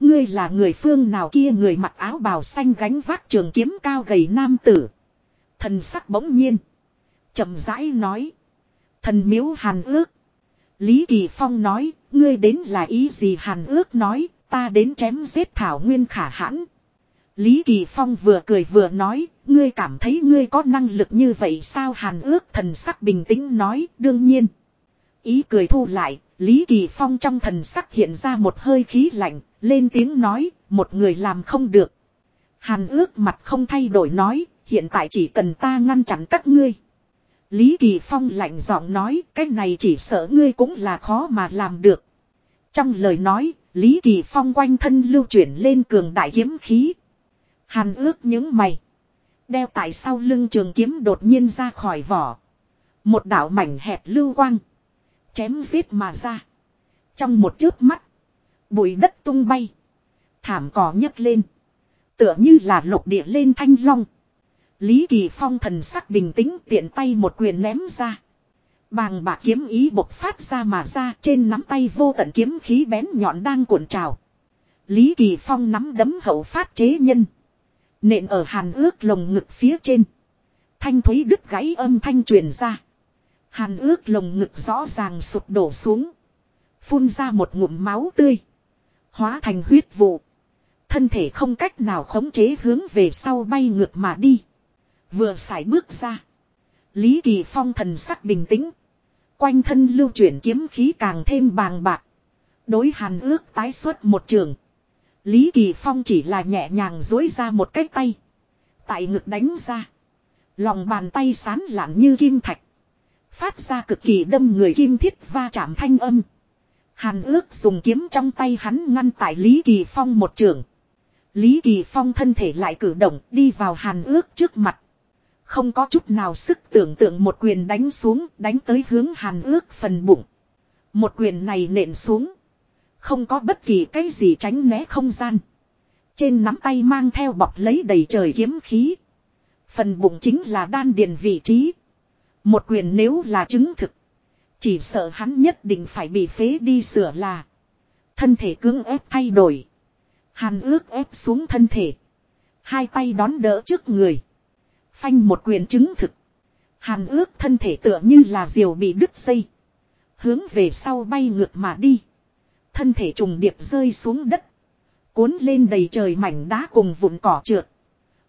Ngươi là người phương nào kia người mặc áo bào xanh gánh vác trường kiếm cao gầy nam tử. Thần sắc bỗng nhiên. chậm rãi nói. Thần miếu hàn ước. Lý Kỳ Phong nói, ngươi đến là ý gì hàn ước nói, ta đến chém giết thảo nguyên khả hãn. Lý Kỳ Phong vừa cười vừa nói, ngươi cảm thấy ngươi có năng lực như vậy sao hàn ước thần sắc bình tĩnh nói, đương nhiên. Ý cười thu lại, Lý Kỳ Phong trong thần sắc hiện ra một hơi khí lạnh, lên tiếng nói, một người làm không được. Hàn ước mặt không thay đổi nói, hiện tại chỉ cần ta ngăn chặn các ngươi. Lý Kỳ Phong lạnh giọng nói, cái này chỉ sợ ngươi cũng là khó mà làm được. Trong lời nói, Lý Kỳ Phong quanh thân lưu chuyển lên cường đại kiếm khí. Hàn ước những mày. Đeo tại sau lưng trường kiếm đột nhiên ra khỏi vỏ. Một đạo mảnh hẹp lưu quang. Chém giết mà ra. Trong một chớp mắt. Bụi đất tung bay. Thảm cỏ nhấc lên. Tựa như là lục địa lên thanh long. Lý Kỳ Phong thần sắc bình tĩnh tiện tay một quyền ném ra. Bàng bạc kiếm ý bộc phát ra mà ra trên nắm tay vô tận kiếm khí bén nhọn đang cuộn trào. Lý Kỳ Phong nắm đấm hậu phát chế nhân. Nện ở hàn ước lồng ngực phía trên. Thanh thúy đứt gãy âm thanh truyền ra. Hàn ước lồng ngực rõ ràng sụp đổ xuống. Phun ra một ngụm máu tươi. Hóa thành huyết vụ. Thân thể không cách nào khống chế hướng về sau bay ngược mà đi. Vừa xài bước ra. Lý Kỳ Phong thần sắc bình tĩnh. Quanh thân lưu chuyển kiếm khí càng thêm bàng bạc. Đối hàn ước tái xuất một trường. Lý Kỳ Phong chỉ là nhẹ nhàng dối ra một cái tay. Tại ngực đánh ra. Lòng bàn tay sán lạn như kim thạch. Phát ra cực kỳ đâm người kim thiết va chạm thanh âm. Hàn ước dùng kiếm trong tay hắn ngăn tại Lý Kỳ Phong một trường. Lý Kỳ Phong thân thể lại cử động đi vào hàn ước trước mặt. Không có chút nào sức tưởng tượng một quyền đánh xuống, đánh tới hướng hàn ước phần bụng. Một quyền này nện xuống. Không có bất kỳ cái gì tránh né không gian. Trên nắm tay mang theo bọc lấy đầy trời kiếm khí. Phần bụng chính là đan điền vị trí. Một quyền nếu là chứng thực. Chỉ sợ hắn nhất định phải bị phế đi sửa là. Thân thể cứng ép thay đổi. Hàn ước ép xuống thân thể. Hai tay đón đỡ trước người. Phanh một quyền chứng thực. Hàn ước thân thể tựa như là diều bị đứt dây. Hướng về sau bay ngược mà đi. Thân thể trùng điệp rơi xuống đất. Cuốn lên đầy trời mảnh đá cùng vụn cỏ trượt.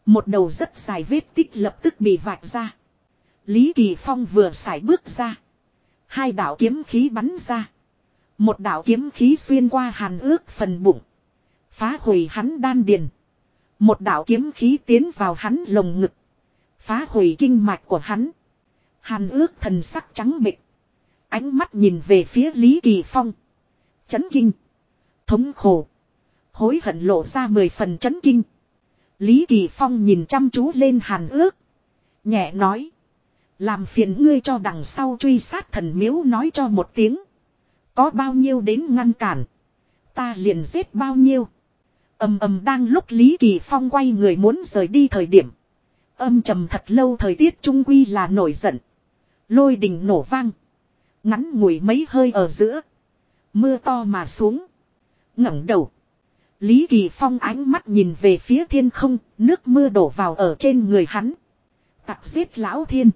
Một đầu rất dài vết tích lập tức bị vạch ra. Lý Kỳ Phong vừa xài bước ra. Hai đạo kiếm khí bắn ra. Một đạo kiếm khí xuyên qua hàn ước phần bụng. Phá hủy hắn đan điền. Một đạo kiếm khí tiến vào hắn lồng ngực. Phá hủy kinh mạch của hắn. Hàn ước thần sắc trắng bệch. Ánh mắt nhìn về phía Lý Kỳ Phong. Chấn kinh. Thống khổ. Hối hận lộ ra mười phần chấn kinh. Lý Kỳ Phong nhìn chăm chú lên hàn ước. Nhẹ nói. Làm phiền ngươi cho đằng sau truy sát thần miếu nói cho một tiếng. Có bao nhiêu đến ngăn cản. Ta liền giết bao nhiêu. ầm ầm đang lúc Lý Kỳ Phong quay người muốn rời đi thời điểm. Âm trầm thật lâu thời tiết trung quy là nổi giận. Lôi đình nổ vang. Ngắn ngủi mấy hơi ở giữa. Mưa to mà xuống. ngẩng đầu. Lý Kỳ Phong ánh mắt nhìn về phía thiên không, nước mưa đổ vào ở trên người hắn. Tặc giết lão thiên.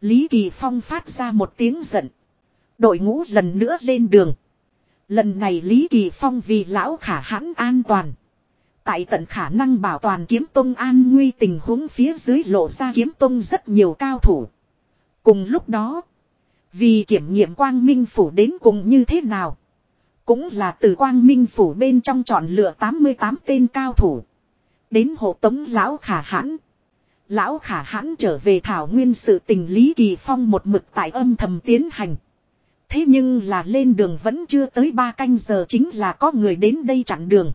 Lý Kỳ Phong phát ra một tiếng giận. Đội ngũ lần nữa lên đường. Lần này Lý Kỳ Phong vì lão khả hãn an toàn. Tại tận khả năng bảo toàn kiếm tông an nguy tình huống phía dưới lộ ra kiếm tông rất nhiều cao thủ. Cùng lúc đó, vì kiểm nghiệm quang minh phủ đến cùng như thế nào. Cũng là từ quang minh phủ bên trong chọn lựa 88 tên cao thủ. Đến hộ tống lão khả hãn. Lão khả hãn trở về thảo nguyên sự tình Lý Kỳ Phong một mực tại âm thầm tiến hành. Thế nhưng là lên đường vẫn chưa tới ba canh giờ chính là có người đến đây chặn đường.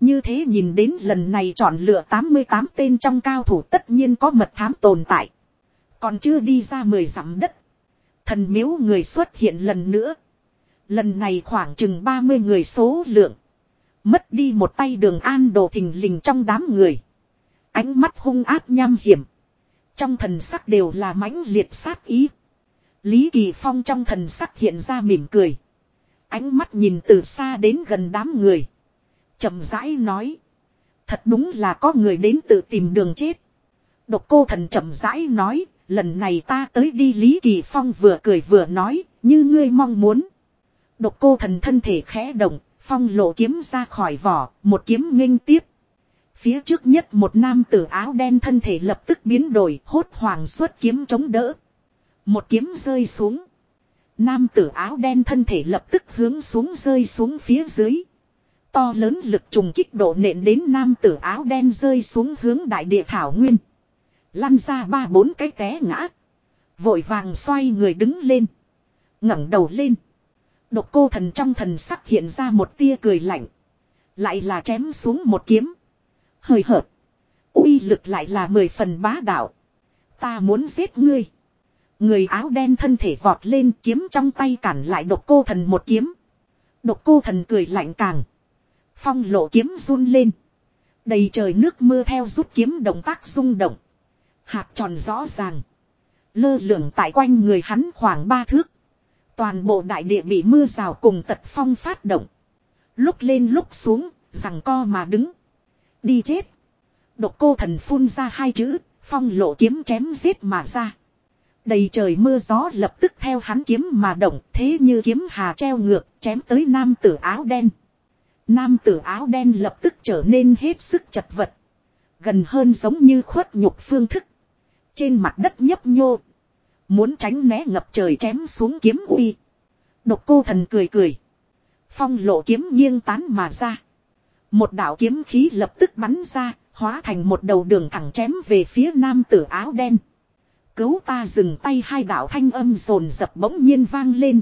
Như thế nhìn đến lần này chọn lựa 88 tên trong cao thủ tất nhiên có mật thám tồn tại. Còn chưa đi ra 10 dặm đất. Thần miếu người xuất hiện lần nữa. Lần này khoảng chừng 30 người số lượng. Mất đi một tay đường an đồ thình lình trong đám người. Ánh mắt hung ác nham hiểm. Trong thần sắc đều là mãnh liệt sát ý. Lý Kỳ Phong trong thần sắc hiện ra mỉm cười. Ánh mắt nhìn từ xa đến gần đám người. chậm rãi nói. Thật đúng là có người đến tự tìm đường chết. Độc cô thần chậm rãi nói. Lần này ta tới đi Lý Kỳ Phong vừa cười vừa nói. Như ngươi mong muốn. Độc cô thần thân thể khẽ động. Phong lộ kiếm ra khỏi vỏ. Một kiếm nghênh tiếp. Phía trước nhất một nam tử áo đen thân thể lập tức biến đổi. Hốt hoàng xuất kiếm chống đỡ. Một kiếm rơi xuống. Nam tử áo đen thân thể lập tức hướng xuống rơi xuống phía dưới. To lớn lực trùng kích độ nện đến nam tử áo đen rơi xuống hướng đại địa thảo nguyên. Lăn ra ba bốn cái té ngã. Vội vàng xoay người đứng lên. ngẩng đầu lên. Độc cô thần trong thần sắc hiện ra một tia cười lạnh. Lại là chém xuống một kiếm. Hơi hợt. uy lực lại là mười phần bá đạo. Ta muốn giết ngươi. Người áo đen thân thể vọt lên kiếm trong tay cản lại độc cô thần một kiếm. Độc cô thần cười lạnh càng. Phong lộ kiếm run lên. Đầy trời nước mưa theo rút kiếm động tác rung động. Hạt tròn rõ ràng. Lơ lửng tại quanh người hắn khoảng ba thước. Toàn bộ đại địa bị mưa rào cùng tật phong phát động. Lúc lên lúc xuống, rằng co mà đứng. Đi chết. Độc cô thần phun ra hai chữ, phong lộ kiếm chém giết mà ra. Đầy trời mưa gió lập tức theo hắn kiếm mà động thế như kiếm hà treo ngược chém tới nam tử áo đen. Nam tử áo đen lập tức trở nên hết sức chật vật. Gần hơn giống như khuất nhục phương thức. Trên mặt đất nhấp nhô. Muốn tránh né ngập trời chém xuống kiếm uy. Độc cô thần cười cười. Phong lộ kiếm nghiêng tán mà ra. Một đạo kiếm khí lập tức bắn ra, hóa thành một đầu đường thẳng chém về phía nam tử áo đen. Cứu ta dừng tay hai đạo thanh âm rồn dập bỗng nhiên vang lên,